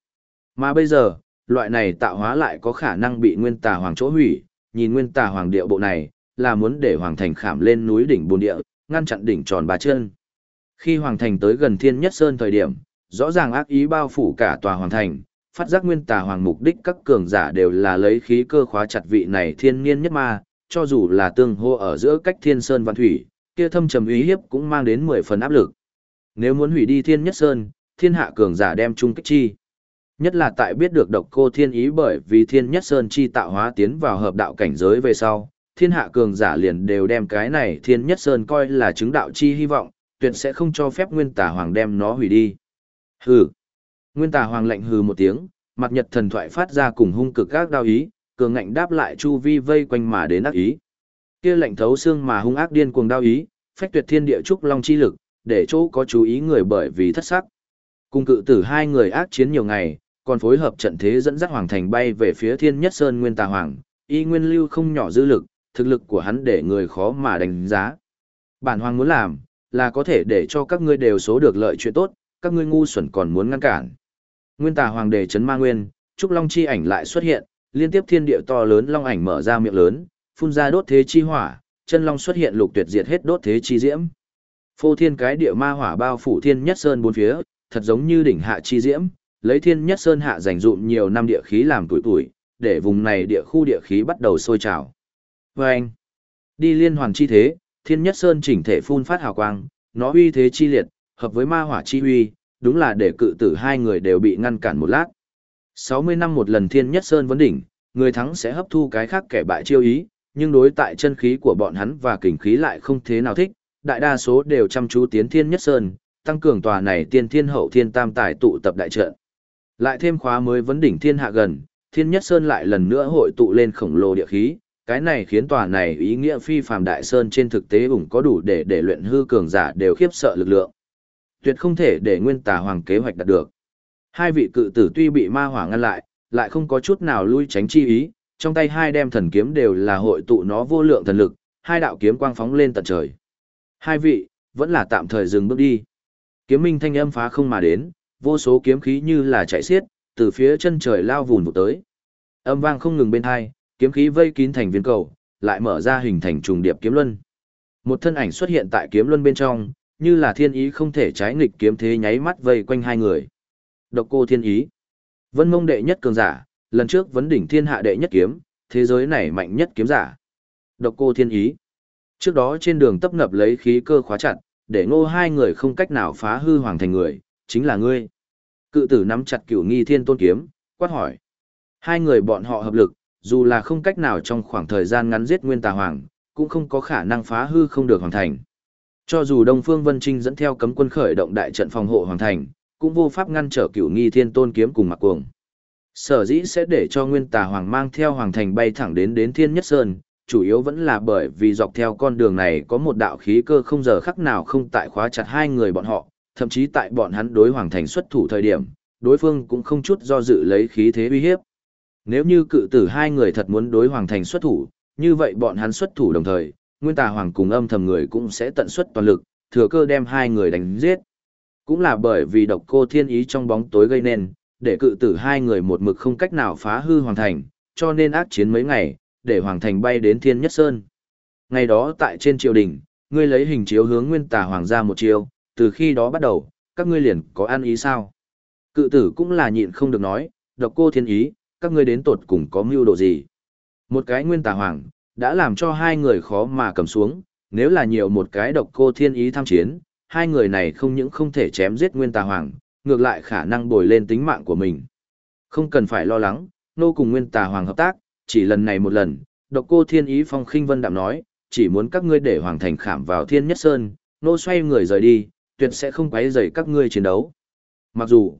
A: Mà bây giờ, loại này tạo hóa lại có khả năng bị nguyên tà hoàng chỗ hủy, nhìn nguyên tà hoàng địa bộ này, là muốn để hoàng thành khảm lên núi đỉnh bồn địa, ngăn chặn đỉnh tròn ba chân. Khi hoàng thành tới gần thiên nhất sơn thời điểm, rõ ràng ác ý bao phủ cả tòa hoàng thành, phát giác nguyên tà hoàng mục đích các cường giả đều là lấy khí cơ khóa chặt vị này thiên niên nhất ma, cho dù là tương hô ở giữa cách thiên sơn văn thủy, kia thâm trầm ý hiếp cũng mang đến 10 phần áp lực. Nếu muốn hủy đi thiên nhất sơn, thiên hạ cường giả đem chung kích chi. Nhất là tại biết được độc cô thiên ý bởi vì thiên nhất sơn chi tạo hóa tiến vào hợp đạo cảnh giới về sau, thiên hạ cường giả liền đều đem cái này thiên nhất sơn coi là chứng đạo chi hy vọng, tuyệt sẽ không cho phép nguyên tà hoàng đem nó hủy đi. Hừ. Nguyên tà hoàng lạnh hừ một tiếng, mặt nhật thần thoại phát ra cùng hung cực gác đao ý, cường ngạnh đáp lại chu vi vây quanh mà đến ác ý. Kia lạnh thấu xương mà hung ác điên cuồng đao ý, phách tuyệt thiên địa trúc long chi lực, để chỗ có chú ý người bởi vì thất sắc. Cùng cự tử hai người ác chiến nhiều ngày, còn phối hợp trận thế dẫn dắt hoàng thành bay về phía thiên nhất sơn nguyên tà hoàng, y nguyên lưu không nhỏ dư lực, thực lực của hắn để người khó mà đánh giá. Bản hoàng muốn làm, là có thể để cho các ngươi đều số được lợi chuyện tốt, các ngươi ngu xuẩn còn muốn ngăn cản. Nguyên tà hoàng đề chấn ma nguyên, trúc long chi ảnh lại xuất hiện, liên tiếp thiên địa to lớn long ảnh mở ra miệng lớn, phun ra đốt thế chi hỏa, chân long xuất hiện lục tuyệt diệt hết đốt thế chi diễm. Phô thiên cái địa ma hỏa bao phủ thiên nhất sơn bốn phía, thật giống như đỉnh hạ chi diễm, lấy thiên nhất sơn hạ dành dụm nhiều năm địa khí làm tuổi tuổi, để vùng này địa khu địa khí bắt đầu sôi trào. Và anh, đi liên hoàn chi thế, thiên nhất sơn chỉnh thể phun phát hào quang, nó uy thế chi liệt, hợp với ma hỏa chi uy, đúng là để cự tử hai người đều bị ngăn cản một lát. 60 năm một lần thiên nhất sơn vấn đỉnh, người thắng sẽ hấp thu cái khác kẻ bại chiêu ý, nhưng đối tại chân khí của bọn hắn và kình khí lại không thế nào thích, đại đa số đều chăm chú tiến thiên nhất sơn, tăng cường tòa này tiên thiên hậu thiên tam tài tụ tập đại trận. Lại thêm khóa mới vấn đỉnh thiên hạ gần, thiên nhất sơn lại lần nữa hội tụ lên khổng lồ địa khí, cái này khiến tòa này ý nghĩa phi phàm đại sơn trên thực tế ủng có đủ để để luyện hư cường giả đều khiếp sợ lực lượng. Tuyệt không thể để nguyên tà hoàng kế hoạch đạt được. Hai vị cự tử tuy bị ma hỏa ngăn lại, lại không có chút nào lui tránh chi ý, trong tay hai đem thần kiếm đều là hội tụ nó vô lượng thần lực, hai đạo kiếm quang phóng lên tận trời. Hai vị, vẫn là tạm thời dừng bước đi. Kiếm minh thanh âm phá không mà đến, vô số kiếm khí như là chạy xiết, từ phía chân trời lao vùn vụt tới. Âm vang không ngừng bên hai, kiếm khí vây kín thành viên cầu, lại mở ra hình thành trùng điệp kiếm luân. Một thân ảnh xuất hiện tại kiếm luân bên trong, như là thiên ý không thể trái nghịch kiếm thế nháy mắt vây quanh hai người. Độc cô thiên ý. Vân mông đệ nhất cường giả, lần trước vấn đỉnh thiên hạ đệ nhất kiếm, thế giới này mạnh nhất kiếm giả. Độc cô thiên ý. Trước đó trên đường tấp nập lấy khí cơ khóa chặt, để ngô hai người không cách nào phá hư hoàng thành người, chính là ngươi. Cự tử nắm chặt cửu nghi thiên tôn kiếm, quát hỏi. Hai người bọn họ hợp lực, dù là không cách nào trong khoảng thời gian ngắn giết nguyên tà hoàng, cũng không có khả năng phá hư không được hoàng thành. Cho dù Đông Phương Vân Trinh dẫn theo cấm quân khởi động đại trận phòng hộ hoàng thành, cũng vô pháp ngăn trở cửu nghi thiên tôn kiếm cùng mặc cuồng. Sở dĩ sẽ để cho nguyên tà hoàng mang theo hoàng thành bay thẳng đến đến thiên nhất sơn, chủ yếu vẫn là bởi vì dọc theo con đường này có một đạo khí cơ không giờ khắc nào không tại khóa chặt hai người bọn họ, thậm chí tại bọn hắn đối hoàng thành xuất thủ thời điểm, đối phương cũng không chút do dự lấy khí thế uy hiếp. Nếu như cự tử hai người thật muốn đối hoàng thành xuất thủ, như vậy bọn hắn xuất thủ đồng thời, nguyên tà hoàng cùng âm thầm người cũng sẽ tận xuất toàn lực, thừa cơ đem hai người đánh giết. Cũng là bởi vì độc cô thiên ý trong bóng tối gây nên, để cự tử hai người một mực không cách nào phá hư hoàng thành, cho nên ác chiến mấy ngày, để hoàng thành bay đến thiên nhất sơn. Ngày đó tại trên triều đình, ngươi lấy hình chiếu hướng nguyên tà hoàng ra một chiều, từ khi đó bắt đầu, các ngươi liền có ăn ý sao? Cự tử cũng là nhịn không được nói, độc cô thiên ý, các ngươi đến tột cùng có mưu đồ gì? Một cái nguyên tà hoàng, đã làm cho hai người khó mà cầm xuống, nếu là nhiều một cái độc cô thiên ý tham chiến, hai người này không những không thể chém giết nguyên tà hoàng, ngược lại khả năng bồi lên tính mạng của mình. Không cần phải lo lắng, nô cùng nguyên tà hoàng hợp tác, chỉ lần này một lần, độc cô thiên ý phong khinh vân đạm nói, chỉ muốn các ngươi để hoàng thành khảm vào thiên nhất sơn, nô xoay người rời đi, tuyệt sẽ không quấy rầy các ngươi chiến đấu. Mặc dù,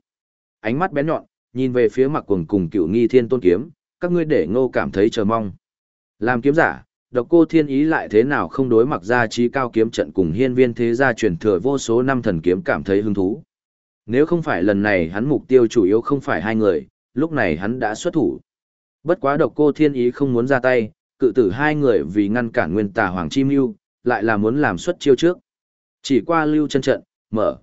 A: ánh mắt bén nhọn, nhìn về phía mặc quần cùng cựu nghi thiên tôn kiếm, các ngươi để ngô cảm thấy chờ mong. Làm kiếm giả, độc cô thiên ý lại thế nào không đối mặc ra trí cao kiếm trận cùng hiên viên thế gia truyền thừa vô số năm thần kiếm cảm thấy hứng thú. Nếu không phải lần này hắn mục tiêu chủ yếu không phải hai người, lúc này hắn đã xuất thủ. Bất quá độc cô thiên ý không muốn ra tay, cự tử hai người vì ngăn cản nguyên tà hoàng chim lưu, lại là muốn làm xuất chiêu trước. Chỉ qua lưu chân trận, mở.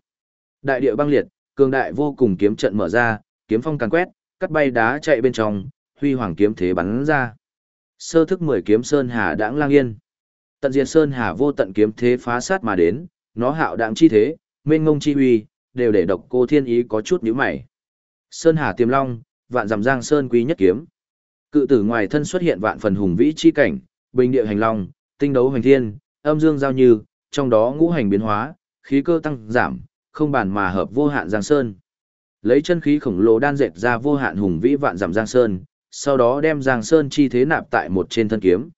A: Đại địa băng liệt, cường đại vô cùng kiếm trận mở ra, kiếm phong càn quét, cắt bay đá chạy bên trong, huy hoàng kiếm thế bắn ra. Sơ thức mười kiếm sơn hà đãng lang yên. Tận diệt sơn hà vô tận kiếm thế phá sát mà đến, nó hạo đãng chi thế, mênh ngông chi uy, đều để độc cô thiên ý có chút nhíu mày. Sơn hà tiềm long, vạn dằm giang sơn quý nhất kiếm. Cự tử ngoài thân xuất hiện vạn phần hùng vĩ chi cảnh, bình địa hành long, tinh đấu hoành thiên, âm dương giao như, trong đó ngũ hành biến hóa, khí cơ tăng giảm, không bàn mà hợp vô hạn giang sơn. Lấy chân khí khổng lồ đan dệt ra vô hạn hùng vĩ vạn dặm giang sơn, sau đó đem giang sơn chi thế nạp tại một trên thân kiếm.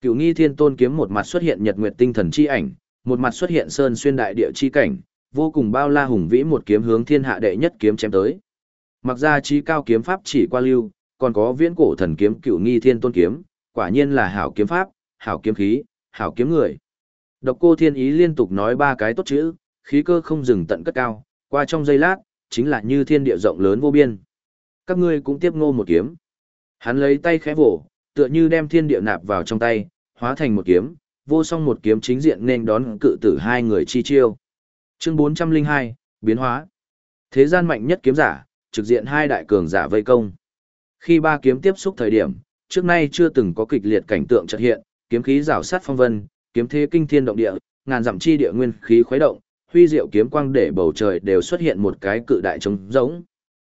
A: Cựu Nghi Thiên Tôn kiếm một mặt xuất hiện nhật nguyệt tinh thần chi ảnh, một mặt xuất hiện sơn xuyên đại địa chi cảnh, vô cùng bao la hùng vĩ một kiếm hướng thiên hạ đệ nhất kiếm chém tới. Mặc ra chi cao kiếm pháp chỉ qua lưu, còn có viễn cổ thần kiếm cựu Nghi Thiên Tôn kiếm, quả nhiên là hảo kiếm pháp, hảo kiếm khí, hảo kiếm người. Độc Cô Thiên Ý liên tục nói ba cái tốt chữ, khí cơ không dừng tận cất cao, qua trong giây lát, chính là như thiên địa rộng lớn vô biên. Các ngươi cũng tiếp ngô một kiếm. Hắn lấy tay khẽ vỗ, tựa như đem thiên địa nạp vào trong tay, hóa thành một kiếm, vô song một kiếm chính diện nên đón cự tử hai người chi chiêu. Chương 402, biến hóa. Thế gian mạnh nhất kiếm giả, trực diện hai đại cường giả vây công. Khi ba kiếm tiếp xúc thời điểm, trước nay chưa từng có kịch liệt cảnh tượng chợt hiện, kiếm khí rào sát phong vân, kiếm thế kinh thiên động địa, ngàn dặm chi địa nguyên khí khuấy động, huy diệu kiếm quang để bầu trời đều xuất hiện một cái cự đại trống rỗng.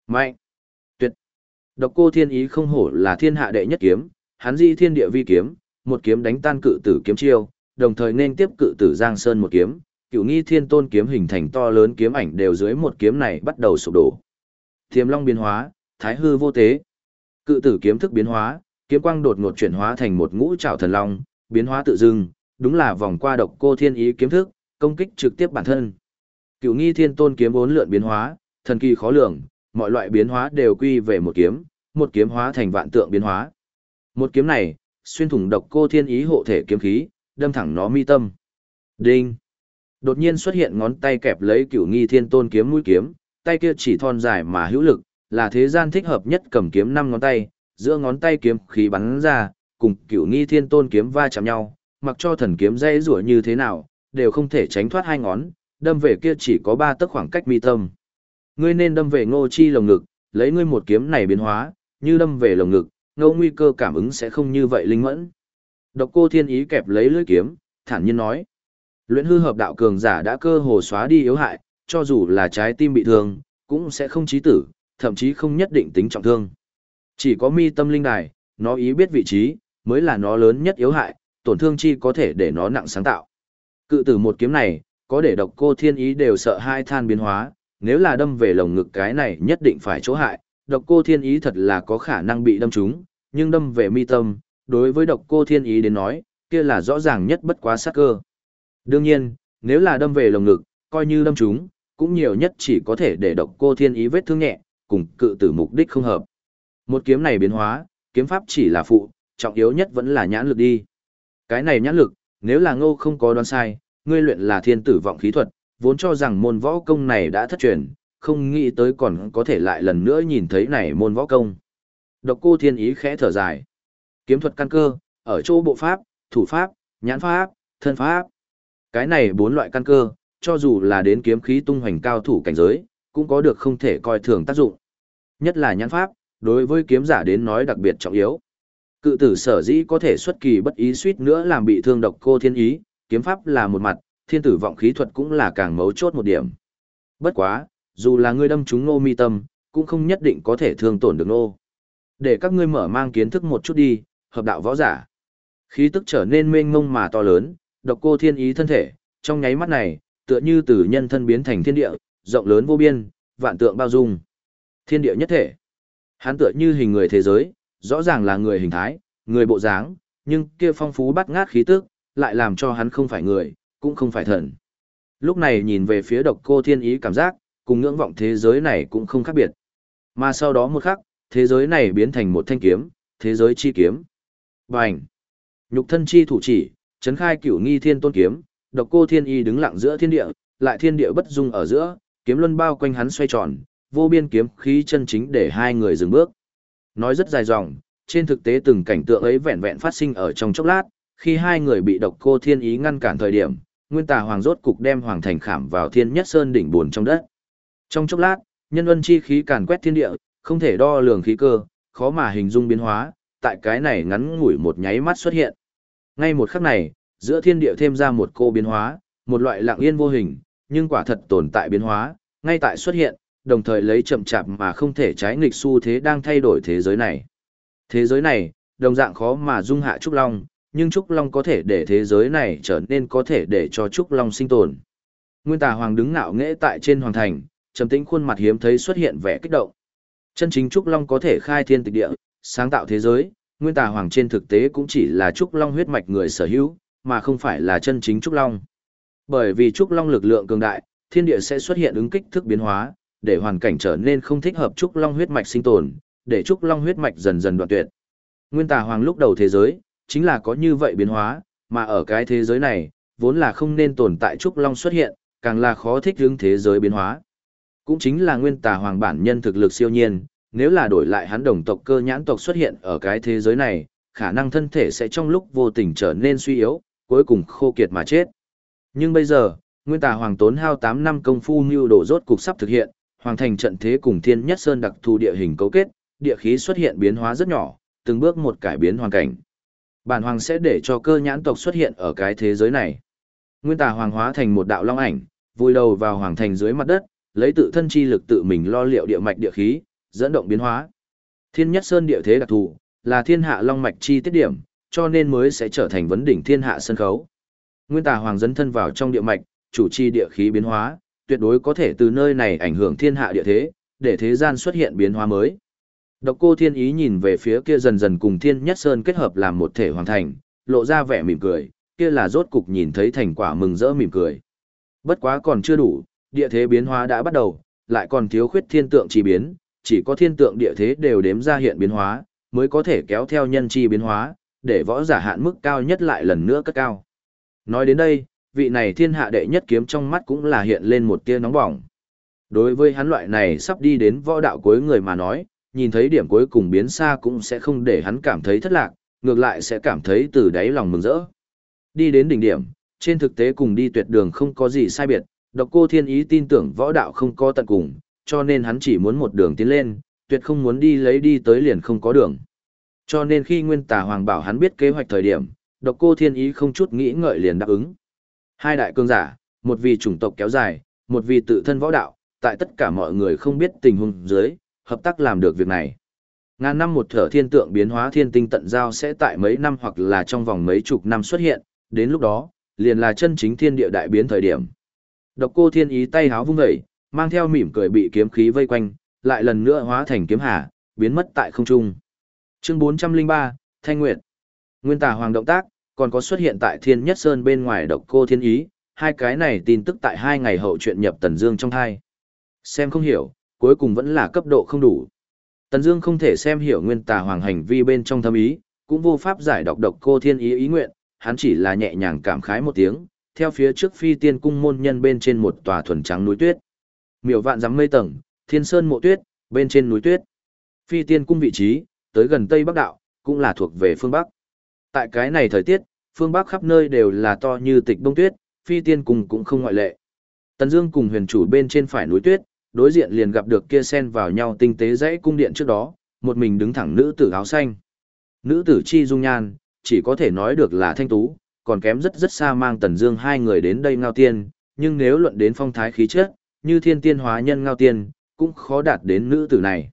A: Mạnh! Tuyệt! Độc cô thiên ý không hổ là thiên hạ đệ nhất kiếm, hắn di thiên địa vi kiếm, một kiếm đánh tan cự tử kiếm chiêu, đồng thời nên tiếp cự tử Giang Sơn một kiếm, cửu nghi thiên tôn kiếm hình thành to lớn kiếm ảnh đều dưới một kiếm này bắt đầu sụp đổ. Thiềm long biến hóa, thái hư vô tế. Cự tử kiếm thức biến hóa, kiếm quang đột ngột chuyển hóa thành một ngũ trảo thần long, biến hóa tự dưng, đúng là vòng qua độc cô thiên ý kiếm thức, công kích trực tiếp bản thân. cựu nghi thiên tôn kiếm bốn lượn biến hóa, thần kỳ khó lường, mọi loại biến hóa đều quy về một kiếm, một kiếm hóa thành vạn tượng biến hóa. Một kiếm này, xuyên thủng độc cô thiên ý hộ thể kiếm khí, đâm thẳng nó mi tâm. Đinh! Đột nhiên xuất hiện ngón tay kẹp lấy cửu nghi thiên tôn kiếm mũi kiếm, tay kia chỉ thon dài mà hữu lực, là thế gian thích hợp nhất cầm kiếm năm ngón tay, giữa ngón tay kiếm khí bắn ra, cùng cửu nghi thiên tôn kiếm va chạm nhau, mặc cho thần kiếm dây rủa như thế nào, đều không thể tránh thoát hai ngón, đâm về kia chỉ có ba tấc khoảng cách mi tâm. Ngươi nên đâm về ngô chi lồng ngực, lấy ngươi một kiếm này biến hóa, như đâm về lồng ngực, ngô nguy cơ cảm ứng sẽ không như vậy linh mẫn. Độc cô thiên ý kẹp lấy lưỡi kiếm, thản nhiên nói. Luyện hư hợp đạo cường giả đã cơ hồ xóa đi yếu hại, cho dù là trái tim bị thương, cũng sẽ không chí tử, thậm chí không nhất định tính trọng thương. Chỉ có mi tâm linh đài, nó ý biết vị trí, mới là nó lớn nhất yếu hại, tổn thương chi có thể để nó nặng sáng tạo. Cự tử một kiếm này, có để độc cô thiên ý đều sợ hai than biến hóa, nếu là đâm về lồng ngực cái này nhất định phải chỗ hại, độc cô thiên ý thật là có khả năng bị đâm trúng, nhưng đâm về mi tâm, đối với độc cô thiên ý đến nói, kia là rõ ràng nhất bất quá sát cơ. Đương nhiên, nếu là đâm về lồng ngực, coi như đâm trúng, cũng nhiều nhất chỉ có thể để độc cô thiên ý vết thương nhẹ, cùng cự tử mục đích không hợp. Một kiếm này biến hóa, kiếm pháp chỉ là phụ, trọng yếu nhất vẫn là nhãn lực đi. Cái này nhãn lực, nếu là ngô không có đoán sai, ngươi luyện là thiên tử vọng khí thuật, vốn cho rằng môn võ công này đã thất truyền, không nghĩ tới còn có thể lại lần nữa nhìn thấy này môn võ công. Độc cô thiên ý khẽ thở dài. Kiếm thuật căn cơ, ở chỗ bộ pháp, thủ pháp, nhãn pháp, thân pháp. Cái này bốn loại căn cơ, cho dù là đến kiếm khí tung hoành cao thủ cảnh giới, cũng có được không thể coi thường tác dụng. Nhất là nhãn pháp, đối với kiếm giả đến nói đặc biệt trọng yếu. Cự tử sở dĩ có thể xuất kỳ bất ý suýt nữa làm bị thương độc cô thiên ý, kiếm pháp là một mặt, thiên tử vọng khí thuật cũng là càng mấu chốt một điểm. Bất quá, dù là ngươi đâm trúng nô mi tâm, cũng không nhất định có thể thương tổn được nô. Để các ngươi mở mang kiến thức một chút đi, hợp đạo võ giả. Khí tức trở nên mênh mông mà to lớn, độc cô thiên ý thân thể, trong nháy mắt này, tựa như từ nhân thân biến thành thiên địa, rộng lớn vô biên, vạn tượng bao dung. Thiên địa nhất thể. Hắn tựa như hình người thế giới, rõ ràng là người hình thái, người bộ dáng, nhưng kia phong phú bắt ngát khí tức, lại làm cho hắn không phải người, cũng không phải thần. Lúc này nhìn về phía độc cô thiên ý cảm giác, cùng ngưỡng vọng thế giới này cũng không khác biệt. Mà sau đó một khắc, thế giới này biến thành một thanh kiếm, thế giới chi kiếm. Bành! Nhục thân chi thủ chỉ, chấn khai cửu nghi thiên tôn kiếm, độc cô thiên y đứng lặng giữa thiên địa, lại thiên địa bất dung ở giữa, kiếm luân bao quanh hắn xoay tròn, vô biên kiếm khí chân chính để hai người dừng bước. Nói rất dài dòng, trên thực tế từng cảnh tượng ấy vẹn vẹn phát sinh ở trong chốc lát, khi hai người bị độc cô thiên ý ngăn cản thời điểm, nguyên tà hoàng rốt cục đem hoàng thành khảm vào thiên nhất sơn đỉnh buồn trong đất. Trong chốc lát, nhân ân chi khí càn quét thiên địa, không thể đo lường khí cơ, khó mà hình dung biến hóa, tại cái này ngắn ngủi một nháy mắt xuất hiện. Ngay một khắc này, giữa thiên địa thêm ra một cô biến hóa, một loại lặng yên vô hình, nhưng quả thật tồn tại biến hóa, ngay tại xuất hiện, đồng thời lấy chậm chạp mà không thể trái nghịch xu thế đang thay đổi thế giới này. Thế giới này, đồng dạng khó mà dung hạ Trúc Long, nhưng Trúc Long có thể để thế giới này trở nên có thể để cho Trúc Long sinh tồn. Nguyên tà hoàng đứng ngạo nghễ tại trên hoàng thành, trầm tĩnh khuôn mặt hiếm thấy xuất hiện vẻ kích động. Chân chính Trúc Long có thể khai thiên tịch địa, sáng tạo thế giới, Nguyên tà hoàng trên thực tế cũng chỉ là Trúc Long huyết mạch người sở hữu, mà không phải là chân chính Trúc Long. Bởi vì Trúc Long lực lượng cường đại, thiên địa sẽ xuất hiện ứng kích thức biến hóa, để hoàn cảnh trở nên không thích hợp Trúc Long huyết mạch sinh tồn, để Trúc Long huyết mạch dần dần đoạn tuyệt. Nguyên tà hoàng lúc đầu thế giới, chính là có như vậy biến hóa, mà ở cái thế giới này, vốn là không nên tồn tại Trúc Long xuất hiện, càng là khó thích ứng thế giới biến hóa. Cũng chính là nguyên tà hoàng bản nhân thực lực siêu nhiên, nếu là đổi lại hắn đồng tộc cơ nhãn tộc xuất hiện ở cái thế giới này, khả năng thân thể sẽ trong lúc vô tình trở nên suy yếu, cuối cùng khô kiệt mà chết. Nhưng bây giờ, nguyên tà hoàng tốn hao 8 năm công phu mưu đồ rốt cục sắp thực hiện, hoàng thành trận thế cùng thiên nhất sơn đặc thù địa hình cấu kết, địa khí xuất hiện biến hóa rất nhỏ, từng bước một cải biến hoàn cảnh. Bản hoàng sẽ để cho cơ nhãn tộc xuất hiện ở cái thế giới này. Nguyên tà hoàng hóa thành một đạo long ảnh, vùi đầu vào hoàng thành dưới mặt đất, lấy tự thân chi lực tự mình lo liệu địa mạch địa khí, dẫn động biến hóa. Thiên nhất sơn địa thế đặc thù, là thiên hạ long mạch chi tiết điểm, cho nên mới sẽ trở thành vấn đỉnh thiên hạ sân khấu. Nguyên tà hoàng dẫn thân vào trong địa mạch, chủ chi địa khí biến hóa, tuyệt đối có thể từ nơi này ảnh hưởng thiên hạ địa thế, để thế gian xuất hiện biến hóa mới. Độc cô thiên ý nhìn về phía kia dần dần cùng thiên nhất sơn kết hợp làm một thể hoàn thành, lộ ra vẻ mỉm cười, kia là rốt cục nhìn thấy thành quả mừng rỡ mỉm cười. Bất quá còn chưa đủ, địa thế biến hóa đã bắt đầu, lại còn thiếu khuyết thiên tượng chi biến, chỉ có thiên tượng địa thế đều đếm ra hiện biến hóa, mới có thể kéo theo nhân chi biến hóa, để võ giả hạn mức cao nhất lại lần nữa cất cao. Nói đến đây, vị này thiên hạ đệ nhất kiếm trong mắt cũng là hiện lên một tia nóng bỏng. Đối với hắn loại này sắp đi đến võ đạo cuối người mà nói, nhìn thấy điểm cuối cùng biến xa cũng sẽ không để hắn cảm thấy thất lạc, ngược lại sẽ cảm thấy từ đáy lòng mừng rỡ. Đi đến đỉnh điểm, trên thực tế cùng đi tuyệt đường không có gì sai biệt, độc cô thiên ý tin tưởng võ đạo không có tận cùng, cho nên hắn chỉ muốn một đường tiến lên, tuyệt không muốn đi lấy đi tới liền không có đường. Cho nên khi Nguyên Tà Hoàng bảo hắn biết kế hoạch thời điểm, độc cô thiên ý không chút nghĩ ngợi liền đáp ứng. Hai đại cương giả, một vì chủng tộc kéo dài, một vì tự thân võ đạo, tại tất cả mọi người không biết tình huống dưới, hợp tác làm được việc này. Ngàn năm một thở thiên tượng biến hóa thiên tinh tận giao sẽ tại mấy năm hoặc là trong vòng mấy chục năm xuất hiện, đến lúc đó, liền là chân chính thiên địa đại biến thời điểm. Độc cô thiên ý tay háo vung dậy, mang theo mỉm cười bị kiếm khí vây quanh, lại lần nữa hóa thành kiếm hà, biến mất tại không trung. Chương 403, Thanh Nguyệt. Nguyên tà hoàng động tác, còn có xuất hiện tại Thiên Nhất Sơn bên ngoài độc cô thiên ý, hai cái này tin tức tại hai ngày hậu chuyện nhập Tần Dương trong hai. Xem không hiểu, cuối cùng vẫn là cấp độ không đủ. Tần Dương không thể xem hiểu nguyên tà hoàng hành vi bên trong thâm ý, cũng vô pháp giải đọc độc cô thiên ý ý nguyện, hắn chỉ là nhẹ nhàng cảm khái một tiếng, theo phía trước phi tiên cung môn nhân bên trên một tòa thuần trắng núi tuyết. Miểu vạn dặm mây tầng, thiên sơn mộ tuyết, bên trên núi tuyết. Phi tiên cung vị trí, tới gần Tây Bắc đạo, cũng là thuộc về phương Bắc. Tại cái này thời tiết, phương Bắc khắp nơi đều là to như tịch bông tuyết, phi tiên cùng cũng không ngoại lệ. Tần Dương cùng huyền chủ bên trên phải núi tuyết, đối diện liền gặp được kia sen vào nhau tinh tế dãy cung điện trước đó, một mình đứng thẳng nữ tử áo xanh. Nữ tử chi dung nhan, chỉ có thể nói được là thanh tú, còn kém rất rất xa mang Tần Dương hai người đến đây ngao tiên, nhưng nếu luận đến phong thái khí chất, như thiên tiên hóa nhân ngao tiên, cũng khó đạt đến nữ tử này.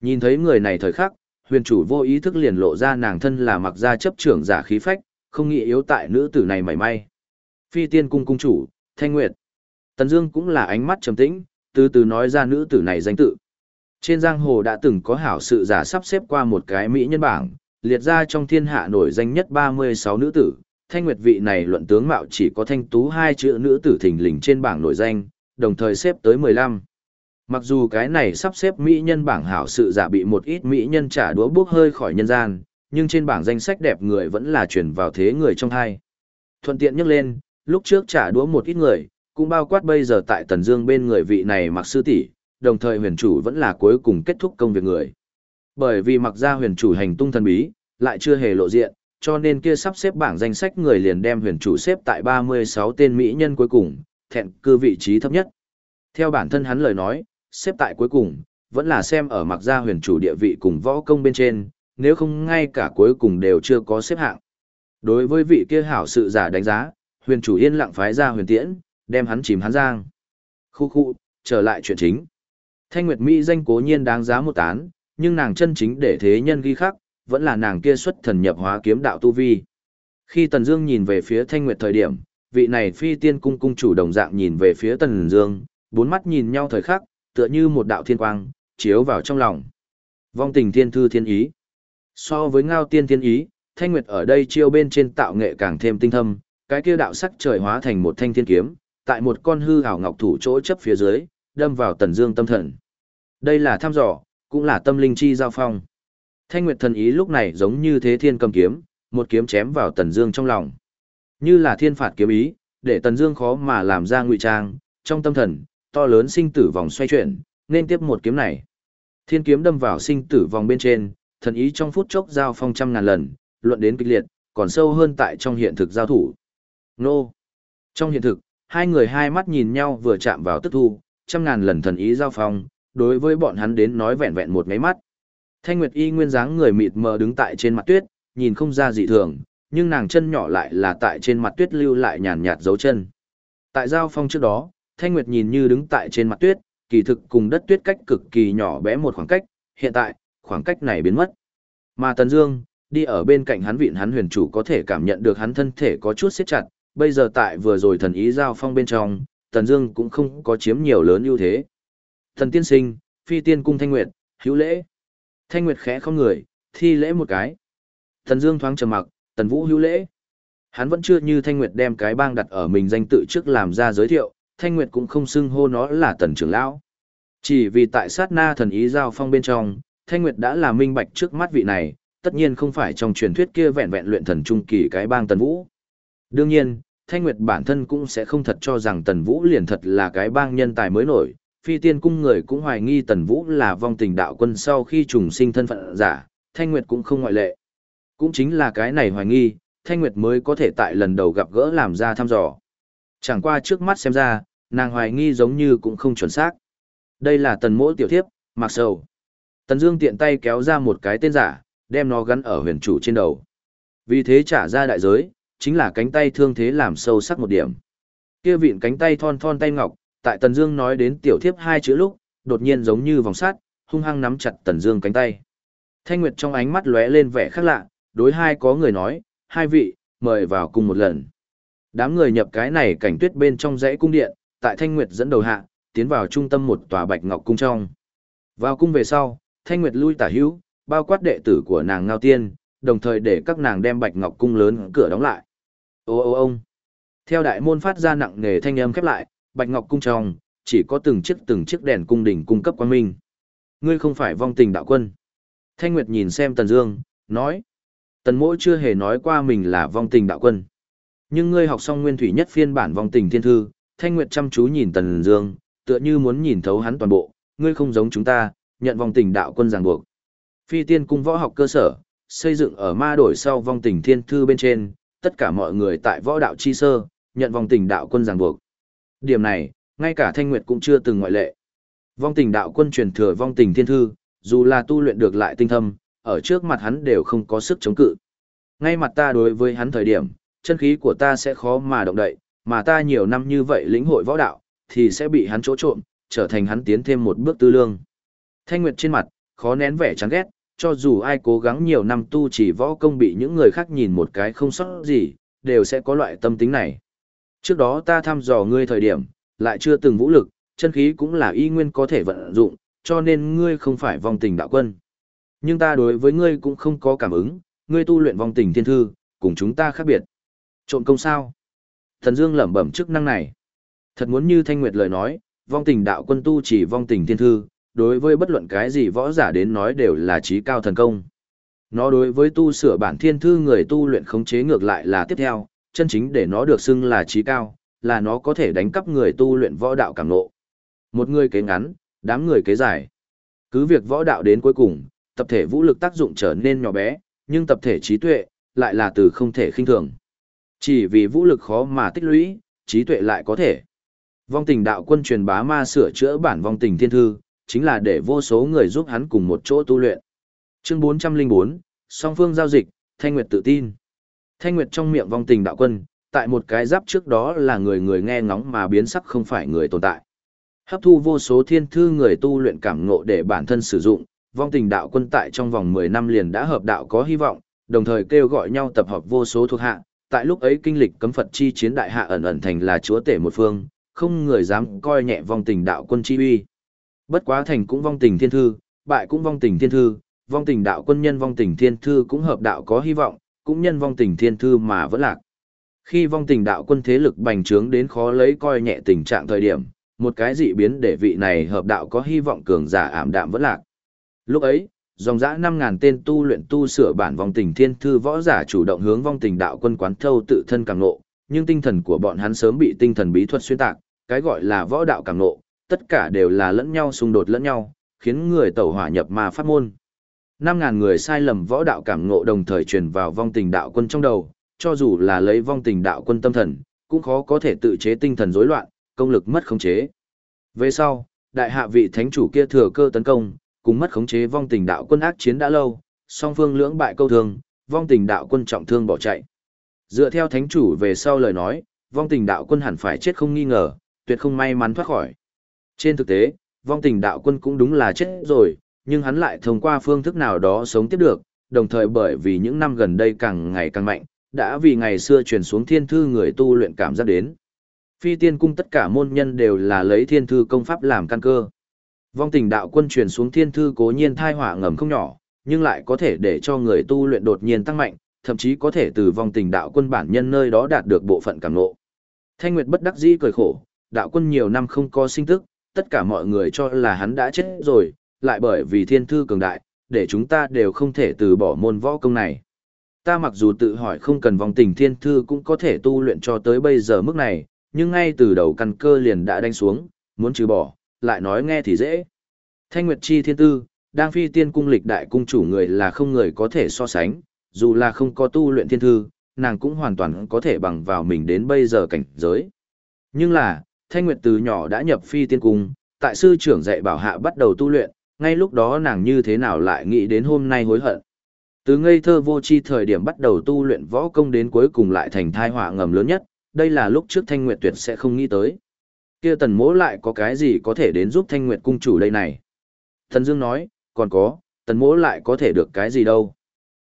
A: Nhìn thấy người này thời khắc, huyền chủ vô ý thức liền lộ ra nàng thân là mặc gia chấp trưởng giả khí phách, không nghĩ yếu tại nữ tử này mảy may. Phi tiên cung cung chủ, Thanh Nguyệt. Tần Dương cũng là ánh mắt trầm tĩnh, từ từ nói ra nữ tử này danh tự. Trên giang hồ đã từng có hảo sự giả sắp xếp qua một cái mỹ nhân bảng, liệt ra trong thiên hạ nổi danh nhất 36 nữ tử, thanh nguyệt vị này luận tướng mạo chỉ có thanh tú hai chữ nữ tử thình lình trên bảng nổi danh, đồng thời xếp tới 15. Mặc dù cái này sắp xếp mỹ nhân bảng hảo sự giả bị một ít mỹ nhân trả đũa bước hơi khỏi nhân gian, nhưng trên bảng danh sách đẹp người vẫn là chuyển vào thế người trong hai. Thuận tiện nhắc lên, lúc trước trả đũa một ít người, cũng bao quát bây giờ tại Tần Dương bên người vị này mặc sư tỷ, đồng thời huyền chủ vẫn là cuối cùng kết thúc công việc người. Bởi vì mặc ra huyền chủ hành tung thần bí, lại chưa hề lộ diện, cho nên kia sắp xếp bảng danh sách người liền đem huyền chủ xếp tại 36 tên mỹ nhân cuối cùng, thẹn cư vị trí thấp nhất. Theo bản thân hắn lời nói, xếp tại cuối cùng, vẫn là xem ở mặc gia huyền chủ địa vị cùng võ công bên trên, nếu không ngay cả cuối cùng đều chưa có xếp hạng. Đối với vị kia hảo sự giả đánh giá, huyền chủ yên lặng phái ra huyền tiễn, đem hắn chìm hắn giang. Khu khu, trở lại chuyện chính. Thanh Nguyệt Mỹ danh cố nhiên đáng giá một tán, nhưng nàng chân chính để thế nhân ghi khắc, vẫn là nàng kia xuất thần nhập hóa kiếm đạo tu vi. Khi Tần Dương nhìn về phía Thanh Nguyệt thời điểm, vị này phi tiên cung cung chủ đồng dạng nhìn về phía Tần Dương, bốn mắt nhìn nhau thời khắc, tựa như một đạo thiên quang, chiếu vào trong lòng. Vong tình thiên thư thiên ý. So với ngao tiên thiên ý, Thanh Nguyệt ở đây chiêu bên trên tạo nghệ càng thêm tinh thâm, cái kia đạo sắc trời hóa thành một thanh thiên kiếm, tại một con hư ảo ngọc thủ chỗ chấp phía dưới, đâm vào Tần Dương tâm thần. Đây là thăm dò, cũng là tâm linh chi giao phong. Thanh Nguyệt thần ý lúc này giống như thế thiên cầm kiếm, một kiếm chém vào Tần Dương trong lòng. Như là thiên phạt kiếm ý, để Tần Dương khó mà làm ra ngụy trang, trong tâm thần, to lớn sinh tử vòng xoay chuyển, nên tiếp một kiếm này. Thiên kiếm đâm vào sinh tử vòng bên trên, thần ý trong phút chốc giao phong trăm ngàn lần, luận đến kịch liệt, còn sâu hơn tại trong hiện thực giao thủ. Nô! Trong hiện thực, hai người hai mắt nhìn nhau vừa chạm vào tức thu, trăm ngàn lần thần ý giao phong, đối với bọn hắn đến nói vẹn vẹn một mấy mắt. Thanh Nguyệt Y nguyên dáng người mịt mờ đứng tại trên mặt tuyết, nhìn không ra dị thường, nhưng nàng chân nhỏ lại là tại trên mặt tuyết lưu lại nhàn nhạt dấu chân. Tại giao phong trước đó, Thanh Nguyệt nhìn như đứng tại trên mặt tuyết, kỳ thực cùng đất tuyết cách cực kỳ nhỏ bé một khoảng cách, hiện tại, khoảng cách này biến mất. Mà Tần Dương, đi ở bên cạnh hắn vịn hắn huyền chủ có thể cảm nhận được hắn thân thể có chút siết chặt, bây giờ tại vừa rồi thần ý giao phong bên trong, Tần Dương cũng không có chiếm nhiều lớn ưu thế. Thần tiên sinh, phi tiên cung Thanh Nguyệt, hữu lễ. Thanh Nguyệt khẽ không người, thi lễ một cái. Tần Dương thoáng trầm mặc, Tần Vũ hữu lễ. Hắn vẫn chưa như Thanh Nguyệt đem cái bang đặt ở mình danh tự trước làm ra giới thiệu, Thanh Nguyệt cũng không xưng hô nó là Tần trưởng lão. Chỉ vì tại sát na thần ý giao phong bên trong, Thanh Nguyệt đã là minh bạch trước mắt vị này, tất nhiên không phải trong truyền thuyết kia vẹn vẹn luyện thần trung kỳ cái bang Tần Vũ. Đương nhiên, Thanh Nguyệt bản thân cũng sẽ không thật cho rằng Tần Vũ liền thật là cái bang nhân tài mới nổi, phi tiên cung người cũng hoài nghi Tần Vũ là vong tình đạo quân sau khi trùng sinh thân phận giả, Thanh Nguyệt cũng không ngoại lệ. Cũng chính là cái này hoài nghi, Thanh Nguyệt mới có thể tại lần đầu gặp gỡ làm ra thăm dò. Chẳng qua trước mắt xem ra, nàng hoài nghi giống như cũng không chuẩn xác. Đây là tần mỗ tiểu thiếp, mặc sầu. Tần Dương tiện tay kéo ra một cái tên giả, đem nó gắn ở huyền chủ trên đầu. Vì thế trả ra đại giới, chính là cánh tay thương thế làm sâu sắc một điểm. Kia vịn cánh tay thon thon tay ngọc, tại Tần Dương nói đến tiểu thiếp hai chữ lúc, đột nhiên giống như vòng sắt, hung hăng nắm chặt Tần Dương cánh tay. Thanh Nguyệt trong ánh mắt lóe lên vẻ khác lạ, đối hai có người nói, hai vị, mời vào cùng một lần. Đám người nhập cái này cảnh tuyết bên trong dãy cung điện, tại Thanh Nguyệt dẫn đầu hạ, tiến vào trung tâm một tòa bạch ngọc cung trong. Vào cung về sau, Thanh Nguyệt lui tả hữu, bao quát đệ tử của nàng Ngao Tiên, đồng thời để các nàng đem bạch ngọc cung lớn cửa đóng lại. Ô ô ông. Theo đại môn phát ra nặng nề thanh âm khép lại, bạch ngọc cung trong, chỉ có từng chiếc từng chiếc đèn cung đỉnh cung cấp quan minh. Ngươi không phải vong tình đạo quân. Thanh Nguyệt nhìn xem Tần Dương, nói. Tần Mỗ chưa hề nói qua mình là vong tình đạo quân. Nhưng ngươi học xong nguyên thủy nhất phiên bản vong tình thiên thư, Thanh Nguyệt chăm chú nhìn Tần Dương, tựa như muốn nhìn thấu hắn toàn bộ, ngươi không giống chúng ta, nhận vong tình đạo quân ràng buộc. Phi tiên cung võ học cơ sở, xây dựng ở ma đổi sau vong tình thiên thư bên trên, tất cả mọi người tại võ đạo chi sơ, nhận vong tình đạo quân ràng buộc. Điểm này, ngay cả Thanh Nguyệt cũng chưa từng ngoại lệ. Vong tình đạo quân truyền thừa vong tình thiên thư, dù là tu luyện được lại tinh thâm, ở trước mặt hắn đều không có sức chống cự. Ngay mặt ta đối với hắn thời điểm, chân khí của ta sẽ khó mà động đậy, mà ta nhiều năm như vậy lĩnh hội võ đạo, thì sẽ bị hắn chỗ trộm, trở thành hắn tiến thêm một bước tư lương. Thanh Nguyệt trên mặt, khó nén vẻ chán ghét, cho dù ai cố gắng nhiều năm tu chỉ võ công bị những người khác nhìn một cái không sót gì, đều sẽ có loại tâm tính này. Trước đó ta thăm dò ngươi thời điểm, lại chưa từng vũ lực, chân khí cũng là y nguyên có thể vận dụng, cho nên ngươi không phải vong tình đạo quân. Nhưng ta đối với ngươi cũng không có cảm ứng, ngươi tu luyện vong tình thiên thư, cùng chúng ta khác biệt. Trộn công sao? Thần Dương lẩm bẩm chức năng này. Thật muốn như Thanh Nguyệt lời nói, vong tình đạo quân tu chỉ vong tình thiên thư, đối với bất luận cái gì võ giả đến nói đều là trí cao thần công. Nó đối với tu sửa bản thiên thư người tu luyện khống chế ngược lại là tiếp theo, chân chính để nó được xưng là trí cao, là nó có thể đánh cắp người tu luyện võ đạo cảm ngộ. Một người kế ngắn, đám người kế dài. Cứ việc võ đạo đến cuối cùng, tập thể vũ lực tác dụng trở nên nhỏ bé, nhưng tập thể trí tuệ lại là từ không thể khinh thường. Chỉ vì vũ lực khó mà tích lũy, trí tuệ lại có thể. Vong tình đạo quân truyền bá ma sửa chữa bản vong tình thiên thư, chính là để vô số người giúp hắn cùng một chỗ tu luyện. Chương 404, song phương giao dịch, Thanh Nguyệt tự tin. Thanh Nguyệt trong miệng vong tình đạo quân, tại một cái giáp trước đó là người người nghe ngóng mà biến sắc không phải người tồn tại. Hấp thu vô số thiên thư người tu luyện cảm ngộ để bản thân sử dụng, vong tình đạo quân tại trong vòng 10 năm liền đã hợp đạo có hy vọng, đồng thời kêu gọi nhau tập hợp vô số thuộc hạ, tại lúc ấy kinh lịch cấm Phật chi chiến đại hạ ẩn ẩn thành là chúa tể một phương, không người dám coi nhẹ vong tình đạo quân chi uy. Bất quá thành cũng vong tình thiên thư, bại cũng vong tình thiên thư, vong tình đạo quân nhân vong tình thiên thư cũng hợp đạo có hy vọng, cũng nhân vong tình thiên thư mà vẫn lạc. Khi vong tình đạo quân thế lực bành trướng đến khó lấy coi nhẹ tình trạng thời điểm, một cái dị biến để vị này hợp đạo có hy vọng cường giả ảm đạm vẫn lạc. Lúc ấy, dòng dã 5.000 tên tu luyện tu sửa bản vong tình thiên thư võ giả chủ động hướng vong tình đạo quân quán thâu tự thân càng nộ, nhưng tinh thần của bọn hắn sớm bị tinh thần bí thuật xuyên tạc, cái gọi là võ đạo càng nộ, tất cả đều là lẫn nhau xung đột lẫn nhau, khiến người tẩu hỏa nhập ma pháp môn. 5.000 người sai lầm võ đạo cảm ngộ đồng thời truyền vào vong tình đạo quân trong đầu, cho dù là lấy vong tình đạo quân tâm thần, cũng khó có thể tự chế tinh thần rối loạn, công lực mất khống chế. Về sau, đại hạ vị thánh chủ kia thừa cơ tấn công, cùng mất khống chế vong tình đạo quân ác chiến đã lâu, song phương lưỡng bại câu thương, vong tình đạo quân trọng thương bỏ chạy. Dựa theo thánh chủ về sau lời nói, vong tình đạo quân hẳn phải chết không nghi ngờ, tuyệt không may mắn thoát khỏi. Trên thực tế, vong tình đạo quân cũng đúng là chết rồi, nhưng hắn lại thông qua phương thức nào đó sống tiếp được, đồng thời bởi vì những năm gần đây càng ngày càng mạnh, đã vì ngày xưa truyền xuống thiên thư người tu luyện cảm giác đến. Phi tiên cung tất cả môn nhân đều là lấy thiên thư công pháp làm căn cơ. Vong tình đạo quân truyền xuống thiên thư cố nhiên thai hỏa ngầm không nhỏ, nhưng lại có thể để cho người tu luyện đột nhiên tăng mạnh, thậm chí có thể từ vong tình đạo quân bản nhân nơi đó đạt được bộ phận cảm ngộ. Thanh Nguyệt bất đắc dĩ cười khổ, đạo quân nhiều năm không có sinh tức, tất cả mọi người cho là hắn đã chết rồi, lại bởi vì thiên thư cường đại, để chúng ta đều không thể từ bỏ môn võ công này. Ta mặc dù tự hỏi không cần vong tình thiên thư cũng có thể tu luyện cho tới bây giờ mức này, nhưng ngay từ đầu căn cơ liền đã đánh xuống, muốn trừ bỏ, lại nói nghe thì dễ. Thanh Nguyệt Chi Thiên Tư, đang phi tiên cung lịch đại cung chủ người là không người có thể so sánh, dù là không có tu luyện thiên thư, nàng cũng hoàn toàn có thể bằng vào mình đến bây giờ cảnh giới. Nhưng là, Thanh Nguyệt từ nhỏ đã nhập phi tiên cung, tại sư trưởng dạy bảo hạ bắt đầu tu luyện, ngay lúc đó nàng như thế nào lại nghĩ đến hôm nay hối hận. Từ ngây thơ vô chi thời điểm bắt đầu tu luyện võ công đến cuối cùng lại thành thai họa ngầm lớn nhất, đây là lúc trước Thanh Nguyệt tuyệt sẽ không nghĩ tới. Kia tần mỗ lại có cái gì có thể đến giúp Thanh Nguyệt cung chủ đây này? Thần Dương nói, còn có, tần mỗ lại có thể được cái gì đâu?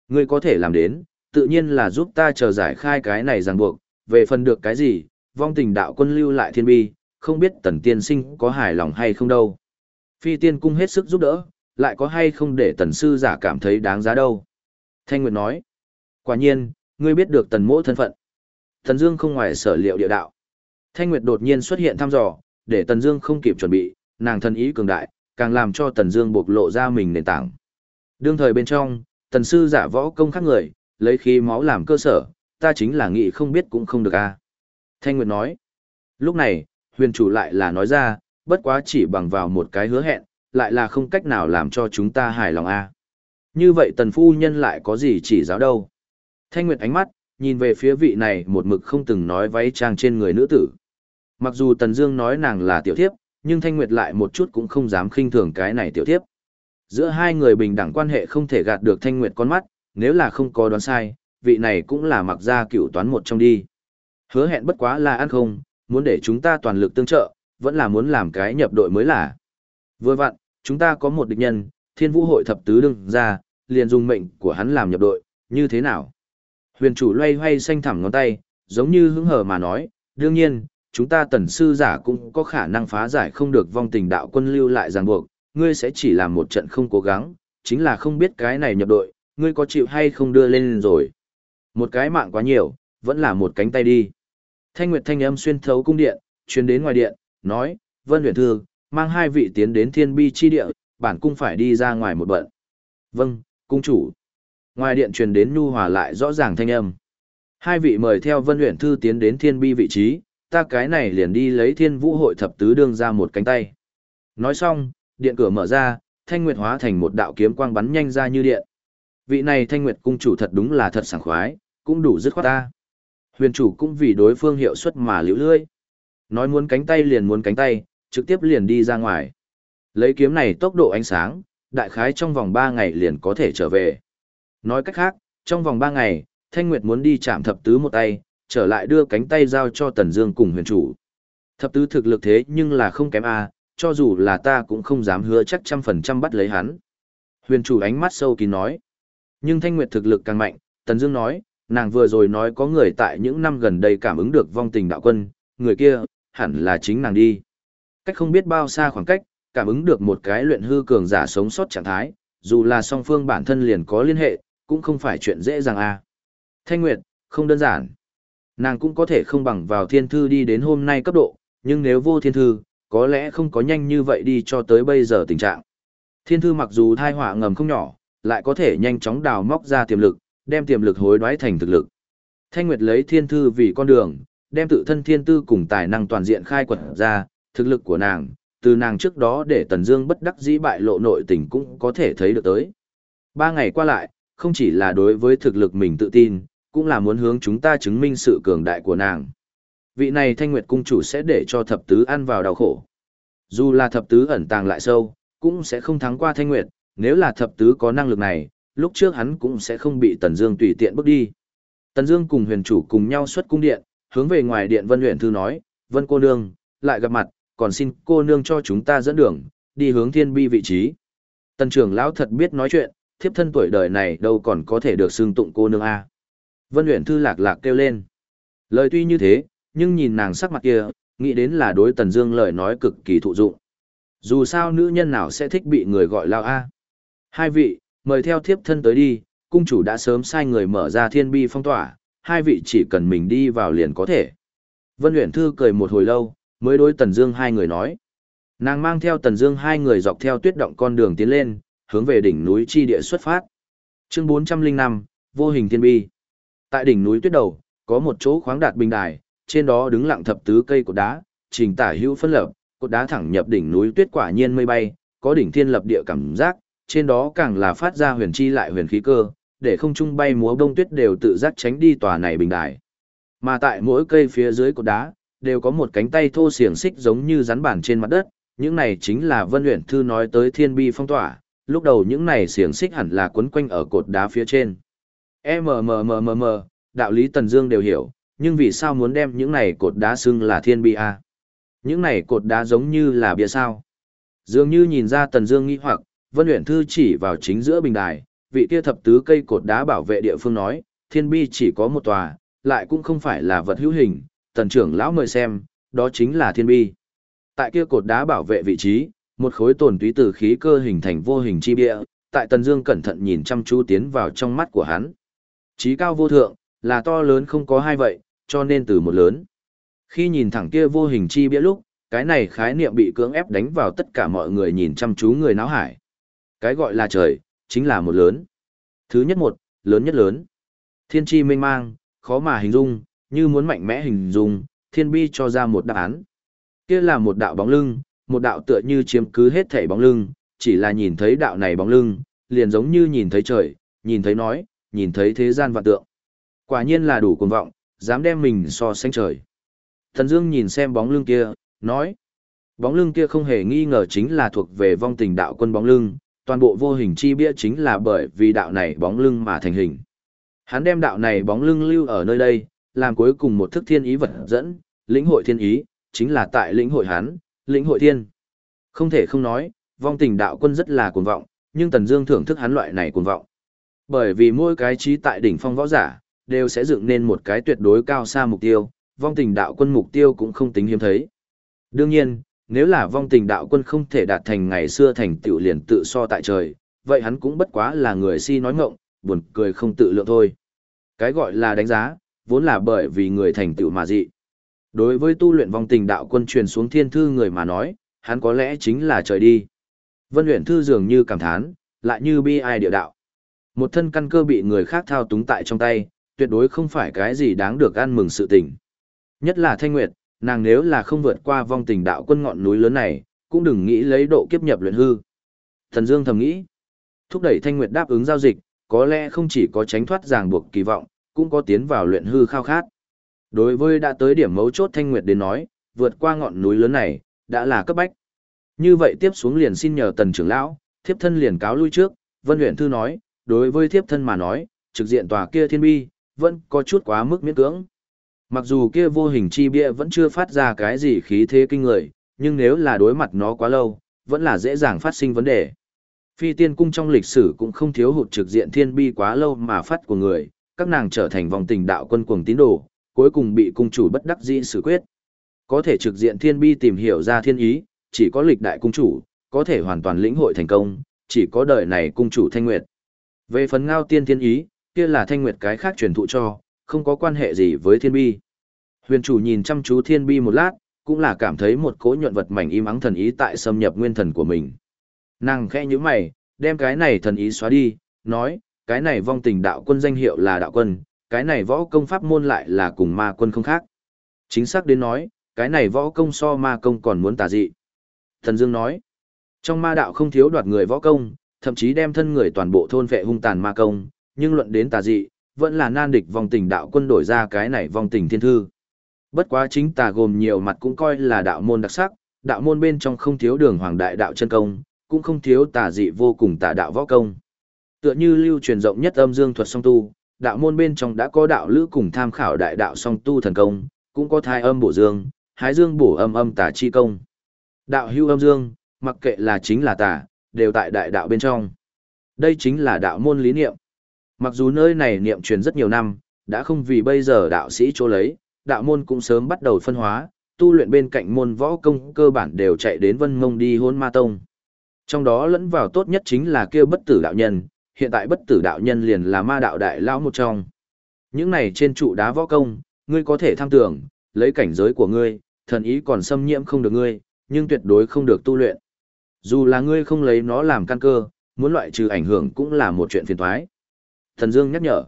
A: Ngươi có thể làm đến, tự nhiên là giúp ta chờ giải khai cái này ràng buộc, về phần được cái gì, vong tình đạo quân lưu lại thiên bi, không biết tần tiên sinh có hài lòng hay không đâu. Phi tiên cung hết sức giúp đỡ, lại có hay không để tần sư giả cảm thấy đáng giá đâu. Thanh Nguyệt nói, quả nhiên, ngươi biết được tần mỗ thân phận. thần Dương không ngoài sở liệu địa đạo. Thanh Nguyệt đột nhiên xuất hiện thăm dò, để Tần Dương không kịp chuẩn bị, nàng thân ý cường đại, càng làm cho Tần Dương bộc lộ ra mình nền tảng. Đương thời bên trong, Tần sư giả võ công khác người, lấy khí máu làm cơ sở, ta chính là nghĩ không biết cũng không được a. Thanh Nguyệt nói. Lúc này, huyền chủ lại là nói ra, bất quá chỉ bằng vào một cái hứa hẹn, lại là không cách nào làm cho chúng ta hài lòng a. Như vậy tần phu nhân lại có gì chỉ giáo đâu. Thanh Nguyệt ánh mắt, nhìn về phía vị này một mực không từng nói váy trang trên người nữ tử. Mặc dù Tần Dương nói nàng là tiểu thiếp, nhưng Thanh Nguyệt lại một chút cũng không dám khinh thường cái này tiểu thiếp. Giữa hai người bình đẳng quan hệ không thể gạt được Thanh Nguyệt con mắt, nếu là không có đoán sai, vị này cũng là mặc gia cựu toán một trong đi. Hứa hẹn bất quá là ăn không, muốn để chúng ta toàn lực tương trợ, vẫn là muốn làm cái nhập đội mới là. Vừa vặn, chúng ta có một địch nhân, Thiên Vũ hội thập tứ đương ra, liền dùng mệnh của hắn làm nhập đội, như thế nào? Huyền chủ loay hoay xanh thẳm ngón tay, giống như hứng hờ mà nói, đương nhiên, chúng ta tần sư giả cũng có khả năng phá giải không được vong tình đạo quân lưu lại ràng buộc, ngươi sẽ chỉ làm một trận không cố gắng, chính là không biết cái này nhập đội, ngươi có chịu hay không đưa lên rồi. Một cái mạng quá nhiều, vẫn là một cánh tay đi. Thanh Nguyệt thanh âm xuyên thấu cung điện, truyền đến ngoài điện, nói, Vân huyền thư, mang hai vị tiến đến thiên bi chi địa, bản cung phải đi ra ngoài một bận. Vâng, cung chủ. Ngoài điện truyền đến nhu hòa lại rõ ràng thanh âm. Hai vị mời theo Vân Uyển Thư tiến đến thiên bi vị trí, ta cái này liền đi lấy thiên vũ hội thập tứ đương ra một cánh tay. Nói xong, Điện cửa mở ra, Thanh Nguyệt hóa thành một đạo kiếm quang bắn nhanh ra như điện. Vị này Thanh Nguyệt cung chủ thật đúng là thật sảng khoái, cũng đủ dứt khoát ta. Huyền chủ cũng vì đối phương hiệu suất mà liễu lươi. Nói muốn cánh tay liền muốn cánh tay, trực tiếp liền đi ra ngoài. Lấy kiếm này tốc độ ánh sáng, đại khái trong vòng 3 ngày liền có thể trở về. Nói cách khác, trong vòng 3 ngày, Thanh Nguyệt muốn đi chạm thập tứ một tay, trở lại đưa cánh tay giao cho Tần Dương cùng huyền chủ. Thập tứ thực lực thế nhưng là không kém a, cho dù là ta cũng không dám hứa chắc trăm phần trăm bắt lấy hắn. Huyền chủ ánh mắt sâu kín nói. Nhưng Thanh Nguyệt thực lực càng mạnh, Tần Dương nói, nàng vừa rồi nói có người tại những năm gần đây cảm ứng được vong tình đạo quân, người kia, hẳn là chính nàng đi. Cách không biết bao xa khoảng cách, cảm ứng được một cái luyện hư cường giả sống sót trạng thái, dù là song phương bản thân liền có liên hệ, cũng không phải chuyện dễ dàng à? Thanh Nguyệt, không đơn giản. Nàng cũng có thể không bằng vào thiên thư đi đến hôm nay cấp độ, nhưng nếu vô thiên thư, có lẽ không có nhanh như vậy đi cho tới bây giờ tình trạng. Thiên thư mặc dù thai họa ngầm không nhỏ, lại có thể nhanh chóng đào móc ra tiềm lực, đem tiềm lực hối đoái thành thực lực. Thanh Nguyệt lấy thiên thư vì con đường, đem tự thân thiên tư cùng tài năng toàn diện khai quật ra, thực lực của nàng, từ nàng trước đó để Tần Dương bất đắc dĩ bại lộ nội tình cũng có thể thấy được tới. Ba ngày qua lại, không chỉ là đối với thực lực mình tự tin, cũng là muốn hướng chúng ta chứng minh sự cường đại của nàng. Vị này Thanh Nguyệt cung chủ sẽ để cho thập tứ ăn vào đau khổ. Dù là thập tứ ẩn tàng lại sâu, cũng sẽ không thắng qua Thanh Nguyệt, nếu là thập tứ có năng lực này, lúc trước hắn cũng sẽ không bị Tần Dương tùy tiện bước đi. Tần Dương cùng huyền chủ cùng nhau xuất cung điện, hướng về ngoài điện Vân Huyền Thư nói, "Vân cô nương, lại gặp mặt, còn xin cô nương cho chúng ta dẫn đường, đi hướng thiên bi vị trí." Tần trưởng lão thật biết nói chuyện, thiếp thân tuổi đời này đâu còn có thể được xưng tụng cô nương a. Vân Uyển Thư lạc lạc kêu lên. Lời tuy như thế, nhưng nhìn nàng sắc mặt kia, nghĩ đến là đối Tần Dương lời nói cực kỳ thụ dụng. Dù sao nữ nhân nào sẽ thích bị người gọi lao a. Hai vị, mời theo thiếp thân tới đi, cung chủ đã sớm sai người mở ra thiên bi phong tỏa, hai vị chỉ cần mình đi vào liền có thể. Vân Uyển Thư cười một hồi lâu, mới đối Tần Dương hai người nói. Nàng mang theo Tần Dương hai người dọc theo tuyết động con đường tiến lên, hướng về đỉnh núi chi địa xuất phát. Chương 405, vô hình thiên bi. Tại đỉnh núi tuyết đầu, có một chỗ khoáng đạt bình đài, trên đó đứng lặng thập tứ cây cột đá, trình tả hữu phân lập, cột đá thẳng nhập đỉnh núi tuyết quả nhiên mây bay, có đỉnh thiên lập địa cảm giác, trên đó càng là phát ra huyền chi lại huyền khí cơ, để không trung bay múa bông tuyết đều tự giác tránh đi tòa này bình đài. Mà tại mỗi cây phía dưới cột đá, đều có một cánh tay thô xiềng xích giống như rắn bản trên mặt đất, những này chính là Vân Uyển Thư nói tới thiên bi phong tỏa, lúc đầu những này xiềng xích hẳn là quấn quanh ở cột đá phía trên. MMMMM, đạo lý Tần Dương đều hiểu, nhưng vì sao muốn đem những này cột đá xưng là thiên bi a? Những này cột đá giống như là bia sao? Dường như nhìn ra Tần Dương nghi hoặc, Vân Uyển Thư chỉ vào chính giữa bình đài, vị kia thập tứ cây cột đá bảo vệ địa phương nói, thiên bi chỉ có một tòa, lại cũng không phải là vật hữu hình, tần trưởng lão mời xem, đó chính là thiên bi. Tại kia cột đá bảo vệ vị trí, một khối tổn túy từ khí cơ hình thành vô hình chi bia, tại Tần Dương cẩn thận nhìn chăm chú tiến vào trong mắt của hắn. Chí cao vô thượng, là to lớn không có hai vậy, cho nên từ một lớn. Khi nhìn thẳng kia vô hình chi bia lúc, cái này khái niệm bị cưỡng ép đánh vào tất cả mọi người nhìn chăm chú người náo hải. Cái gọi là trời, chính là một lớn. Thứ nhất một, lớn nhất lớn. Thiên chi mênh mang, khó mà hình dung, như muốn mạnh mẽ hình dung, thiên bi cho ra một đáp án. Kia là một đạo bóng lưng, một đạo tựa như chiếm cứ hết thảy bóng lưng, chỉ là nhìn thấy đạo này bóng lưng, liền giống như nhìn thấy trời, nhìn thấy nói, nhìn thấy thế gian vạn tượng. Quả nhiên là đủ cuồng vọng, dám đem mình so sánh trời. Thần Dương nhìn xem bóng lưng kia, nói, bóng lưng kia không hề nghi ngờ chính là thuộc về vong tình đạo quân bóng lưng, toàn bộ vô hình chi bia chính là bởi vì đạo này bóng lưng mà thành hình. Hắn đem đạo này bóng lưng lưu ở nơi đây, làm cuối cùng một thức thiên ý vật dẫn, lĩnh hội thiên ý, chính là tại lĩnh hội hắn, lĩnh hội thiên. Không thể không nói, vong tình đạo quân rất là cuồng vọng, nhưng Tần Dương thưởng thức hắn loại này cuồng vọng. Bởi vì mỗi cái trí tại đỉnh phong võ giả, đều sẽ dựng nên một cái tuyệt đối cao xa mục tiêu, vong tình đạo quân mục tiêu cũng không tính hiếm thấy. Đương nhiên, nếu là vong tình đạo quân không thể đạt thành ngày xưa thành tựu liền tự so tại trời, vậy hắn cũng bất quá là người si nói ngọng, buồn cười không tự lượng thôi. Cái gọi là đánh giá, vốn là bởi vì người thành tựu mà dị. Đối với tu luyện vong tình đạo quân truyền xuống thiên thư người mà nói, hắn có lẽ chính là trời đi. Vân luyện thư dường như cảm thán, lại như bi ai địa đạo. Một thân căn cơ bị người khác thao túng tại trong tay, tuyệt đối không phải cái gì đáng được ăn mừng sự tình. Nhất là Thanh Nguyệt, nàng nếu là không vượt qua vong tình đạo quân ngọn núi lớn này, cũng đừng nghĩ lấy độ kiếp nhập luyện hư. Thần Dương thầm nghĩ, thúc đẩy Thanh Nguyệt đáp ứng giao dịch, có lẽ không chỉ có tránh thoát ràng buộc kỳ vọng, cũng có tiến vào luyện hư khao khát. Đối với đã tới điểm mấu chốt Thanh Nguyệt đến nói, vượt qua ngọn núi lớn này, đã là cấp bách. Như vậy tiếp xuống liền xin nhờ tần trưởng lão, thiếp thân liền cáo lui trước, Vân Huyền Thư nói, đối với thiếp thân mà nói, trực diện tòa kia thiên bi, vẫn có chút quá mức miễn cưỡng. Mặc dù kia vô hình chi bia vẫn chưa phát ra cái gì khí thế kinh người, nhưng nếu là đối mặt nó quá lâu, vẫn là dễ dàng phát sinh vấn đề. Phi tiên cung trong lịch sử cũng không thiếu hụt trực diện thiên bi quá lâu mà phát của người, các nàng trở thành vòng tình đạo quân cuồng tín đồ, cuối cùng bị cung chủ bất đắc dĩ xử quyết. Có thể trực diện thiên bi tìm hiểu ra thiên ý, chỉ có lịch đại cung chủ, có thể hoàn toàn lĩnh hội thành công, chỉ có đời này cung chủ Thanh Nguyệt. Về phần ngao tiên thiên ý, kia là Thanh Nguyệt cái khác truyền thụ cho, không có quan hệ gì với thiên bi. Huyền chủ nhìn chăm chú thiên bi một lát, cũng là cảm thấy một cỗ nhuận vật mảnh im ắng thần ý tại xâm nhập nguyên thần của mình. Nàng khẽ như mày, đem cái này thần ý xóa đi, nói, cái này vong tình đạo quân danh hiệu là đạo quân, cái này võ công pháp môn lại là cùng ma quân không khác. Chính xác đến nói, cái này võ công so ma công còn muốn tà dị. Thần Dương nói, trong ma đạo không thiếu đoạt người võ công, thậm chí đem thân người toàn bộ thôn vệ hung tàn ma công, nhưng luận đến tà dị, vẫn là nan địch vong tình đạo quân đổi ra cái này vong tình thiên thư. Bất quá chính tà gồm nhiều mặt cũng coi là đạo môn đặc sắc, đạo môn bên trong không thiếu đường hoàng đại đạo chân công, cũng không thiếu tà dị vô cùng tà đạo võ công. Tựa như lưu truyền rộng nhất âm dương thuật song tu, đạo môn bên trong đã có đạo lữ cùng tham khảo đại đạo song tu thần công, cũng có thai âm bổ dương, hái dương bổ âm âm tà chi công. Đạo hưu âm dương, mặc kệ là chính là tà, đều tại đại đạo bên trong. Đây chính là đạo môn lý niệm. Mặc dù nơi này niệm truyền rất nhiều năm, đã không vì bây giờ đạo sĩ chỗ lấy, đạo môn cũng sớm bắt đầu phân hóa, tu luyện bên cạnh môn võ công cơ bản đều chạy đến vân mông đi hôn ma tông. Trong đó lẫn vào tốt nhất chính là kêu bất tử đạo nhân, hiện tại bất tử đạo nhân liền là ma đạo đại lão một trong. Những này trên trụ đá võ công, ngươi có thể tham tưởng, lấy cảnh giới của ngươi, thần ý còn xâm nhiễm không được ngươi, nhưng tuyệt đối không được tu luyện. Dù là ngươi không lấy nó làm căn cơ, muốn loại trừ ảnh hưởng cũng là một chuyện phiền toái. Thần Dương nhắc nhở.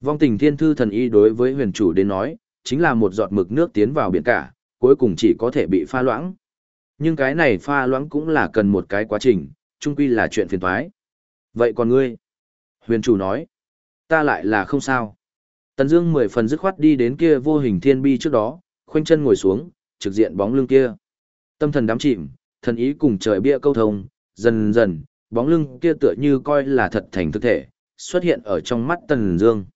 A: Vong tình thiên thư thần y đối với huyền chủ đến nói, chính là một giọt mực nước tiến vào biển cả, cuối cùng chỉ có thể bị pha loãng. Nhưng cái này pha loãng cũng là cần một cái quá trình, chung quy là chuyện phiền toái. Vậy còn ngươi? Huyền chủ nói. Ta lại là không sao. Tần Dương mười phần dứt khoát đi đến kia vô hình thiên bi trước đó, khoanh chân ngồi xuống, trực diện bóng lưng kia. Tâm thần đắm chìm, thần ý cùng trời bia câu thông, dần dần, bóng lưng kia tựa như coi là thật thành thực thể, xuất hiện ở trong mắt Tần Dương.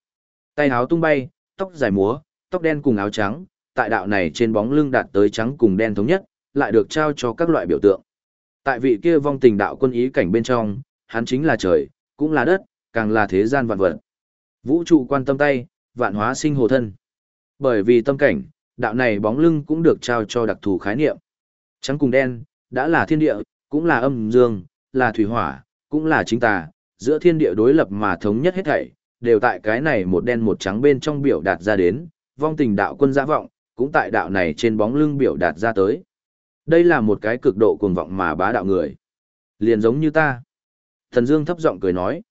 A: Tay áo tung bay, tóc dài múa, tóc đen cùng áo trắng, tại đạo này trên bóng lưng đạt tới trắng cùng đen thống nhất, lại được trao cho các loại biểu tượng. Tại vị kia vong tình đạo quân ý cảnh bên trong, hắn chính là trời, cũng là đất, càng là thế gian vạn vật. Vũ trụ quan tâm tay, vạn hóa sinh hồ thân. Bởi vì tâm cảnh, đạo này bóng lưng cũng được trao cho đặc thù khái niệm. Trắng cùng đen, đã là thiên địa, cũng là âm dương, là thủy hỏa, cũng là chính tà, giữa thiên địa đối lập mà thống nhất hết thảy, đều tại cái này một đen một trắng bên trong biểu đạt ra đến, vong tình đạo quân giã vọng, cũng tại đạo này trên bóng lưng biểu đạt ra tới. Đây là một cái cực độ cuồng vọng mà bá đạo người. Liền giống như ta. Thần Dương thấp giọng cười nói.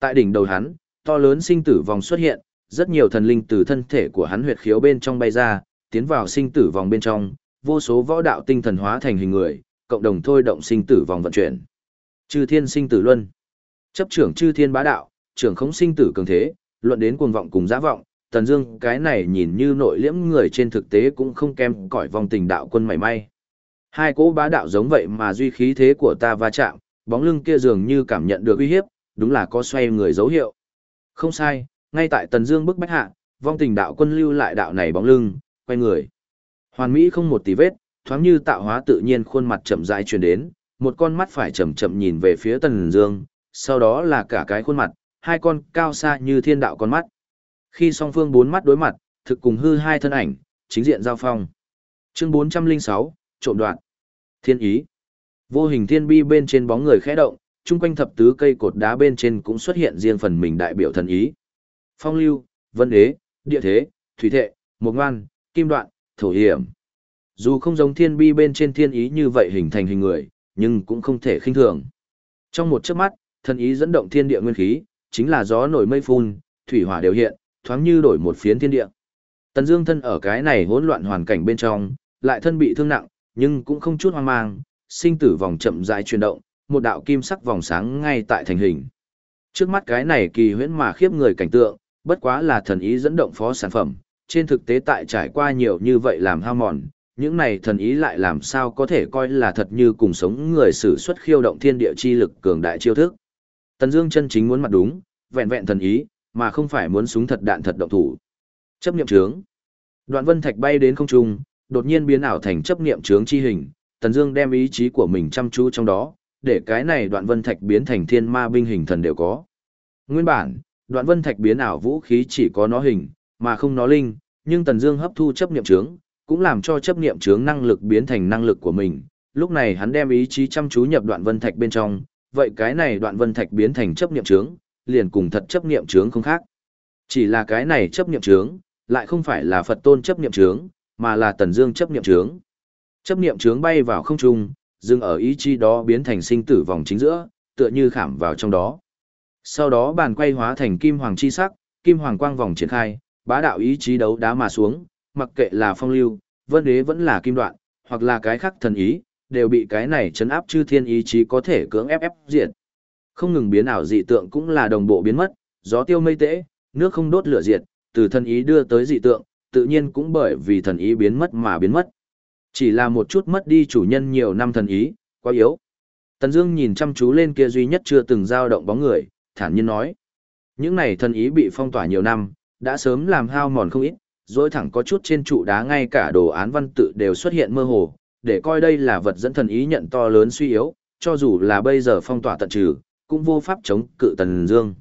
A: Tại đỉnh đầu hắn, to lớn sinh tử vòng xuất hiện, rất nhiều thần linh từ thân thể của hắn huyệt khiếu bên trong bay ra, tiến vào sinh tử vòng bên trong, vô số võ đạo tinh thần hóa thành hình người, cộng đồng thôi động sinh tử vòng vận chuyển. Chư thiên sinh tử luân. Chấp trưởng chư thiên bá đạo, trưởng khống sinh tử cường thế, luận đến cuồng vọng cùng giả vọng, Tần Dương cái này nhìn như nội liễm người trên thực tế cũng không kém cỏi vòng tình đạo quân mảy may. Hai cỗ bá đạo giống vậy mà duy khí thế của ta va chạm, bóng lưng kia dường như cảm nhận được uy hiếp, đúng là có xoay người dấu hiệu. Không sai, ngay tại Tần Dương bức bách hạ, vong tình đạo quân lưu lại đạo này bóng lưng, quay người. Hoàn mỹ không một tí vết, thoáng như tạo hóa tự nhiên khuôn mặt chậm rãi truyền đến, một con mắt phải chậm chậm nhìn về phía Tần Dương, sau đó là cả cái khuôn mặt, hai con cao xa như thiên đạo con mắt. Khi song phương bốn mắt đối mặt, thực cùng hư hai thân ảnh, chính diện giao phong. Chương 406, trộm đoạn. Thiên ý. Vô hình thiên bi bên trên bóng người khẽ động, chung quanh thập tứ cây cột đá bên trên cũng xuất hiện riêng phần mình đại biểu thần ý. Phong lưu, vân đế, địa thế, thủy thệ, mục ngoan, kim đoạn, thổ hiểm. Dù không giống thiên bi bên trên thiên ý như vậy hình thành hình người, nhưng cũng không thể khinh thường. Trong một chớp mắt, thần ý dẫn động thiên địa nguyên khí, chính là gió nổi mây phun, thủy hỏa đều hiện, thoáng như đổi một phiến thiên địa. Tần Dương thân ở cái này hỗn loạn hoàn cảnh bên trong, lại thân bị thương nặng, nhưng cũng không chút hoang mang, sinh tử vòng chậm rãi chuyển động, một đạo kim sắc vòng sáng ngay tại thành hình. Trước mắt cái này kỳ huyễn mà khiếp người cảnh tượng, bất quá là thần ý dẫn động phó sản phẩm, trên thực tế tại trải qua nhiều như vậy làm hao mòn, những này thần ý lại làm sao có thể coi là thật như cùng sống người sử xuất khiêu động thiên địa chi lực cường đại chiêu thức. Tần Dương chân chính muốn mặt đúng, vẹn vẹn thần ý, mà không phải muốn súng thật đạn thật động thủ. Chấp niệm trướng. Đoạn Vân Thạch bay đến không trung, đột nhiên biến ảo thành chấp niệm trướng chi hình, Tần Dương đem ý chí của mình chăm chú trong đó, để cái này Đoạn Vân Thạch biến thành thiên ma binh hình thần đều có. Nguyên bản, Đoạn Vân Thạch biến ảo vũ khí chỉ có nó hình, mà không nó linh, nhưng Tần Dương hấp thu chấp niệm trướng, cũng làm cho chấp niệm trướng năng lực biến thành năng lực của mình. Lúc này hắn đem ý chí chăm chú nhập Đoạn Vân Thạch bên trong, vậy cái này Đoạn Vân Thạch biến thành chấp niệm trướng, liền cùng thật chấp niệm trướng không khác. Chỉ là cái này chấp niệm trướng, lại không phải là Phật tôn chấp niệm trướng, mà là Tần Dương chấp niệm trướng. Chấp niệm trướng bay vào không trung, dừng ở ý chí đó biến thành sinh tử vòng chính giữa, tựa như khảm vào trong đó. Sau đó bàn quay hóa thành kim hoàng chi sắc, kim hoàng quang vòng triển khai, bá đạo ý chí đấu đá mà xuống, mặc kệ là phong lưu, vân đế vẫn là kim đoạn, hoặc là cái khác thần ý, đều bị cái này chấn áp chư thiên ý chí có thể cưỡng ép ép diệt. Không ngừng biến ảo dị tượng cũng là đồng bộ biến mất, gió tiêu mây tễ, nước không đốt lửa diệt, từ thần ý đưa tới dị tượng, tự nhiên cũng bởi vì thần ý biến mất mà biến mất. Chỉ là một chút mất đi chủ nhân nhiều năm thần ý, quá yếu. Tần Dương nhìn chăm chú lên kia duy nhất chưa từng dao động bóng người, thản nhiên nói: "Những này thần ý bị phong tỏa nhiều năm, đã sớm làm hao mòn không ít, rồi thẳng có chút trên trụ đá ngay cả đồ án văn tự đều xuất hiện mơ hồ, để coi đây là vật dẫn thần ý nhận to lớn suy yếu, cho dù là bây giờ phong tỏa tận trừ, cũng vô pháp chống cự Tần Dương.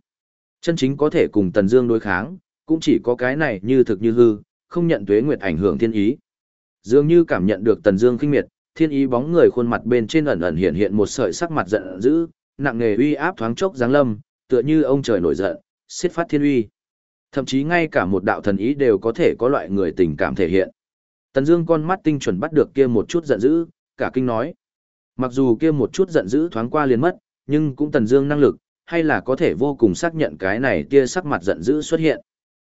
A: Chân chính có thể cùng Tần Dương đối kháng, cũng chỉ có cái này như thực như hư, không nhận tuế nguyệt ảnh hưởng thiên ý. Dường như cảm nhận được Tần Dương khinh miệt, thiên ý bóng người khuôn mặt bên trên ẩn ẩn hiện hiện một sợi sắc mặt giận dữ, nặng nề uy áp thoáng chốc giáng lâm, tựa như ông trời nổi giận, xiết phát thiên uy. Thậm chí ngay cả một đạo thần ý đều có thể có loại người tình cảm thể hiện. Tần Dương con mắt tinh chuẩn bắt được kia một chút giận dữ, cả kinh nói: Mặc dù kia một chút giận dữ thoáng qua liền mất, nhưng cũng Tần Dương năng lực, hay là có thể vô cùng xác nhận cái này tia sắc mặt giận dữ xuất hiện.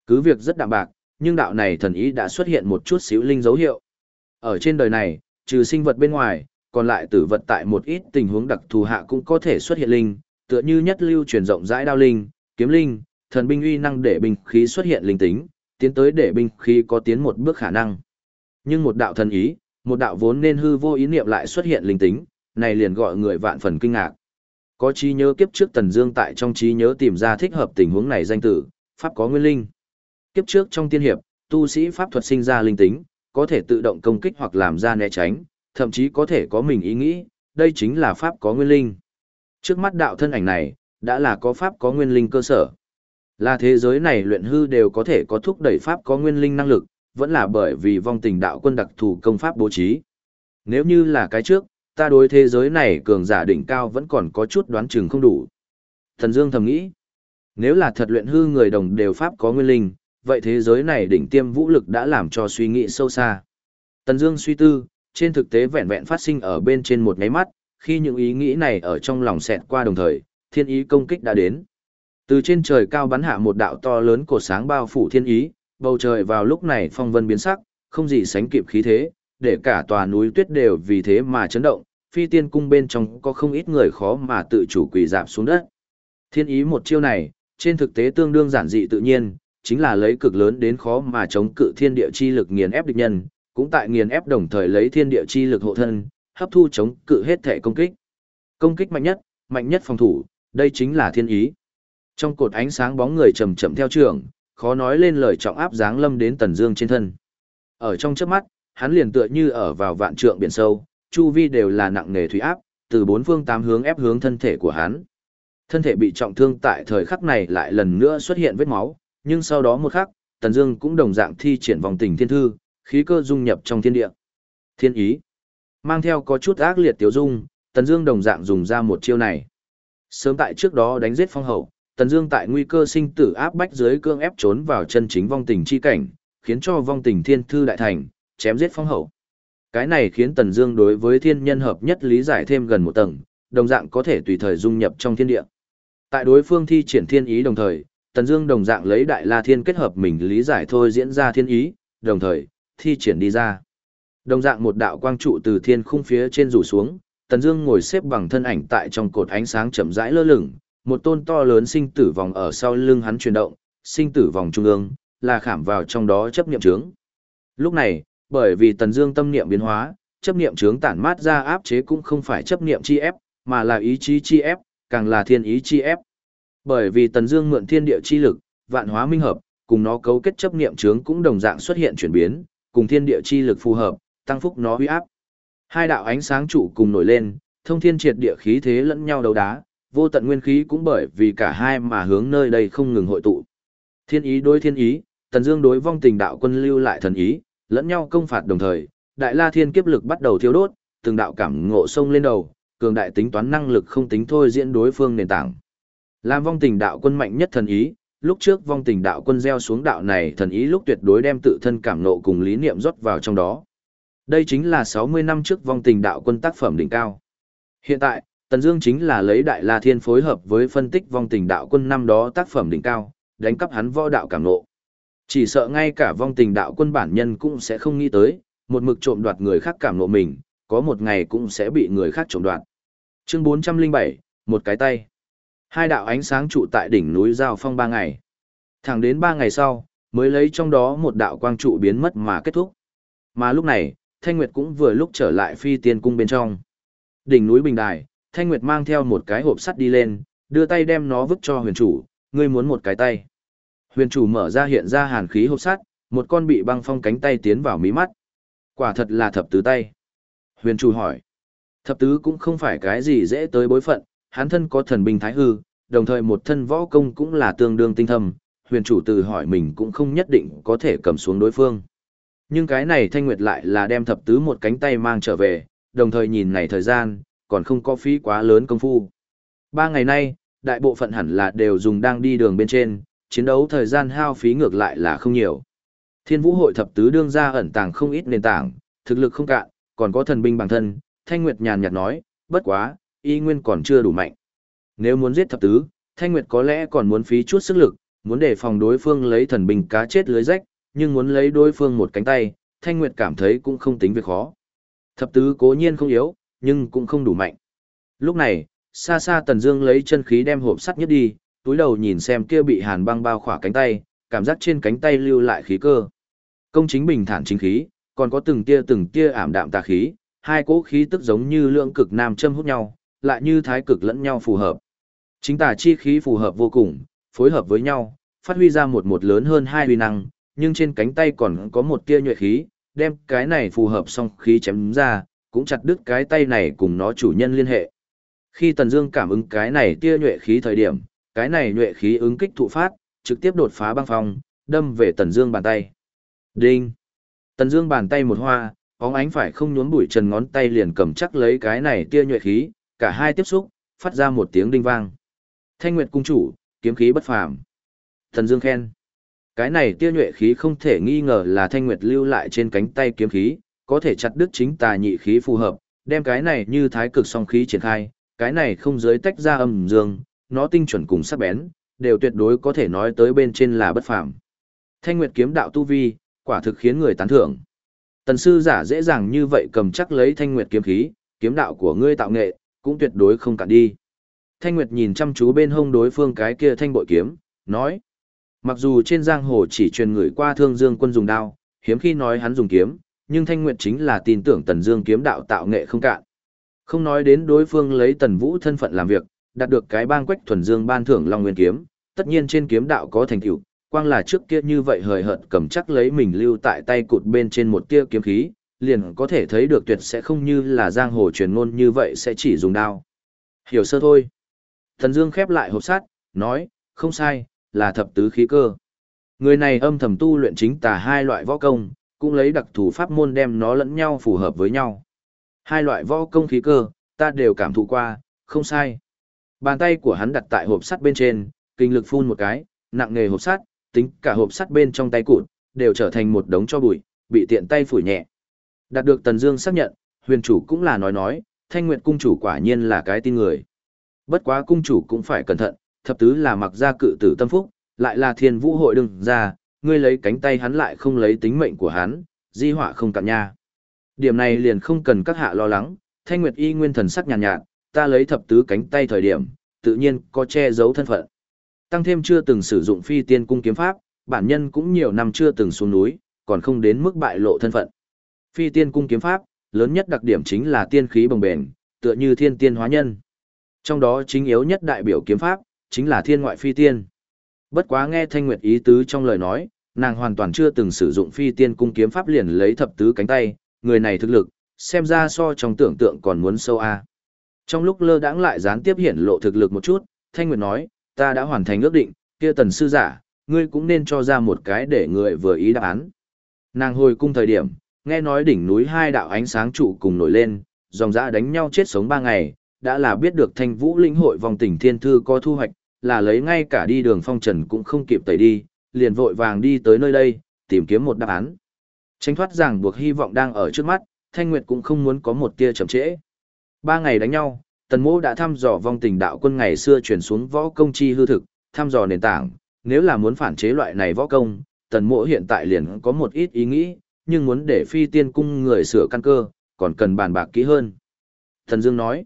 A: Cứ việc rất đạm bạc, nhưng đạo này thần ý đã xuất hiện một chút xíu linh dấu hiệu. Ở trên đời này, trừ sinh vật bên ngoài, còn lại tử vật tại một ít tình huống đặc thù hạ cũng có thể xuất hiện linh, tựa như nhất lưu truyền rộng rãi đao linh, kiếm linh, thần binh uy năng để binh khí xuất hiện linh tính, tiến tới để binh khí có tiến một bước khả năng. Nhưng một đạo thần ý, một đạo vốn nên hư vô ý niệm lại xuất hiện linh tính, này liền gọi người vạn phần kinh ngạc. Có trí nhớ kiếp trước Tần Dương tại trong trí nhớ tìm ra thích hợp tình huống này danh tử, pháp có nguyên linh. Kiếp trước trong tiên hiệp, tu sĩ pháp thuật sinh ra linh tính, có thể tự động công kích hoặc làm ra né tránh, thậm chí có thể có mình ý nghĩ, đây chính là pháp có nguyên linh. Trước mắt đạo thân ảnh này, đã là có pháp có nguyên linh cơ sở. Là thế giới này luyện hư đều có thể có thúc đẩy pháp có nguyên linh năng lực, vẫn là bởi vì vong tình đạo quân đặc thù công pháp bố trí. Nếu như là cái trước, ta đối thế giới này cường giả đỉnh cao vẫn còn có chút đoán chừng không đủ. Thần Dương thầm nghĩ, nếu là thật luyện hư người đồng đều pháp có nguyên linh, vậy thế giới này đỉnh tiêm vũ lực đã làm cho suy nghĩ sâu xa. Tần Dương suy tư, trên thực tế vẹn vẹn phát sinh ở bên trên một cái mắt, khi những ý nghĩ này ở trong lòng xẹt qua đồng thời, thiên ý công kích đã đến. Từ trên trời cao bắn hạ một đạo to lớn cột sáng bao phủ thiên ý, bầu trời vào lúc này phong vân biến sắc, không gì sánh kịp khí thế, để cả tòa núi tuyết đều vì thế mà chấn động, phi tiên cung bên trong có không ít người khó mà tự chủ quỳ dạp xuống đất. Thiên ý một chiêu này, trên thực tế tương đương giản dị tự nhiên, chính là lấy cực lớn đến khó mà chống cự thiên địa chi lực nghiền ép địch nhân, cũng tại nghiền ép đồng thời lấy thiên địa chi lực hộ thân, hấp thu chống cự hết thể công kích. Công kích mạnh nhất, mạnh nhất phòng thủ, đây chính là thiên ý. Trong cột ánh sáng bóng người chậm chậm theo trường, khó nói lên lời trọng áp dáng lâm đến Tần Dương trên thân. Ở trong chớp mắt, hắn liền tựa như ở vào vạn trượng biển sâu, chu vi đều là nặng nề thủy áp, từ bốn phương tám hướng ép hướng thân thể của hắn. Thân thể bị trọng thương tại thời khắc này lại lần nữa xuất hiện vết máu, nhưng sau đó một khắc, Tần Dương cũng đồng dạng thi triển vòng tình thiên thư, khí cơ dung nhập trong thiên địa. Thiên ý. Mang theo có chút ác liệt tiểu dung, Tần Dương đồng dạng dùng ra một chiêu này. Sớm tại trước đó đánh giết phong hậu, Tần Dương tại nguy cơ sinh tử áp bách dưới cương ép trốn vào chân chính vong tình chi cảnh, khiến cho vong tình thiên thư đại thành, chém giết phong hậu. Cái này khiến Tần Dương đối với thiên nhân hợp nhất lý giải thêm gần một tầng, đồng dạng có thể tùy thời dung nhập trong thiên địa. Tại đối phương thi triển thiên ý đồng thời, Tần Dương đồng dạng lấy Đại La Thiên kết hợp mình lý giải thôi diễn ra thiên ý, đồng thời thi triển đi ra. Đồng dạng một đạo quang trụ từ thiên khung phía trên rủ xuống, Tần Dương ngồi xếp bằng thân ảnh tại trong cột ánh sáng chậm rãi lơ lửng, một tôn to lớn sinh tử vòng ở sau lưng hắn chuyển động, sinh tử vòng trung ương là khảm vào trong đó chấp niệm chướng. Lúc này, bởi vì Tần Dương tâm niệm biến hóa, chấp niệm chướng tản mát ra áp chế cũng không phải chấp niệm chi ép, mà là ý chí chi ép, càng là thiên ý chi ép. Bởi vì Tần Dương mượn thiên địa chi lực, vạn hóa minh hợp, cùng nó cấu kết chấp niệm chướng cũng đồng dạng xuất hiện chuyển biến, cùng thiên địa chi lực phù hợp, tăng phúc nó uy áp. Hai đạo ánh sáng trụ cùng nổi lên, thông thiên triệt địa khí thế lẫn nhau đấu đá, vô tận nguyên khí cũng bởi vì cả hai mà hướng nơi đây không ngừng hội tụ. Thiên ý đối thiên ý, Tần Dương đối vong tình đạo quân lưu lại thần ý, lẫn nhau công phạt đồng thời, Đại La Thiên kiếp lực bắt đầu thiêu đốt, từng đạo cảm ngộ sông lên đầu, cường đại tính toán năng lực không tính thôi diễn đối phương nền tảng. Làm vong tình đạo quân mạnh nhất thần ý, lúc trước vong tình đạo quân gieo xuống đạo này thần ý lúc tuyệt đối đem tự thân cảm nộ cùng lý niệm rót vào trong đó. Đây chính là 60 năm trước vong tình đạo quân tác phẩm đỉnh cao. Hiện tại, Tần Dương chính là lấy Đại La Thiên phối hợp với phân tích vong tình đạo quân năm đó tác phẩm đỉnh cao, đánh cắp hắn võ đạo cảm nộ. Chỉ sợ ngay cả vong tình đạo quân bản nhân cũng sẽ không nghĩ tới, một mực trộm đoạt người khác cảm nộ mình, có một ngày cũng sẽ bị người khác trộm đoạt. Chương 407, một cái tay. Hai đạo ánh sáng trụ tại đỉnh núi giao phong ba ngày. Thẳng đến ba ngày sau, mới lấy trong đó một đạo quang trụ biến mất mà kết thúc. Mà lúc này, Thanh Nguyệt cũng vừa lúc trở lại phi tiên cung bên trong. Đỉnh núi Bình Đài, Thanh Nguyệt mang theo một cái hộp sắt đi lên, đưa tay đem nó vứt cho huyền chủ, ngươi muốn một cái tay. Huyền chủ mở ra hiện ra hàn khí hộp sắt, một con bị băng phong cánh tay tiến vào mí mắt. Quả thật là thập tứ tay. Huyền chủ hỏi. Thập tứ cũng không phải cái gì dễ tới bối phận, hắn thân có thần binh thái hư, đồng thời một thân võ công cũng là tương đương tinh thâm, huyền chủ từ hỏi mình cũng không nhất định có thể cầm xuống đối phương. Nhưng cái này Thanh Nguyệt lại là đem thập tứ một cánh tay mang trở về, đồng thời nhìn này thời gian, còn không có phí quá lớn công phu. Ba ngày nay, đại bộ phận hẳn là đều dùng đang đi đường bên trên, chiến đấu thời gian hao phí ngược lại là không nhiều. Thiên vũ hội thập tứ đương ra ẩn tàng không ít nền tảng, thực lực không cạn, còn có thần binh bằng thân, Thanh Nguyệt nhàn nhạt nói, bất quá, y nguyên còn chưa đủ mạnh. Nếu muốn giết thập tứ, Thanh Nguyệt có lẽ còn muốn phí chút sức lực, muốn để phòng đối phương lấy thần binh cá chết lưới rách, nhưng muốn lấy đối phương một cánh tay, Thanh Nguyệt cảm thấy cũng không tính việc khó. Thập tứ cố nhiên không yếu, nhưng cũng không đủ mạnh. Lúc này, xa xa Tần Dương lấy chân khí đem hộp sắt nhất đi, túi đầu nhìn xem kia bị hàn băng bao khỏa cánh tay, cảm giác trên cánh tay lưu lại khí cơ. Công chính bình thản chính khí, còn có từng tia từng tia ảm đạm tà khí, hai cỗ khí tức giống như lượng cực nam châm hút nhau, lại như thái cực lẫn nhau phù hợp. Chính tà chi khí phù hợp vô cùng, phối hợp với nhau, phát huy ra một một lớn hơn hai huy năng, nhưng trên cánh tay còn có một tia nhuệ khí, đem cái này phù hợp xong khí chém ra, cũng chặt đứt cái tay này cùng nó chủ nhân liên hệ. Khi Tần Dương cảm ứng cái này tia nhuệ khí thời điểm, cái này nhuệ khí ứng kích thụ phát, trực tiếp đột phá băng phong, đâm về Tần Dương bàn tay. Đinh. Tần Dương bàn tay một hoa, bóng ánh phải không nhuốm bụi trần ngón tay liền cầm chắc lấy cái này tia nhuệ khí, cả hai tiếp xúc, phát ra một tiếng đinh vang. Thanh Nguyệt cung chủ, kiếm khí bất phàm. thần Dương khen. Cái này tia nhuệ khí không thể nghi ngờ là Thanh Nguyệt lưu lại trên cánh tay kiếm khí, có thể chặt đứt chính tà nhị khí phù hợp, đem cái này như thái cực song khí triển khai, cái này không giới tách ra âm dương, nó tinh chuẩn cùng sắc bén, đều tuyệt đối có thể nói tới bên trên là bất phàm. Thanh Nguyệt kiếm đạo tu vi, quả thực khiến người tán thưởng. Tần sư giả dễ dàng như vậy cầm chắc lấy Thanh Nguyệt kiếm khí, kiếm đạo của ngươi tạo nghệ, cũng tuyệt đối không cạn đi. Thanh Nguyệt nhìn chăm chú bên hông đối phương cái kia thanh bội kiếm, nói: Mặc dù trên giang hồ chỉ truyền người qua Thương Dương quân dùng đao, hiếm khi nói hắn dùng kiếm, nhưng Thanh Nguyệt chính là tin tưởng Tần Dương kiếm đạo tạo nghệ không cạn. Không nói đến đối phương lấy Tần Vũ thân phận làm việc, đạt được cái bang quách thuần dương ban thưởng Long Nguyên kiếm, tất nhiên trên kiếm đạo có thành tựu, quang là trước kia như vậy hời hợt cầm chắc lấy mình lưu tại tay cụt bên trên một tia kiếm khí, liền có thể thấy được tuyệt sẽ không như là giang hồ truyền ngôn như vậy sẽ chỉ dùng đao. Hiểu sơ thôi. Thần Dương khép lại hộp sắt, nói, không sai, là thập tứ khí cơ. Người này âm thầm tu luyện chính tà hai loại võ công, cũng lấy đặc thù pháp môn đem nó lẫn nhau phù hợp với nhau. Hai loại võ công khí cơ, ta đều cảm thụ qua, không sai. Bàn tay của hắn đặt tại hộp sắt bên trên, kinh lực phun một cái, nặng nghề hộp sắt, tính cả hộp sắt bên trong tay cụt, đều trở thành một đống cho bụi, bị tiện tay phủi nhẹ. Đạt được Tần Dương xác nhận, huyền chủ cũng là nói nói, Thanh Nguyệt cung chủ quả nhiên là cái tin người. Bất quá cung chủ cũng phải cẩn thận, thập tứ là mặc gia cự tử tâm phúc, lại là thiên vũ hội đừng ra, ngươi lấy cánh tay hắn lại không lấy tính mệnh của hắn, di họa không cạn nha. Điểm này liền không cần các hạ lo lắng, Thanh Nguyệt y nguyên thần sắc nhàn nhạt, nhạt, ta lấy thập tứ cánh tay thời điểm, tự nhiên có che giấu thân phận. Tăng thêm chưa từng sử dụng phi tiên cung kiếm pháp, bản nhân cũng nhiều năm chưa từng xuống núi, còn không đến mức bại lộ thân phận. Phi tiên cung kiếm pháp, lớn nhất đặc điểm chính là tiên khí bồng bềnh, tựa như thiên tiên hóa nhân. Trong đó chính yếu nhất đại biểu kiếm pháp, chính là thiên ngoại phi tiên. Bất quá nghe Thanh Nguyệt ý tứ trong lời nói, nàng hoàn toàn chưa từng sử dụng phi tiên cung kiếm pháp liền lấy thập tứ cánh tay, người này thực lực, xem ra so trong tưởng tượng còn muốn sâu a. Trong lúc lơ đãng lại gián tiếp hiển lộ thực lực một chút, Thanh Nguyệt nói, ta đã hoàn thành ước định, kia tần sư giả, ngươi cũng nên cho ra một cái để người vừa ý đáp án. Nàng hồi cung thời điểm, nghe nói đỉnh núi hai đạo ánh sáng trụ cùng nổi lên, dòng dã đánh nhau chết sống ba ngày, đã là biết được thanh vũ linh hội vòng tỉnh thiên thư có thu hoạch, là lấy ngay cả đi đường phong trần cũng không kịp tẩy đi, liền vội vàng đi tới nơi đây, tìm kiếm một đáp án. Tránh thoát rằng buộc hy vọng đang ở trước mắt, Thanh Nguyệt cũng không muốn có một tia chậm trễ. Ba ngày đánh nhau, Tần Mỗ đã thăm dò vong tình đạo quân ngày xưa truyền xuống võ công chi hư thực, thăm dò nền tảng, nếu là muốn phản chế loại này võ công, Tần Mỗ hiện tại liền có một ít ý nghĩ, nhưng muốn để phi tiên cung người sửa căn cơ, còn cần bàn bạc kỹ hơn. Thần Dương nói,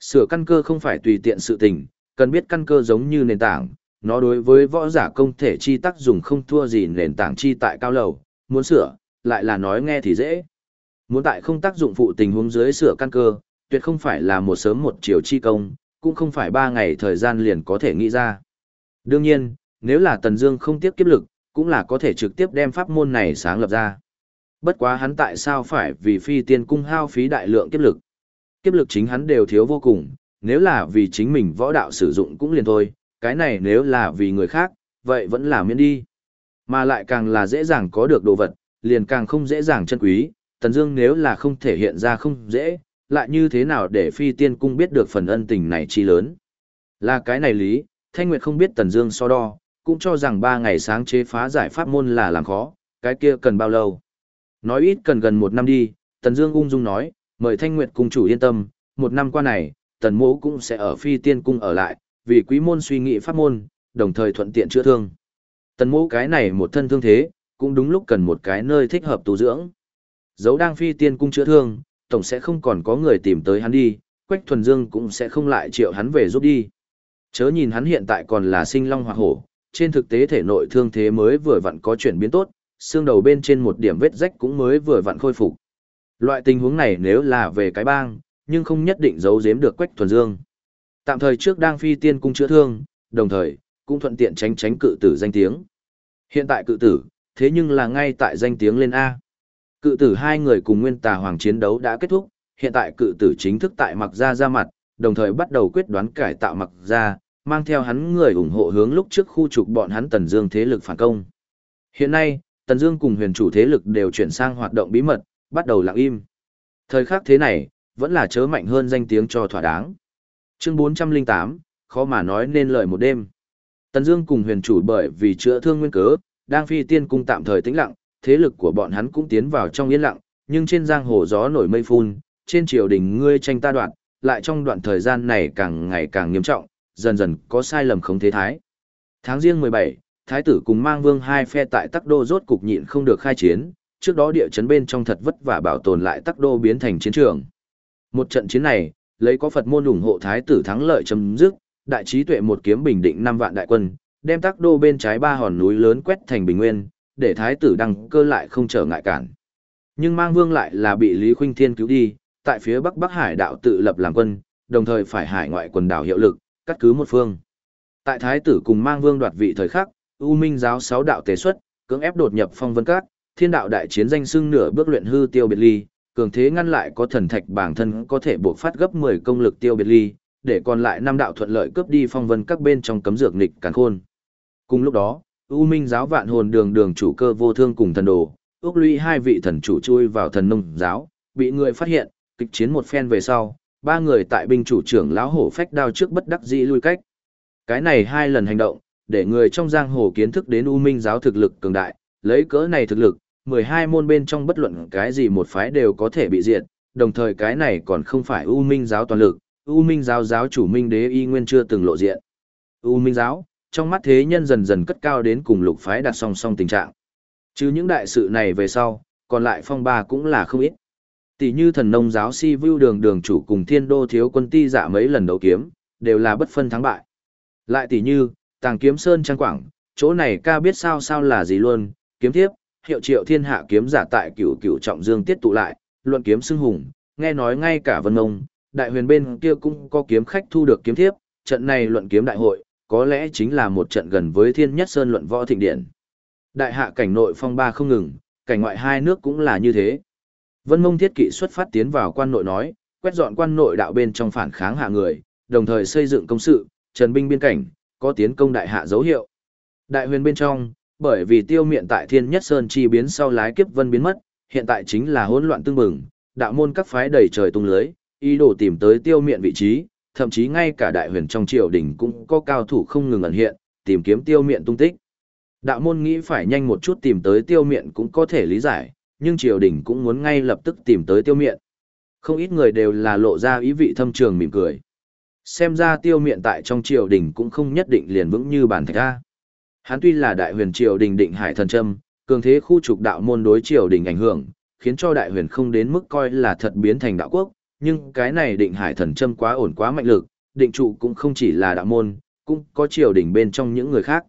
A: sửa căn cơ không phải tùy tiện sự tình, cần biết căn cơ giống như nền tảng, nó đối với võ giả công thể chi tác dùng không thua gì nền tảng chi tại cao lầu, muốn sửa, lại là nói nghe thì dễ. Muốn tại không tác dụng phụ tình huống dưới sửa căn cơ, tuyệt không phải là một sớm một chiều chi công, cũng không phải ba ngày thời gian liền có thể nghĩ ra. Đương nhiên, nếu là Tần Dương không tiếp kiếp lực, cũng là có thể trực tiếp đem pháp môn này sáng lập ra. Bất quá hắn tại sao phải vì phi tiên cung hao phí đại lượng kiếp lực? Kiếp lực chính hắn đều thiếu vô cùng, nếu là vì chính mình võ đạo sử dụng cũng liền thôi, cái này nếu là vì người khác, vậy vẫn là miễn đi. Mà lại càng là dễ dàng có được đồ vật, liền càng không dễ dàng chân quý, Tần Dương nếu là không thể hiện ra không dễ, lại như thế nào để phi tiên cung biết được phần ân tình này chi lớn. Là cái này lý, Thanh Nguyệt không biết Tần Dương so đo, cũng cho rằng ba ngày sáng chế phá giải pháp môn là làm khó, cái kia cần bao lâu. Nói ít cần gần một năm đi, Tần Dương ung dung nói, mời Thanh Nguyệt cung chủ yên tâm, một năm qua này, Tần Mỗ cũng sẽ ở Phi Tiên cung ở lại, vì quý môn suy nghĩ pháp môn, đồng thời thuận tiện chữa thương. Tần Mỗ cái này một thân thương thế, cũng đúng lúc cần một cái nơi thích hợp tu dưỡng. Dấu đang Phi Tiên cung chữa thương, tổng sẽ không còn có người tìm tới hắn đi, Quách Thuần Dương cũng sẽ không lại triệu hắn về giúp đi. Chớ nhìn hắn hiện tại còn là sinh long hóa hổ, trên thực tế thể nội thương thế mới vừa vặn có chuyển biến tốt, xương đầu bên trên một điểm vết rách cũng mới vừa vặn khôi phục. Loại tình huống này nếu là về cái bang, nhưng không nhất định giấu giếm được Quách Thuần Dương. Tạm thời trước đang phi tiên cung chữa thương, đồng thời cũng thuận tiện tránh tránh cự tử danh tiếng. Hiện tại cự tử, thế nhưng là ngay tại danh tiếng lên A. Cự tử hai người cùng nguyên tà hoàng chiến đấu đã kết thúc, hiện tại cự tử chính thức tại mặc gia ra mặt, đồng thời bắt đầu quyết đoán cải tạo mặc gia mang theo hắn người ủng hộ hướng lúc trước khu trục bọn hắn Tần Dương thế lực phản công. Hiện nay, Tần Dương cùng huyền chủ thế lực đều chuyển sang hoạt động bí mật, bắt đầu lặng im. Thời khắc thế này, vẫn là chớ mạnh hơn danh tiếng cho thỏa đáng. Chương 408, khó mà nói nên lời một đêm. Tần Dương cùng huyền chủ bởi vì chữa thương nguyên cớ, đang phi tiên cung tạm thời tĩnh lặng, thế lực của bọn hắn cũng tiến vào trong yên lặng, nhưng trên giang hồ gió nổi mây phun, trên triều đình ngươi tranh ta đoạn, lại trong đoạn thời gian này càng ngày càng nghiêm trọng, dần dần có sai lầm không thế thái. Tháng riêng 17, thái tử cùng mang vương hai phe tại tắc đô rốt cục nhịn không được khai chiến, trước đó địa chấn bên trong thật vất vả bảo tồn lại tắc đô biến thành chiến trường. Một trận chiến này, lấy có Phật môn ủng hộ thái tử thắng lợi chấm dứt, đại trí tuệ một kiếm bình định năm vạn đại quân, đem tắc đô bên trái ba hòn núi lớn quét thành bình nguyên, để thái tử đăng cơ lại không trở ngại cản. Nhưng mang vương lại là bị Lý Khuynh Thiên cứu đi, tại phía bắc Bắc Hải đạo tự lập làm quân, đồng thời phải hải ngoại quần đảo hiệu lực, cắt cứ một phương. Tại thái tử cùng mang vương đoạt vị thời khắc, U Minh giáo sáu đạo tế xuất, cưỡng ép đột nhập phong vân các, thiên đạo đại chiến danh xưng nửa bước luyện hư tiêu biệt ly, cường thế ngăn lại có thần thạch bản thân có thể buộc phát gấp 10 công lực tiêu biệt ly, để còn lại năm đạo thuận lợi cướp đi phong vân các bên trong cấm dược nghịch càn khôn. Cùng lúc đó, U Minh giáo vạn hồn đường đường chủ cơ vô thương cùng thần đồ, ước lũy hai vị thần chủ chui vào thần nông giáo, bị người phát hiện, kịch chiến một phen về sau, ba người tại binh chủ trưởng lão hổ phách đao trước bất đắc dĩ lui cách. Cái này hai lần hành động, để người trong giang hồ kiến thức đến U Minh giáo thực lực cường đại, lấy cỡ này thực lực, 12 môn bên trong bất luận cái gì một phái đều có thể bị diệt, đồng thời cái này còn không phải U Minh giáo toàn lực, U Minh giáo giáo chủ Minh Đế y nguyên chưa từng lộ diện. U Minh giáo, trong mắt thế nhân dần dần cất cao đến cùng lục phái đặt song song tình trạng. Chứ những đại sự này về sau, còn lại phong ba cũng là không ít. Tỷ như thần nông giáo si vưu đường đường chủ cùng thiên đô thiếu quân ti giả mấy lần đấu kiếm, đều là bất phân thắng bại. Lại tỷ như, tàng kiếm sơn trang quảng, chỗ này ca biết sao sao là gì luôn, kiếm thiếp, hiệu triệu thiên hạ kiếm giả tại cửu cửu trọng dương tiết tụ lại, luận kiếm xưng hùng, nghe nói ngay cả vân ông, đại huyền bên kia cũng có kiếm khách thu được kiếm thiếp, trận này luận kiếm đại hội, có lẽ chính là một trận gần với thiên nhất sơn luận võ thịnh điện. Đại hạ cảnh nội phong ba không ngừng, cảnh ngoại hai nước cũng là như thế. Vân Mông Thiết Kỵ xuất phát tiến vào quan nội nói, quét dọn quan nội đạo bên trong phản kháng hạ người, đồng thời xây dựng công sự, trần binh biên cảnh, có tiến công đại hạ dấu hiệu. Đại huyền bên trong, bởi vì tiêu miện tại thiên nhất sơn chi biến sau lái kiếp vân biến mất, hiện tại chính là hỗn loạn tương bừng, đạo môn các phái đầy trời tung lưới, ý đồ tìm tới tiêu miện vị trí, thậm chí ngay cả đại huyền trong triều đình cũng có cao thủ không ngừng ẩn hiện, tìm kiếm tiêu miện tung tích. Đạo môn nghĩ phải nhanh một chút tìm tới tiêu miện cũng có thể lý giải, nhưng triều đình cũng muốn ngay lập tức tìm tới tiêu miện. Không ít người đều là lộ ra ý vị thâm trường mỉm cười. Xem ra tiêu miện tại trong triều đình cũng không nhất định liền vững như bản thạch a Hắn tuy là đại huyền triều đình định hải thần trâm, cường thế khu trục đạo môn đối triều đình ảnh hưởng, khiến cho đại huyền không đến mức coi là thật biến thành đạo quốc, nhưng cái này định hải thần trâm quá ổn quá mạnh lực, định trụ cũng không chỉ là đạo môn, cũng có triều đình bên trong những người khác.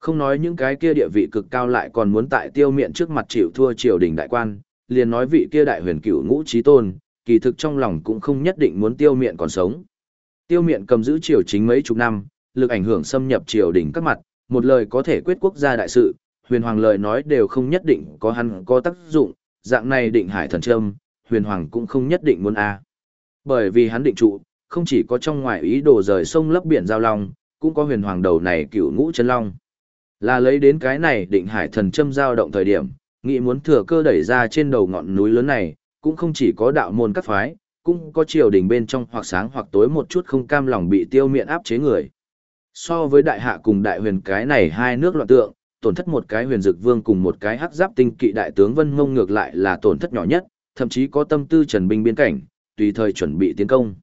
A: Không nói những cái kia địa vị cực cao lại còn muốn tại tiêu miện trước mặt chịu thua triều đình đại quan, liền nói vị kia đại huyền cựu ngũ trí tôn, kỳ thực trong lòng cũng không nhất định muốn tiêu miện còn sống. Tiêu miện cầm giữ triều chính mấy chục năm, lực ảnh hưởng xâm nhập triều đình các mặt, một lời có thể quyết quốc gia đại sự, huyền hoàng lời nói đều không nhất định có hắn có tác dụng, dạng này định hải thần trâm, huyền hoàng cũng không nhất định muốn a. Bởi vì hắn định trụ, không chỉ có trong ngoài ý đồ rời sông lấp biển giao long, cũng có huyền hoàng đầu này cựu ngũ chân long. Là lấy đến cái này định hải thần châm giao động thời điểm, nghĩ muốn thừa cơ đẩy ra trên đầu ngọn núi lớn này, cũng không chỉ có đạo môn các phái, cũng có triều đình bên trong hoặc sáng hoặc tối một chút không cam lòng bị tiêu miện áp chế người. So với đại hạ cùng đại huyền cái này hai nước loạn tượng, tổn thất một cái huyền dực vương cùng một cái hắc giáp tinh kỵ đại tướng vân Ngông ngược lại là tổn thất nhỏ nhất, thậm chí có tâm tư trần binh biên cảnh, tùy thời chuẩn bị tiến công.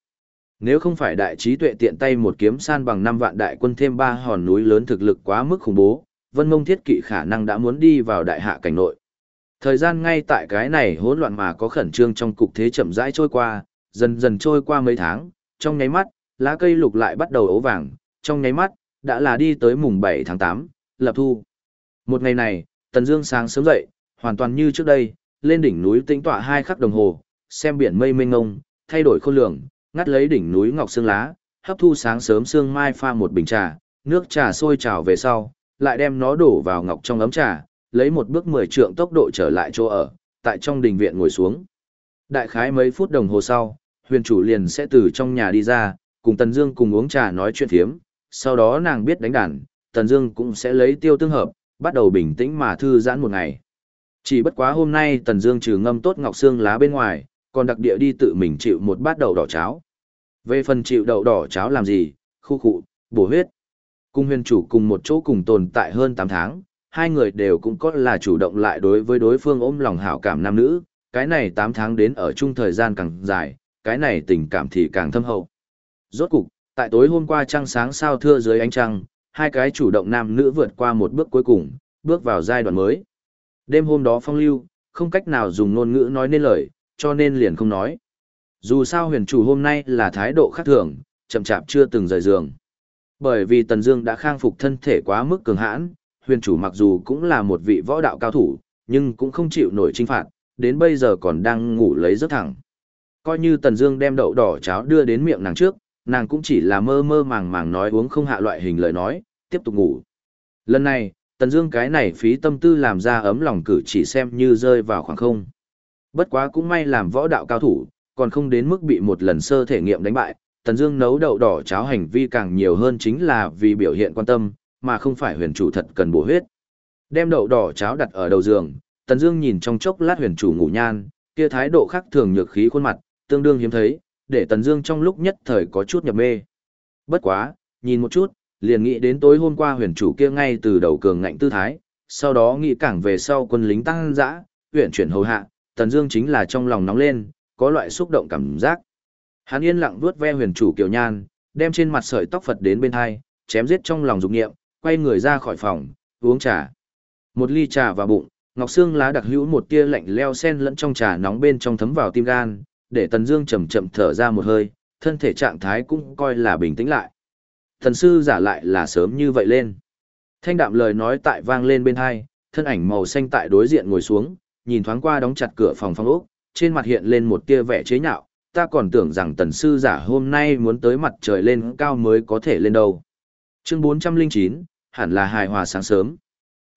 A: Nếu không phải đại trí tuệ tiện tay một kiếm san bằng 5 vạn đại quân thêm 3 hòn núi lớn thực lực quá mức khủng bố, Vân Mông Thiết Kỵ khả năng đã muốn đi vào đại hạ cảnh nội. Thời gian ngay tại cái này hỗn loạn mà có khẩn trương trong cục thế chậm rãi trôi qua, dần dần trôi qua mấy tháng, trong nháy mắt, lá cây lục lại bắt đầu ố vàng, trong nháy mắt, đã là đi tới mùng 7 tháng 8, lập thu. Một ngày này, Tần Dương sáng sớm dậy, hoàn toàn như trước đây, lên đỉnh núi tĩnh tọa hai khắc đồng hồ, xem biển mây mênh mông, thay đổi khôn lường, ngắt lấy đỉnh núi ngọc xương lá, hấp thu sáng sớm sương mai pha một bình trà, nước trà sôi trào về sau, lại đem nó đổ vào ngọc trong ấm trà, lấy một bước mười trượng tốc độ trở lại chỗ ở, tại trong đình viện ngồi xuống. Đại khái mấy phút đồng hồ sau, huyền chủ liền sẽ từ trong nhà đi ra, cùng Tần Dương cùng uống trà nói chuyện phiếm, sau đó nàng biết đánh đàn, Tần Dương cũng sẽ lấy tiêu tương hợp, bắt đầu bình tĩnh mà thư giãn một ngày. Chỉ bất quá hôm nay Tần Dương trừ ngâm tốt ngọc xương lá bên ngoài, còn đặc địa đi tự mình chịu một bát đậu đỏ cháo. Về phần chịu đậu đỏ cháo làm gì, khu khụ, bổ huyết. Cung huyền chủ cùng một chỗ cùng tồn tại hơn 8 tháng, hai người đều cũng có là chủ động lại đối với đối phương ôm lòng hảo cảm nam nữ, cái này 8 tháng đến ở chung thời gian càng dài, cái này tình cảm thì càng thâm hậu. Rốt cục, tại tối hôm qua trăng sáng sao thưa dưới ánh trăng, hai cái chủ động nam nữ vượt qua một bước cuối cùng, bước vào giai đoạn mới. Đêm hôm đó phong lưu, không cách nào dùng ngôn ngữ nói nên lời, cho nên liền không nói. Dù sao huyền chủ hôm nay là thái độ khác thường, chậm chạp chưa từng rời giường. Bởi vì Tần Dương đã khang phục thân thể quá mức cường hãn, huyền chủ mặc dù cũng là một vị võ đạo cao thủ, nhưng cũng không chịu nổi trinh phạt, đến bây giờ còn đang ngủ lấy rất thẳng. Coi như Tần Dương đem đậu đỏ cháo đưa đến miệng nàng trước, nàng cũng chỉ là mơ mơ màng màng nói uống không hạ loại hình lời nói, tiếp tục ngủ. Lần này, Tần Dương cái này phí tâm tư làm ra ấm lòng cử chỉ xem như rơi vào khoảng không. Bất quá cũng may làm võ đạo cao thủ, còn không đến mức bị một lần sơ thể nghiệm đánh bại, Tần Dương nấu đậu đỏ cháo hành vi càng nhiều hơn chính là vì biểu hiện quan tâm, mà không phải huyền chủ thật cần bổ huyết. Đem đậu đỏ cháo đặt ở đầu giường, Tần Dương nhìn trong chốc lát huyền chủ ngủ nhan, kia thái độ khác thường nhược khí khuôn mặt, tương đương hiếm thấy, để Tần Dương trong lúc nhất thời có chút nhập mê. Bất quá, nhìn một chút, liền nghĩ đến tối hôm qua huyền chủ kia ngay từ đầu cường ngạnh tư thái, sau đó nghĩ càng về sau quân lính tăng dã, huyền chuyển hầu hạ, Tần Dương chính là trong lòng nóng lên, có loại xúc động cảm giác. Hắn yên lặng vuốt ve huyền chủ Kiều Nhan, đem trên mặt sợi tóc Phật đến bên hai, chém giết trong lòng dục niệm, quay người ra khỏi phòng, uống trà. Một ly trà vào bụng, Ngọc xương lá đặc hữu một tia lạnh leo sen lẫn trong trà nóng bên trong thấm vào tim gan, để Tần Dương chậm chậm thở ra một hơi, thân thể trạng thái cũng coi là bình tĩnh lại. Thần sư giả lại là sớm như vậy lên. Thanh đạm lời nói tại vang lên bên hai, thân ảnh màu xanh tại đối diện ngồi xuống, nhìn thoáng qua đóng chặt cửa phòng phong ốc, trên mặt hiện lên một tia vẻ chế nhạo, ta còn tưởng rằng tần sư giả hôm nay muốn tới mặt trời lên cao mới có thể lên đâu. Chương 409, hẳn là hài hòa sáng sớm.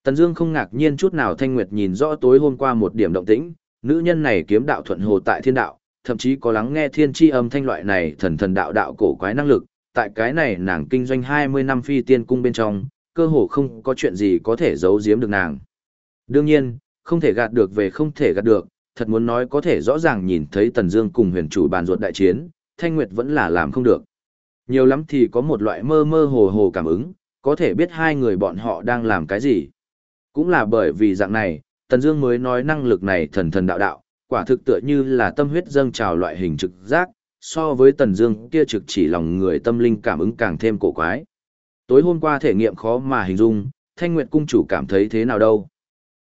A: Tần Dương không ngạc nhiên chút nào Thanh Nguyệt nhìn rõ tối hôm qua một điểm động tĩnh, nữ nhân này kiếm đạo thuận hồ tại thiên đạo, thậm chí có lắng nghe thiên chi âm thanh loại này thần thần đạo đạo cổ quái năng lực, tại cái này nàng kinh doanh 20 năm phi tiên cung bên trong, cơ hồ không có chuyện gì có thể giấu giếm được nàng. Đương nhiên, không thể gạt được về không thể gạt được, thật muốn nói có thể rõ ràng nhìn thấy Tần Dương cùng huyền chủ bàn ruột đại chiến, Thanh Nguyệt vẫn là làm không được. Nhiều lắm thì có một loại mơ mơ hồ hồ cảm ứng, có thể biết hai người bọn họ đang làm cái gì. Cũng là bởi vì dạng này, Tần Dương mới nói năng lực này thần thần đạo đạo, quả thực tựa như là tâm huyết dâng trào loại hình trực giác, so với Tần Dương kia trực chỉ lòng người tâm linh cảm ứng càng thêm cổ quái. Tối hôm qua thể nghiệm khó mà hình dung, Thanh Nguyệt cung chủ cảm thấy thế nào đâu?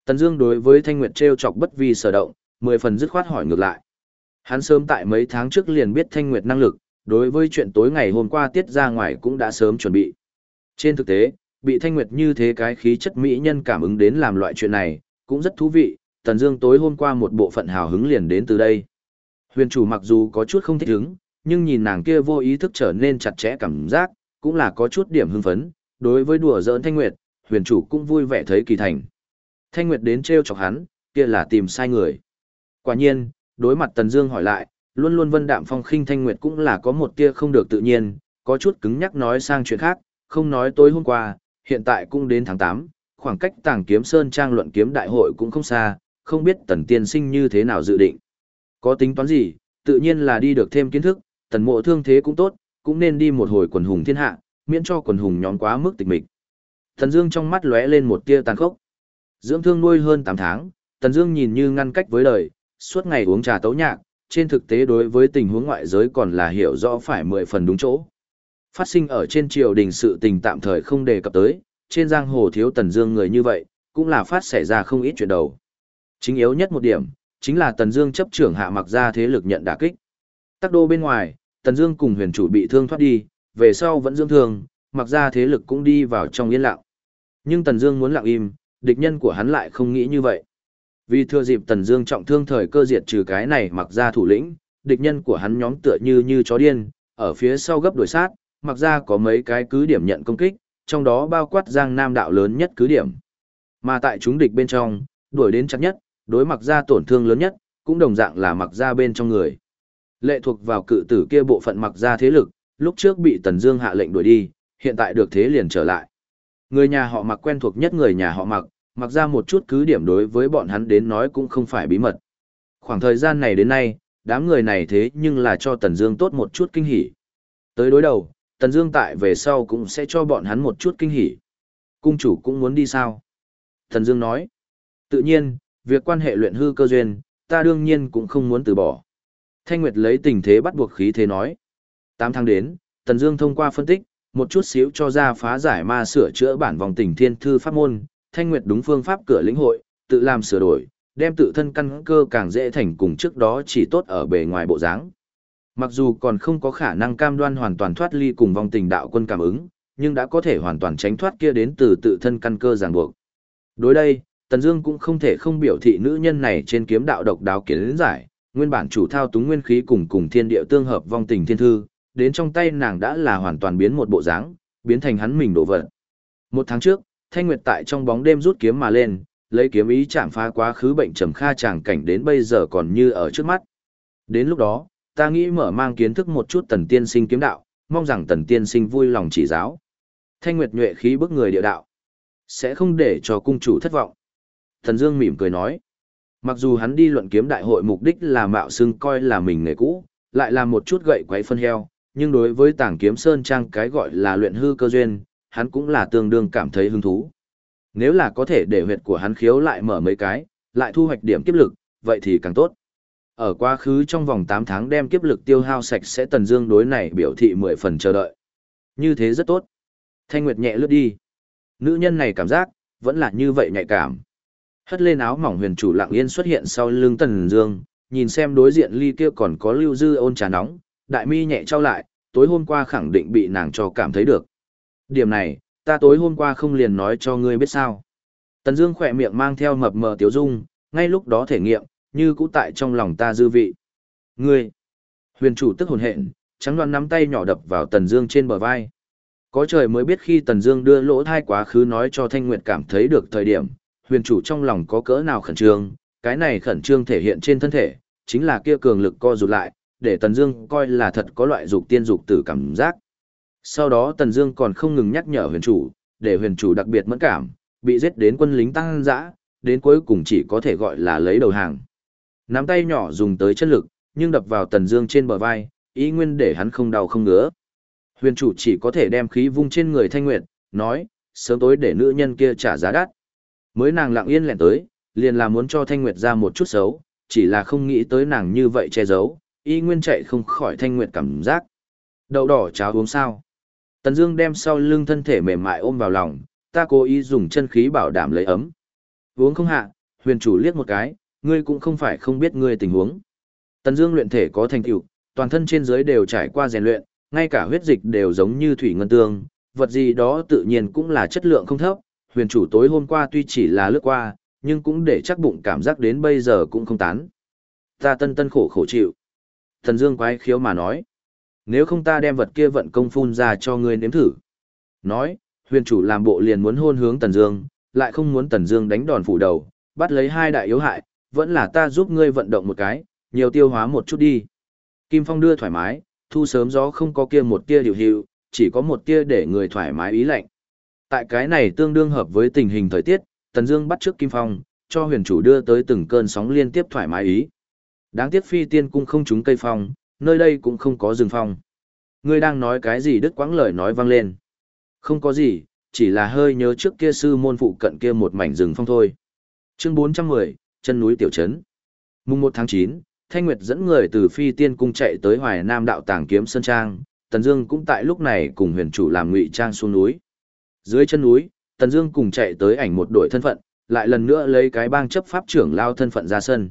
A: Tần Dương đối với Thanh Nguyệt trêu chọc bất vi sở động, mười phần dứt khoát hỏi ngược lại. Hắn sớm tại mấy tháng trước liền biết Thanh Nguyệt năng lực, đối với chuyện tối ngày hôm qua tiết ra ngoài cũng đã sớm chuẩn bị. Trên thực tế, bị Thanh Nguyệt như thế cái khí chất mỹ nhân cảm ứng đến làm loại chuyện này, cũng rất thú vị, Tần Dương tối hôm qua một bộ phận hào hứng liền đến từ đây. Huyền chủ mặc dù có chút không thích hứng, nhưng nhìn nàng kia vô ý thức trở nên chặt chẽ cảm giác, cũng là có chút điểm hưng phấn, đối với đùa giỡn Thanh Nguyệt, huyền chủ cũng vui vẻ thấy kỳ thành. Thanh Nguyệt đến trêu chọc hắn, kia là tìm sai người. Quả nhiên, đối mặt Tần Dương hỏi lại, luôn luôn vân đạm phong khinh Thanh Nguyệt cũng là có một tia không được tự nhiên, có chút cứng nhắc nói sang chuyện khác, không nói tối hôm qua, hiện tại cũng đến tháng 8, khoảng cách Tàng Kiếm Sơn trang luận kiếm đại hội cũng không xa, không biết Tần tiên sinh như thế nào dự định. Có tính toán gì, tự nhiên là đi được thêm kiến thức, Tần Mộ thương thế cũng tốt, cũng nên đi một hồi quần hùng thiên hạ, miễn cho quần hùng nhóm quá mức tịch mịch. Tần Dương trong mắt lóe lên một tia tàn khốc. Dưỡng thương nuôi hơn 8 tháng, Tần Dương nhìn như ngăn cách với đời, suốt ngày uống trà tấu nhạc, trên thực tế đối với tình huống ngoại giới còn là hiểu rõ phải mười phần đúng chỗ. Phát sinh ở trên triều đình sự tình tạm thời không đề cập tới, trên giang hồ thiếu Tần Dương người như vậy, cũng là phát xảy ra không ít chuyện đầu. Chính yếu nhất một điểm, chính là Tần Dương chấp trưởng hạ mặc ra thế lực nhận đả kích. Tắc đô bên ngoài, Tần Dương cùng huyền chủ bị thương thoát đi, về sau vẫn dưỡng thương, mặc ra thế lực cũng đi vào trong yên lặng. Nhưng Tần Dương muốn lặng im, địch nhân của hắn lại không nghĩ như vậy. Vì thừa dịp Tần Dương trọng thương thời cơ diệt trừ cái này mặc ra thủ lĩnh, địch nhân của hắn nhóm tựa như như chó điên, ở phía sau gấp đuổi sát, mặc ra có mấy cái cứ điểm nhận công kích, trong đó bao quát Giang Nam đạo lớn nhất cứ điểm. Mà tại chúng địch bên trong, đuổi đến chặt nhất, đối mặc ra tổn thương lớn nhất, cũng đồng dạng là mặc ra bên trong người. Lệ thuộc vào cự tử kia bộ phận mặc ra thế lực, lúc trước bị Tần Dương hạ lệnh đuổi đi, hiện tại được thế liền trở lại. Người nhà họ mặc quen thuộc nhất người nhà họ mặc, mặc ra một chút cứ điểm đối với bọn hắn đến nói cũng không phải bí mật. Khoảng thời gian này đến nay, đám người này thế nhưng là cho Tần Dương tốt một chút kinh hỉ. Tới đối đầu, Tần Dương tại về sau cũng sẽ cho bọn hắn một chút kinh hỉ. Cung chủ cũng muốn đi sao? Tần Dương nói. Tự nhiên, việc quan hệ luyện hư cơ duyên, ta đương nhiên cũng không muốn từ bỏ. Thanh Nguyệt lấy tình thế bắt buộc khí thế nói. Tám tháng đến, Tần Dương thông qua phân tích, một chút xíu cho ra phá giải ma sửa chữa bản vòng tình thiên thư pháp môn, Thanh Nguyệt đúng phương pháp cửa lĩnh hội, tự làm sửa đổi, đem tự thân căn cơ càng dễ thành cùng trước đó chỉ tốt ở bề ngoài bộ dáng. Mặc dù còn không có khả năng cam đoan hoàn toàn thoát ly cùng vòng tình đạo quân cảm ứng, nhưng đã có thể hoàn toàn tránh thoát kia đến từ tự thân căn cơ ràng buộc. Đối đây, Tần Dương cũng không thể không biểu thị nữ nhân này trên kiếm đạo độc đáo kiến giải, nguyên bản chủ thao túng nguyên khí cùng cùng thiên địa tương hợp vong tình thiên thư, đến trong tay nàng đã là hoàn toàn biến một bộ dáng, biến thành hắn mình đổ vật. Một tháng trước, Thanh Nguyệt tại trong bóng đêm rút kiếm mà lên, lấy kiếm ý chạm phá quá khứ bệnh trầm kha chàng cảnh đến bây giờ còn như ở trước mắt. Đến lúc đó, ta nghĩ mở mang kiến thức một chút tần tiên sinh kiếm đạo, mong rằng tần tiên sinh vui lòng chỉ giáo. Thanh Nguyệt nhuệ khí bức người địa đạo. Sẽ không để cho cung chủ thất vọng. Thần Dương mỉm cười nói. Mặc dù hắn đi luận kiếm đại hội mục đích là mạo xưng coi là mình nghề cũ, lại là một chút gậy quấy phân heo, nhưng đối với tảng kiếm sơn trang cái gọi là luyện hư cơ duyên, hắn cũng là tương đương cảm thấy hứng thú. Nếu là có thể để huyệt của hắn khiếu lại mở mấy cái, lại thu hoạch điểm kiếp lực, vậy thì càng tốt. Ở quá khứ trong vòng 8 tháng đem kiếp lực tiêu hao sạch sẽ tần dương đối này biểu thị 10 phần chờ đợi. Như thế rất tốt. Thanh Nguyệt nhẹ lướt đi. Nữ nhân này cảm giác, vẫn là như vậy nhạy cảm. Hất lên áo mỏng huyền chủ lặng yên xuất hiện sau lưng Tần Dương, nhìn xem đối diện ly kia còn có lưu dư ôn trà nóng, đại mi nhẹ trao lại, tối hôm qua khẳng định bị nàng cho cảm thấy được. Điểm này, ta tối hôm qua không liền nói cho ngươi biết sao. Tần Dương khẽ miệng mang theo mập mờ tiểu dung, ngay lúc đó thể nghiệm, như cũ tại trong lòng ta dư vị. Ngươi, huyền chủ tức hồn hện, trắng đoan nắm tay nhỏ đập vào Tần Dương trên bờ vai. Có trời mới biết khi Tần Dương đưa lỗ thai quá khứ nói cho Thanh Nguyệt cảm thấy được thời điểm, huyền chủ trong lòng có cỡ nào khẩn trương, cái này khẩn trương thể hiện trên thân thể, chính là kia cường lực co rụt lại, để Tần Dương coi là thật có loại dục tiên dục tử cảm giác. Sau đó Tần Dương còn không ngừng nhắc nhở huyền chủ, để huyền chủ đặc biệt mẫn cảm, bị giết đến quân lính tăng dã, đến cuối cùng chỉ có thể gọi là lấy đầu hàng. Nắm tay nhỏ dùng tới chân lực, nhưng đập vào Tần Dương trên bờ vai, ý nguyên để hắn không đau không ngứa. Huyền chủ chỉ có thể đem khí vung trên người Thanh Nguyệt, nói, sớm tối để nữ nhân kia trả giá đắt. Mới nàng lặng yên lẹn tới, liền là muốn cho Thanh Nguyệt ra một chút xấu, chỉ là không nghĩ tới nàng như vậy che giấu, y nguyên chạy không khỏi Thanh Nguyệt cảm giác. Đậu đỏ cháo uống sao? Tần Dương đem sau lưng thân thể mềm mại ôm vào lòng, ta cố ý dùng chân khí bảo đảm lấy ấm. Uống không hạ, huyền chủ liếc một cái, ngươi cũng không phải không biết ngươi tình huống. Tần Dương luyện thể có thành tựu, toàn thân trên dưới đều trải qua rèn luyện, ngay cả huyết dịch đều giống như thủy ngân tương, vật gì đó tự nhiên cũng là chất lượng không thấp. Huyền chủ tối hôm qua tuy chỉ là lướt qua, nhưng cũng để chắc bụng cảm giác đến bây giờ cũng không tán. Ta tân tân khổ khổ chịu. Thần Dương quái khiếu mà nói. Nếu không ta đem vật kia vận công phun ra cho ngươi nếm thử. Nói, huyền chủ làm bộ liền muốn hôn hướng Tần Dương, lại không muốn Tần Dương đánh đòn phủ đầu, bắt lấy hai đại yếu hại, vẫn là ta giúp ngươi vận động một cái, nhiều tiêu hóa một chút đi. Kim Phong đưa thoải mái, thu sớm gió không có kia một tia điều hiệu, chỉ có một tia để người thoải mái ý lạnh. Tại cái này tương đương hợp với tình hình thời tiết, Tần Dương bắt trước Kim Phong, cho huyền chủ đưa tới từng cơn sóng liên tiếp thoải mái ý. Đáng tiếc phi tiên cung không trúng cây phong, nơi đây cũng không có rừng phong. Ngươi đang nói cái gì đứt quãng lời nói vang lên. Không có gì, chỉ là hơi nhớ trước kia sư môn phụ cận kia một mảnh rừng phong thôi. Chương 410, chân núi tiểu trấn. Mùng 1 tháng 9, Thanh Nguyệt dẫn người từ Phi Tiên cung chạy tới Hoài Nam đạo tàng kiếm sơn trang, Tần Dương cũng tại lúc này cùng huyền chủ làm ngụy trang xuống núi. Dưới chân núi, Tần Dương cùng chạy tới ảnh một đội thân phận, lại lần nữa lấy cái bang chấp pháp trưởng lao thân phận ra sân.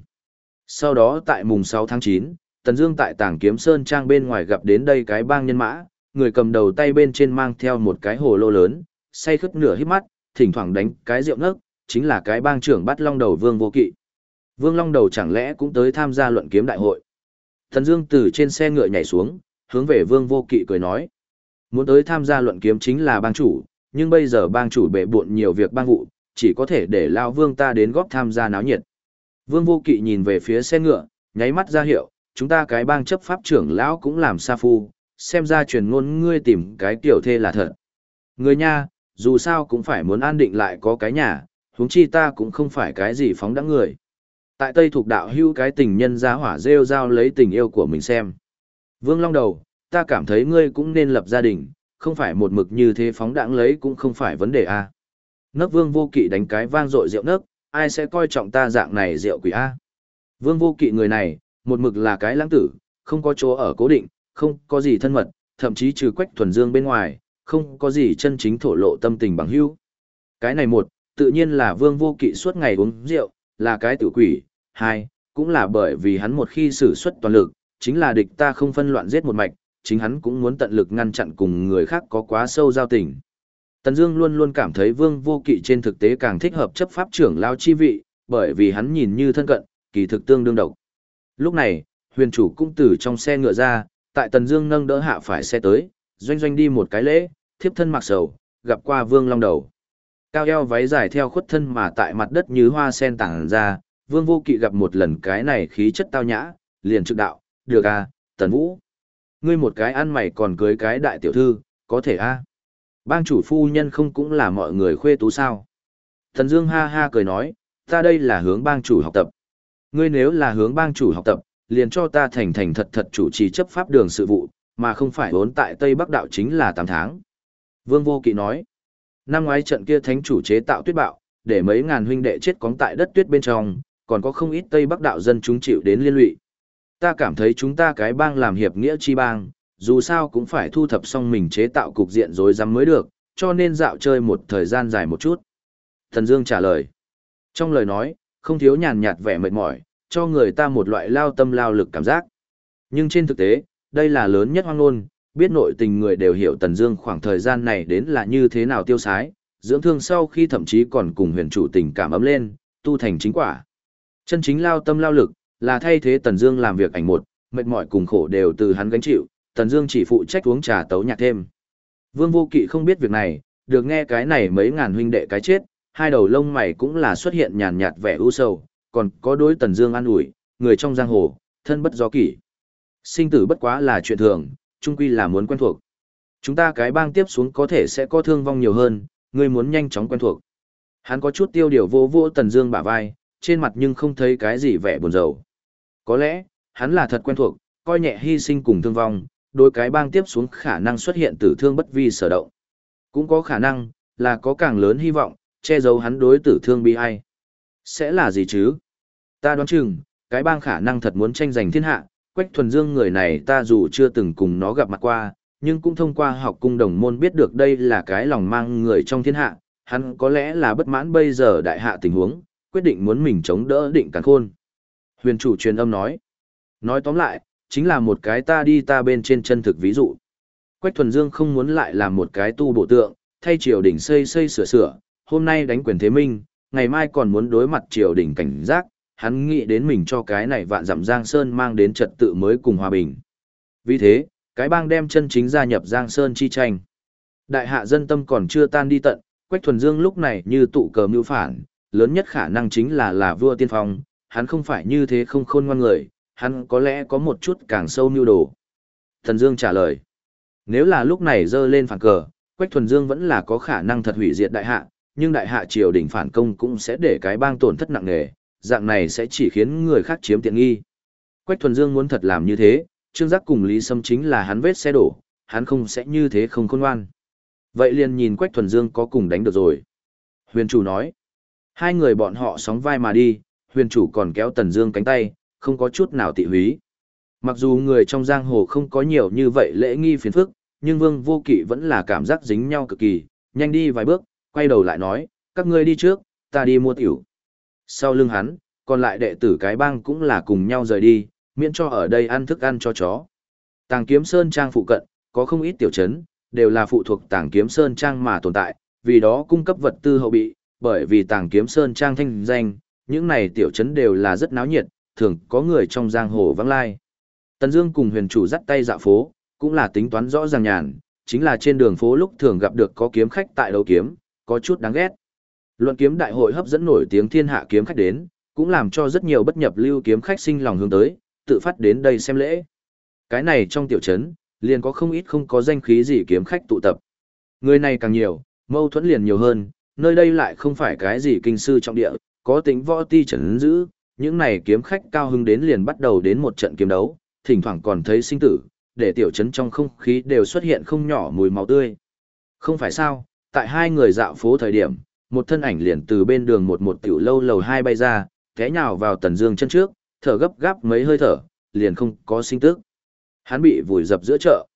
A: Sau đó tại mùng 6 tháng 9, Tần Dương tại Tàng Kiếm Sơn trang bên ngoài gặp đến đây cái bang nhân mã, người cầm đầu tay bên trên mang theo một cái hồ lô lớn, say khướt nửa hít mắt, thỉnh thoảng đánh cái rượu ngất, chính là cái bang trưởng bắt long đầu Vương Vô Kỵ. Vương Long đầu chẳng lẽ cũng tới tham gia luận kiếm đại hội. Tần Dương từ trên xe ngựa nhảy xuống, hướng về Vương Vô Kỵ cười nói: "Muốn tới tham gia luận kiếm chính là bang chủ, nhưng bây giờ bang chủ bệ bội nhiều việc bang vụ, chỉ có thể để lão Vương ta đến góp tham gia náo nhiệt." Vương Vô Kỵ nhìn về phía xe ngựa, nháy mắt ra hiệu, chúng ta cái bang chấp pháp trưởng lão cũng làm sa phu, xem ra truyền ngôn ngươi tìm cái tiểu thê là thật. Người nha, dù sao cũng phải muốn an định lại có cái nhà, huống chi ta cũng không phải cái gì phóng đãng người. Tại Tây thuộc đạo hưu cái tình nhân ra hỏa rêu rao lấy tình yêu của mình xem. Vương Long Đầu, ta cảm thấy ngươi cũng nên lập gia đình, không phải một mực như thế phóng đẳng lấy cũng không phải vấn đề a. Nấc Vương Vô Kỵ đánh cái vang dội rượu nấc, ai sẽ coi trọng ta dạng này rượu quỷ a. Vương Vô Kỵ người này, một mực là cái lãng tử, không có chỗ ở cố định, không có gì thân mật, thậm chí trừ quách thuần dương bên ngoài, không có gì chân chính thổ lộ tâm tình bằng hữu. Cái này một, tự nhiên là vương vô kỵ suốt ngày uống rượu, là cái tử quỷ, hai, cũng là bởi vì hắn một khi sử xuất toàn lực, chính là địch ta không phân loạn giết một mạch, chính hắn cũng muốn tận lực ngăn chặn cùng người khác có quá sâu giao tình. Tần Dương luôn luôn cảm thấy Vương Vô Kỵ trên thực tế càng thích hợp chấp pháp trưởng lao chi vị, bởi vì hắn nhìn như thân cận, kỳ thực tương đương độc. Lúc này, huyền chủ cũng từ trong xe ngựa ra, tại Tần Dương nâng đỡ hạ phải xe tới, doanh doanh đi một cái lễ, thiếp thân mặc sầu, gặp qua Vương Long Đầu. Cao eo váy dài theo khuất thân mà tại mặt đất như hoa sen tản ra, Vương Vô Kỵ gặp một lần cái này khí chất tao nhã, liền trực đạo, được à, Tần Vũ. Ngươi một cái ăn mày còn cưới cái đại tiểu thư, có thể a? À? Bang chủ phu nhân không cũng là mọi người khuê tú sao? Thần Dương ha ha cười nói, ta đây là hướng bang chủ học tập. Ngươi nếu là hướng bang chủ học tập, liền cho ta thành thành thật thật chủ trì chấp pháp đường sự vụ, mà không phải vốn tại Tây Bắc đạo chính là 8 tháng. Vương Vô Kỵ nói, năm ngoái trận kia thánh chủ chế tạo tuyết bạo, để mấy ngàn huynh đệ chết cóng tại đất tuyết bên trong, còn có không ít Tây Bắc đạo dân chúng chịu đến liên lụy. Ta cảm thấy chúng ta cái bang làm hiệp nghĩa chi bang, dù sao cũng phải thu thập xong mình chế tạo cục diện rối rắm mới được, cho nên dạo chơi một thời gian dài một chút. Thần Dương trả lời. Trong lời nói, không thiếu nhàn nhạt vẻ mệt mỏi, cho người ta một loại lao tâm lao lực cảm giác. Nhưng trên thực tế, đây là lớn nhất hoang ngôn, biết nội tình người đều hiểu Tần Dương khoảng thời gian này đến là như thế nào tiêu sái, dưỡng thương sau khi thậm chí còn cùng huyền chủ tình cảm ấm lên, tu thành chính quả. Chân chính lao tâm lao lực, là thay thế Tần Dương làm việc ảnh một, mệt mỏi cùng khổ đều từ hắn gánh chịu, Tần Dương chỉ phụ trách uống trà tấu nhạc thêm. Vương Vô Kỵ không biết việc này, được nghe cái này mấy ngàn huynh đệ cái chết, hai đầu lông mày cũng là xuất hiện nhàn nhạt vẻ u sầu, còn có đối Tần Dương an ủi, người trong giang hồ, thân bất do kỷ. Sinh tử bất quá là chuyện thường, chung quy là muốn quen thuộc. Chúng ta cái bang tiếp xuống có thể sẽ có thương vong nhiều hơn, ngươi muốn nhanh chóng quen thuộc. Hắn có chút tiêu điều vô vô Tần Dương bả vai, trên mặt nhưng không thấy cái gì vẻ buồn rầu. Có lẽ, hắn là thật quen thuộc, coi nhẹ hy sinh cùng thương vong, đối cái bang tiếp xuống khả năng xuất hiện tử thương bất vi sở động. Cũng có khả năng, là có càng lớn hy vọng, che giấu hắn đối tử thương bi ai. Sẽ là gì chứ? Ta đoán chừng, cái bang khả năng thật muốn tranh giành thiên hạ, Quách Thuần Dương người này ta dù chưa từng cùng nó gặp mặt qua, nhưng cũng thông qua học cung đồng môn biết được đây là cái lòng mang người trong thiên hạ, hắn có lẽ là bất mãn bây giờ đại hạ tình huống, quyết định muốn mình chống đỡ định càn khôn. Huyền chủ truyền âm nói. Nói tóm lại, chính là một cái ta đi ta bên trên chân thực ví dụ. Quách Thuần Dương không muốn lại làm một cái tu bộ tượng, thay triều đình xây xây sửa sửa, hôm nay đánh quyền thế minh, ngày mai còn muốn đối mặt triều đình cảnh giác, hắn nghĩ đến mình cho cái này vạn dặm Giang Sơn mang đến trật tự mới cùng hòa bình. Vì thế, cái bang đem chân chính gia nhập Giang Sơn chi tranh. Đại hạ dân tâm còn chưa tan đi tận, Quách Thuần Dương lúc này như tụ cờ mưu phản, lớn nhất khả năng chính là là vua tiên phong, hắn không phải như thế không khôn ngoan người, hắn có lẽ có một chút càng sâu mưu đồ. Thần Dương trả lời, nếu là lúc này dơ lên phản cờ, Quách Thuần Dương vẫn là có khả năng thật hủy diệt đại hạ, nhưng đại hạ triều đình phản công cũng sẽ để cái bang tổn thất nặng nề, dạng này sẽ chỉ khiến người khác chiếm tiện nghi. Quách Thuần Dương muốn thật làm như thế, Trương Giác cùng Lý Sâm chính là hắn vết xe đổ, hắn không sẽ như thế không khôn ngoan. Vậy liền nhìn Quách Thuần Dương có cùng đánh được rồi. Huyền chủ nói, hai người bọn họ sóng vai mà đi, huyền chủ còn kéo Tần Dương cánh tay, không có chút nào tị húy. Mặc dù người trong giang hồ không có nhiều như vậy lễ nghi phiền phức, nhưng Vương Vô Kỵ vẫn là cảm giác dính nhau cực kỳ, nhanh đi vài bước, quay đầu lại nói, các ngươi đi trước, ta đi mua tiểu. Sau lưng hắn, còn lại đệ tử cái bang cũng là cùng nhau rời đi, miễn cho ở đây ăn thức ăn cho chó. Tàng kiếm sơn trang phụ cận, có không ít tiểu trấn, đều là phụ thuộc tàng kiếm sơn trang mà tồn tại, vì đó cung cấp vật tư hậu bị, bởi vì tàng kiếm sơn trang thanh danh, những này tiểu trấn đều là rất náo nhiệt, thường có người trong giang hồ vắng lai. Tần Dương cùng huyền chủ dắt tay dạo phố, cũng là tính toán rõ ràng nhàn, chính là trên đường phố lúc thường gặp được có kiếm khách tại đấu kiếm, có chút đáng ghét. Luận kiếm đại hội hấp dẫn nổi tiếng thiên hạ kiếm khách đến, cũng làm cho rất nhiều bất nhập lưu kiếm khách sinh lòng hướng tới, tự phát đến đây xem lễ. Cái này trong tiểu trấn, liền có không ít không có danh khí gì kiếm khách tụ tập. Người này càng nhiều, mâu thuẫn liền nhiều hơn, nơi đây lại không phải cái gì kinh sư trọng địa, có tính võ ti trấn giữ, những này kiếm khách cao hứng đến liền bắt đầu đến một trận kiếm đấu, thỉnh thoảng còn thấy sinh tử, để tiểu trấn trong không khí đều xuất hiện không nhỏ mùi máu tươi. Không phải sao, tại hai người dạo phố thời điểm, một thân ảnh liền từ bên đường một một tiểu lâu lầu hai bay ra, té nhào vào tần dương chân trước, thở gấp gáp mấy hơi thở, liền không có sinh tức. Hắn bị vùi dập giữa chợ.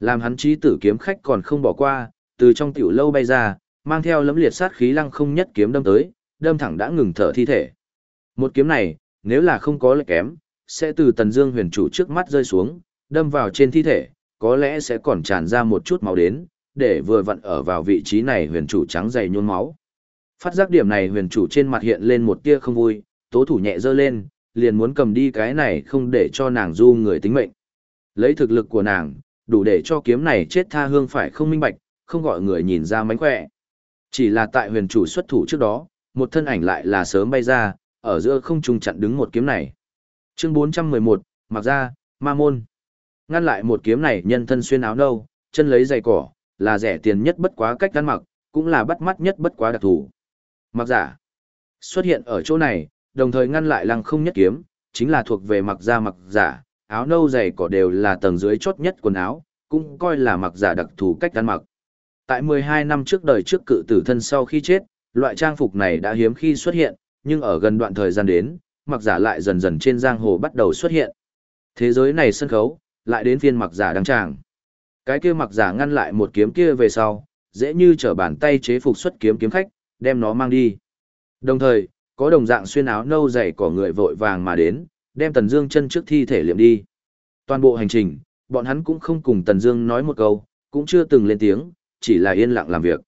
A: Làm hắn trí tử kiếm khách còn không bỏ qua, từ trong tiểu lâu bay ra, mang theo lấm liệt sát khí lăng không nhất kiếm đâm tới, đâm thẳng đã ngừng thở thi thể. Một kiếm này, nếu là không có lệ kém, sẽ từ tần dương huyền chủ trước mắt rơi xuống, đâm vào trên thi thể, có lẽ sẽ còn tràn ra một chút máu đến, để vừa vặn ở vào vị trí này huyền chủ trắng dày nhuôn máu. Phát giác điểm này huyền chủ trên mặt hiện lên một tia không vui, tố thủ nhẹ giơ lên, liền muốn cầm đi cái này không để cho nàng du người tính mệnh. Lấy thực lực của nàng, đủ để cho kiếm này chết tha hương phải không minh bạch, không gọi người nhìn ra mánh khỏe. Chỉ là tại huyền chủ xuất thủ trước đó, một thân ảnh lại là sớm bay ra, ở giữa không trung chặn đứng một kiếm này. Chương 411, mặc ra, ma môn. Ngăn lại một kiếm này nhân thân xuyên áo nâu, chân lấy giày cỏ, là rẻ tiền nhất bất quá cách ăn mặc, cũng là bắt mắt nhất bất quá đặc thủ. Mặc giả xuất hiện ở chỗ này, đồng thời ngăn lại lăng không nhất kiếm, chính là thuộc về mặc ra mặc giả, áo nâu dày cỏ đều là tầng dưới chốt nhất quần áo, cũng coi là mặc giả đặc thù cách ăn mặc. Tại 12 năm trước đời trước cự tử thân sau khi chết, loại trang phục này đã hiếm khi xuất hiện, nhưng ở gần đoạn thời gian đến, mặc giả lại dần dần trên giang hồ bắt đầu xuất hiện. Thế giới này sân khấu, lại đến phiên mặc giả đăng tràng. Cái kia mặc giả ngăn lại một kiếm kia về sau, dễ như trở bàn tay chế phục xuất kiếm kiếm khách, đem nó mang đi. Đồng thời, có đồng dạng xuyên áo nâu dày của người vội vàng mà đến, đem Tần Dương chân trước thi thể liệm đi. Toàn bộ hành trình, bọn hắn cũng không cùng Tần Dương nói một câu, cũng chưa từng lên tiếng, chỉ là yên lặng làm việc.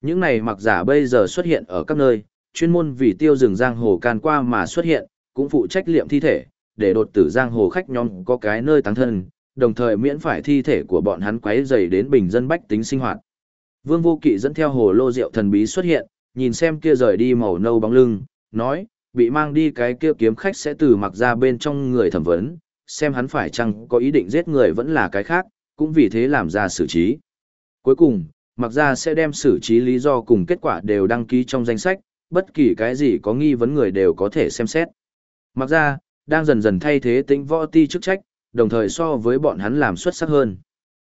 A: Những này mặc giả bây giờ xuất hiện ở các nơi, chuyên môn vì tiêu rừng giang hồ can qua mà xuất hiện, cũng phụ trách liệm thi thể, để đột tử giang hồ khách nhóm có cái nơi táng thân, đồng thời miễn phải thi thể của bọn hắn quấy dày đến bình dân bách tính sinh hoạt. Vương Vô Kỵ dẫn theo hồ lô rượu thần bí xuất hiện, nhìn xem kia rời đi màu nâu bóng lưng, nói, bị mang đi cái kia kiếm khách sẽ từ mặc ra bên trong người thẩm vấn, xem hắn phải chăng có ý định giết người vẫn là cái khác, cũng vì thế làm ra xử trí. Cuối cùng, mặc ra sẽ đem xử trí lý do cùng kết quả đều đăng ký trong danh sách, bất kỳ cái gì có nghi vấn người đều có thể xem xét. Mặc ra, đang dần dần thay thế tĩnh võ ti chức trách, đồng thời so với bọn hắn làm xuất sắc hơn.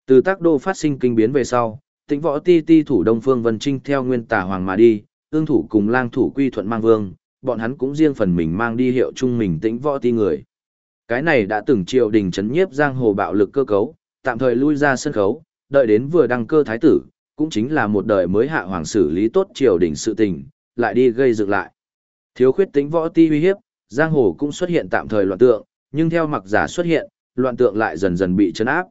A: Từ tác đô phát sinh kinh biến về sau, tĩnh võ ti ti thủ Đông Phương Vân Trinh theo nguyên tà hoàng mà đi, ương thủ cùng lang thủ quy thuận mang vương, bọn hắn cũng riêng phần mình mang đi hiệu chung mình tĩnh võ ti người. Cái này đã từng triều đình chấn nhiếp giang hồ bạo lực cơ cấu, tạm thời lui ra sân khấu, đợi đến vừa đăng cơ thái tử, cũng chính là một đời mới hạ hoàng xử lý tốt triều đình sự tình, lại đi gây dựng lại. Thiếu khuyết tính võ ti uy hiếp, giang hồ cũng xuất hiện tạm thời loạn tượng, nhưng theo mặc giả xuất hiện, loạn tượng lại dần dần bị chấn áp.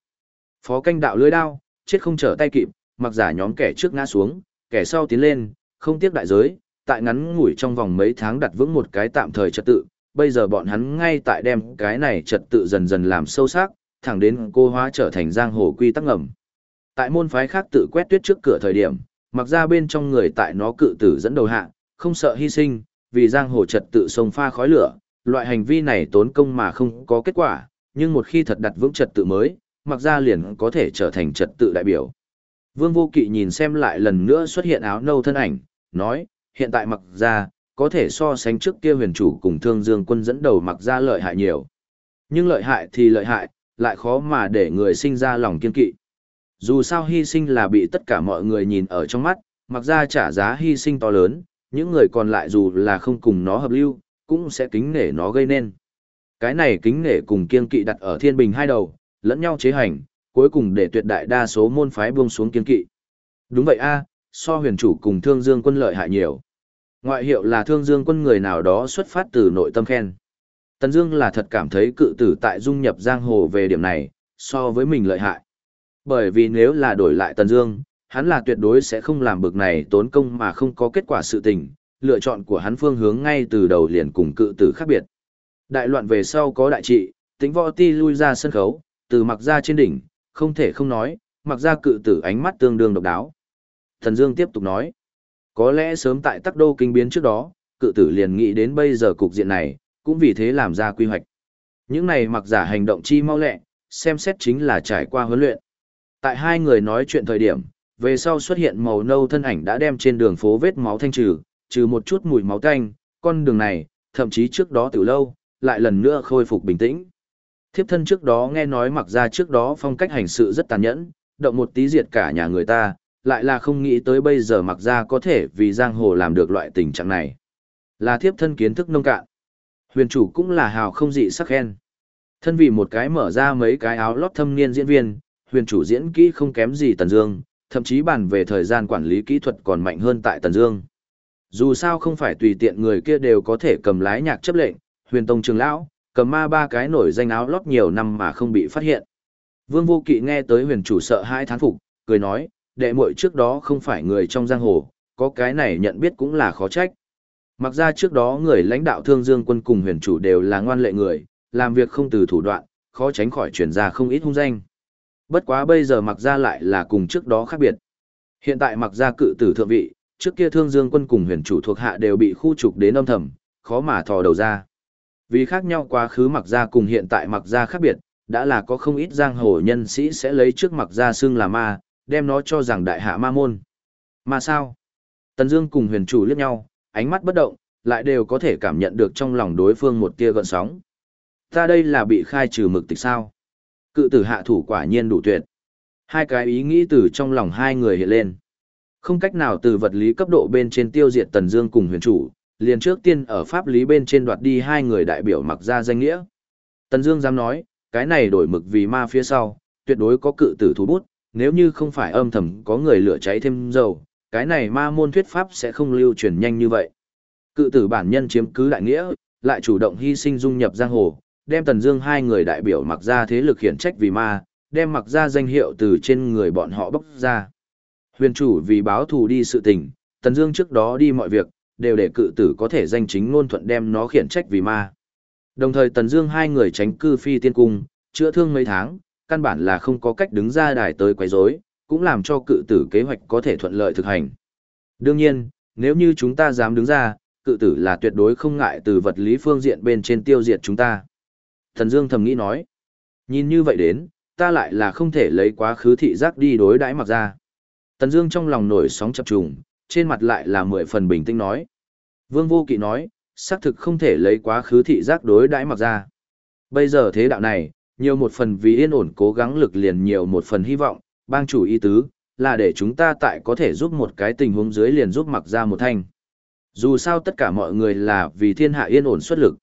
A: Phó canh đạo lưới đao, chết không trở tay kịp, mặc giả nhóm kẻ trước ngã xuống, kẻ sau tiến lên, không tiếc đại giới, tại ngắn ngủi trong vòng mấy tháng đặt vững một cái tạm thời trật tự, bây giờ bọn hắn ngay tại đem cái này trật tự dần dần làm sâu sắc, thẳng đến cô hóa trở thành giang hồ quy tắc ngầm. Tại môn phái khác tự quét tuyết trước cửa thời điểm, mặc ra bên trong người tại nó cự tử dẫn đầu hạ, không sợ hy sinh, vì giang hồ trật tự sông pha khói lửa, loại hành vi này tốn công mà không có kết quả, nhưng một khi thật đặt vững trật tự mới, mặc ra liền có thể trở thành trật tự đại biểu. Vương Vô Kỵ nhìn xem lại lần nữa xuất hiện áo nâu thân ảnh, nói, hiện tại mặc ra, có thể so sánh trước kia huyền chủ cùng thương dương quân dẫn đầu mặc ra lợi hại nhiều. Nhưng lợi hại thì lợi hại, lại khó mà để người sinh ra lòng kiên kỵ. Dù sao hy sinh là bị tất cả mọi người nhìn ở trong mắt, mặc ra trả giá hy sinh to lớn, những người còn lại dù là không cùng nó hợp lưu, cũng sẽ kính nể nó gây nên. Cái này kính nể cùng kiên kỵ đặt ở thiên bình hai đầu, lẫn nhau chế hành, cuối cùng để tuyệt đại đa số môn phái buông xuống kiên kỵ. Đúng vậy a, so huyền chủ cùng thương dương quân lợi hại nhiều. Ngoại hiệu là thương dương quân người nào đó xuất phát từ nội tâm khen. Tần Dương là thật cảm thấy cự tử tại dung nhập giang hồ về điểm này, so với mình lợi hại. Bởi vì nếu là đổi lại Tần Dương, hắn là tuyệt đối sẽ không làm bực này tốn công mà không có kết quả sự tình, lựa chọn của hắn phương hướng ngay từ đầu liền cùng cự tử khác biệt. Đại loạn về sau có đại trị, tính võ ti lui ra sân khấu, từ mặc ra trên đỉnh, không thể không nói, mặc ra cự tử ánh mắt tương đương độc đáo. Thần Dương tiếp tục nói, có lẽ sớm tại tắc đô kinh biến trước đó, cự tử liền nghĩ đến bây giờ cục diện này, cũng vì thế làm ra quy hoạch. Những này mặc giả hành động chi mau lẹ, xem xét chính là trải qua huấn luyện. Tại hai người nói chuyện thời điểm, về sau xuất hiện màu nâu thân ảnh đã đem trên đường phố vết máu thanh trừ, trừ một chút mùi máu tanh, con đường này, thậm chí trước đó từ lâu, lại lần nữa khôi phục bình tĩnh. Thiếp thân trước đó nghe nói mặc ra trước đó phong cách hành sự rất tàn nhẫn, động một tí diệt cả nhà người ta, lại là không nghĩ tới bây giờ mặc ra có thể vì giang hồ làm được loại tình trạng này. Là thiếp thân kiến thức nông cạn. Huyền chủ cũng là hào không dị sắc khen. Thân vì một cái mở ra mấy cái áo lót thâm niên diễn viên, huyền chủ diễn kỹ không kém gì Tần Dương, thậm chí bàn về thời gian quản lý kỹ thuật còn mạnh hơn tại Tần Dương. Dù sao không phải tùy tiện người kia đều có thể cầm lái nhạc chấp lệnh, huyền tông trưởng lão, cầm ma ba cái nổi danh áo lót nhiều năm mà không bị phát hiện. Vương Vô Kỵ nghe tới huyền chủ sợ hai thán phục, cười nói, đệ muội trước đó không phải người trong giang hồ, có cái này nhận biết cũng là khó trách. Mặc ra trước đó người lãnh đạo thương dương quân cùng huyền chủ đều là ngoan lệ người, làm việc không từ thủ đoạn, khó tránh khỏi chuyển ra không ít hung danh. Bất quá bây giờ mặc ra lại là cùng trước đó khác biệt. Hiện tại mặc ra cự tử thượng vị, trước kia thương dương quân cùng huyền chủ thuộc hạ đều bị khu trục đến âm thầm, khó mà thò đầu ra. Vì khác nhau quá khứ mặc ra cùng hiện tại mặc ra khác biệt, đã là có không ít giang hồ nhân sĩ sẽ lấy trước mặc ra xưng là ma, đem nó cho rằng đại hạ ma môn. Mà sao? Tần Dương cùng huyền chủ liếc nhau, ánh mắt bất động, lại đều có thể cảm nhận được trong lòng đối phương một tia gợn sóng. Ta đây là bị khai trừ mực tịch sao? Cự tử hạ thủ quả nhiên đủ tuyệt. Hai cái ý nghĩ từ trong lòng hai người hiện lên. Không cách nào từ vật lý cấp độ bên trên tiêu diệt Tần Dương cùng huyền chủ, liền trước tiên ở pháp lý bên trên đoạt đi hai người đại biểu mặc ra danh nghĩa. Tần Dương dám nói, cái này đổi mực vì ma phía sau, tuyệt đối có cự tử thủ bút, nếu như không phải âm thầm có người lửa cháy thêm dầu, cái này ma môn thuyết pháp sẽ không lưu truyền nhanh như vậy. Cự tử bản nhân chiếm cứ đại nghĩa, lại chủ động hy sinh dung nhập giang hồ, đem Tần Dương hai người đại biểu mặc ra thế lực khiển trách vì ma, đem mặc ra danh hiệu từ trên người bọn họ bóc ra. Huyền chủ vì báo thù đi sự tình, Tần Dương trước đó đi mọi việc, đều để cự tử có thể danh chính ngôn thuận đem nó khiển trách vì ma. Đồng thời Tần Dương hai người tránh cư phi tiên cung, chữa thương mấy tháng, căn bản là không có cách đứng ra đài tới quấy rối, cũng làm cho cự tử kế hoạch có thể thuận lợi thực hành. Đương nhiên, nếu như chúng ta dám đứng ra, cự tử là tuyệt đối không ngại từ vật lý phương diện bên trên tiêu diệt chúng ta. Thần Dương thầm nghĩ nói, nhìn như vậy đến, ta lại là không thể lấy quá khứ thị giác đi đối đãi mặc ra. Tần Dương trong lòng nổi sóng chập trùng, trên mặt lại là mười phần bình tĩnh nói. Vương Vô Kỵ nói, xác thực không thể lấy quá khứ thị giác đối đãi mặc ra. Bây giờ thế đạo này, nhiều một phần vì yên ổn cố gắng lực liền nhiều một phần hy vọng, bang chủ ý tứ, là để chúng ta tại có thể giúp một cái tình huống dưới liền giúp mặc ra một thanh. Dù sao tất cả mọi người là vì thiên hạ yên ổn xuất lực.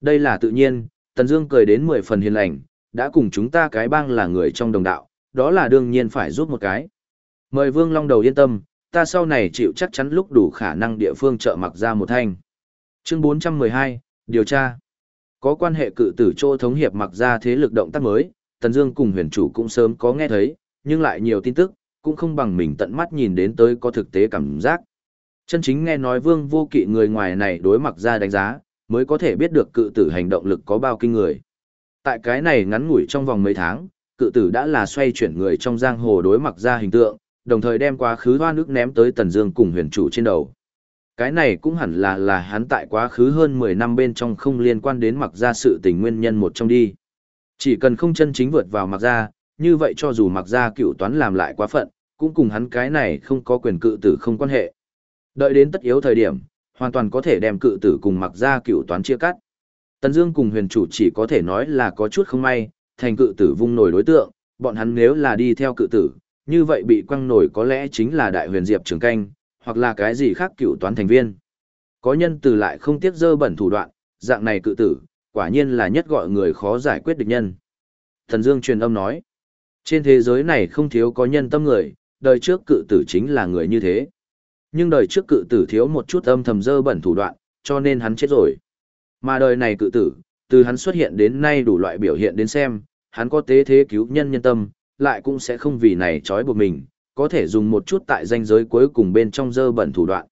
A: Đây là tự nhiên, Tần Dương cười đến mười phần hiền lành, đã cùng chúng ta cái bang là người trong đồng đạo, đó là đương nhiên phải giúp một cái. Mời Vương Long Đầu yên tâm, ta sau này chịu chắc chắn lúc đủ khả năng địa phương trợ mặc ra một thanh. Chương 412, điều tra. Có quan hệ cự tử trô thống hiệp mặc ra thế lực động tác mới, Tần Dương cùng huyền chủ cũng sớm có nghe thấy, nhưng lại nhiều tin tức, cũng không bằng mình tận mắt nhìn đến tới có thực tế cảm giác. Chân chính nghe nói vương vô kỵ người ngoài này đối mặc ra đánh giá, mới có thể biết được cự tử hành động lực có bao kinh người. Tại cái này ngắn ngủi trong vòng mấy tháng, cự tử đã là xoay chuyển người trong giang hồ đối mặt ra hình tượng, đồng thời đem quá khứ hoa nước ném tới Tần Dương cùng huyền chủ trên đầu. Cái này cũng hẳn là là hắn tại quá khứ hơn 10 năm bên trong không liên quan đến mặc ra sự tình nguyên nhân một trong đi. Chỉ cần không chân chính vượt vào mặc ra, như vậy cho dù mặc ra cựu toán làm lại quá phận, cũng cùng hắn cái này không có quyền cự tử không quan hệ. Đợi đến tất yếu thời điểm, hoàn toàn có thể đem cự tử cùng mặc ra cựu toán chia cắt. Tần Dương cùng huyền chủ chỉ có thể nói là có chút không may, thành cự tử vung nổi đối tượng, bọn hắn nếu là đi theo cự tử, như vậy bị quăng nổi có lẽ chính là đại huyền diệp trường canh, hoặc là cái gì khác cựu toán thành viên. Có nhân từ lại không tiếc dơ bẩn thủ đoạn, dạng này cự tử, quả nhiên là nhất gọi người khó giải quyết địch nhân. Thần Dương truyền âm nói, trên thế giới này không thiếu có nhân tâm người, đời trước cự tử chính là người như thế. Nhưng đời trước cự tử thiếu một chút âm thầm dơ bẩn thủ đoạn, cho nên hắn chết rồi. Mà đời này cự tử, từ hắn xuất hiện đến nay đủ loại biểu hiện đến xem, hắn có tế thế cứu nhân nhân tâm, lại cũng sẽ không vì này trói buộc mình, có thể dùng một chút tại danh giới cuối cùng bên trong dơ bẩn thủ đoạn.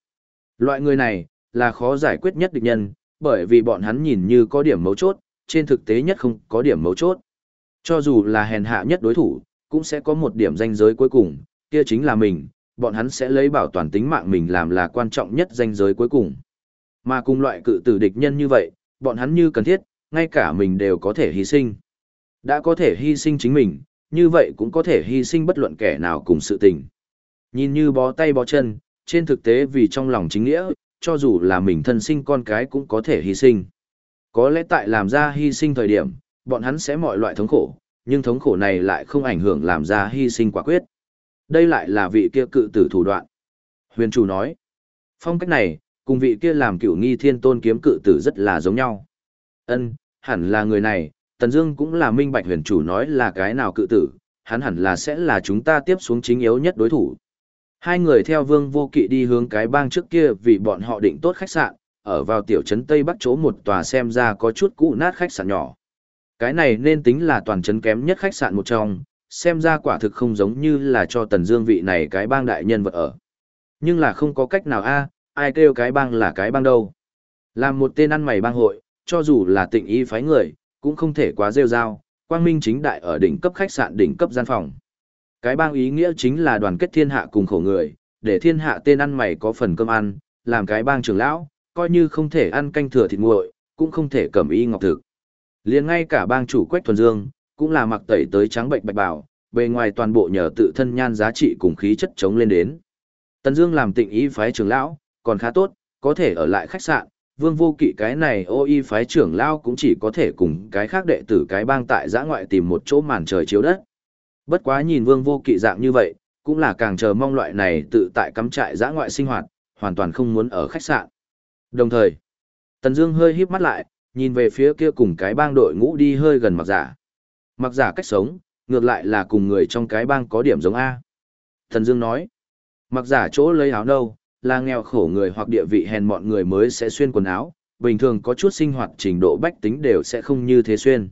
A: Loại người này, là khó giải quyết nhất địch nhân, bởi vì bọn hắn nhìn như có điểm mấu chốt, trên thực tế nhất không có điểm mấu chốt. Cho dù là hèn hạ nhất đối thủ, cũng sẽ có một điểm danh giới cuối cùng, kia chính là mình, bọn hắn sẽ lấy bảo toàn tính mạng mình làm là quan trọng nhất danh giới cuối cùng. Mà cùng loại cự tử địch nhân như vậy, bọn hắn như cần thiết, ngay cả mình đều có thể hy sinh. Đã có thể hy sinh chính mình, như vậy cũng có thể hy sinh bất luận kẻ nào cùng sự tình. Nhìn như bó tay bó chân, trên thực tế vì trong lòng chính nghĩa, cho dù là mình thân sinh con cái cũng có thể hy sinh. Có lẽ tại làm ra hy sinh thời điểm, bọn hắn sẽ mọi loại thống khổ, nhưng thống khổ này lại không ảnh hưởng làm ra hy sinh quả quyết. Đây lại là vị kia cự tử thủ đoạn. Huyền chủ nói, phong cách này, cùng vị kia làm cửu nghi thiên tôn kiếm cự tử rất là giống nhau. Ân, hẳn là người này, Tần Dương cũng là minh bạch huyền chủ nói là cái nào cự tử, hắn hẳn là sẽ là chúng ta tiếp xuống chính yếu nhất đối thủ. Hai người theo Vương Vô Kỵ đi hướng cái bang trước kia vì bọn họ định tốt khách sạn, ở vào tiểu trấn Tây Bắc chỗ một tòa xem ra có chút cũ nát khách sạn nhỏ. Cái này nên tính là toàn trấn kém nhất khách sạn một trong, xem ra quả thực không giống như là cho Tần Dương vị này cái bang đại nhân vật ở. Nhưng là không có cách nào a, ai kêu cái bang là cái bang đâu. Làm một tên ăn mày bang hội, cho dù là tịnh y phái người, cũng không thể quá rêu rao, quang minh chính đại ở đỉnh cấp khách sạn đỉnh cấp gian phòng. Cái bang ý nghĩa chính là đoàn kết thiên hạ cùng khổ người, để thiên hạ tên ăn mày có phần cơm ăn, làm cái bang trưởng lão, coi như không thể ăn canh thừa thịt nguội, cũng không thể cầm y ngọc thực. Liền ngay cả bang chủ Quách Thuần Dương, cũng là mặc tẩy tới trắng bệnh bạch bảo, bề ngoài toàn bộ nhờ tự thân nhan giá trị cùng khí chất chống lên đến. Tần Dương làm tịnh ý phái trưởng lão, còn khá tốt, có thể ở lại khách sạn, Vương Vô Kỵ cái này ô y phái trưởng lão cũng chỉ có thể cùng cái khác đệ tử cái bang tại giã ngoại tìm một chỗ màn trời chiếu đất. Bất quá nhìn Vương Vô Kỵ dạng như vậy, cũng là càng chờ mong loại này tự tại cắm trại giã ngoại sinh hoạt, hoàn toàn không muốn ở khách sạn. Đồng thời, Tần Dương hơi híp mắt lại, nhìn về phía kia cùng cái bang đội ngũ đi hơi gần mặc giả. Mặc giả cách sống, ngược lại là cùng người trong cái bang có điểm giống A. Thần Dương nói, mặc giả chỗ lấy áo nâu, là nghèo khổ người hoặc địa vị hèn mọn người mới sẽ xuyên quần áo, bình thường có chút sinh hoạt trình độ bách tính đều sẽ không như thế xuyên.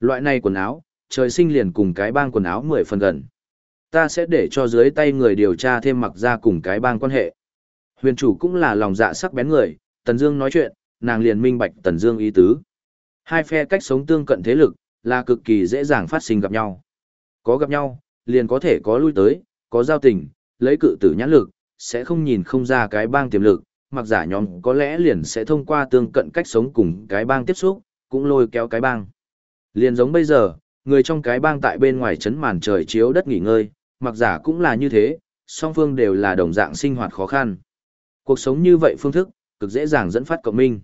A: Loại này quần áo, trời sinh liền cùng cái bang quần áo 10 phần gần. Ta sẽ để cho dưới tay người điều tra thêm mặc ra cùng cái bang quan hệ. Huyền chủ cũng là lòng dạ sắc bén người, Tần Dương nói chuyện, nàng liền minh bạch Tần Dương ý tứ. Hai phe cách sống tương cận thế lực, là cực kỳ dễ dàng phát sinh gặp nhau. Có gặp nhau, liền có thể có lui tới, có giao tình, lấy cự tử nhãn lực, sẽ không nhìn không ra cái bang tiềm lực, mặc giả nhóm có lẽ liền sẽ thông qua tương cận cách sống cùng cái bang tiếp xúc, cũng lôi kéo cái bang. Liền giống bây giờ, người trong cái bang tại bên ngoài chấn màn trời chiếu đất nghỉ ngơi, mặc giả cũng là như thế, song phương đều là đồng dạng sinh hoạt khó khăn. Cuộc sống như vậy phương thức, cực dễ dàng dẫn phát cộng minh.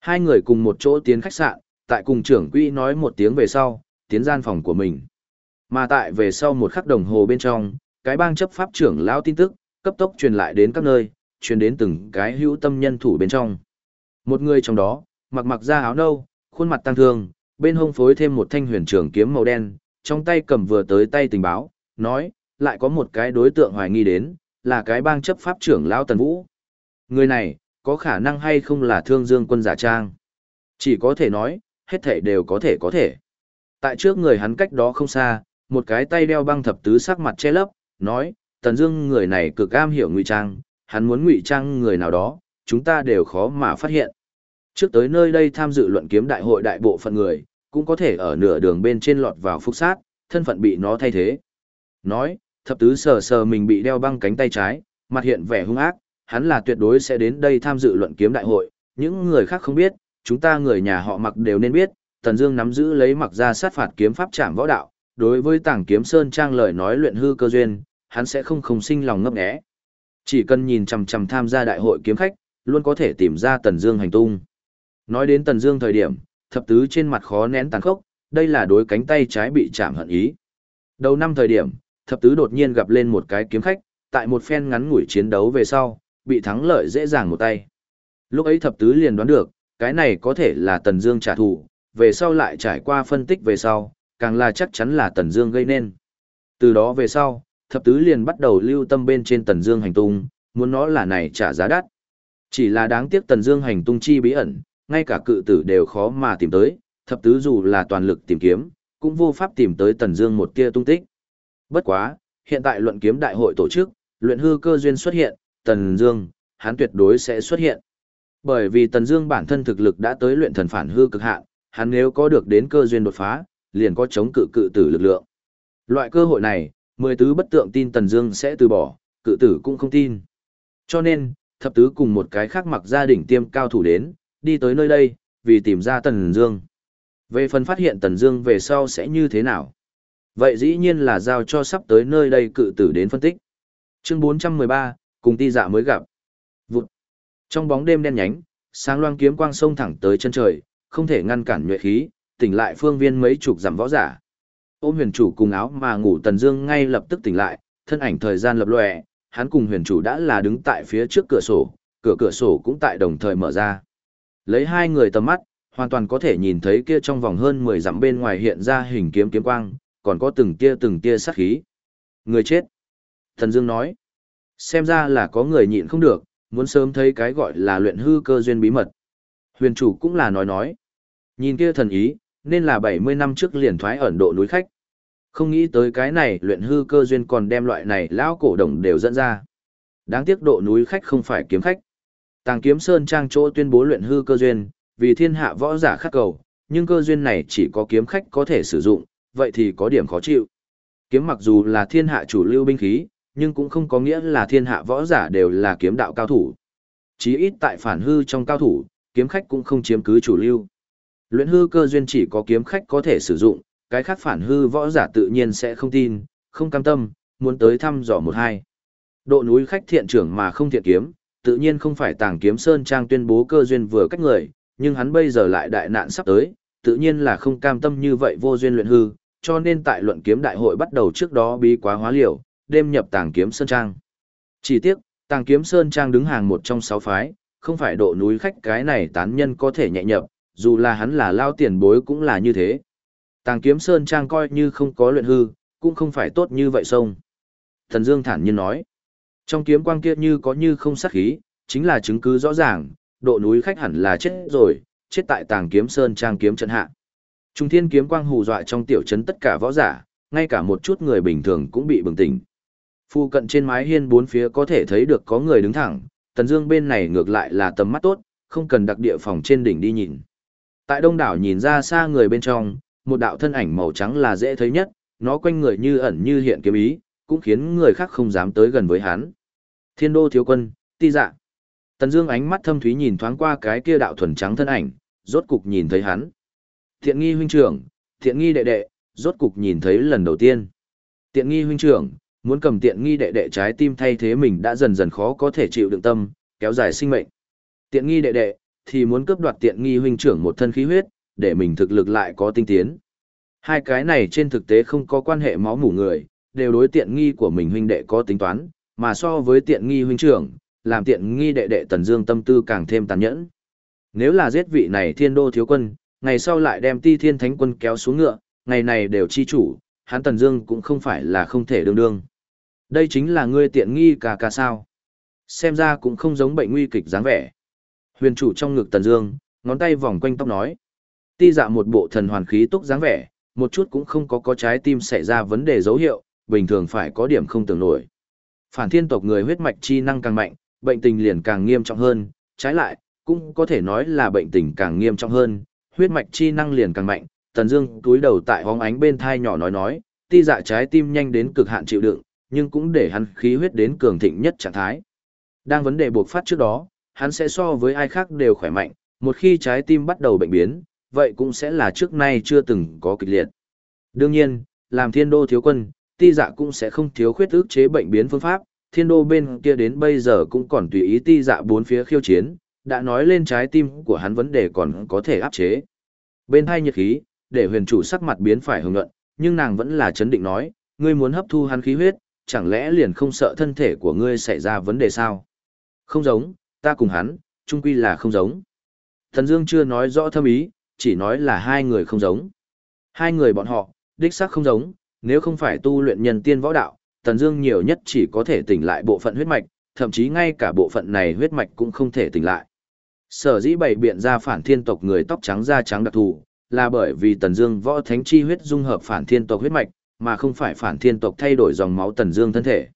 A: Hai người cùng một chỗ tiến khách sạn, tại cùng trưởng quỹ nói một tiếng về sau, tiến gian phòng của mình. Mà tại về sau một khắc đồng hồ bên trong, cái bang chấp pháp trưởng lão tin tức, cấp tốc truyền lại đến các nơi, truyền đến từng cái hữu tâm nhân thủ bên trong. Một người trong đó, mặc mặc da áo nâu, khuôn mặt tăng thương, bên hông phối thêm một thanh huyền trường kiếm màu đen, trong tay cầm vừa tới tay tình báo, nói, lại có một cái đối tượng hoài nghi đến, là cái bang chấp pháp trưởng lão Tần Vũ. Người này, có khả năng hay không là thương dương quân giả trang? Chỉ có thể nói, hết thể đều có thể có thể. Tại trước người hắn cách đó không xa, một cái tay đeo băng thập tứ sắc mặt che lấp, nói, Tần Dương người này cực am hiểu ngụy trang, hắn muốn ngụy trang người nào đó, chúng ta đều khó mà phát hiện. Trước tới nơi đây tham dự luận kiếm đại hội đại bộ phận người, cũng có thể ở nửa đường bên trên lọt vào phúc sát, thân phận bị nó thay thế. Nói, thập tứ sờ sờ mình bị đeo băng cánh tay trái, mặt hiện vẻ hung ác, hắn là tuyệt đối sẽ đến đây tham dự luận kiếm đại hội, những người khác không biết, chúng ta người nhà họ mặc đều nên biết, Tần Dương nắm giữ lấy mặc ra sát phạt kiếm pháp trảm võ đạo, đối với Tàng Kiếm Sơn trang lời nói luyện hư cơ duyên, hắn sẽ không không sinh lòng ngấp nghé. Chỉ cần nhìn chằm chằm tham gia đại hội kiếm khách, luôn có thể tìm ra Tần Dương hành tung. Nói đến Tần Dương thời điểm, thập tứ trên mặt khó nén tàn khốc, đây là đối cánh tay trái bị chạm hận ý. Đầu năm thời điểm, thập tứ đột nhiên gặp lên một cái kiếm khách, tại một phen ngắn ngủi chiến đấu về sau, bị thắng lợi dễ dàng một tay. Lúc ấy thập tứ liền đoán được, cái này có thể là Tần Dương trả thù, về sau lại trải qua phân tích về sau, càng là chắc chắn là Tần Dương gây nên. Từ đó về sau, thập tứ liền bắt đầu lưu tâm bên trên Tần Dương hành tung, muốn nó là này trả giá đắt. Chỉ là đáng tiếc Tần Dương hành tung chi bí ẩn, ngay cả cự tử đều khó mà tìm tới, thập tứ dù là toàn lực tìm kiếm, cũng vô pháp tìm tới Tần Dương một tia tung tích. Bất quá, hiện tại luận kiếm đại hội tổ chức, luyện hư cơ duyên xuất hiện, Tần Dương, hắn tuyệt đối sẽ xuất hiện. Bởi vì Tần Dương bản thân thực lực đã tới luyện thần phản hư cực hạn, hắn nếu có được đến cơ duyên đột phá, liền có chống cự cự tử lực lượng. Loại cơ hội này, mười tứ bất tượng tin Tần Dương sẽ từ bỏ, cự tử cũng không tin. Cho nên, thập tứ cùng một cái khác mặc gia đỉnh tiêm cao thủ đến, đi tới nơi đây, vì tìm ra Tần Dương. Về phần phát hiện Tần Dương về sau sẽ như thế nào? Vậy dĩ nhiên là giao cho sắp tới nơi đây cự tử đến phân tích. Chương 413, cùng ti dạ mới gặp. Trong bóng đêm đen nhánh, sáng loang kiếm quang sông thẳng tới chân trời, không thể ngăn cản nhuệ khí, tỉnh lại phương viên mấy chục dặm võ giả. Ôm huyền chủ cùng áo mà ngủ Tần Dương ngay lập tức tỉnh lại, thân ảnh thời gian lập lòe, hắn cùng huyền chủ đã là đứng tại phía trước cửa sổ, cửa cửa sổ cũng tại đồng thời mở ra. Lấy hai người tầm mắt, hoàn toàn có thể nhìn thấy kia trong vòng hơn 10 dặm bên ngoài hiện ra hình kiếm kiếm quang, còn có từng tia từng tia sát khí. Người chết. Thần Dương nói. Xem ra là có người nhịn không được, muốn sớm thấy cái gọi là luyện hư cơ duyên bí mật. Huyền chủ cũng là nói nói. Nhìn kia thần ý, nên là 70 năm trước liền thoái ẩn độ núi khách. Không nghĩ tới cái này luyện hư cơ duyên còn đem loại này lão cổ đồng đều dẫn ra. Đáng tiếc độ núi khách không phải kiếm khách. Tàng kiếm sơn trang chỗ tuyên bố luyện hư cơ duyên, vì thiên hạ võ giả khắc cầu, nhưng cơ duyên này chỉ có kiếm khách có thể sử dụng, vậy thì có điểm khó chịu. Kiếm mặc dù là thiên hạ chủ lưu binh khí, nhưng cũng không có nghĩa là thiên hạ võ giả đều là kiếm đạo cao thủ. Chí ít tại phản hư trong cao thủ, kiếm khách cũng không chiếm cứ chủ lưu. Luyện hư cơ duyên chỉ có kiếm khách có thể sử dụng, cái khác phản hư võ giả tự nhiên sẽ không tin, không cam tâm, muốn tới thăm dò một hai. Độ núi khách thiện trưởng mà không thiện kiếm, tự nhiên không phải tàng kiếm sơn trang tuyên bố cơ duyên vừa cách người, nhưng hắn bây giờ lại đại nạn sắp tới, tự nhiên là không cam tâm như vậy vô duyên luyện hư, cho nên tại luận kiếm đại hội bắt đầu trước đó bí quá hóa liều, đêm nhập tàng kiếm sơn trang. Chỉ tiếc, tàng kiếm sơn trang đứng hàng một trong sáu phái, không phải độ núi khách cái này tán nhân có thể nhẹ nhập, dù là hắn là lao tiền bối cũng là như thế. Tàng kiếm sơn trang coi như không có luyện hư, cũng không phải tốt như vậy sông. Thần Dương thản nhiên nói. Trong kiếm quang kia như có như không sát khí, chính là chứng cứ rõ ràng, độ núi khách hẳn là chết rồi, chết tại tàng kiếm sơn trang kiếm trận hạ. Trung thiên kiếm quang hù dọa trong tiểu trấn tất cả võ giả, ngay cả một chút người bình thường cũng bị bừng tỉnh. Phu cận trên mái hiên bốn phía có thể thấy được có người đứng thẳng, Tần Dương bên này ngược lại là tầm mắt tốt, không cần đặc địa phòng trên đỉnh đi nhìn. Tại đông đảo nhìn ra xa người bên trong, một đạo thân ảnh màu trắng là dễ thấy nhất, nó quanh người như ẩn như hiện kiếm ý, cũng khiến người khác không dám tới gần với hắn. Thiên đô thiếu quân, ti dạ. Tần Dương ánh mắt thâm thúy nhìn thoáng qua cái kia đạo thuần trắng thân ảnh, rốt cục nhìn thấy hắn. Thiện nghi huynh trưởng, thiện nghi đệ đệ, rốt cục nhìn thấy lần đầu tiên. Tiện nghi huynh trưởng, muốn cầm tiện nghi đệ đệ trái tim thay thế mình đã dần dần khó có thể chịu đựng tâm, kéo dài sinh mệnh. Tiện nghi đệ đệ, thì muốn cướp đoạt tiện nghi huynh trưởng một thân khí huyết, để mình thực lực lại có tinh tiến. Hai cái này trên thực tế không có quan hệ máu mủ người, đều đối tiện nghi của mình huynh đệ có tính toán, mà so với tiện nghi huynh trưởng, làm tiện nghi đệ đệ Tần Dương tâm tư càng thêm tàn nhẫn. Nếu là giết vị này thiên đô thiếu quân, ngày sau lại đem ti thiên thánh quân kéo xuống ngựa, ngày này đều chi chủ, hắn Tần Dương cũng không phải là không thể đương đương. Đây chính là ngươi tiện nghi cả cả sao. Xem ra cũng không giống bệnh nguy kịch dáng vẻ. Huyền chủ trong ngực Tần Dương, ngón tay vòng quanh tóc nói. Ti dạ một bộ thần hoàn khí túc dáng vẻ, một chút cũng không có có trái tim xảy ra vấn đề dấu hiệu, bình thường phải có điểm không tưởng nổi. Phản thiên tộc người huyết mạch chi năng càng mạnh, bệnh tình liền càng nghiêm trọng hơn, trái lại, cũng có thể nói là bệnh tình càng nghiêm trọng hơn, huyết mạch chi năng liền càng mạnh. Tần Dương túi đầu tại hóng ánh bên thai nhỏ nói nói, ti dạ trái tim nhanh đến cực hạn chịu đựng, nhưng cũng để hắn khí huyết đến cường thịnh nhất trạng thái. Đang vấn đề buộc phát trước đó, hắn sẽ so với ai khác đều khỏe mạnh, một khi trái tim bắt đầu bệnh biến, vậy cũng sẽ là trước nay chưa từng có kịch liệt. Đương nhiên, làm thiên đô thiếu quân, ti dạ cũng sẽ không thiếu khuyết ức chế bệnh biến phương pháp, thiên đô bên kia đến bây giờ cũng còn tùy ý ti dạ bốn phía khiêu chiến, đã nói lên trái tim của hắn vấn đề còn có thể áp chế. Bên hai nhiệt khí, để huyền chủ sắc mặt biến phải hưởng luận, nhưng nàng vẫn là chấn định nói, ngươi muốn hấp thu hắn khí huyết, chẳng lẽ liền không sợ thân thể của ngươi xảy ra vấn đề sao? Không giống, ta cùng hắn, chung quy là không giống. Thần Dương chưa nói rõ thâm ý, chỉ nói là hai người không giống. Hai người bọn họ, đích xác không giống, nếu không phải tu luyện nhân tiên võ đạo, Tần Dương nhiều nhất chỉ có thể tỉnh lại bộ phận huyết mạch, thậm chí ngay cả bộ phận này huyết mạch cũng không thể tỉnh lại. Sở dĩ bày biện ra phản thiên tộc người tóc trắng da trắng đặc thù, là bởi vì Tần Dương võ thánh chi huyết dung hợp phản thiên tộc huyết mạch, mà không phải phản thiên tộc thay đổi dòng máu Tần Dương thân thể.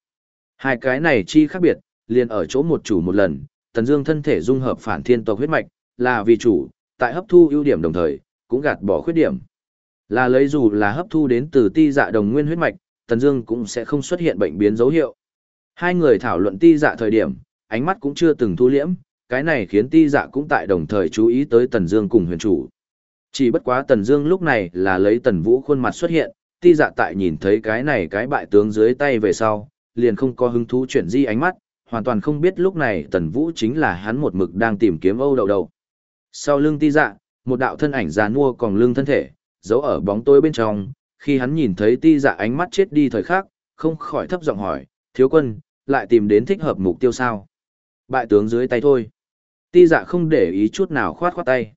A: Hai cái này chi khác biệt, liền ở chỗ một chủ một lần, Tần Dương thân thể dung hợp phản thiên tộc huyết mạch, là vì chủ, tại hấp thu ưu điểm đồng thời, cũng gạt bỏ khuyết điểm. Là lấy dù là hấp thu đến từ ti dạ đồng nguyên huyết mạch, Tần Dương cũng sẽ không xuất hiện bệnh biến dấu hiệu. Hai người thảo luận ti dạ thời điểm, ánh mắt cũng chưa từng thu liễm, cái này khiến ti dạ cũng tại đồng thời chú ý tới Tần Dương cùng huyền chủ. Chỉ bất quá Tần Dương lúc này là lấy Tần Vũ khuôn mặt xuất hiện, ti dạ tại nhìn thấy cái này cái bại tướng dưới tay về sau, liền không có hứng thú chuyển di ánh mắt, hoàn toàn không biết lúc này Tần Vũ chính là hắn một mực đang tìm kiếm Âu Đậu Đậu. Sau lưng ti dạ, một đạo thân ảnh già nua còn lưng thân thể, giấu ở bóng tối bên trong, khi hắn nhìn thấy ti dạ ánh mắt chết đi thời khắc, không khỏi thấp giọng hỏi, thiếu quân, lại tìm đến thích hợp mục tiêu sao? Bại tướng dưới tay thôi. Ti dạ không để ý chút nào khoát khoát tay.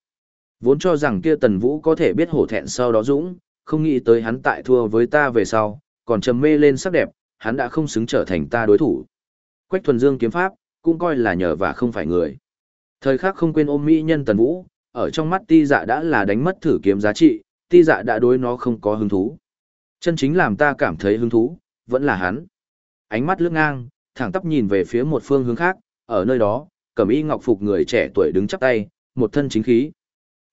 A: Vốn cho rằng kia tần vũ có thể biết hổ thẹn sau đó dũng, không nghĩ tới hắn tại thua với ta về sau, còn trầm mê lên sắc đẹp, hắn đã không xứng trở thành ta đối thủ. Quách thuần dương kiếm pháp, cũng coi là nhờ và không phải người. Thời khắc không quên ôm mỹ nhân tần vũ, ở trong mắt ti dạ đã là đánh mất thử kiếm giá trị, ti dạ đã đối nó không có hứng thú. Chân chính làm ta cảm thấy hứng thú, vẫn là hắn. Ánh mắt lướt ngang, thẳng tắp nhìn về phía một phương hướng khác, ở nơi đó, cẩm y ngọc phục người trẻ tuổi đứng chắp tay, một thân chính khí.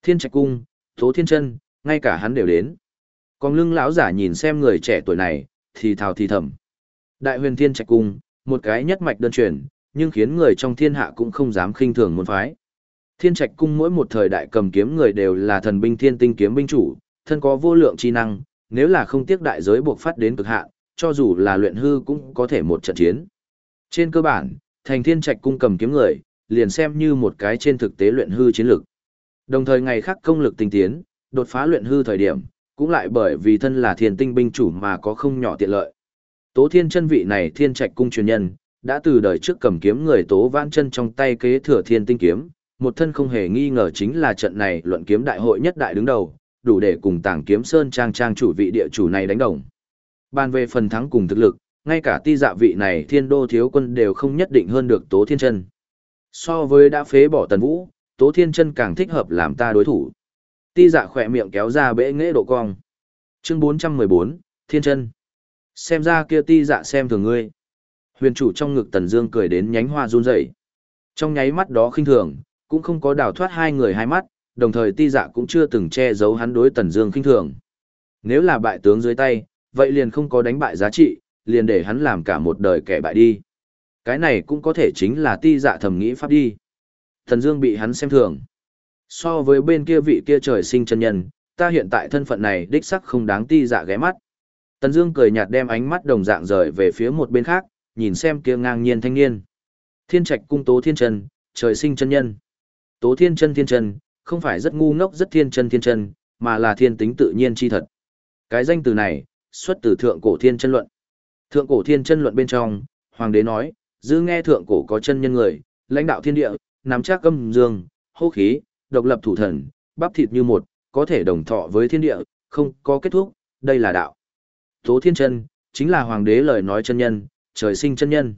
A: Thiên trạch cung, tố thiên chân, ngay cả hắn đều đến. Còn lưng lão giả nhìn xem người trẻ tuổi này, thì thào thì thầm. Đại huyền thiên trạch cung, một cái nhất mạch đơn truyền, nhưng khiến người trong thiên hạ cũng không dám khinh thường môn phái. Thiên trạch cung mỗi một thời đại cầm kiếm người đều là thần binh thiên tinh kiếm binh chủ, thân có vô lượng chi năng, nếu là không tiếc đại giới buộc phát đến cực hạn, cho dù là luyện hư cũng có thể một trận chiến. Trên cơ bản, thành thiên trạch cung cầm kiếm người, liền xem như một cái trên thực tế luyện hư chiến lực. Đồng thời ngày khác công lực tinh tiến, đột phá luyện hư thời điểm, cũng lại bởi vì thân là thiên tinh binh chủ mà có không nhỏ tiện lợi. Tố thiên chân vị này thiên trạch cung truyền nhân, đã từ đời trước cầm kiếm người tố vãn chân trong tay kế thừa thiên tinh kiếm, một thân không hề nghi ngờ chính là trận này luận kiếm đại hội nhất đại đứng đầu, đủ để cùng tảng kiếm sơn trang trang chủ vị địa chủ này đánh đồng. Bàn về phần thắng cùng thực lực, ngay cả ti dạ vị này thiên đô thiếu quân đều không nhất định hơn được Tố Thiên Chân. So với đã phế bỏ Tần Vũ, Tố Thiên Chân càng thích hợp làm ta đối thủ. Ti dạ khỏe miệng kéo ra bệ nghễ độ cong. Chương 414, Thiên Chân. Xem ra kia ti dạ xem thường ngươi. Huyền chủ trong ngực Tần Dương cười đến nhánh hoa run rẩy. Trong nháy mắt đó khinh thường, cũng không có đào thoát hai người hai mắt, đồng thời ti dạ cũng chưa từng che giấu hắn đối Tần Dương khinh thường. Nếu là bại tướng dưới tay, vậy liền không có đánh bại giá trị, liền để hắn làm cả một đời kẻ bại đi. Cái này cũng có thể chính là ti dạ thầm nghĩ pháp đi. Tần Dương bị hắn xem thường. So với bên kia vị kia trời sinh chân nhân, ta hiện tại thân phận này đích sắc không đáng ti dạ ghé mắt. Tần Dương cười nhạt đem ánh mắt đồng dạng rời về phía một bên khác, nhìn xem kia ngang nhiên thanh niên. Thiên Trạch cung Tố Thiên Chân, trời sinh chân nhân. Tố Thiên Chân Thiên Chân, không phải rất ngu ngốc rất thiên chân thiên chân, mà là thiên tính tự nhiên chi thật. Cái danh từ này, xuất từ thượng cổ thiên chân luận. Thượng cổ thiên chân luận bên trong, hoàng đế nói, dư nghe thượng cổ có chân nhân người, lãnh đạo thiên địa, nắm chắc âm dương, hô khí, độc lập thủ thần, bắp thịt như một, có thể đồng thọ với thiên địa, không có kết thúc, đây là đạo. Tố thiên chân, chính là hoàng đế lời nói chân nhân, trời sinh chân nhân.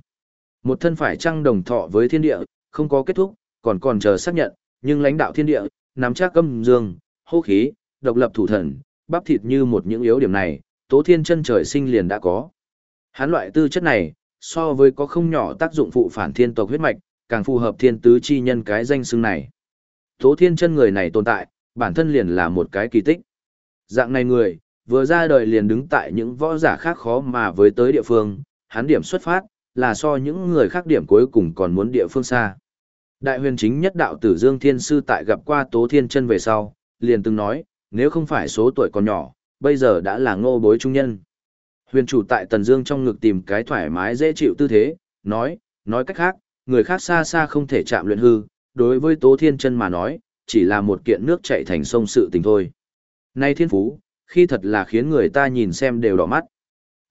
A: Một thân phải trăng đồng thọ với thiên địa, không có kết thúc, còn còn chờ xác nhận, nhưng lãnh đạo thiên địa, nắm chắc âm dương, hô khí, độc lập thủ thần, bắp thịt như một những yếu điểm này, tố thiên chân trời sinh liền đã có. Hán loại tư chất này, so với có không nhỏ tác dụng phụ phản thiên tộc huyết mạch, càng phù hợp thiên tứ chi nhân cái danh xưng này. Tố thiên chân người này tồn tại, bản thân liền là một cái kỳ tích. Dạng này người, vừa ra đời liền đứng tại những võ giả khác khó mà với tới địa phương, hắn điểm xuất phát, là so những người khác điểm cuối cùng còn muốn địa phương xa. Đại huyền chính nhất đạo tử Dương Thiên Sư tại gặp qua Tố Thiên Chân về sau, liền từng nói, nếu không phải số tuổi còn nhỏ, bây giờ đã là ngô bối trung nhân. Huyền chủ tại Tần Dương trong ngực tìm cái thoải mái dễ chịu tư thế, nói, nói cách khác, người khác xa xa không thể chạm luyện hư, đối với Tố Thiên Chân mà nói, chỉ là một kiện nước chảy thành sông sự tình thôi. Nay thiên phú, khi thật là khiến người ta nhìn xem đều đỏ mắt.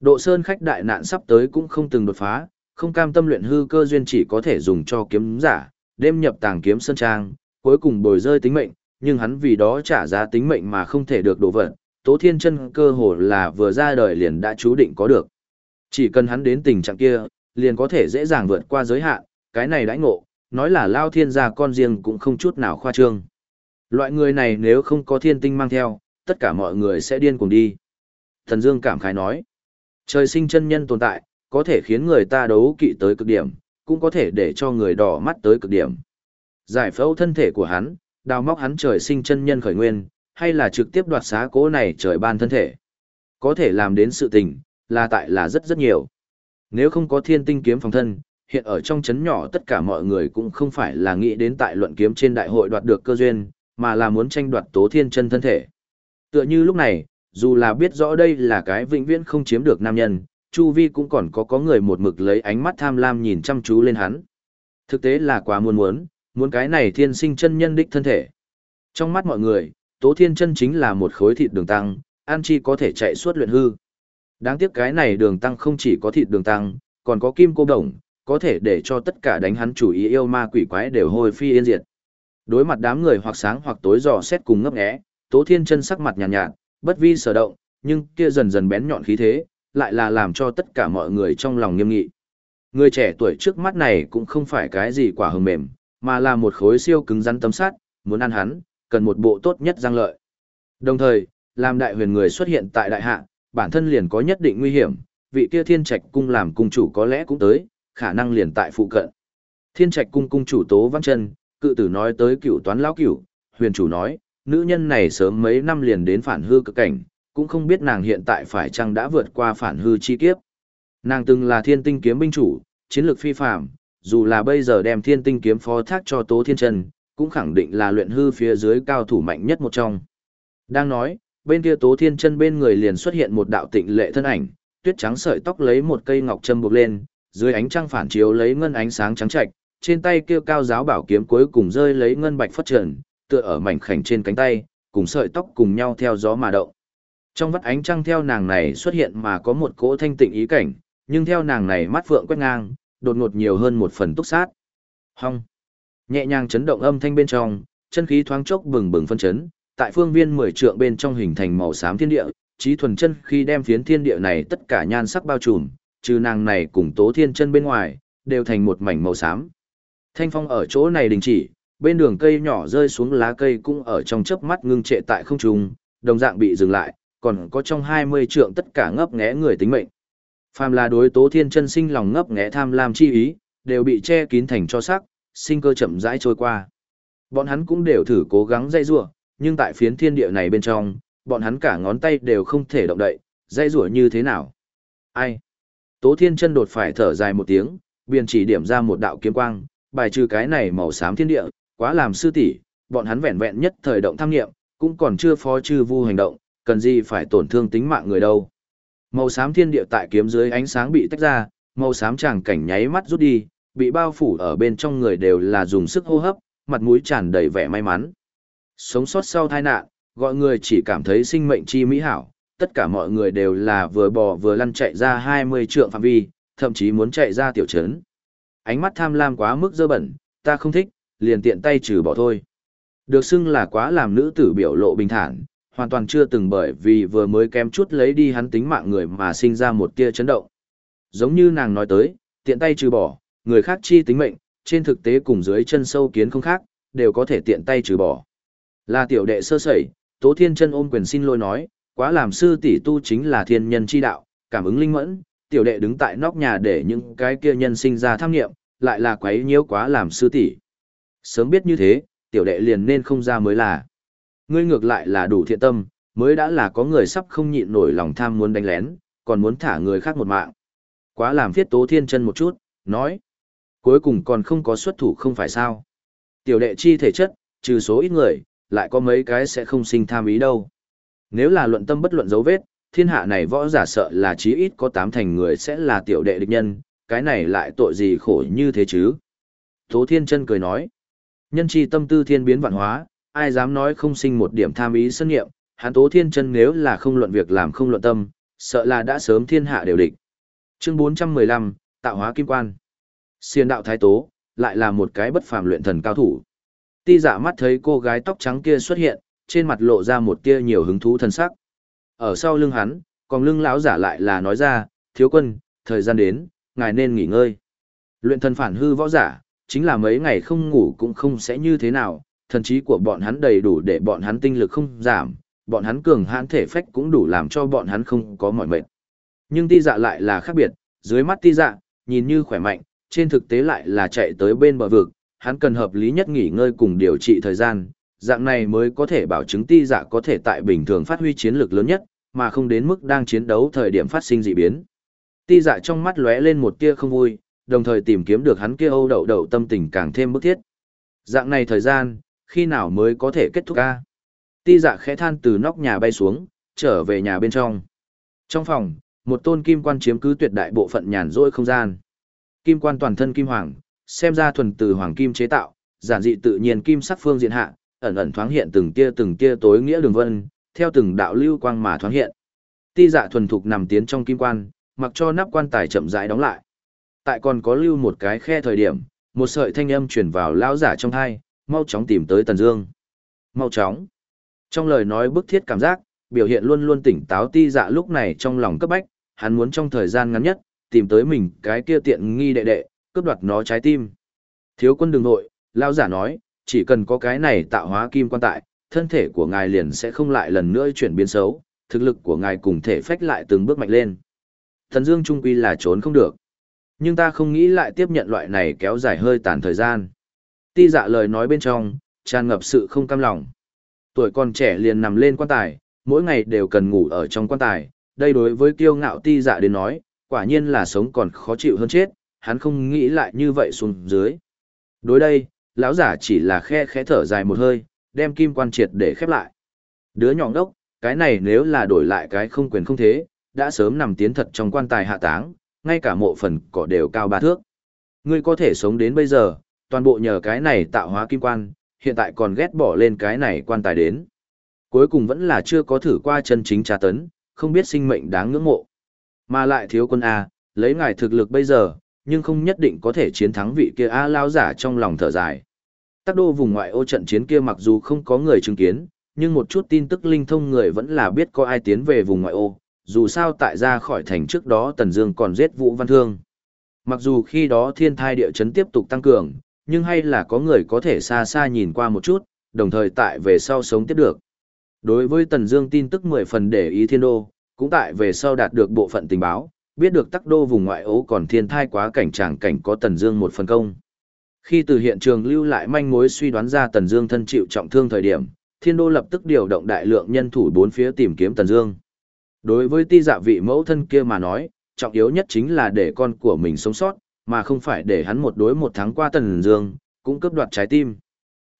A: Độ Sơn khách đại nạn sắp tới cũng không từng đột phá, không cam tâm luyện hư cơ duyên chỉ có thể dùng cho kiếm giả, đêm nhập tàng kiếm sơn trang, cuối cùng bồi rơi tính mệnh, nhưng hắn vì đó trả giá tính mệnh mà không thể được đổ vật, Tố Thiên Chân cơ hồ là vừa ra đời liền đã chú định có được. Chỉ cần hắn đến tình trạng kia, liền có thể dễ dàng vượt qua giới hạn, cái này đãi ngộ, nói là lao thiên gia con riêng cũng không chút nào khoa trương. Loại người này nếu không có thiên tinh mang theo, tất cả mọi người sẽ điên cuồng đi. Thần Dương cảm khái nói, trời sinh chân nhân tồn tại, có thể khiến người ta đấu kỵ tới cực điểm, cũng có thể để cho người đỏ mắt tới cực điểm. Giải phẫu thân thể của hắn, đào móc hắn trời sinh chân nhân khởi nguyên, hay là trực tiếp đoạt xá cố này trời ban thân thể. Có thể làm đến sự tình, là tại là rất rất nhiều. Nếu không có thiên tinh kiếm phòng thân, hiện ở trong chấn nhỏ tất cả mọi người cũng không phải là nghĩ đến tại luận kiếm trên đại hội đoạt được cơ duyên, mà là muốn tranh đoạt tố thiên chân thân thể. Tựa như lúc này, dù là biết rõ đây là cái vĩnh viễn không chiếm được nam nhân, Chu Vi cũng còn có có người một mực lấy ánh mắt tham lam nhìn chăm chú lên hắn. Thực tế là quá muốn muốn, muốn cái này thiên sinh chân nhân đích thân thể. Trong mắt mọi người, Tố Thiên chân chính là một khối thịt đường tăng, An chi có thể chạy suốt luyện hư. Đáng tiếc cái này đường tăng không chỉ có thịt đường tăng, còn có kim cô đồng, có thể để cho tất cả đánh hắn chủ ý yêu ma quỷ quái đều hồi phi yên diệt. Đối mặt đám người hoặc sáng hoặc tối dò xét cùng ngấp nghé, Tố Thiên chân sắc mặt nhàn nhạt, nhạt, bất vi sở động, nhưng kia dần dần bén nhọn khí thế, lại là làm cho tất cả mọi người trong lòng nghiêm nghị. Người trẻ tuổi trước mắt này cũng không phải cái gì quả hồng mềm, mà là một khối siêu cứng rắn tấm sắt, muốn ăn hắn, cần một bộ tốt nhất giang lợi. Đồng thời, làm đại huyền người xuất hiện tại đại hạ, bản thân liền có nhất định nguy hiểm, vị kia thiên trạch cung làm cung chủ có lẽ cũng tới, khả năng liền tại phụ cận. Thiên trạch cung cung chủ Tố Văn Chân, cự tử nói tới cửu toán lão cửu, huyền chủ nói, nữ nhân này sớm mấy năm liền đến phản hư cực cảnh, cũng không biết nàng hiện tại phải chăng đã vượt qua phản hư chi kiếp. Nàng từng là thiên tinh kiếm binh chủ, chiến lược phi phạm, dù là bây giờ đem thiên tinh kiếm phó thác cho Tố Thiên Trần, cũng khẳng định là luyện hư phía dưới cao thủ mạnh nhất một trong. Đang nói, bên kia Tố Thiên Chân bên người liền xuất hiện một đạo tịnh lệ thân ảnh, tuyết trắng sợi tóc lấy một cây ngọc châm buộc lên, dưới ánh trăng phản chiếu lấy ngân ánh sáng trắng trạch, trên tay kia cao giáo bảo kiếm cuối cùng rơi lấy ngân bạch phất trần, tựa ở mảnh khảnh trên cánh tay, cùng sợi tóc cùng nhau theo gió mà động. Trong vắt ánh trăng theo nàng này xuất hiện mà có một cỗ thanh tịnh ý cảnh, nhưng theo nàng này mắt phượng quét ngang, đột ngột nhiều hơn một phần túc sát. Hong. Nhẹ nhàng chấn động âm thanh bên trong, chân khí thoáng chốc bừng bừng phân chấn, tại phương viên mười trượng bên trong hình thành màu xám thiên địa, trí thuần chân khi đem phiến thiên địa này tất cả nhan sắc bao trùm, trừ nàng này cùng Tố Thiên Chân bên ngoài, đều thành một mảnh màu xám. Thanh phong ở chỗ này đình chỉ, bên đường cây nhỏ rơi xuống lá cây cũng ở trong chớp mắt ngưng trệ tại không trung, đồng dạng bị dừng lại, còn có trong 20 trượng tất cả ngấp nghé người tính mệnh. Phàm là đối Tố Thiên Chân sinh lòng ngấp nghé tham lam chi ý, đều bị che kín thành cho sắc, sinh cơ chậm rãi trôi qua. Bọn hắn cũng đều thử cố gắng dây rủa, nhưng tại phiến thiên địa này bên trong, bọn hắn cả ngón tay đều không thể động đậy, dây rủa như thế nào? Ai? Tố Thiên Chân đột phải thở dài một tiếng, biên chỉ điểm ra một đạo kiếm quang, bài trừ cái này màu xám thiên địa, quá làm sư tỷ, bọn hắn vẹn vẹn nhất thời động tham nghiệm, cũng còn chưa phó trừ vu hành động, cần gì phải tổn thương tính mạng người đâu. Màu xám thiên địa tại kiếm dưới ánh sáng bị tách ra, màu xám tràng cảnh nháy mắt rút đi, bị bao phủ ở bên trong người đều là dùng sức hô hấp, mặt mũi tràn đầy vẻ may mắn. Sống sót sau tai nạn, gọi người chỉ cảm thấy sinh mệnh chi mỹ hảo, tất cả mọi người đều là vừa bò vừa lăn chạy ra 20 trượng phạm vi, thậm chí muốn chạy ra tiểu trấn. Ánh mắt tham lam quá mức dơ bẩn, ta không thích, liền tiện tay trừ bỏ thôi. Được xưng là quá làm nữ tử biểu lộ bình thản, hoàn toàn chưa từng bởi vì vừa mới kém chút lấy đi hắn tính mạng người mà sinh ra một tia chấn động. Giống như nàng nói tới, tiện tay trừ bỏ, người khác chi tính mệnh, trên thực tế cùng dưới chân sâu kiến không khác, đều có thể tiện tay trừ bỏ. Là tiểu đệ sơ sẩy, Tố Thiên Chân ôm quyền xin lỗi nói, quá làm sư tỷ tu chính là thiên nhân chi đạo, cảm ứng linh mẫn, tiểu đệ đứng tại nóc nhà để những cái kia nhân sinh ra tham nghiệm, lại là quấy nhiễu quá làm sư tỷ. Sớm biết như thế, tiểu đệ liền nên không ra mới là. Ngươi ngược lại là đủ thiện tâm, mới đã là có người sắp không nhịn nổi lòng tham muốn đánh lén, còn muốn thả người khác một mạng. Quá làm phiết tố thiên chân một chút, nói. Cuối cùng còn không có xuất thủ không phải sao. Tiểu đệ chi thể chất, trừ số ít người, lại có mấy cái sẽ không sinh tham ý đâu. Nếu là luận tâm bất luận dấu vết, thiên hạ này võ giả sợ là chí ít có tám thành người sẽ là tiểu đệ địch nhân, cái này lại tội gì khổ như thế chứ. Tố thiên chân cười nói. Nhân chi tâm tư thiên biến vạn hóa, ai dám nói không sinh một điểm tham ý sân nghiệm, hắn tố thiên chân nếu là không luận việc làm không luận tâm, sợ là đã sớm thiên hạ đều địch. Chương 415, tạo hóa kim quan. Xiên đạo thái tố, lại là một cái bất phàm luyện thần cao thủ. Ti giả mắt thấy cô gái tóc trắng kia xuất hiện, trên mặt lộ ra một tia nhiều hứng thú thân sắc. Ở sau lưng hắn, còn lưng lão giả lại là nói ra, thiếu quân, thời gian đến, ngài nên nghỉ ngơi. Luyện thần phản hư võ giả, chính là mấy ngày không ngủ cũng không sẽ như thế nào, thần trí của bọn hắn đầy đủ để bọn hắn tinh lực không giảm, bọn hắn cường hãn thể phách cũng đủ làm cho bọn hắn không có mỏi mệt. Nhưng ti dạ lại là khác biệt, dưới mắt ti dạ, nhìn như khỏe mạnh, trên thực tế lại là chạy tới bên bờ vực, hắn cần hợp lý nhất nghỉ ngơi cùng điều trị thời gian, dạng này mới có thể bảo chứng ti dạ có thể tại bình thường phát huy chiến lược lớn nhất, mà không đến mức đang chiến đấu thời điểm phát sinh dị biến. Ti dạ trong mắt lóe lên một tia không vui, đồng thời tìm kiếm được hắn kia âu đậu đậu tâm tình càng thêm bức thiết. Dạng này thời gian, khi nào mới có thể kết thúc ca? Ti dạ khẽ than từ nóc nhà bay xuống, trở về nhà bên trong. Trong phòng, một tôn kim quan chiếm cứ tuyệt đại bộ phận nhàn rỗi không gian. Kim quan toàn thân kim hoàng, xem ra thuần từ hoàng kim chế tạo, giản dị tự nhiên kim sắc phương diện hạ, ẩn ẩn thoáng hiện từng tia từng tia tối nghĩa đường vân, theo từng đạo lưu quang mà thoáng hiện. Ti dạ thuần thục nằm tiến trong kim quan, mặc cho nắp quan tài chậm rãi đóng lại. Tại còn có lưu một cái khe thời điểm, một sợi thanh âm truyền vào lão giả trong tai, mau chóng tìm tới Tần Dương. Mau chóng. Trong lời nói bức thiết cảm giác, biểu hiện luôn luôn tỉnh táo ti dạ lúc này trong lòng cấp bách, hắn muốn trong thời gian ngắn nhất, tìm tới mình cái kia tiện nghi đệ đệ, cướp đoạt nó trái tim. Thiếu quân đừng nội, lão giả nói, chỉ cần có cái này tạo hóa kim quan tại, thân thể của ngài liền sẽ không lại lần nữa chuyển biến xấu, thực lực của ngài cùng thể phách lại từng bước mạnh lên. Thần Dương trung quy là trốn không được. Nhưng ta không nghĩ lại tiếp nhận loại này kéo dài hơi tàn thời gian. Ti dạ lời nói bên trong, tràn ngập sự không cam lòng. Tuổi còn trẻ liền nằm lên quan tài, mỗi ngày đều cần ngủ ở trong quan tài. Đây đối với kiêu ngạo ti dạ đến nói, quả nhiên là sống còn khó chịu hơn chết, hắn không nghĩ lại như vậy xuống dưới. Đối đây, lão giả chỉ là khe khẽ thở dài một hơi, đem kim quan triệt để khép lại. Đứa nhỏ ngốc, cái này nếu là đổi lại cái không quyền không thế, đã sớm nằm tiến thật trong quan tài hạ táng, ngay cả mộ phần cỏ đều cao ba thước. Ngươi có thể sống đến bây giờ, toàn bộ nhờ cái này tạo hóa kim quan, hiện tại còn ghét bỏ lên cái này quan tài đến. Cuối cùng vẫn là chưa có thử qua chân chính trà tấn, không biết sinh mệnh đáng ngưỡng mộ. Mà lại thiếu quân A, lấy ngài thực lực bây giờ, nhưng không nhất định có thể chiến thắng vị kia A lao giả trong lòng thở dài. Tắc đô vùng ngoại ô trận chiến kia mặc dù không có người chứng kiến, nhưng một chút tin tức linh thông người vẫn là biết có ai tiến về vùng ngoại ô, dù sao tại ra khỏi thành trước đó Tần Dương còn giết Vũ Văn Thương. Mặc dù khi đó thiên thai địa chấn tiếp tục tăng cường, nhưng hay là có người có thể xa xa nhìn qua một chút, đồng thời tại về sau sống tiếp được. Đối với Tần Dương tin tức mười phần để ý thiên đô, cũng tại về sau đạt được bộ phận tình báo, biết được tắc đô vùng ngoại ố còn thiên thai quá cảnh tràng cảnh có Tần Dương một phần công. Khi từ hiện trường lưu lại manh mối suy đoán ra Tần Dương thân chịu trọng thương thời điểm, Thiên Đô lập tức điều động đại lượng nhân thủ bốn phía tìm kiếm Tần Dương. Đối với ti dạ vị mẫu thân kia mà nói, trọng yếu nhất chính là để con của mình sống sót, mà không phải để hắn một đối một tháng qua Tần Dương, cũng cướp đoạt trái tim.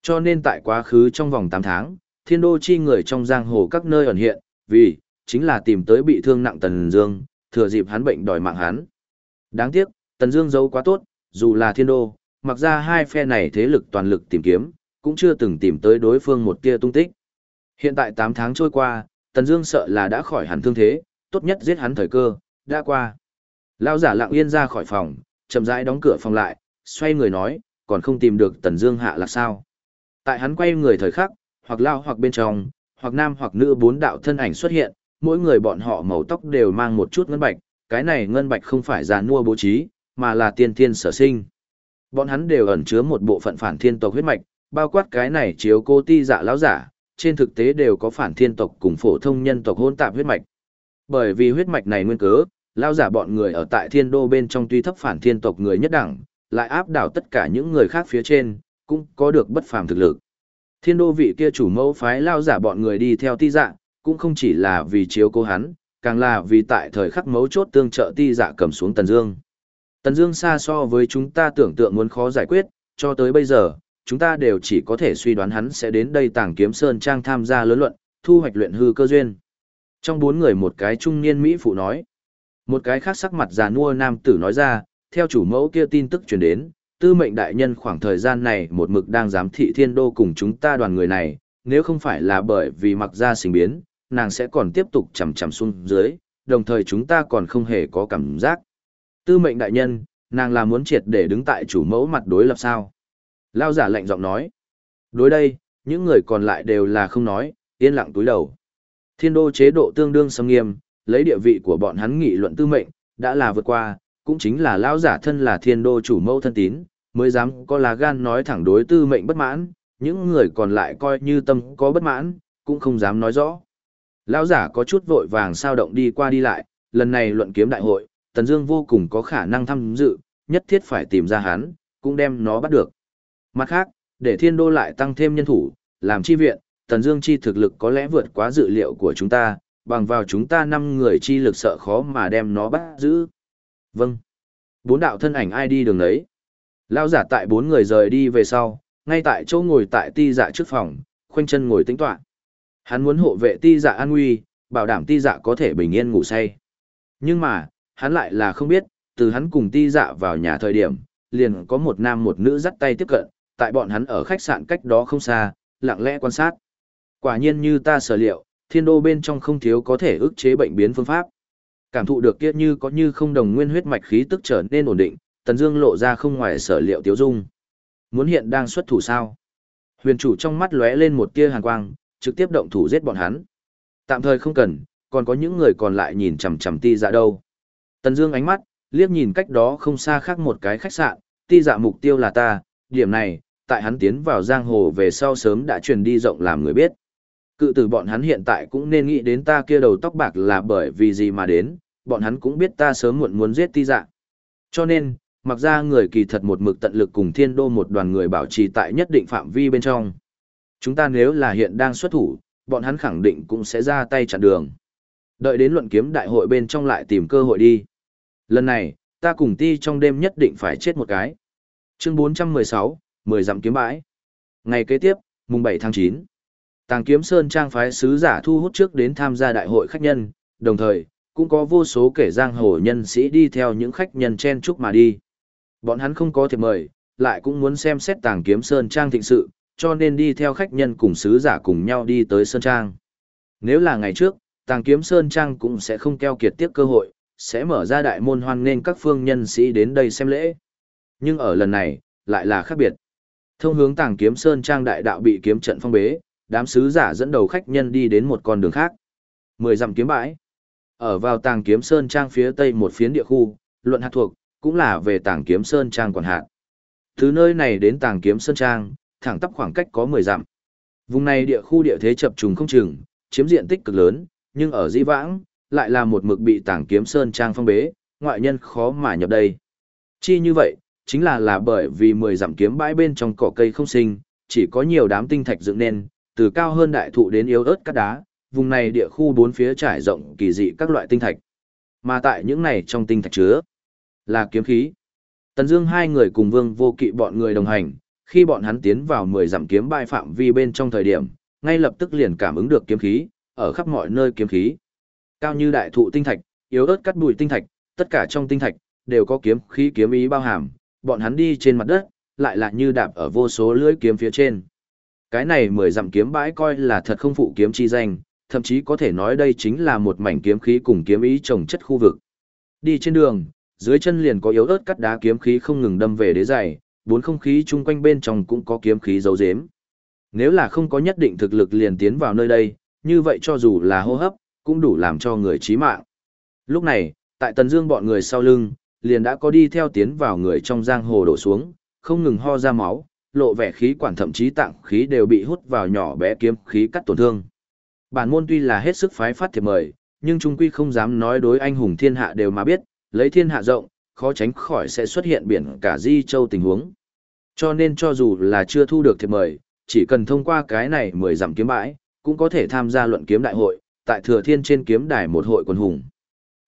A: Cho nên tại quá khứ trong vòng 8 tháng, Thiên Đô chi người trong giang hồ các nơi ẩn hiện, vì chính là tìm tới bị thương nặng Tần Dương, thừa dịp hắn bệnh đòi mạng hắn. Đáng tiếc, Tần Dương giấu quá tốt, dù là Thiên Đô, mặc ra hai phe này thế lực toàn lực tìm kiếm, cũng chưa từng tìm tới đối phương một tia tung tích. Hiện tại 8 tháng trôi qua, Tần Dương sợ là đã khỏi hẳn thương thế, tốt nhất giết hắn thời cơ, đã qua. Lão giả lặng yên ra khỏi phòng, chậm rãi đóng cửa phòng lại, xoay người nói, còn không tìm được Tần Dương hạ là sao? Tại hắn quay người thời khắc, hoặc lao hoặc bên trong, hoặc nam hoặc nữ bốn đạo thân ảnh xuất hiện, mỗi người bọn họ màu tóc đều mang một chút ngân bạch, cái này ngân bạch không phải già nua bố trí, mà là tiên thiên sở sinh. Bọn hắn đều ẩn chứa một bộ phận phản thiên tộc huyết mạch, bao quát cái này chiếu cô ti dạ lão giả, trên thực tế đều có phản thiên tộc cùng phổ thông nhân tộc hôn tạp huyết mạch. Bởi vì huyết mạch này nguyên cớ, lão giả bọn người ở tại thiên đô bên trong tuy thấp phản thiên tộc người nhất đẳng, lại áp đảo tất cả những người khác phía trên, cũng có được bất phàm thực lực. Thiên đô vị kia chủ mẫu phái lão giả bọn người đi theo ti dạ, cũng không chỉ là vì chiếu cố hắn, càng là vì tại thời khắc mấu chốt tương trợ ti dạ cầm xuống Tần Dương. Tần Dương xa so với chúng ta tưởng tượng muốn khó giải quyết, cho tới bây giờ, chúng ta đều chỉ có thể suy đoán hắn sẽ đến đây Tàng Kiếm Sơn trang tham gia lớn luận, thu hoạch luyện hư cơ duyên. Trong bốn người một cái trung niên mỹ phụ nói, một cái khác sắc mặt già nua nam tử nói ra, theo chủ mẫu kia tin tức truyền đến, tư mệnh đại nhân khoảng thời gian này một mực đang giám thị thiên đô cùng chúng ta đoàn người này, nếu không phải là bởi vì mặc ra sinh biến, nàng sẽ còn tiếp tục chầm chầm xuống dưới, đồng thời chúng ta còn không hề có cảm giác. Tư mệnh đại nhân, nàng là muốn triệt để đứng tại chủ mẫu mặt đối lập sao? Lao giả lạnh giọng nói. Đối đây, những người còn lại đều là không nói, yên lặng túi đầu. Thiên đô chế độ tương đương sâm nghiêm, lấy địa vị của bọn hắn nghị luận tư mệnh, đã là vượt qua, cũng chính là lao giả thân là thiên đô chủ mẫu thân tín, mới dám có lá gan nói thẳng đối tư mệnh bất mãn, những người còn lại coi như tâm có bất mãn, cũng không dám nói rõ. Lão giả có chút vội vàng sao động đi qua đi lại, lần này luận kiếm đại hội, Tần Dương vô cùng có khả năng tham dự, nhất thiết phải tìm ra hắn, cũng đem nó bắt được. Mặt khác, để Thiên Đô lại tăng thêm nhân thủ, làm chi viện, Tần Dương chi thực lực có lẽ vượt quá dự liệu của chúng ta, bằng vào chúng ta năm người chi lực sợ khó mà đem nó bắt giữ. Vâng. Bốn đạo thân ảnh ai đi đường đấy? Lão giả tại bốn người rời đi về sau, ngay tại chỗ ngồi tại ti dạ trước phòng, khoanh chân ngồi tĩnh tọa. Hắn muốn hộ vệ ti dạ an nguy, bảo đảm ti dạ có thể bình yên ngủ say. Nhưng mà, hắn lại là không biết, từ hắn cùng ti dạ vào nhà thời điểm, liền có một nam một nữ dắt tay tiếp cận, tại bọn hắn ở khách sạn cách đó không xa, lặng lẽ quan sát. Quả nhiên như ta sở liệu, thiên đô bên trong không thiếu có thể ức chế bệnh biến phương pháp. Cảm thụ được kia như có như không đồng nguyên huyết mạch khí tức trở nên ổn định, Tần Dương lộ ra không ngoài sở liệu tiêu dung. Muốn hiện đang xuất thủ sao? Huyền chủ trong mắt lóe lên một tia hàn quang, trực tiếp động thủ giết bọn hắn. Tạm thời không cần, còn có những người còn lại nhìn chằm chằm ti dạ đâu. Tần Dương ánh mắt, liếc nhìn cách đó không xa khác một cái khách sạn, ti dạ mục tiêu là ta, điểm này, tại hắn tiến vào giang hồ về sau sớm đã truyền đi rộng làm người biết. Cự tử bọn hắn hiện tại cũng nên nghĩ đến ta kia đầu tóc bạc là bởi vì gì mà đến, bọn hắn cũng biết ta sớm muộn muốn giết ti dạ. Cho nên, mặc ra người kỳ thật một mực tận lực cùng thiên đô một đoàn người bảo trì tại nhất định phạm vi bên trong. Chúng ta nếu là hiện đang xuất thủ, bọn hắn khẳng định cũng sẽ ra tay chặn đường. Đợi đến luận kiếm đại hội bên trong lại tìm cơ hội đi. Lần này, ta cùng ti trong đêm nhất định phải chết một cái. Chương 416, 10 dặm kiếm bãi. Ngày kế tiếp, mùng 7 tháng 9. Tàng kiếm sơn trang phái sứ giả thu hút trước đến tham gia đại hội khách nhân, đồng thời, cũng có vô số kẻ giang hồ nhân sĩ đi theo những khách nhân chen chúc mà đi. Bọn hắn không có thiệp mời, lại cũng muốn xem xét tàng kiếm sơn trang thịnh sự, cho nên đi theo khách nhân cùng sứ giả cùng nhau đi tới sơn trang. Nếu là ngày trước, tàng kiếm sơn trang cũng sẽ không keo kiệt tiếp cơ hội, sẽ mở ra đại môn hoan nghênh các phương nhân sĩ đến đây xem lễ. Nhưng ở lần này, lại là khác biệt. Thông hướng tàng kiếm sơn trang đại đạo bị kiếm trận phong bế, đám sứ giả dẫn đầu khách nhân đi đến một con đường khác. Mười dặm kiếm bãi. Ở vào tàng kiếm sơn trang phía tây một phiến địa khu, luận hạt thuộc, cũng là về tàng kiếm sơn trang quản hạt. Từ nơi này đến tàng kiếm sơn trang, thẳng tắp khoảng cách có 10 dặm. Vùng này địa khu địa thế chập trùng không chừng, chiếm diện tích cực lớn, nhưng ở di vãng, lại là một mực bị tảng kiếm sơn trang phong bế, ngoại nhân khó mà nhập đây. Chi như vậy, chính là là bởi vì 10 dặm kiếm bãi bên trong cỏ cây không sinh, chỉ có nhiều đám tinh thạch dựng nên, từ cao hơn đại thụ đến yếu ớt cát đá, vùng này địa khu bốn phía trải rộng kỳ dị các loại tinh thạch. Mà tại những này trong tinh thạch chứa là kiếm khí. Tần Dương hai người cùng Vương Vô Kỵ bọn người đồng hành, khi bọn hắn tiến vào 10 dặm kiếm bãi phạm vi bên trong thời điểm, ngay lập tức liền cảm ứng được kiếm khí, ở khắp mọi nơi kiếm khí. Cao như đại thụ tinh thạch, yếu ớt cắt bụi tinh thạch, tất cả trong tinh thạch đều có kiếm khí kiếm ý bao hàm, bọn hắn đi trên mặt đất, lại là như đạp ở vô số lưỡi kiếm phía trên. Cái này mười dặm kiếm bãi coi là thật không phụ kiếm chi danh, thậm chí có thể nói đây chính là một mảnh kiếm khí cùng kiếm ý trồng chất khu vực. Đi trên đường, dưới chân liền có yếu ớt cắt đá kiếm khí không ngừng đâm về đế dày, bốn không khí chung quanh bên trong cũng có kiếm khí dấu dếm. Nếu là không có nhất định thực lực liền tiến vào nơi đây, như vậy cho dù là hô hấp, cũng đủ làm cho người chí mạng. Lúc này, tại Tần Dương bọn người sau lưng, liền đã có đi theo tiến vào người trong giang hồ đổ xuống, không ngừng ho ra máu, lộ vẻ khí quản thậm chí tạng khí đều bị hút vào nhỏ bé kiếm khí cắt tổn thương. Bản môn tuy là hết sức phái phát thiệp mời, nhưng trung quy không dám nói đối anh hùng thiên hạ đều mà biết, lấy thiên hạ rộng, khó tránh khỏi sẽ xuất hiện biển cả di châu tình huống. Cho nên cho dù là chưa thu được thiệp mời, chỉ cần thông qua cái này mời giảm kiếm bãi, cũng có thể tham gia luận kiếm đại hội, tại thừa thiên trên kiếm đài một hội quân hùng.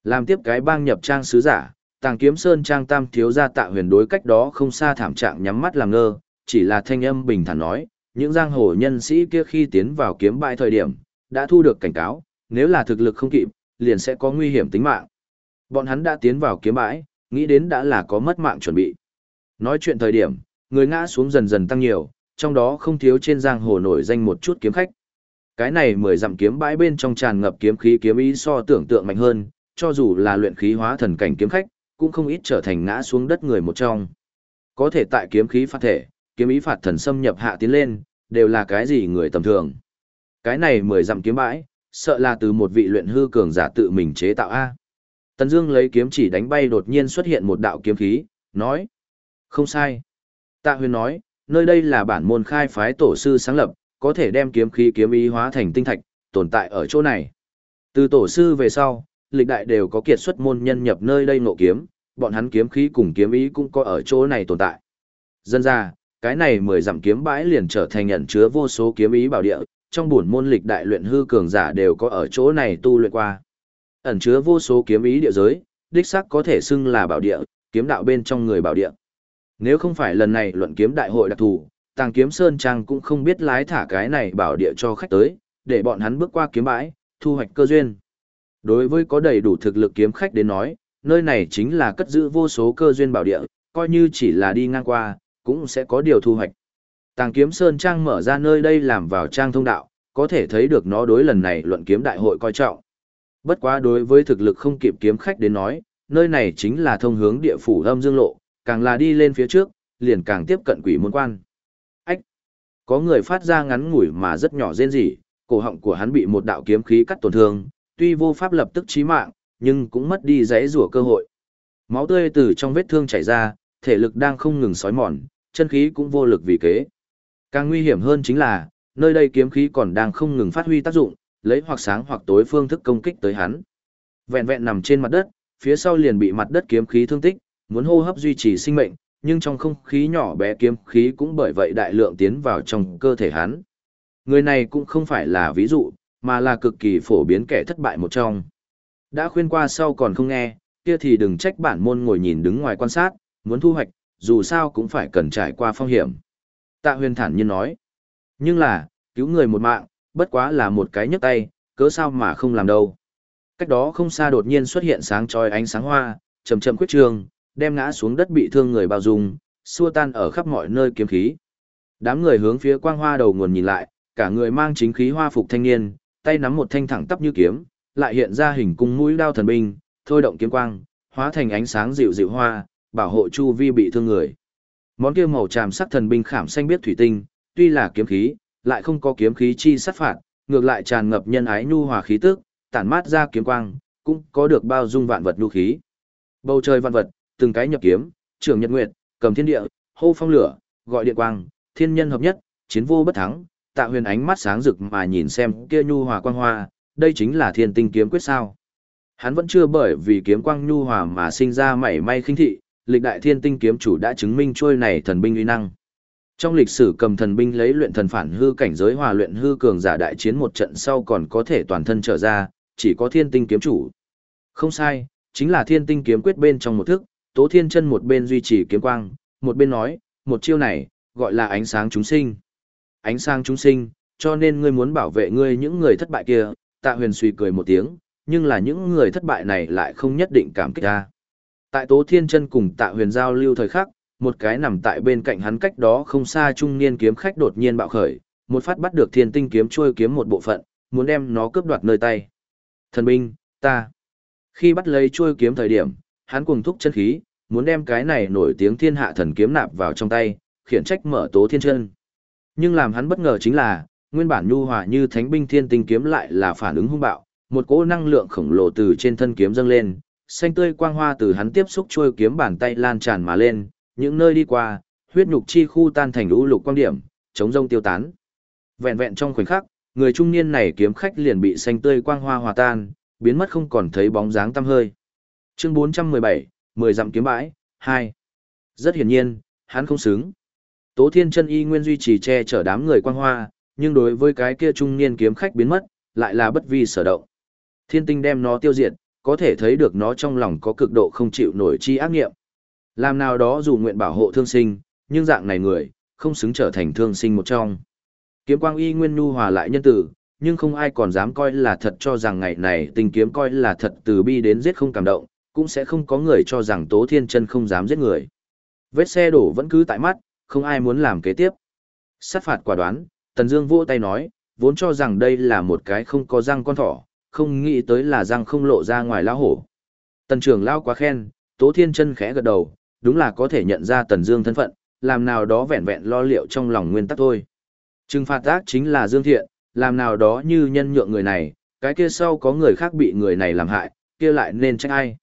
A: Làm tiếp cái bang nhập trang sứ giả, tàng kiếm sơn trang tam thiếu gia tạ huyền đối cách đó không xa thảm trạng nhắm mắt làm ngơ, chỉ là thanh âm bình thản nói, những giang hồ nhân sĩ kia khi tiến vào kiếm bãi thời điểm, đã thu được cảnh cáo, nếu là thực lực không kịp, liền sẽ có nguy hiểm tính mạng. Bọn hắn đã tiến vào kiếm bãi, nghĩ đến đã là có mất mạng chuẩn bị. Nói chuyện thời điểm, người ngã xuống dần dần tăng nhiều, trong đó không thiếu trên giang hồ nổi danh một chút kiếm khách. Cái này mười dặm kiếm bãi bên trong tràn ngập kiếm khí kiếm ý so tưởng tượng mạnh hơn, cho dù là luyện khí hóa thần cảnh kiếm khách, cũng không ít trở thành ngã xuống đất người một trong. Có thể tại kiếm khí phạt thể, kiếm ý phạt thần xâm nhập hạ tiến lên, đều là cái gì người tầm thường. Cái này mười dặm kiếm bãi, sợ là từ một vị luyện hư cường giả tự mình chế tạo A. Tần Dương lấy kiếm chỉ đánh bay đột nhiên xuất hiện một đạo kiếm khí, nói: "Không sai." Tạ Huyền nói: "Nơi đây là bản môn khai phái tổ sư sáng lập, có thể đem kiếm khí kiếm ý hóa thành tinh thạch, tồn tại ở chỗ này. Từ tổ sư về sau, lịch đại đều có kiệt xuất môn nhân nhập nơi đây ngộ kiếm, bọn hắn kiếm khí cùng kiếm ý cũng có ở chỗ này tồn tại. Dân ra, cái này mười dặm kiếm bãi liền trở thành nhận chứa vô số kiếm ý bảo địa, trong buồn môn lịch đại luyện hư cường giả đều có ở chỗ này tu luyện qua. Ẩn chứa vô số kiếm ý địa giới, đích xác có thể xưng là bảo địa, kiếm đạo bên trong người bảo địa. Nếu không phải lần này luận kiếm đại hội đặc thù, Tàng Kiếm Sơn Trang cũng không biết lái thả cái này bảo địa cho khách tới, để bọn hắn bước qua kiếm bãi, thu hoạch cơ duyên. Đối với có đầy đủ thực lực kiếm khách đến nói, nơi này chính là cất giữ vô số cơ duyên bảo địa, coi như chỉ là đi ngang qua, cũng sẽ có điều thu hoạch. Tàng Kiếm Sơn Trang mở ra nơi đây làm vào trang thông đạo, có thể thấy được nó đối lần này luận kiếm đại hội coi trọng. Bất quá đối với thực lực không kịp kiếm khách đến nói, nơi này chính là thông hướng địa phủ âm dương lộ, càng là đi lên phía trước, liền càng tiếp cận quỷ môn quan. Ách! Có người phát ra ngắn ngủi mà rất nhỏ rên rỉ, cổ họng của hắn bị một đạo kiếm khí cắt tổn thương, tuy vô pháp lập tức chí mạng, nhưng cũng mất đi giấy rủa cơ hội. Máu tươi từ trong vết thương chảy ra, thể lực đang không ngừng sói mòn, chân khí cũng vô lực vì kế. Càng nguy hiểm hơn chính là, nơi đây kiếm khí còn đang không ngừng phát huy tác dụng, lấy hoặc sáng hoặc tối phương thức công kích tới hắn. Vẹn vẹn nằm trên mặt đất, phía sau liền bị mặt đất kiếm khí thương tích, muốn hô hấp duy trì sinh mệnh, nhưng trong không khí nhỏ bé kiếm khí cũng bởi vậy đại lượng tiến vào trong cơ thể hắn. Người này cũng không phải là ví dụ, mà là cực kỳ phổ biến kẻ thất bại một trong. Đã khuyên qua sau còn không nghe, kia thì đừng trách bản môn ngồi nhìn đứng ngoài quan sát, muốn thu hoạch, dù sao cũng phải cần trải qua phong hiểm. Tạ huyền thản nhiên nói. Nhưng là, cứu người một mạng, bất quá là một cái nhấc tay, cớ sao mà không làm đâu. Cách đó không xa đột nhiên xuất hiện sáng chói ánh sáng hoa, chậm chậm quyết trường, đem ngã xuống đất bị thương người bao dung, xua tan ở khắp mọi nơi kiếm khí. Đám người hướng phía quang hoa đầu nguồn nhìn lại, cả người mang chính khí hoa phục thanh niên, tay nắm một thanh thẳng tắp như kiếm, lại hiện ra hình cung mũi đao thần binh, thôi động kiếm quang, hóa thành ánh sáng dịu dịu hoa, bảo hộ chu vi bị thương người. Món kia màu tràm sắc thần binh khảm xanh biết thủy tinh, tuy là kiếm khí, lại không có kiếm khí chi sát phạt, ngược lại tràn ngập nhân ái nhu hòa khí tức, tản mát ra kiếm quang, cũng có được bao dung vạn vật nhu khí. Bầu trời vạn vật, từng cái nhập kiếm, trưởng nhật nguyệt, cầm thiên địa, hô phong lửa, gọi điện quang, thiên nhân hợp nhất, chiến vô bất thắng, tạ huyền ánh mắt sáng rực mà nhìn xem kia nhu hòa quang hoa, đây chính là thiên tinh kiếm quyết sao. Hắn vẫn chưa bởi vì kiếm quang nhu hòa mà sinh ra mảy may khinh thị, lịch đại thiên tinh kiếm chủ đã chứng minh trôi này thần binh uy năng. Trong lịch sử cầm thần binh lấy luyện thần phản hư cảnh giới hòa luyện hư cường giả đại chiến một trận sau còn có thể toàn thân trở ra, chỉ có thiên tinh kiếm chủ. Không sai, chính là thiên tinh kiếm quyết bên trong một thức, tố thiên chân một bên duy trì kiếm quang, một bên nói, một chiêu này, gọi là ánh sáng chúng sinh. Ánh sáng chúng sinh, cho nên ngươi muốn bảo vệ ngươi những người thất bại kia, tạ huyền suy cười một tiếng, nhưng là những người thất bại này lại không nhất định cảm kích ta. Tại tố thiên chân cùng tạ huyền giao lưu thời khắc, một cái nằm tại bên cạnh hắn cách đó không xa trung niên kiếm khách đột nhiên bạo khởi, một phát bắt được thiên tinh kiếm trôi kiếm một bộ phận, muốn đem nó cướp đoạt nơi tay. Thần binh, ta. Khi bắt lấy trôi kiếm thời điểm, hắn cuồng thúc chân khí, muốn đem cái này nổi tiếng thiên hạ thần kiếm nạp vào trong tay, khiển trách mở tố thiên chân. Nhưng làm hắn bất ngờ chính là, nguyên bản nhu hòa như thánh binh thiên tinh kiếm lại là phản ứng hung bạo, một cỗ năng lượng khổng lồ từ trên thân kiếm dâng lên, xanh tươi quang hoa từ hắn tiếp xúc trôi kiếm bàn tay lan tràn mà lên, những nơi đi qua, huyết nhục chi khu tan thành lũ lục quang điểm, chống rông tiêu tán. Vẹn vẹn trong khoảnh khắc, người trung niên này kiếm khách liền bị xanh tươi quang hoa hòa tan, biến mất không còn thấy bóng dáng tăm hơi. Chương 417, 10 dặm kiếm bãi, 2. Rất hiển nhiên, hắn không xứng. Tố Thiên Chân y nguyên duy trì che chở đám người quang hoa, nhưng đối với cái kia trung niên kiếm khách biến mất, lại là bất vi sở động. Thiên tinh đem nó tiêu diệt, có thể thấy được nó trong lòng có cực độ không chịu nổi chi ác nghiệm. Làm nào đó dù nguyện bảo hộ thương sinh, nhưng dạng này người, không xứng trở thành thương sinh một trong. Kiếm quang y nguyên nhu hòa lại nhân tử, nhưng không ai còn dám coi là thật cho rằng ngày này tình kiếm coi là thật từ bi đến giết không cảm động, cũng sẽ không có người cho rằng Tố Thiên Chân không dám giết người. Vết xe đổ vẫn cứ tại mắt, không ai muốn làm kế tiếp. Sát phạt quả đoán, Tần Dương vỗ tay nói, vốn cho rằng đây là một cái không có răng con thỏ, không nghĩ tới là răng không lộ ra ngoài lão hổ. Tần trưởng lão quá khen, Tố Thiên Chân khẽ gật đầu, đúng là có thể nhận ra Tần Dương thân phận, làm nào đó vẹn vẹn lo liệu trong lòng nguyên tắc thôi. Trừng phạt ác chính là Dương Thiện, làm nào đó như nhân nhượng người này, cái kia sau có người khác bị người này làm hại, kia lại nên trách ai.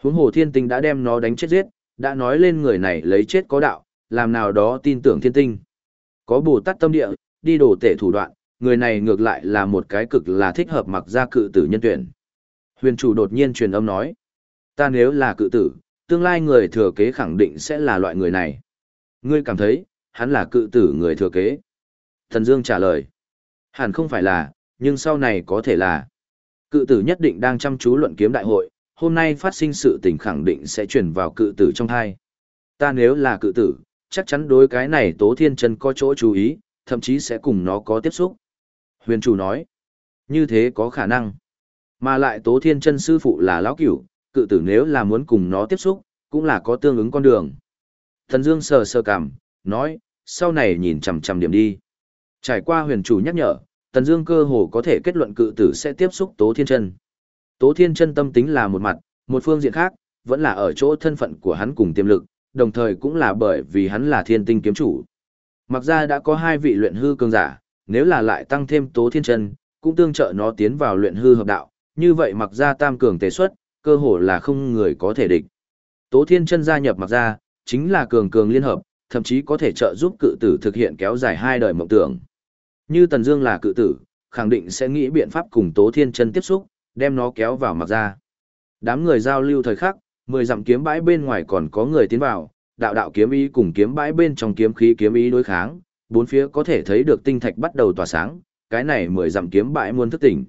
A: Huống hồ thiên tinh đã đem nó đánh chết giết, đã nói lên người này lấy chết có đạo, làm nào đó tin tưởng thiên tinh. Có bồ tát tâm địa, đi đổ tể thủ đoạn, người này ngược lại là một cái cực là thích hợp mặc ra cự tử nhân tuyển. Huyền chủ đột nhiên truyền âm nói, ta nếu là cự tử, tương lai người thừa kế khẳng định sẽ là loại người này. Ngươi cảm thấy, hắn là cự tử người thừa kế. Thần Dương trả lời, hẳn không phải là, nhưng sau này có thể là. Cự tử nhất định đang chăm chú luận kiếm đại hội, hôm nay phát sinh sự tình khẳng định sẽ truyền vào cự tử trong thai. Ta nếu là cự tử, chắc chắn đối cái này Tố Thiên Chân có chỗ chú ý, thậm chí sẽ cùng nó có tiếp xúc. Huyền chủ nói, như thế có khả năng. Mà lại Tố Thiên Chân sư phụ là lão cửu, cự tử nếu là muốn cùng nó tiếp xúc, cũng là có tương ứng con đường. Thần Dương sờ sờ cằm, nói, sau này nhìn chằm chằm điểm đi. Trải qua huyền chủ nhắc nhở, Tần Dương cơ hồ có thể kết luận cự tử sẽ tiếp xúc Tố Thiên Chân. Tố Thiên Chân tâm tính là một mặt, một phương diện khác, vẫn là ở chỗ thân phận của hắn cùng tiềm lực, đồng thời cũng là bởi vì hắn là Thiên Tinh kiếm chủ. Mặc ra đã có hai vị luyện hư cường giả, nếu là lại tăng thêm Tố Thiên Chân, cũng tương trợ nó tiến vào luyện hư hợp đạo, như vậy mặc ra tam cường tề xuất, cơ hồ là không người có thể địch. Tố Thiên Chân gia nhập mặc ra, chính là cường cường liên hợp, thậm chí có thể trợ giúp cự tử thực hiện kéo dài hai đời mộng tưởng. Như Tần Dương là cự tử, khẳng định sẽ nghĩ biện pháp cùng Tố Thiên Chân tiếp xúc, đem nó kéo vào mặc ra. Đám người giao lưu thời khắc, mười dặm kiếm bãi bên ngoài còn có người tiến vào, đạo đạo kiếm ý cùng kiếm bãi bên trong kiếm khí kiếm ý đối kháng, bốn phía có thể thấy được tinh thạch bắt đầu tỏa sáng, cái này mười dặm kiếm bãi muôn thức tỉnh.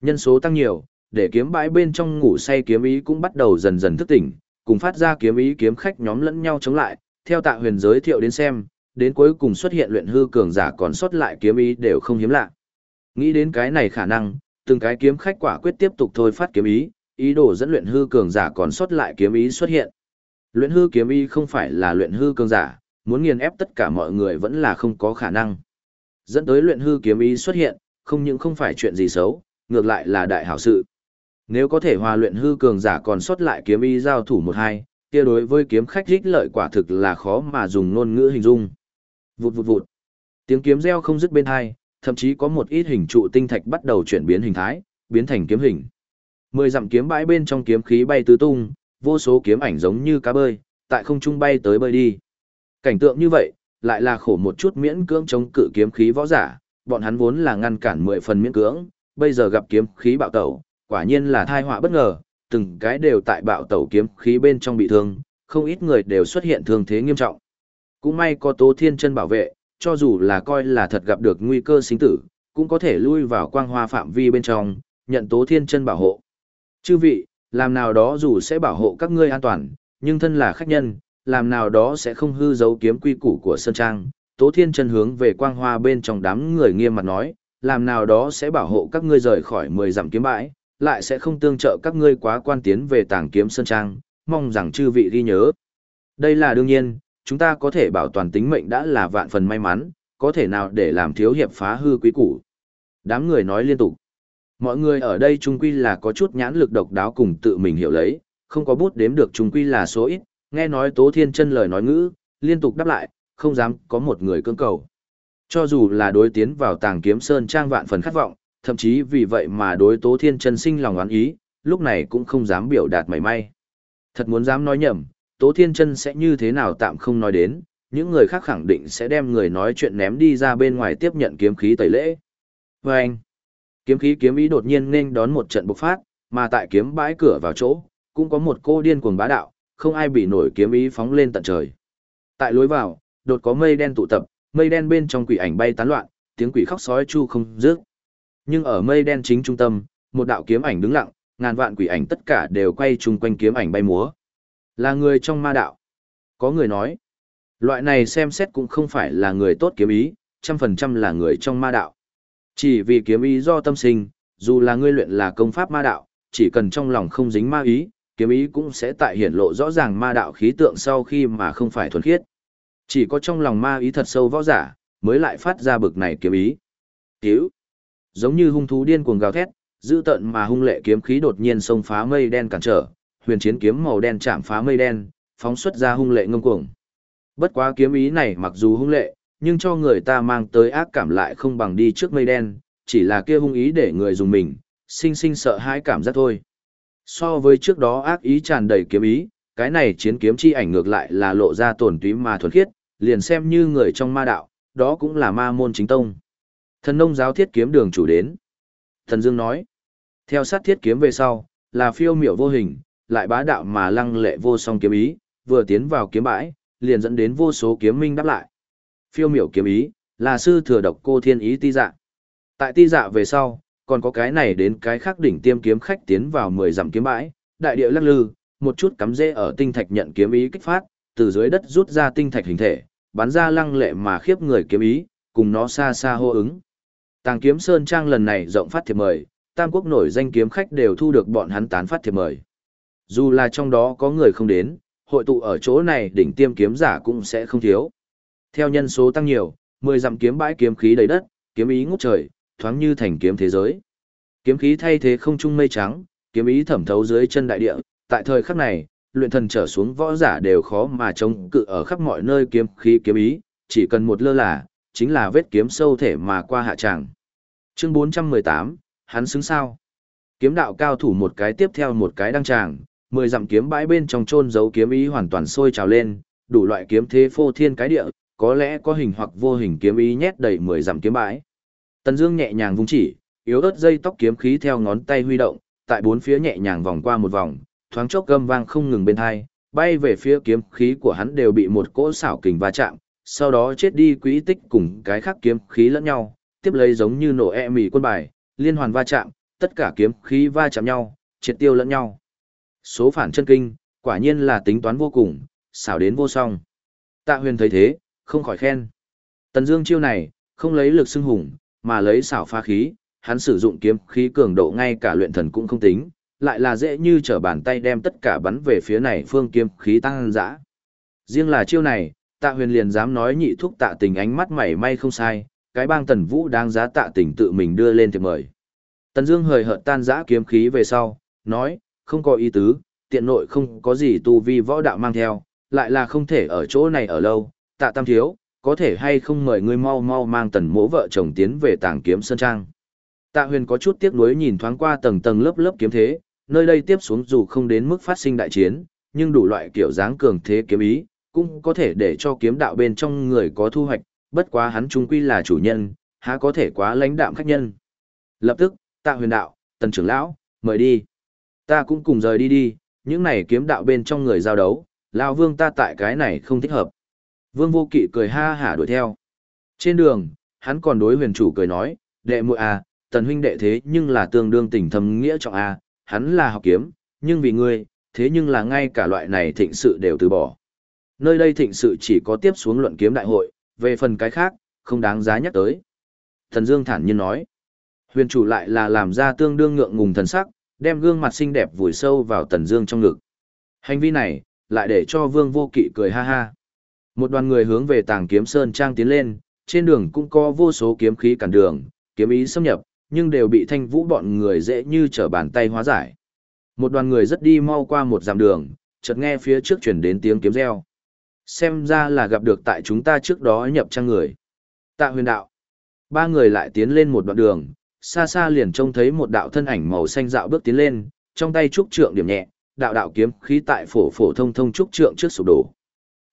A: Nhân số tăng nhiều, để kiếm bãi bên trong ngủ say kiếm ý cũng bắt đầu dần dần thức tỉnh, cùng phát ra kiếm ý kiếm khách nhóm lẫn nhau chống lại, theo Tạ Huyền giới thiệu đến xem, đến cuối cùng xuất hiện luyện hư cường giả còn sót lại kiếm ý đều không hiếm lạ. Nghĩ đến cái này khả năng, từng cái kiếm khách quả quyết tiếp tục thôi phát kiếm ý, ý đồ dẫn luyện hư cường giả còn sót lại kiếm ý xuất hiện. Luyện hư kiếm ý không phải là luyện hư cường giả, muốn nghiền ép tất cả mọi người vẫn là không có khả năng. Dẫn tới luyện hư kiếm ý xuất hiện, không những không phải chuyện gì xấu, ngược lại là đại hảo sự. Nếu có thể hòa luyện hư cường giả còn sót lại kiếm y giao thủ một hai, kia đối với kiếm khách rích lợi quả thực là khó mà dùng ngôn ngữ hình dung. Vụt vụt vụt. Tiếng kiếm reo không dứt bên hai, thậm chí có một ít hình trụ tinh thạch bắt đầu chuyển biến hình thái, biến thành kiếm hình. Mười dặm kiếm bãi bên trong kiếm khí bay tứ tung, vô số kiếm ảnh giống như cá bơi, tại không trung bay tới bơi đi. Cảnh tượng như vậy, lại là khổ một chút miễn cưỡng chống cự kiếm khí võ giả, bọn hắn vốn là ngăn cản mười phần miễn cưỡng, bây giờ gặp kiếm khí bạo tẩu, quả nhiên là thai họa bất ngờ, từng cái đều tại bạo tẩu kiếm khí bên trong bị thương, không ít người đều xuất hiện thương thế nghiêm trọng. Cũng may có Tố Thiên Chân bảo vệ, cho dù là coi là thật gặp được nguy cơ sinh tử, cũng có thể lui vào quang hoa phạm vi bên trong, nhận Tố Thiên Chân bảo hộ. Chư vị, làm nào đó dù sẽ bảo hộ các ngươi an toàn, nhưng thân là khách nhân, làm nào đó sẽ không hư dấu kiếm quy củ của Sơn Trang. Tố Thiên Chân hướng về quang hoa bên trong đám người nghiêm mặt nói, làm nào đó sẽ bảo hộ các ngươi rời khỏi mười dặm kiếm bãi, lại sẽ không tương trợ các ngươi quá quan tiến về tàng kiếm Sơn Trang, mong rằng chư vị ghi nhớ. Đây là đương nhiên, chúng ta có thể bảo toàn tính mệnh đã là vạn phần may mắn, có thể nào để làm thiếu hiệp phá hư quý củ. Đám người nói liên tục. Mọi người ở đây trung quy là có chút nhãn lực độc đáo cùng tự mình hiểu lấy, không có bút đếm được trung quy là số ít, nghe nói Tố Thiên chân lời nói ngữ, liên tục đáp lại, không dám có một người cưỡng cầu. Cho dù là đối tiến vào tàng kiếm sơn trang vạn phần khát vọng, thậm chí vì vậy mà đối Tố Thiên chân sinh lòng oán ý, lúc này cũng không dám biểu đạt mảy may. Thật muốn dám nói nhầm, Tố Thiên chân sẽ như thế nào tạm không nói đến, những người khác khẳng định sẽ đem người nói chuyện ném đi ra bên ngoài tiếp nhận kiếm khí tẩy lễ. Và anh, kiếm khí kiếm ý đột nhiên nên đón một trận bộc phát, mà tại kiếm bãi cửa vào chỗ, cũng có một cô điên cuồng bá đạo, không ai bị nổi kiếm ý phóng lên tận trời. Tại lối vào, đột có mây đen tụ tập, mây đen bên trong quỷ ảnh bay tán loạn, tiếng quỷ khóc sói chu không dứt. Nhưng ở mây đen chính trung tâm, một đạo kiếm ảnh đứng lặng, ngàn vạn quỷ ảnh tất cả đều quay chung quanh kiếm ảnh bay múa. Là người trong ma đạo. Có người nói, loại này xem xét cũng không phải là người tốt kiếm ý, trăm phần trăm là người trong ma đạo. Chỉ vì kiếm ý do tâm sinh, dù là ngươi luyện là công pháp ma đạo, chỉ cần trong lòng không dính ma ý, kiếm ý cũng sẽ tại hiển lộ rõ ràng ma đạo khí tượng sau khi mà không phải thuần khiết. Chỉ có trong lòng ma ý thật sâu võ giả, mới lại phát ra bực này kiếm ý. Cứu! Giống như hung thú điên cuồng gào thét, dữ tợn mà hung lệ kiếm khí đột nhiên xông phá mây đen cản trở, huyền chiến kiếm màu đen chạm phá mây đen, phóng xuất ra hung lệ ngông cuồng. Bất quá kiếm ý này mặc dù hung lệ, nhưng cho người ta mang tới ác cảm lại không bằng đi trước mây đen, chỉ là kia hung ý để người dùng mình, sinh sinh sợ hãi cảm giác thôi. So với trước đó ác ý tràn đầy kiếm ý, cái này chiến kiếm chi ảnh ngược lại là lộ ra tổn túy mà thuần khiết, liền xem như người trong ma đạo, đó cũng là ma môn chính tông. Thần nông giáo thiết kiếm đường chủ đến. Thần Dương nói, theo sát thiết kiếm về sau, là phiêu miểu vô hình, lại bá đạo mà lăng lệ vô song kiếm ý, vừa tiến vào kiếm bãi, liền dẫn đến vô số kiếm minh đáp lại. Phiêu miểu kiếm ý, là sư thừa độc cô thiên ý ti dạ. Tại ti dạ về sau, còn có cái này đến cái khác đỉnh tiêm kiếm khách tiến vào 10 dặm kiếm bãi, đại địa lắc lư, một chút cắm rễ ở tinh thạch nhận kiếm ý kích phát, từ dưới đất rút ra tinh thạch hình thể, bắn ra lăng lệ mà khiếp người kiếm ý, cùng nó xa xa hô ứng. Tàng kiếm sơn trang lần này rộng phát thiệp mời, tam quốc nổi danh kiếm khách đều thu được bọn hắn tán phát thiệp mời. Dù là trong đó có người không đến, hội tụ ở chỗ này đỉnh tiêm kiếm giả cũng sẽ không thiếu. Theo nhân số tăng nhiều, 10 dặm kiếm bãi kiếm khí đầy đất, kiếm ý ngút trời, thoáng như thành kiếm thế giới. Kiếm khí thay thế không trung mây trắng, kiếm ý thẩm thấu dưới chân đại địa, tại thời khắc này, luyện thần trở xuống võ giả đều khó mà chống cự ở khắp mọi nơi kiếm khí kiếm ý, chỉ cần một lơ là, chính là vết kiếm sâu thể mà qua hạ tràng. Chương 418, hắn xứng sao? Kiếm đạo cao thủ một cái tiếp theo một cái đăng tràng, mười dặm kiếm bãi bên trong chôn giấu kiếm ý hoàn toàn sôi trào lên, đủ loại kiếm thế phô thiên cái địa, có lẽ có hình hoặc vô hình kiếm ý nhét đầy mười dặm kiếm bãi. Tần Dương nhẹ nhàng vung chỉ, yếu ớt dây tóc kiếm khí theo ngón tay huy động, tại bốn phía nhẹ nhàng vòng qua một vòng, thoáng chốc gầm vang không ngừng bên hai, bay về phía kiếm khí của hắn đều bị một cỗ xảo kình va chạm, sau đó chết đi quỹ tích cùng cái khác kiếm khí lẫn nhau, tiếp lấy giống như nổ e mì quân bài, liên hoàn va chạm, tất cả kiếm khí va chạm nhau, triệt tiêu lẫn nhau. Số phản chân kinh, quả nhiên là tính toán vô cùng, xảo đến vô song. Tạ huyền thấy thế, không khỏi khen. Tần Dương chiêu này, không lấy lực xưng hùng, mà lấy xảo pha khí, hắn sử dụng kiếm khí cường độ ngay cả luyện thần cũng không tính, lại là dễ như trở bàn tay đem tất cả bắn về phía này phương kiếm khí tăng dã. Riêng là chiêu này, Tạ Huyền liền dám nói nhị thúc Tạ Tình ánh mắt mảy may không sai, cái bang Tần Vũ đáng giá Tạ Tình tự mình đưa lên thiệp mời. Tần Dương hời hợt tan dã kiếm khí về sau, nói, không có ý tứ, tiện nội không có gì tu vi võ đạo mang theo, lại là không thể ở chỗ này ở lâu, tạ tam thiếu, có thể hay không mời ngươi mau mau mang tần mỗ vợ chồng tiến về tàng kiếm sơn trang. Tạ huyền có chút tiếc nuối nhìn thoáng qua tầng tầng lớp lớp kiếm thế, nơi đây tiếp xuống dù không đến mức phát sinh đại chiến, nhưng đủ loại kiểu dáng cường thế kiếm ý, cũng có thể để cho kiếm đạo bên trong người có thu hoạch, bất quá hắn trung quy là chủ nhân, há có thể quá lãnh đạm khách nhân. Lập tức, tạ huyền đạo, tần trưởng lão, mời đi. Ta cũng cùng rời đi đi, những này kiếm đạo bên trong người giao đấu, lão vương ta tại cái này không thích hợp. Vương vô kỵ cười ha hả đuổi theo. Trên đường, hắn còn đối huyền chủ cười nói, đệ muội à, tần huynh đệ thế nhưng là tương đương tình thâm nghĩa trọng à, hắn là học kiếm, nhưng vì ngươi, thế nhưng là ngay cả loại này thịnh sự đều từ bỏ. Nơi đây thịnh sự chỉ có tiếp xuống luận kiếm đại hội, về phần cái khác, không đáng giá nhắc tới. Thần Dương thản nhiên nói, huyền chủ lại là làm ra tương đương ngượng ngùng thần sắc, đem gương mặt xinh đẹp vùi sâu vào Tần Dương trong ngực. Hành vi này, lại để cho Vương Vô Kỵ cười ha ha. Một đoàn người hướng về Tàng Kiếm Sơn trang tiến lên, trên đường cũng có vô số kiếm khí cản đường, kiếm ý xâm nhập, nhưng đều bị Thanh Vũ bọn người dễ như trở bàn tay hóa giải. Một đoàn người rất đi mau qua một dặm đường, chợt nghe phía trước truyền đến tiếng kiếm reo. Xem ra là gặp được tại chúng ta trước đó nhập trang người. Tạ huyền đạo. Ba người lại tiến lên một đoạn đường, xa xa liền trông thấy một đạo thân ảnh màu xanh dạo bước tiến lên, trong tay trúc trượng điểm nhẹ, đạo đạo kiếm khí tại phổ phổ thông thông trúc trượng trước sụp đổ.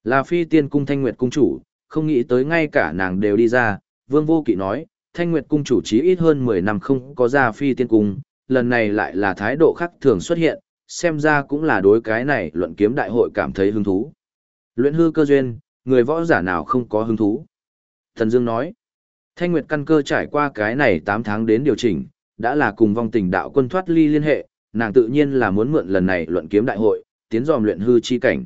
A: Là phi tiên cung thanh nguyệt cung chủ, không nghĩ tới ngay cả nàng đều đi ra, vương vô kỵ nói, thanh nguyệt cung chủ chí ít hơn 10 năm không có ra phi tiên cung, lần này lại là thái độ khác thường xuất hiện, xem ra cũng là đối cái này luận kiếm đại hội cảm thấy hứng thú. Luyện hư cơ duyên, người võ giả nào không có hứng thú. Thần Dương nói, Thanh Nguyệt căn cơ trải qua cái này 8 tháng đến điều chỉnh, đã là cùng vong tình đạo quân thoát ly liên hệ, nàng tự nhiên là muốn mượn lần này luận kiếm đại hội, tiến dòm luyện hư chi cảnh.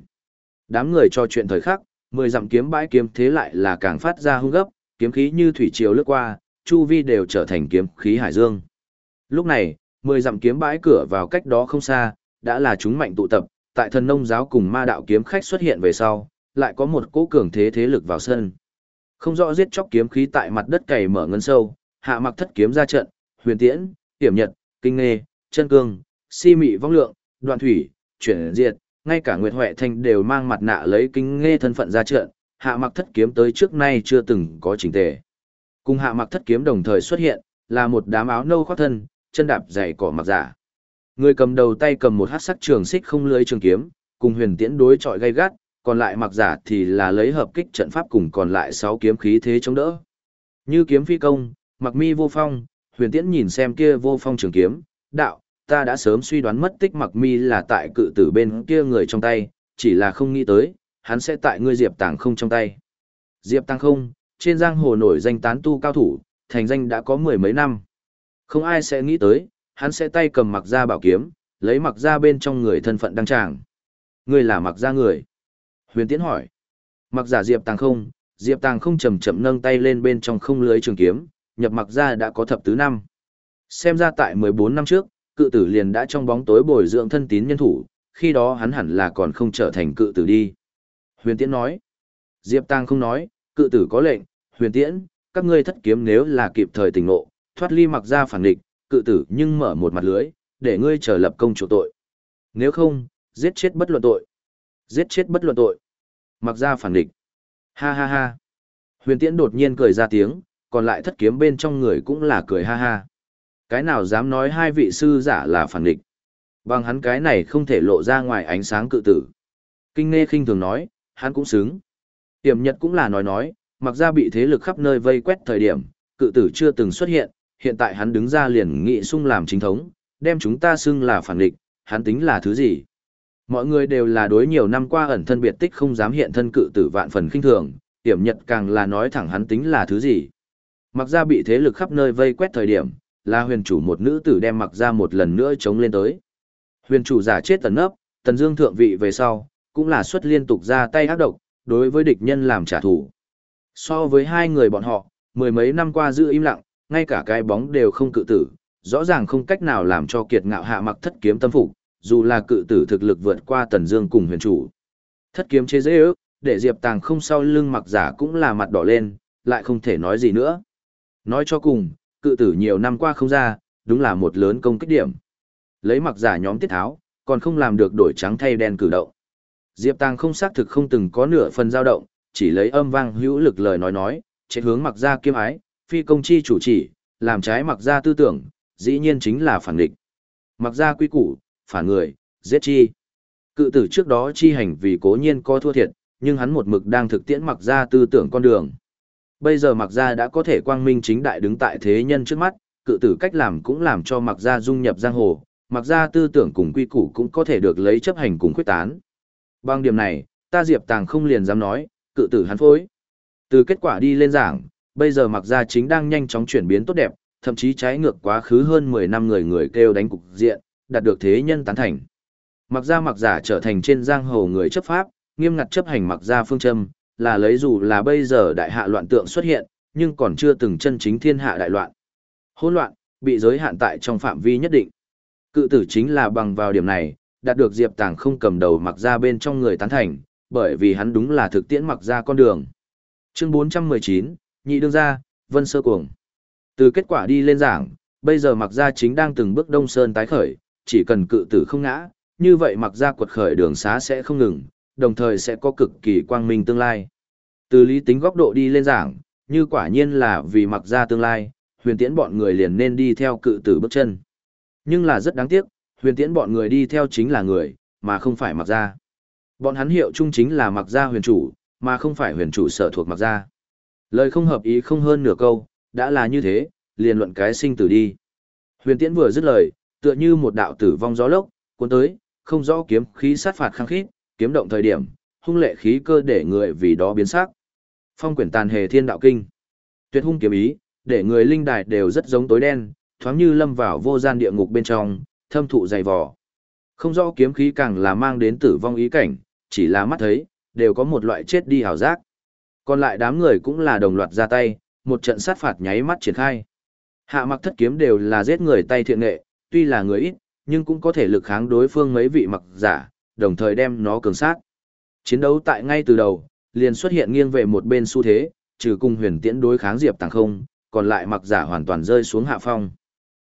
A: Đám người cho chuyện thời khắc, mười dặm kiếm bãi kiếm thế lại là càng phát ra hung gấp, kiếm khí như thủy triều lướt qua, chu vi đều trở thành kiếm khí hải dương. Lúc này, mười dặm kiếm bãi cửa vào cách đó không xa, đã là chúng mạnh tụ tập, tại thần nông giáo cùng ma đạo kiếm khách xuất hiện về sau, lại có một cỗ cường thế thế lực vào sân. Không rõ giết chóc kiếm khí tại mặt đất cày mở ngân sâu, hạ mặc thất kiếm ra trận, huyền tiễn, tiểm nhật, kinh nghê, chân cương, si mị vong lượng, đoạn thủy, chuyển diệt, ngay cả Nguyệt Huệ Thanh đều mang mặt nạ lấy kinh nghe thân phận ra trận, hạ mặc thất kiếm tới trước nay chưa từng có chỉnh tề. Cùng hạ mặc thất kiếm đồng thời xuất hiện, là một đám áo nâu khoác thân, chân đạp dày cỏ mặc giả. Người cầm đầu tay cầm một hát sắc trường xích không lưới trường kiếm, cùng huyền tiễn đối chọi gay gắt, còn lại mặc giả thì là lấy hợp kích trận pháp cùng còn lại 6 kiếm khí thế chống đỡ. Như kiếm phi công, mặc mi vô phong, huyền tiễn nhìn xem kia vô phong trường kiếm, đạo, ta đã sớm suy đoán mất tích mặc mi là tại cự tử bên kia người trong tay, chỉ là không nghĩ tới, hắn sẽ tại ngươi Diệp Tàng không trong tay. Diệp Tàng không, trên giang hồ nổi danh tán tu cao thủ, thành danh đã có mười mấy năm. Không ai sẽ nghĩ tới, hắn sẽ tay cầm mặc ra bảo kiếm, lấy mặc ra bên trong người thân phận đăng tràng. Ngươi là mặc ra người. Huyền Tiễn hỏi. Mặc giả Diệp Tàng không, Diệp Tàng không chậm chậm nâng tay lên bên trong không lưới trường kiếm, nhập mặc ra đã có thập tứ năm. Xem ra tại 14 năm trước, cự tử liền đã trong bóng tối bồi dưỡng thân tín nhân thủ, khi đó hắn hẳn là còn không trở thành cự tử đi. Huyền Tiễn nói. Diệp Tăng không nói, cự tử có lệnh, huyền tiễn, các ngươi thất kiếm nếu là kịp thời tỉnh ngộ, thoát ly mặc ra phản địch, cự tử nhưng mở một mặt lưới, để ngươi trở lập công chủ tội. Nếu không, giết chết bất luận tội. Giết chết bất luận tội. Mặc ra phản địch. Ha ha ha. Huyền tiễn đột nhiên cười ra tiếng, còn lại thất kiếm bên trong người cũng là cười ha ha. Cái nào dám nói hai vị sư giả là phản địch. Bằng hắn cái này không thể lộ ra ngoài ánh sáng cự tử. Kinh nghe khinh thường nói, hắn cũng xứng. Tiềm nhật cũng là nói nói, mặc ra bị thế lực khắp nơi vây quét thời điểm, cự tử chưa từng xuất hiện, hiện tại hắn đứng ra liền nghị sung làm chính thống, đem chúng ta xưng là phản địch, hắn tính là thứ gì? Mọi người đều là đối nhiều năm qua ẩn thân biệt tích không dám hiện thân cự tử vạn phần khinh thường, hiểm nhật càng là nói thẳng hắn tính là thứ gì. Mặc ra bị thế lực khắp nơi vây quét thời điểm, là huyền chủ một nữ tử đem mặc ra một lần nữa chống lên tới. Huyền chủ giả chết tần ấp, tần dương thượng vị về sau, cũng là xuất liên tục ra tay ác độc, đối với địch nhân làm trả thù. So với hai người bọn họ, mười mấy năm qua giữ im lặng, ngay cả cái bóng đều không cự tử, rõ ràng không cách nào làm cho kiệt ngạo hạ mặc thất kiếm tâm phục, dù là cự tử thực lực vượt qua tần dương cùng huyền chủ. Thất kiếm chế dễ ước, để diệp tàng không sau lưng mặc giả cũng là mặt đỏ lên, lại không thể nói gì nữa. Nói cho cùng, cự tử nhiều năm qua không ra, đúng là một lớn công kích điểm. Lấy mặc giả nhóm tiết tháo, còn không làm được đổi trắng thay đen cử động. Diệp Tàng không xác thực không từng có nửa phần dao động, chỉ lấy âm vang hữu lực lời nói nói, chế hướng mặc ra kiếm ái, phi công chi chủ chỉ, làm trái mặc ra tư tưởng, dĩ nhiên chính là phản địch. Mặc ra quy củ, phản người, giết chi. Cự tử trước đó chi hành vì cố nhiên có thua thiệt, nhưng hắn một mực đang thực tiễn mặc ra tư tưởng con đường. Bây giờ mặc ra đã có thể quang minh chính đại đứng tại thế nhân trước mắt, cự tử cách làm cũng làm cho mặc ra dung nhập giang hồ, mặc ra tư tưởng cùng quy củ cũng có thể được lấy chấp hành cùng quyết tán. Bằng điểm này, ta Diệp Tàng không liền dám nói, cự tử hắn phối. Từ kết quả đi lên giảng, bây giờ mặc ra chính đang nhanh chóng chuyển biến tốt đẹp, thậm chí trái ngược quá khứ hơn 10 năm người người kêu đánh cục diện, đạt được thế nhân tán thành. Mặc ra mặc giả trở thành trên giang hồ người chấp pháp, nghiêm ngặt chấp hành mặc ra phương châm, là lấy dù là bây giờ đại hạ loạn tượng xuất hiện, nhưng còn chưa từng chân chính thiên hạ đại loạn. Hỗn loạn, bị giới hạn tại trong phạm vi nhất định. Cự tử chính là bằng vào điểm này, đạt được Diệp Tàng không cầm đầu mặc ra bên trong người tán thành, bởi vì hắn đúng là thực tiễn mặc ra con đường. Chương 419, nhị đương gia, Vân Sơ Cuồng. Từ kết quả đi lên giảng, bây giờ mặc gia chính đang từng bước đông sơn tái khởi, chỉ cần cự tử không ngã, như vậy mặc gia quật khởi đường xá sẽ không ngừng, đồng thời sẽ có cực kỳ quang minh tương lai. Từ lý tính góc độ đi lên giảng, như quả nhiên là vì mặc gia tương lai, huyền tiễn bọn người liền nên đi theo cự tử bước chân. Nhưng là rất đáng tiếc, huyền tiễn bọn người đi theo chính là người, mà không phải mặc gia. Bọn hắn hiệu chung chính là mặc gia huyền chủ, mà không phải huyền chủ sở thuộc mặc gia. Lời không hợp ý không hơn nửa câu, đã là như thế, liền luận cái sinh tử đi. Huyền tiễn vừa dứt lời, tựa như một đạo tử vong gió lốc, cuốn tới, không rõ kiếm khí sát phạt khăng khít, kiếm động thời điểm, hung lệ khí cơ để người vì đó biến sắc. Phong quyển tàn hề thiên đạo kinh. Tuyệt hung kiếm ý, để người linh đài đều rất giống tối đen, thoáng như lâm vào vô gian địa ngục bên trong, thâm thụ dày vò. Không rõ kiếm khí càng là mang đến tử vong ý cảnh, chỉ là mắt thấy, đều có một loại chết đi hào giác. Còn lại đám người cũng là đồng loạt ra tay, một trận sát phạt nháy mắt triển khai. Hạ mặc thất kiếm đều là giết người tay thiện nghệ, tuy là người ít, nhưng cũng có thể lực kháng đối phương mấy vị mặc giả, đồng thời đem nó cường sát. Chiến đấu tại ngay từ đầu, liền xuất hiện nghiêng về một bên xu thế, trừ cùng huyền tiễn đối kháng diệp tàng không, còn lại mặc giả hoàn toàn rơi xuống hạ phong.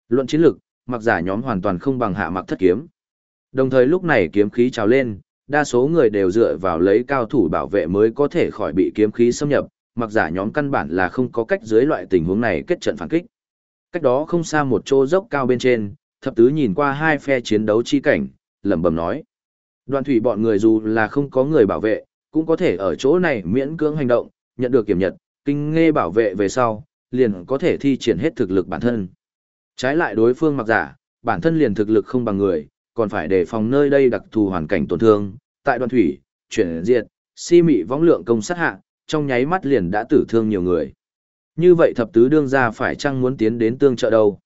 A: Luận chiến lực, mặc giả nhóm hoàn toàn không bằng hạ mặc thất kiếm. Đồng thời lúc này kiếm khí trào lên, đa số người đều dựa vào lấy cao thủ bảo vệ mới có thể khỏi bị kiếm khí xâm nhập, mặc giả nhóm căn bản là không có cách dưới loại tình huống này kết trận phản kích. Cách đó không xa một chỗ dốc cao bên trên, thập tứ nhìn qua hai phe chiến đấu chi cảnh, lẩm bẩm nói. Đoàn thủy bọn người dù là không có người bảo vệ, cũng có thể ở chỗ này miễn cưỡng hành động, nhận được kiểm nhật, kinh nghe bảo vệ về sau, liền có thể thi triển hết thực lực bản thân. Trái lại đối phương mặc giả, bản thân liền thực lực không bằng người, còn phải đề phòng nơi đây đặc thù hoàn cảnh tổn thương, tại đoàn thủy, chuyển diệt, si mị võng lượng công sát hạ, trong nháy mắt liền đã tử thương nhiều người. Như vậy thập tứ đương ra phải chăng muốn tiến đến tương trợ đâu?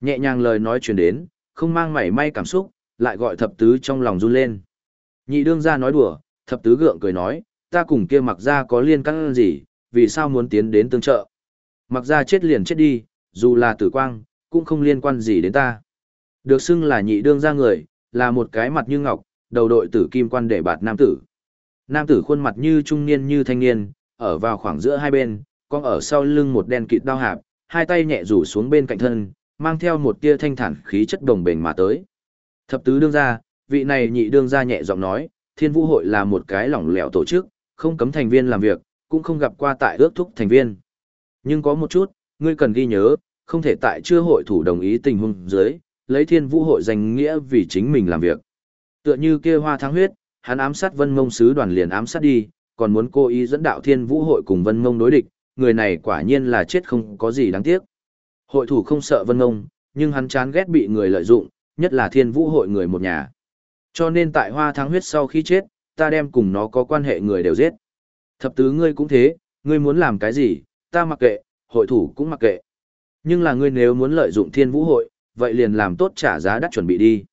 A: Nhẹ nhàng lời nói truyền đến, không mang mảy may cảm xúc, lại gọi thập tứ trong lòng run lên. Nhị đương ra nói đùa, thập tứ gượng cười nói, ta cùng kia mặc ra có liên căn gì, vì sao muốn tiến đến tương trợ. Mặc ra chết liền chết đi, dù là tử quang, cũng không liên quan gì đến ta. Được xưng là nhị đương ra người, là một cái mặt như ngọc, đầu đội tử kim quan để bạt nam tử. Nam tử khuôn mặt như trung niên như thanh niên, ở vào khoảng giữa hai bên, con ở sau lưng một đen kịt đao hạp, hai tay nhẹ rủ xuống bên cạnh thân, mang theo một tia thanh thản khí chất đồng bền mà tới. Thập tứ đương ra, vị này nhị đương ra nhẹ giọng nói, thiên vũ hội là một cái lỏng lẻo tổ chức, không cấm thành viên làm việc, cũng không gặp qua tại ước thúc thành viên. Nhưng có một chút, ngươi cần ghi nhớ, không thể tại chưa hội thủ đồng ý tình huống dưới, lấy thiên vũ hội danh nghĩa vì chính mình làm việc. Tựa như kia hoa thắng huyết, hắn ám sát vân mông sứ đoàn liền ám sát đi, còn muốn cố ý dẫn đạo thiên vũ hội cùng vân mông đối địch, người này quả nhiên là chết không có gì đáng tiếc. Hội thủ không sợ vân mông, nhưng hắn chán ghét bị người lợi dụng, nhất là thiên vũ hội người một nhà. Cho nên tại hoa thắng huyết sau khi chết, ta đem cùng nó có quan hệ người đều giết. Thập tứ ngươi cũng thế, ngươi muốn làm cái gì, ta mặc kệ, hội thủ cũng mặc kệ. Nhưng là ngươi nếu muốn lợi dụng thiên vũ hội, vậy liền làm tốt trả giá đắt chuẩn bị đi.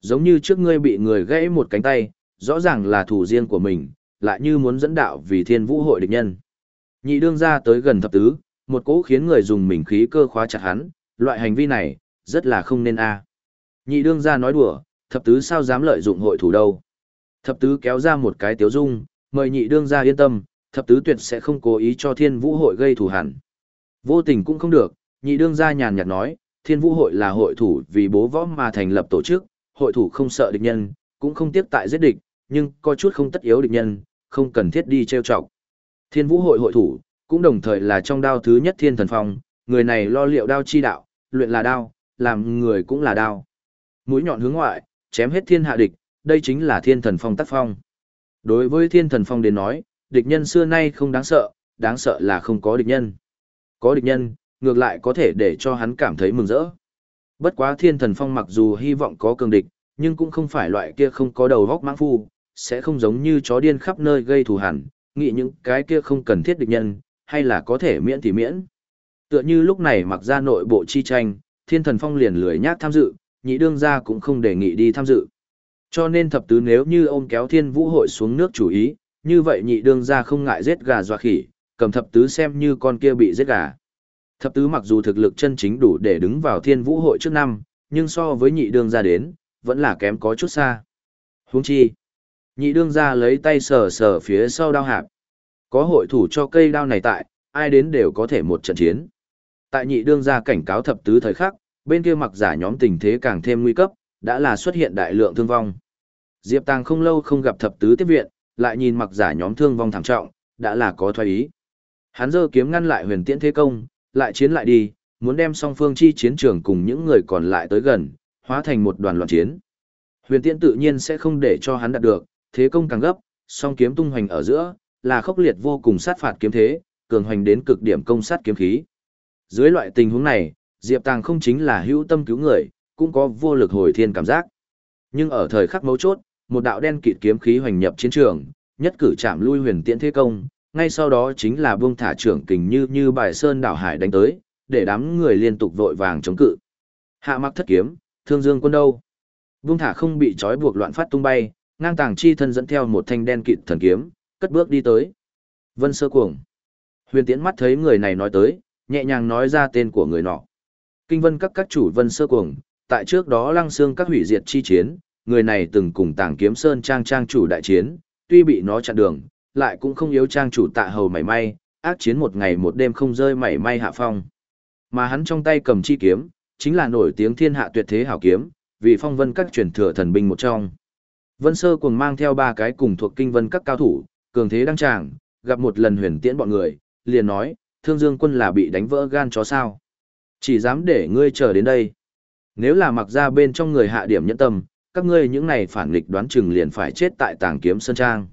A: Giống như trước ngươi bị người gãy một cánh tay, rõ ràng là thủ riêng của mình, lại như muốn dẫn đạo vì thiên vũ hội địch nhân. Nhị đương ra tới gần thập tứ, một cỗ khiến người dùng mình khí cơ khóa chặt hắn, loại hành vi này, rất là không nên a. À. Nhị đương ra nói đùa, thập tứ sao dám lợi dụng hội thủ đâu. Thập tứ kéo ra một cái tiếu dung, mời nhị đương ra yên tâm, thập tứ tuyệt sẽ không cố ý cho thiên vũ hội gây thù hẳn. Vô tình cũng không được, nhị đương ra nhàn nhạt nói, thiên vũ hội là hội thủ vì bố võ mà thành lập tổ chức, hội thủ không sợ địch nhân, cũng không tiếc tại giết địch, nhưng có chút không tất yếu địch nhân, không cần thiết đi trêu chọc. Thiên vũ hội hội thủ, cũng đồng thời là trong đao thứ nhất thiên thần phong, người này lo liệu đao chi đạo, luyện là đao, làm người cũng là đao. Mũi nhọn hướng ngoại, Chém hết thiên hạ địch, đây chính là thiên thần phong tác phong. Đối với thiên thần phong đến nói, địch nhân xưa nay không đáng sợ, đáng sợ là không có địch nhân. Có địch nhân, ngược lại có thể để cho hắn cảm thấy mừng rỡ. Bất quá thiên thần phong mặc dù hy vọng có cường địch, nhưng cũng không phải loại kia không có đầu góc mãng phu, sẽ không giống như chó điên khắp nơi gây thù hẳn, nghĩ những cái kia không cần thiết địch nhân, hay là có thể miễn thì miễn. Tựa như lúc này mặc ra nội bộ chi tranh, thiên thần phong liền lười nhát tham dự, nhị đương gia cũng không đề nghị đi tham dự. Cho nên thập tứ nếu như ôm kéo thiên vũ hội xuống nước chủ ý, như vậy nhị đương gia không ngại giết gà dọa khỉ, cầm thập tứ xem như con kia bị giết gà. Thập tứ mặc dù thực lực chân chính đủ để đứng vào thiên vũ hội trước năm, nhưng so với nhị đương gia đến, vẫn là kém có chút xa. Huống chi, nhị đương gia lấy tay sờ sờ phía sau đao hạp. Có hội thủ cho cây đao này tại, ai đến đều có thể một trận chiến. Tại nhị đương gia cảnh cáo thập tứ thời khắc, bên kia mặc giả nhóm tình thế càng thêm nguy cấp, đã là xuất hiện đại lượng thương vong. Diệp Tàng không lâu không gặp thập tứ tiếp viện, lại nhìn mặc giả nhóm thương vong thảm trọng, đã là có thoái ý. Hắn giơ kiếm ngăn lại huyền tiễn thế công, lại chiến lại đi, muốn đem song phương chi chiến trường cùng những người còn lại tới gần, hóa thành một đoàn loạn chiến. Huyền tiễn tự nhiên sẽ không để cho hắn đạt được, thế công càng gấp, song kiếm tung hoành ở giữa, là khốc liệt vô cùng sát phạt kiếm thế, cường hoành đến cực điểm công sát kiếm khí. Dưới loại tình huống này, Diệp Tàng không chính là hữu tâm cứu người, cũng có vô lực hồi thiên cảm giác. Nhưng ở thời khắc mấu chốt, một đạo đen kịt kiếm khí hoành nhập chiến trường, nhất cử chạm lui huyền tiễn thế công, ngay sau đó chính là buông thả trưởng kình như như bài sơn đảo hải đánh tới, để đám người liên tục vội vàng chống cự. Hạ mặc thất kiếm, thương dương quân đâu? Buông thả không bị trói buộc loạn phát tung bay, ngang tàng chi thân dẫn theo một thanh đen kịt thần kiếm, cất bước đi tới. Vân sơ cuồng. Huyền tiễn mắt thấy người này nói tới, nhẹ nhàng nói ra tên của người nọ. Kinh vân các các chủ vân sơ cuồng, tại trước đó lăng xương các hủy diệt chi chiến, người này từng cùng tàng kiếm sơn trang trang chủ đại chiến, tuy bị nó chặn đường, lại cũng không yếu trang chủ tạ hầu mảy may, ác chiến một ngày một đêm không rơi mảy may hạ phong. Mà hắn trong tay cầm chi kiếm, chính là nổi tiếng thiên hạ tuyệt thế hảo kiếm, vì phong vân các truyền thừa thần binh một trong. Vân Sơ cùng mang theo ba cái cùng thuộc kinh vân các cao thủ, cường thế đăng tràng, gặp một lần huyền tiễn bọn người, liền nói, thương dương quân là bị đánh vỡ gan chó sao. Chỉ dám để ngươi chờ đến đây. Nếu là mặc ra bên trong người hạ điểm nhẫn tâm, các ngươi những này phản nghịch đoán chừng liền phải chết tại tàng kiếm sơn trang.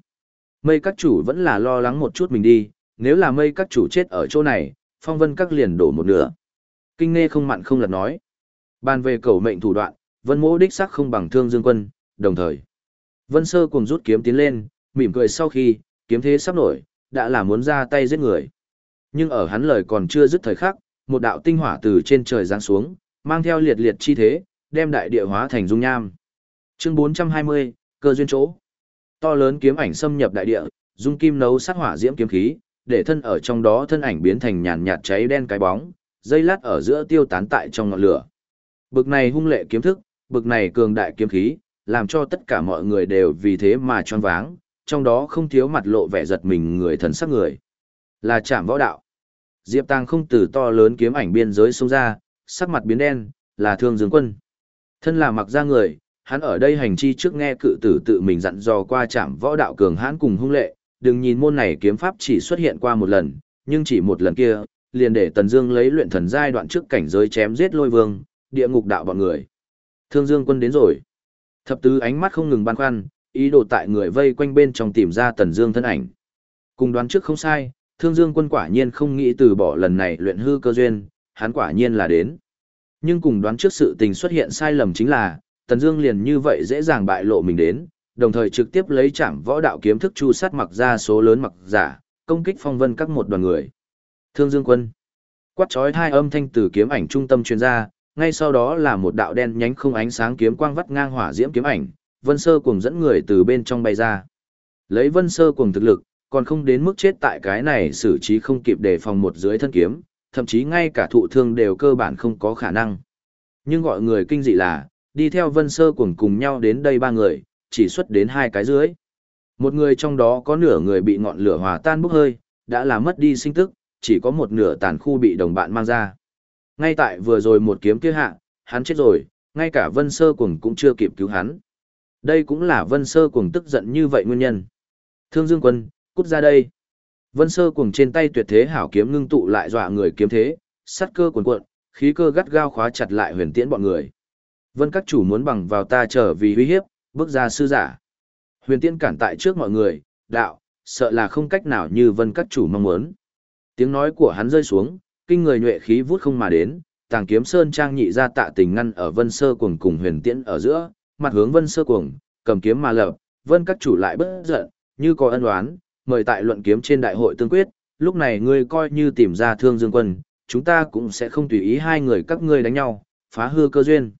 A: Mây các chủ vẫn là lo lắng một chút mình đi, nếu là mây các chủ chết ở chỗ này, phong vân các liền đổ một nửa. Kinh nghe không mặn không lật nói. Bàn về cầu mệnh thủ đoạn, vân mỗ đích sắc không bằng thương dương quân, đồng thời. Vân sơ cùng rút kiếm tiến lên, mỉm cười sau khi, kiếm thế sắp nổi, đã là muốn ra tay giết người. Nhưng ở hắn lời còn chưa dứt thời khắc, một đạo tinh hỏa từ trên trời giáng xuống, mang theo liệt liệt chi thế, đem đại địa hóa thành dung nham. Chương 420, cơ duyên chỗ. To lớn kiếm ảnh xâm nhập đại địa, dung kim nấu sát hỏa diễm kiếm khí, để thân ở trong đó thân ảnh biến thành nhàn nhạt cháy đen cái bóng, dây lát ở giữa tiêu tán tại trong ngọn lửa. Bực này hung lệ kiếm thức, bực này cường đại kiếm khí, làm cho tất cả mọi người đều vì thế mà choáng váng, trong đó không thiếu mặt lộ vẻ giật mình người thần sắc người. Là chạm võ đạo. Diệp Tàng không từ to lớn kiếm ảnh biên giới xông ra, sắc mặt biến đen, là thương dương quân. Thân là mặc ra người, hắn ở đây hành chi trước nghe cự tử tự mình dặn dò qua chạm võ đạo cường hãn cùng hung lệ, đừng nhìn môn này kiếm pháp chỉ xuất hiện qua một lần, nhưng chỉ một lần kia, liền để Tần Dương lấy luyện thần giai đoạn trước cảnh giới chém giết lôi vương, địa ngục đạo bọn người. Thương Dương quân đến rồi. Thập tứ ánh mắt không ngừng băn khoăn, ý đồ tại người vây quanh bên trong tìm ra Tần Dương thân ảnh. Cùng đoán trước không sai, Thương Dương quân quả nhiên không nghĩ từ bỏ lần này luyện hư cơ duyên, hắn quả nhiên là đến. Nhưng cùng đoán trước sự tình xuất hiện sai lầm chính là, Tần Dương liền như vậy dễ dàng bại lộ mình đến, đồng thời trực tiếp lấy chạm võ đạo kiếm thức chu sát mặc ra số lớn mặc giả, công kích phong vân các một đoàn người. Thương Dương quân. Quát chói hai âm thanh từ kiếm ảnh trung tâm truyền ra, ngay sau đó là một đạo đen nhánh không ánh sáng kiếm quang vắt ngang hỏa diễm kiếm ảnh, Vân Sơ cùng dẫn người từ bên trong bay ra. Lấy Vân Sơ cùng thực lực, còn không đến mức chết tại cái này xử trí không kịp đề phòng một dưới thân kiếm, thậm chí ngay cả thụ thương đều cơ bản không có khả năng. Nhưng gọi người kinh dị là, đi theo Vân Sơ cuồng cùng nhau đến đây ba người, chỉ xuất đến hai cái dưới. Một người trong đó có nửa người bị ngọn lửa hòa tan bốc hơi, đã làm mất đi sinh tức, chỉ có một nửa tàn khu bị đồng bạn mang ra. Ngay tại vừa rồi một kiếm kia hạ, hắn chết rồi, ngay cả Vân Sơ Cuồng cũng chưa kịp cứu hắn. Đây cũng là Vân Sơ Cuồng tức giận như vậy nguyên nhân. Thương Dương Quân, cút ra đây. Vân Sơ Cuồng trên tay tuyệt thế hảo kiếm ngưng tụ lại dọa người kiếm thế, sắt cơ cuồn cuộn, khí cơ gắt gao khóa chặt lại huyền tiễn bọn người. Vân các chủ muốn bằng vào ta trở vì uy hiếp, bước ra sư giả. Huyền Tiên cản tại trước mọi người, đạo, sợ là không cách nào như vân các chủ mong muốn. Tiếng nói của hắn rơi xuống, kinh người nhuệ khí vút không mà đến, tàng kiếm sơn trang nhị ra tạ tình ngăn ở vân sơ cuồng cùng huyền tiễn ở giữa, mặt hướng vân sơ cuồng, cầm kiếm mà lập, vân các chủ lại bất giận, như có ân oán, mời tại luận kiếm trên đại hội tương quyết, lúc này ngươi coi như tìm ra thương dương quân, chúng ta cũng sẽ không tùy ý hai người các ngươi đánh nhau, phá hư cơ duyên.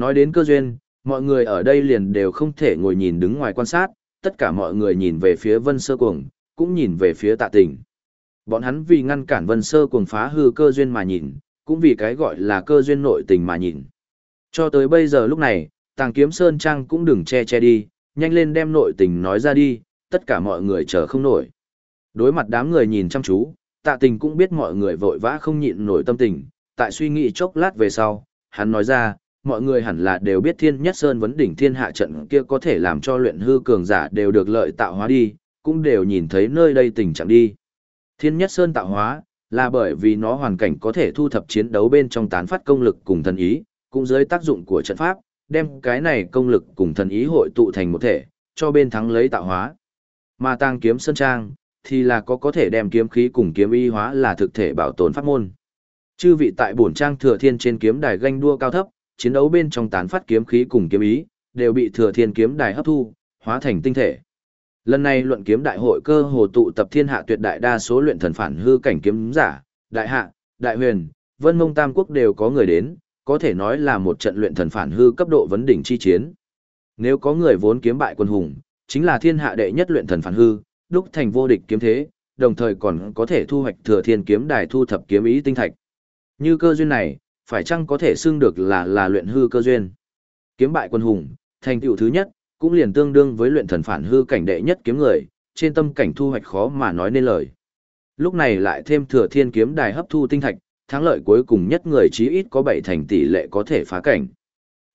A: Nói đến cơ duyên, mọi người ở đây liền đều không thể ngồi nhìn đứng ngoài quan sát, tất cả mọi người nhìn về phía vân sơ cuồng, cũng nhìn về phía tạ tình. Bọn hắn vì ngăn cản vân sơ cuồng phá hư cơ duyên mà nhìn, cũng vì cái gọi là cơ duyên nội tình mà nhìn. Cho tới bây giờ lúc này, tàng kiếm sơn trang cũng đừng che che đi, nhanh lên đem nội tình nói ra đi, tất cả mọi người chờ không nổi. Đối mặt đám người nhìn chăm chú, tạ tình cũng biết mọi người vội vã không nhịn nổi tâm tình, tại suy nghĩ chốc lát về sau, hắn nói ra, mọi người hẳn là đều biết thiên nhất sơn vấn đỉnh thiên hạ trận kia có thể làm cho luyện hư cường giả đều được lợi tạo hóa đi, cũng đều nhìn thấy nơi đây tình trạng đi. Thiên nhất sơn tạo hóa, là bởi vì nó hoàn cảnh có thể thu thập chiến đấu bên trong tán phát công lực cùng thần ý, cũng dưới tác dụng của trận pháp, đem cái này công lực cùng thần ý hội tụ thành một thể, cho bên thắng lấy tạo hóa. Mà tăng kiếm sơn trang, thì là có có thể đem kiếm khí cùng kiếm y hóa là thực thể bảo tồn pháp môn. Chư vị tại bổn trang thừa thiên trên kiếm đài ganh đua cao thấp, chiến đấu bên trong tán phát kiếm khí cùng kiếm ý, đều bị thừa thiên kiếm đài hấp thu, hóa thành tinh thể. Lần này luận kiếm đại hội cơ hồ tụ tập thiên hạ tuyệt đại đa số luyện thần phản hư cảnh kiếm giả, đại hạ, đại huyền, vân mông tam quốc đều có người đến, có thể nói là một trận luyện thần phản hư cấp độ vấn đỉnh chi chiến. Nếu có người vốn kiếm bại quân hùng, chính là thiên hạ đệ nhất luyện thần phản hư, đúc thành vô địch kiếm thế, đồng thời còn có thể thu hoạch thừa thiên kiếm đài thu thập kiếm ý tinh thạch. Như cơ duyên này, phải chăng có thể xưng được là là luyện hư cơ duyên. Kiếm bại quân hùng, thành tựu thứ nhất, cũng liền tương đương với luyện thần phản hư cảnh đệ nhất kiếm người, trên tâm cảnh thu hoạch khó mà nói nên lời. Lúc này lại thêm thừa thiên kiếm đài hấp thu tinh thạch, thắng lợi cuối cùng nhất người chí ít có bảy thành tỷ lệ có thể phá cảnh.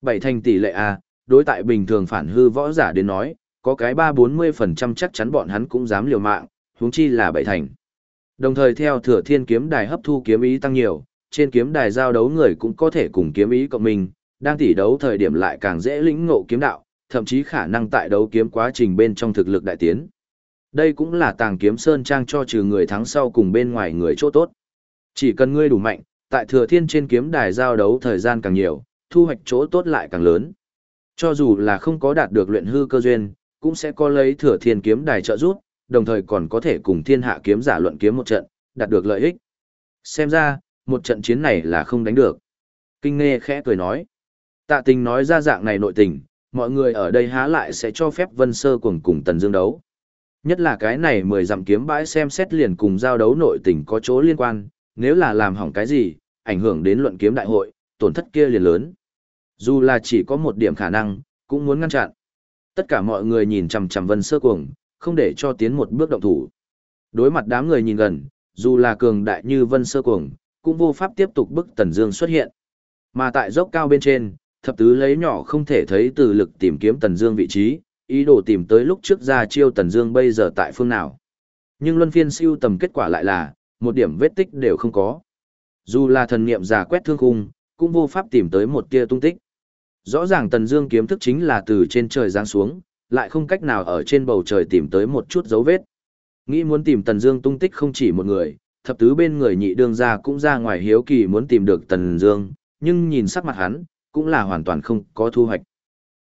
A: Bảy thành tỷ lệ A, đối tại bình thường phản hư võ giả đến nói, có cái ba bốn mươi phần trăm chắc chắn bọn hắn cũng dám liều mạng, huống chi là bảy thành. Đồng thời theo thừa thiên kiếm đài hấp thu kiếm ý tăng nhiều, trên kiếm đài giao đấu người cũng có thể cùng kiếm ý cộng mình, đang tỉ đấu thời điểm lại càng dễ lĩnh ngộ kiếm đạo, thậm chí khả năng tại đấu kiếm quá trình bên trong thực lực đại tiến. Đây cũng là tàng kiếm sơn trang cho trừ người thắng sau cùng bên ngoài người chỗ tốt. Chỉ cần ngươi đủ mạnh, tại thừa thiên trên kiếm đài giao đấu thời gian càng nhiều, thu hoạch chỗ tốt lại càng lớn. Cho dù là không có đạt được luyện hư cơ duyên, cũng sẽ có lấy thừa thiên kiếm đài trợ giúp, đồng thời còn có thể cùng thiên hạ kiếm giả luận kiếm một trận, đạt được lợi ích. Xem ra, một trận chiến này là không đánh được. Kinh nghe khẽ cười nói. Tạ tình nói ra dạng này nội tình, mọi người ở đây há lại sẽ cho phép Vân Sơ cùng cùng Tần Dương đấu. Nhất là cái này mười dặm kiếm bãi xem xét liền cùng giao đấu nội tình có chỗ liên quan, nếu là làm hỏng cái gì, ảnh hưởng đến luận kiếm đại hội, tổn thất kia liền lớn. Dù là chỉ có một điểm khả năng, cũng muốn ngăn chặn. Tất cả mọi người nhìn chằm chằm Vân Sơ Cuồng, không để cho tiến một bước động thủ. Đối mặt đám người nhìn gần, dù là cường đại như Vân Sơ Cuồng, cũng vô pháp tiếp tục bức Tần Dương xuất hiện. Mà tại dốc cao bên trên, thập tứ lấy nhỏ không thể thấy từ lực tìm kiếm Tần Dương vị trí, ý đồ tìm tới lúc trước ra chiêu Tần Dương bây giờ tại phương nào. Nhưng luân phiên siêu tầm kết quả lại là, một điểm vết tích đều không có. Dù là thần niệm giả quét thương khung, cũng vô pháp tìm tới một tia tung tích. Rõ ràng Tần Dương kiếm thức chính là từ trên trời giáng xuống, lại không cách nào ở trên bầu trời tìm tới một chút dấu vết. Nghĩ muốn tìm Tần Dương tung tích không chỉ một người, thập tứ bên người nhị đương gia cũng ra ngoài hiếu kỳ muốn tìm được Tần Dương, nhưng nhìn sắc mặt hắn, cũng là hoàn toàn không có thu hoạch.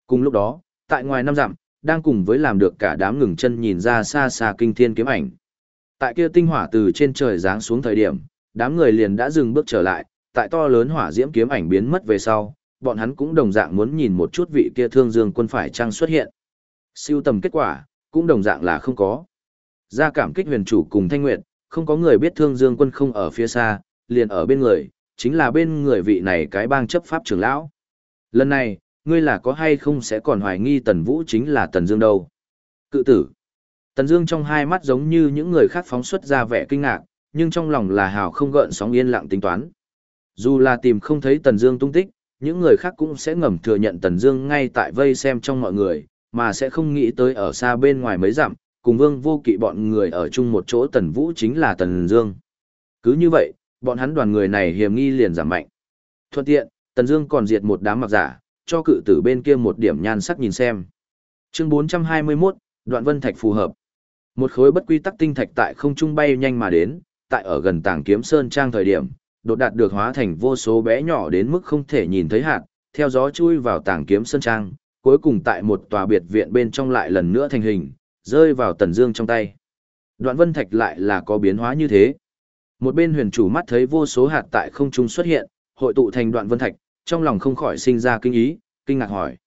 A: Cùng lúc đó, tại ngoài năm dặm, đang cùng với làm được cả đám ngừng chân nhìn ra xa xa kinh thiên kiếm ảnh. Tại kia tinh hỏa từ trên trời giáng xuống thời điểm, đám người liền đã dừng bước trở lại, tại to lớn hỏa diễm kiếm ảnh biến mất về sau, bọn hắn cũng đồng dạng muốn nhìn một chút vị kia thương dương quân phải chăng xuất hiện. Siêu tầm kết quả, cũng đồng dạng là không có. Ra cảm kích huyền chủ cùng thanh nguyệt, không có người biết thương dương quân không ở phía xa, liền ở bên người, chính là bên người vị này cái bang chấp pháp trưởng lão. Lần này, ngươi là có hay không sẽ còn hoài nghi tần vũ chính là tần dương đâu. Cự tử. Tần dương trong hai mắt giống như những người khác phóng xuất ra vẻ kinh ngạc, nhưng trong lòng là hào không gợn sóng yên lặng tính toán. Dù là tìm không thấy tần dương tung tích, những người khác cũng sẽ ngầm thừa nhận tần dương ngay tại vây xem trong mọi người, mà sẽ không nghĩ tới ở xa bên ngoài mấy dặm, cùng vương vô kỵ bọn người ở chung một chỗ tần vũ chính là tần dương. Cứ như vậy, bọn hắn đoàn người này hiểm nghi liền giảm mạnh. Thuận tiện, tần dương còn diệt một đám mặc giả, cho cự tử bên kia một điểm nhan sắc nhìn xem. Chương 421, đoạn vân thạch phù hợp. Một khối bất quy tắc tinh thạch tại không trung bay nhanh mà đến, tại ở gần tảng kiếm sơn trang thời điểm, đột đạt được hóa thành vô số bé nhỏ đến mức không thể nhìn thấy hạt, theo gió chui vào tảng kiếm sơn trang, cuối cùng tại một tòa biệt viện bên trong lại lần nữa thành hình, rơi vào tần dương trong tay. Đoạn vân thạch lại là có biến hóa như thế. Một bên huyền chủ mắt thấy vô số hạt tại không trung xuất hiện, hội tụ thành đoạn vân thạch, trong lòng không khỏi sinh ra kinh ý, kinh ngạc hỏi.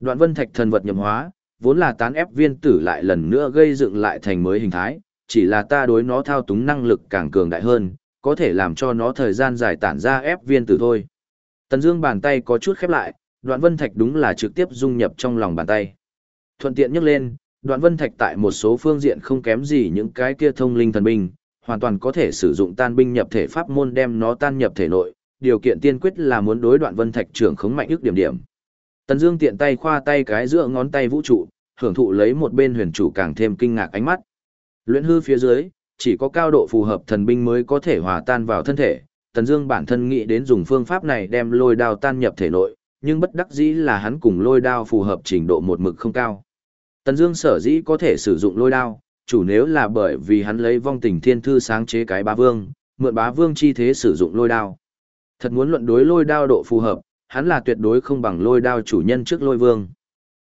A: Đoạn vân thạch thần vật nhập hóa, vốn là tán ép viên tử lại lần nữa gây dựng lại thành mới hình thái, chỉ là ta đối nó thao túng năng lực càng cường đại hơn, có thể làm cho nó thời gian dài tản ra ép viên tử thôi. Tần Dương bàn tay có chút khép lại, đoạn vân thạch đúng là trực tiếp dung nhập trong lòng bàn tay. Thuận tiện nhấc lên, đoạn vân thạch tại một số phương diện không kém gì những cái kia thông linh thần binh, hoàn toàn có thể sử dụng tan binh nhập thể pháp môn đem nó tan nhập thể nội, điều kiện tiên quyết là muốn đối đoạn vân thạch trưởng khống mạnh ức điểm điểm. Tần Dương tiện tay khoa tay cái giữa ngón tay vũ trụ, hưởng thụ lấy một bên huyền chủ càng thêm kinh ngạc ánh mắt. Luyện hư phía dưới, chỉ có cao độ phù hợp thần binh mới có thể hòa tan vào thân thể. Tần Dương bản thân nghĩ đến dùng phương pháp này đem lôi đao tan nhập thể nội, nhưng bất đắc dĩ là hắn cùng lôi đao phù hợp trình độ một mực không cao. Tần Dương sở dĩ có thể sử dụng lôi đao, chủ nếu là bởi vì hắn lấy vong tình thiên thư sáng chế cái bá vương, mượn bá vương chi thế sử dụng lôi đao. Thật muốn luận đối lôi đao độ phù hợp, hắn là tuyệt đối không bằng lôi đao chủ nhân trước lôi vương.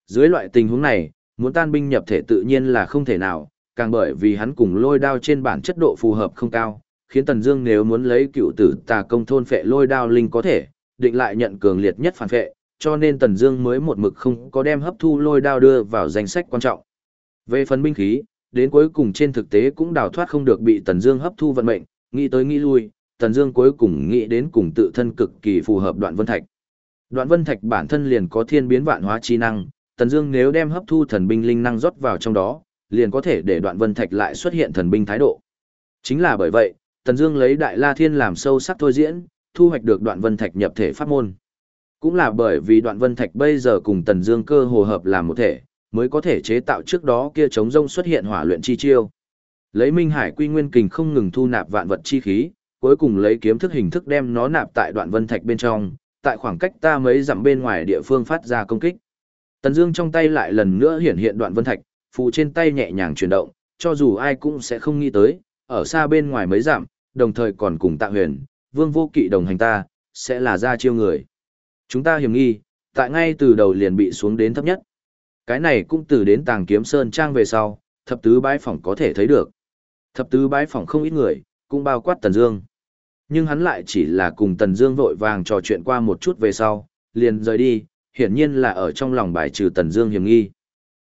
A: Dưới loại tình huống này, muốn tan binh nhập thể tự nhiên là không thể nào, càng bởi vì hắn cùng lôi đao trên bản chất độ phù hợp không cao, khiến Tần Dương nếu muốn lấy cựu tử tà công thôn phệ lôi đao linh có thể, định lại nhận cường liệt nhất phản phệ, cho nên Tần Dương mới một mực không có đem hấp thu lôi đao đưa vào danh sách quan trọng. Về phần binh khí, đến cuối cùng trên thực tế cũng đào thoát không được bị Tần Dương hấp thu vận mệnh, nghĩ tới nghĩ lui, Tần Dương cuối cùng nghĩ đến cùng tự thân cực kỳ phù hợp Đoạn Vân Thạch. Đoạn Vân Thạch bản thân liền có thiên biến vạn hóa chi năng, Tần Dương nếu đem hấp thu thần binh linh năng rót vào trong đó, liền có thể để Đoạn Vân Thạch lại xuất hiện thần binh thái độ. Chính là bởi vậy, Tần Dương lấy Đại La Thiên làm sâu sắc thôi diễn, thu hoạch được Đoạn Vân Thạch nhập thể pháp môn. Cũng là bởi vì Đoạn Vân Thạch bây giờ cùng Tần Dương cơ hồ hợp làm một thể, mới có thể chế tạo trước đó kia chống rông xuất hiện hỏa luyện chi chiêu. Lấy Minh Hải Quy Nguyên Kình không ngừng thu nạp vạn vật chi khí, cuối cùng lấy kiếm thức hình thức đem nó nạp tại Đoạn Vân Thạch bên trong, tại khoảng cách ta mấy dặm bên ngoài địa phương phát ra công kích. Tần Dương trong tay lại lần nữa hiện hiện Đoạn Vân Thạch, phù trên tay nhẹ nhàng chuyển động, cho dù ai cũng sẽ không nghĩ tới, ở xa bên ngoài mấy dặm, đồng thời còn cùng Tạ Huyền, Vương Vô Kỵ đồng hành ta, sẽ là ra chiêu người. Chúng ta hiểm nghi, tại ngay từ đầu liền bị xuống đến thấp nhất. Cái này cũng từ đến Tàng Kiếm Sơn trang về sau, thập tứ bái phỏng có thể thấy được. Thập tứ bái phỏng không ít người, cũng bao quát Tần Dương. Nhưng hắn lại chỉ là cùng Tần Dương vội vàng trò chuyện qua một chút về sau, liền rời đi, hiển nhiên là ở trong lòng bài trừ Tần Dương hiểm nghi.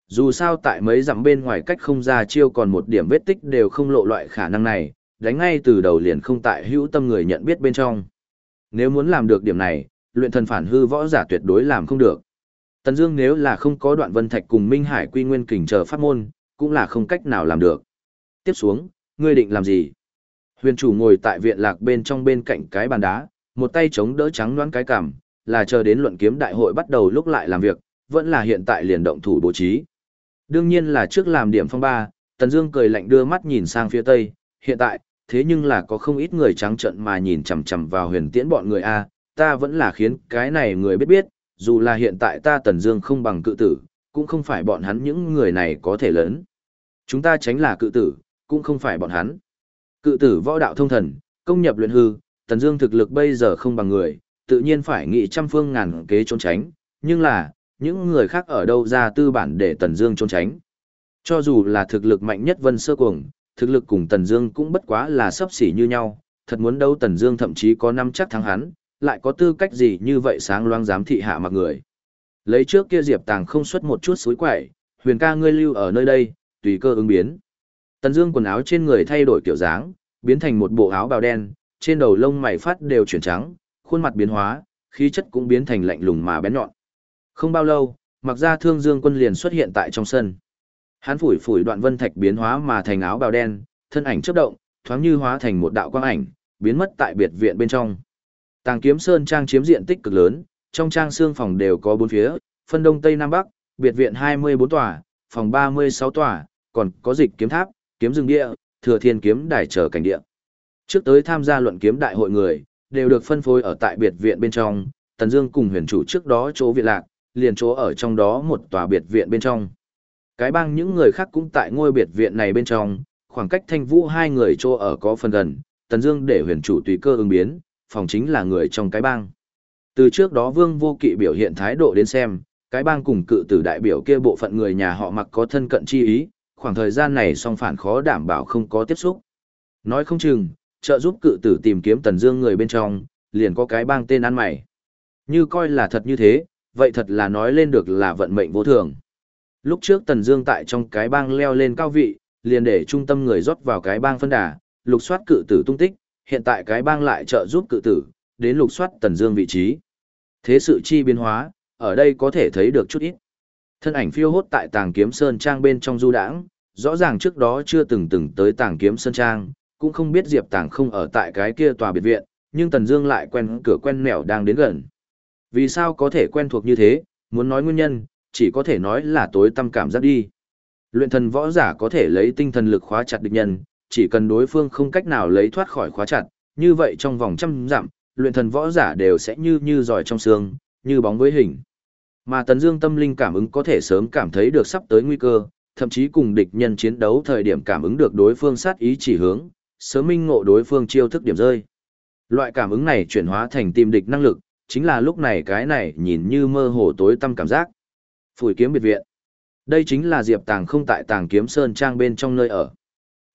A: Dù sao tại mấy dặm bên ngoài cách không ra chiêu còn một điểm vết tích đều không lộ loại khả năng này, đánh ngay từ đầu liền không tại hữu tâm người nhận biết bên trong. Nếu muốn làm được điểm này, luyện thần phản hư võ giả tuyệt đối làm không được. Tần Dương nếu là không có đoạn vân thạch cùng Minh Hải Quy Nguyên kình chờ pháp môn, cũng là không cách nào làm được. Tiếp xuống, ngươi định làm gì? Huyền chủ ngồi tại viện lạc bên trong bên cạnh cái bàn đá, một tay chống đỡ trắng loãng cái cằm, là chờ đến luận kiếm đại hội bắt đầu lúc lại làm việc, vẫn là hiện tại liền động thủ bố trí. Đương nhiên là trước làm điểm phong ba, Tần Dương cười lạnh đưa mắt nhìn sang phía tây, hiện tại, thế nhưng là có không ít người trắng trợn mà nhìn chằm chằm vào huyền tiễn bọn người a, ta vẫn là khiến cái này người biết biết, dù là hiện tại ta Tần Dương không bằng cự tử, cũng không phải bọn hắn những người này có thể lớn. Chúng ta tránh là cự tử, cũng không phải bọn hắn. Cự tử võ đạo thông thần, công nhập luyện hư, Tần Dương thực lực bây giờ không bằng người, tự nhiên phải nghị trăm phương ngàn kế trốn tránh, nhưng là, những người khác ở đâu ra tư bản để Tần Dương trốn tránh. Cho dù là thực lực mạnh nhất Vân Sơ Cuồng, thực lực cùng Tần Dương cũng bất quá là sấp xỉ như nhau, thật muốn đấu Tần Dương thậm chí có năm chắc thắng hắn, lại có tư cách gì như vậy sáng loáng giám thị hạ mặc người. Lấy trước kia Diệp Tàng không xuất một chút suối quẩy, Huyền ca ngươi lưu ở nơi đây, tùy cơ ứng biến. Tần Dương quần áo trên người thay đổi kiểu dáng, biến thành một bộ áo bào đen, trên đầu lông mày phát đều chuyển trắng, khuôn mặt biến hóa, khí chất cũng biến thành lạnh lùng mà bén nhọn. Không bao lâu, mặc ra thương dương quân liền xuất hiện tại trong sân. Hắn phủi phủi đoạn vân thạch biến hóa mà thành áo bào đen, thân ảnh chớp động, thoáng như hóa thành một đạo quang ảnh, biến mất tại biệt viện bên trong. Tàng kiếm sơn trang chiếm diện tích cực lớn, trong trang xương phòng đều có bốn phía, phân đông tây nam bắc, biệt viện 24 tòa, phòng 36 tòa, còn có dịch kiếm tháp, kiếm rừng địa, thừa thiên kiếm đài trở cảnh địa. Trước tới tham gia luận kiếm đại hội người, đều được phân phối ở tại biệt viện bên trong, Tần Dương cùng huyền chủ trước đó chỗ viện lạc, liền chỗ ở trong đó một tòa biệt viện bên trong. Cái bang những người khác cũng tại ngôi biệt viện này bên trong, khoảng cách thanh vũ hai người chỗ ở có phần gần, Tần Dương để huyền chủ tùy cơ ứng biến, phòng chính là người trong cái bang. Từ trước đó Vương Vô Kỵ biểu hiện thái độ đến xem, cái bang cùng cự tử đại biểu kia bộ phận người nhà họ mặc có thân cận chi ý, khoảng thời gian này song phản khó đảm bảo không có tiếp xúc. Nói không chừng, trợ giúp cự tử tìm kiếm Tần Dương người bên trong, liền có cái bang tên ăn mày. Như coi là thật như thế, vậy thật là nói lên được là vận mệnh vô thường. Lúc trước Tần Dương tại trong cái bang leo lên cao vị, liền để trung tâm người rót vào cái bang phân đà, lục soát cự tử tung tích, hiện tại cái bang lại trợ giúp cự tử, đến lục soát Tần Dương vị trí. Thế sự chi biến hóa, ở đây có thể thấy được chút ít. Thân ảnh phiêu hốt tại Tàng Kiếm Sơn Trang bên trong du đãng, rõ ràng trước đó chưa từng từng tới Tàng Kiếm Sơn Trang, cũng không biết Diệp Tàng không ở tại cái kia tòa biệt viện, nhưng Tần Dương lại quen cửa quen mẻo đang đến gần. Vì sao có thể quen thuộc như thế, muốn nói nguyên nhân, chỉ có thể nói là tối tâm cảm giác đi. Luyện thần võ giả có thể lấy tinh thần lực khóa chặt địch nhân, chỉ cần đối phương không cách nào lấy thoát khỏi khóa chặt, như vậy trong vòng trăm dặm, luyện thần võ giả đều sẽ như như giỏi trong xương, như bóng với hình. Mà Tần Dương tâm linh cảm ứng có thể sớm cảm thấy được sắp tới nguy cơ, thậm chí cùng địch nhân chiến đấu thời điểm cảm ứng được đối phương sát ý chỉ hướng, sớm minh ngộ đối phương chiêu thức điểm rơi. Loại cảm ứng này chuyển hóa thành tìm địch năng lực, chính là lúc này cái này nhìn như mơ hồ tối tăm cảm giác. Phủi kiếm biệt viện. Đây chính là Diệp Tàng không tại Tàng Kiếm Sơn trang bên trong nơi ở.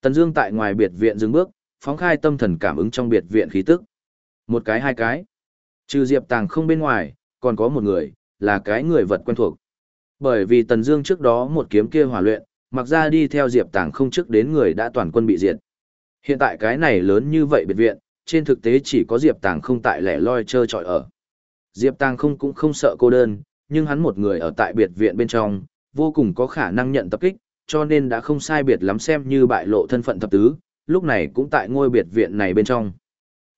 A: Tần Dương tại ngoài biệt viện dừng bước, phóng khai tâm thần cảm ứng trong biệt viện khí tức. Một cái hai cái. Trừ Diệp Tàng không bên ngoài, còn có một người, là cái người vật quen thuộc. Bởi vì Tần Dương trước đó một kiếm kia hòa luyện, mặc ra đi theo Diệp Tàng không trước đến người đã toàn quân bị diệt. Hiện tại cái này lớn như vậy biệt viện, trên thực tế chỉ có Diệp Tàng không tại lẻ loi chơi trọi ở. Diệp Tàng không cũng không sợ cô đơn, nhưng hắn một người ở tại biệt viện bên trong, vô cùng có khả năng nhận tập kích, cho nên đã không sai biệt lắm xem như bại lộ thân phận thập tứ, lúc này cũng tại ngôi biệt viện này bên trong.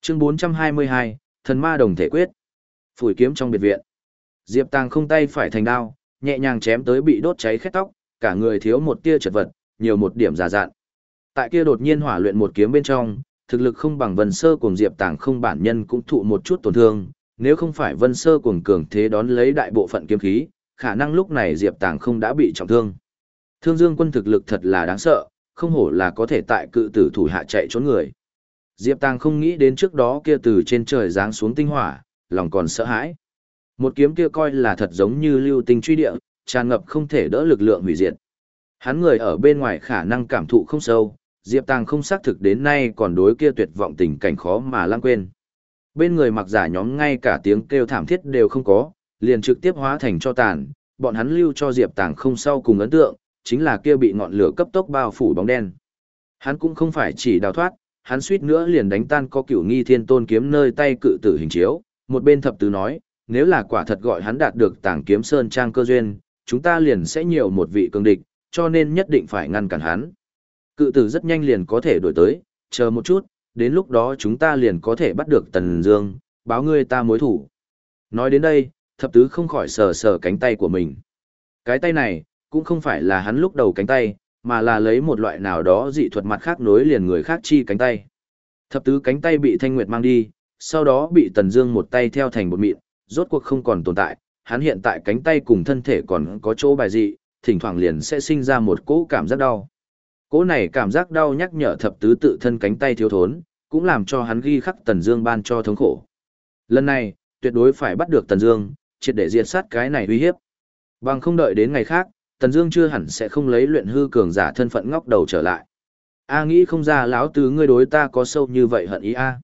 A: Chương 422, Thần Ma Đồng Thể Quyết. Phủi kiếm trong biệt viện. Diệp Tàng không tay phải thành đao, nhẹ nhàng chém tới bị đốt cháy khét tóc, cả người thiếu một tia chật vật, nhiều một điểm giả dạn. Tại kia đột nhiên hỏa luyện một kiếm bên trong, thực lực không bằng Vân Sơ cùng Diệp Tàng không bản nhân cũng thụ một chút tổn thương, nếu không phải Vân Sơ cuồng cường thế đón lấy đại bộ phận kiếm khí, khả năng lúc này Diệp Tàng không đã bị trọng thương. Thương Dương quân thực lực thật là đáng sợ, không hổ là có thể tại cự tử thủ hạ chạy trốn người. Diệp Tàng không nghĩ đến trước đó kia từ trên trời giáng xuống tinh hỏa, lòng còn sợ hãi. Một kiếm kia coi là thật giống như lưu tinh truy địa, tràn ngập không thể đỡ lực lượng hủy diệt. Hắn người ở bên ngoài khả năng cảm thụ không sâu, Diệp Tàng không xác thực đến nay còn đối kia tuyệt vọng tình cảnh khó mà lãng quên. Bên người mặc giả nhóm ngay cả tiếng kêu thảm thiết đều không có, liền trực tiếp hóa thành cho tàn, bọn hắn lưu cho Diệp Tàng không sau cùng ấn tượng, chính là kia bị ngọn lửa cấp tốc bao phủ bóng đen. Hắn cũng không phải chỉ đào thoát, hắn suýt nữa liền đánh tan có cửu nghi thiên tôn kiếm nơi tay cự tử hình chiếu, một bên thập tứ nói, nếu là quả thật gọi hắn đạt được tàng kiếm sơn trang cơ duyên, chúng ta liền sẽ nhiều một vị cường địch, cho nên nhất định phải ngăn cản hắn. Cự tử rất nhanh liền có thể đổi tới, chờ một chút, đến lúc đó chúng ta liền có thể bắt được Tần Dương, báo ngươi ta mối thủ. Nói đến đây, thập tứ không khỏi sờ sờ cánh tay của mình. Cái tay này, cũng không phải là hắn lúc đầu cánh tay, mà là lấy một loại nào đó dị thuật mặt khác nối liền người khác chi cánh tay. Thập tứ cánh tay bị Thanh Nguyệt mang đi, sau đó bị Tần Dương một tay theo thành một mịn, rốt cuộc không còn tồn tại, hắn hiện tại cánh tay cùng thân thể còn có chỗ bài dị, thỉnh thoảng liền sẽ sinh ra một cỗ cảm giác đau. Cỗ này cảm giác đau nhắc nhở thập tứ tự thân cánh tay thiếu thốn, cũng làm cho hắn ghi khắc Tần Dương ban cho thống khổ. Lần này, tuyệt đối phải bắt được Tần Dương, triệt để diệt sát cái này uy hiếp. Bằng không đợi đến ngày khác, Tần Dương chưa hẳn sẽ không lấy luyện hư cường giả thân phận ngóc đầu trở lại. A nghĩ không ra lão tứ ngươi đối ta có sâu như vậy hận ý a.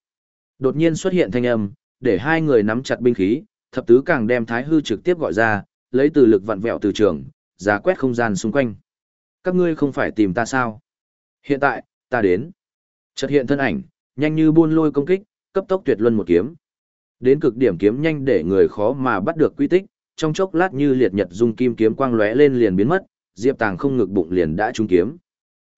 A: Đột nhiên xuất hiện thanh âm, để hai người nắm chặt binh khí, thập tứ càng đem thái hư trực tiếp gọi ra, lấy từ lực vặn vẹo từ trường, giá quét không gian xung quanh. Các ngươi không phải tìm ta sao? Hiện tại, ta đến. Chợt hiện thân ảnh, nhanh như buôn lôi công kích, cấp tốc tuyệt luân một kiếm. Đến cực điểm kiếm nhanh để người khó mà bắt được quy tích, trong chốc lát như liệt nhật dung kim kiếm quang lóe lên liền biến mất, Diệp Tàng không ngực bụng liền đã trúng kiếm.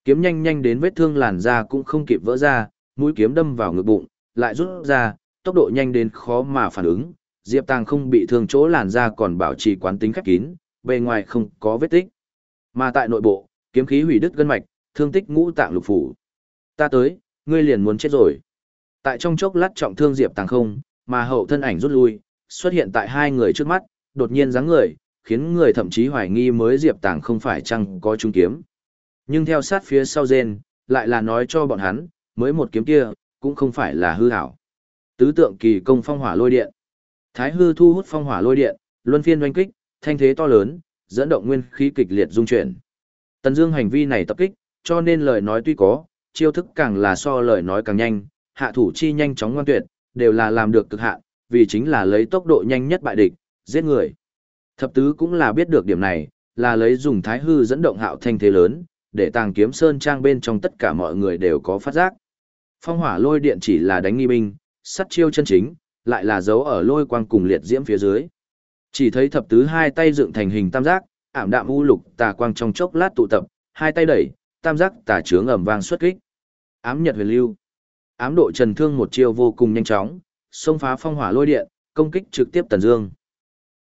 A: Kiếm nhanh nhanh đến vết thương làn da cũng không kịp vỡ ra, mũi kiếm đâm vào ngực bụng, lại rút ra, tốc độ nhanh đến khó mà phản ứng. Diệp Tàng không bị thương chỗ làn da còn bảo trì quán tính khép kín, bề ngoài không có vết tích. Mà tại nội bộ, kiếm khí hủy đứt gân mạch, thương tích ngũ tạng lục phủ. Ta tới, ngươi liền muốn chết rồi. Tại trong chốc lát trọng thương Diệp Tàng không, mà hậu thân ảnh rút lui, xuất hiện tại hai người trước mắt, đột nhiên dáng người, khiến người thậm chí hoài nghi mới Diệp Tàng không phải chăng có trung kiếm. Nhưng theo sát phía sau rên, lại là nói cho bọn hắn, mới một kiếm kia, cũng không phải là hư hảo. Tứ tượng kỳ công phong hỏa lôi điện. Thái hư thu hút phong hỏa lôi điện, luân phiên oanh kích, thanh thế to lớn, dẫn động nguyên khí kịch liệt dung chuyển. Tần Dương hành vi này tập kích, cho nên lời nói tuy có, chiêu thức càng là so lời nói càng nhanh, hạ thủ chi nhanh chóng ngoan tuyệt, đều là làm được cực hạn, vì chính là lấy tốc độ nhanh nhất bại địch, giết người. Thập tứ cũng là biết được điểm này, là lấy dùng thái hư dẫn động hạo thanh thế lớn, để tàng kiếm sơn trang bên trong tất cả mọi người đều có phát giác. Phong hỏa lôi điện chỉ là đánh nghi binh, sắt chiêu chân chính, lại là dấu ở lôi quang cùng liệt diễm phía dưới. Chỉ thấy thập tứ hai tay dựng thành hình tam giác, ảm đạm u lục tà quang trong chốc lát tụ tập, hai tay đẩy, tam giác tà trướng ầm vang xuất kích. Ám Nhật Huyền Lưu. Ám độ trần thương một chiêu vô cùng nhanh chóng, xông phá phong hỏa lôi điện, công kích trực tiếp Tần Dương.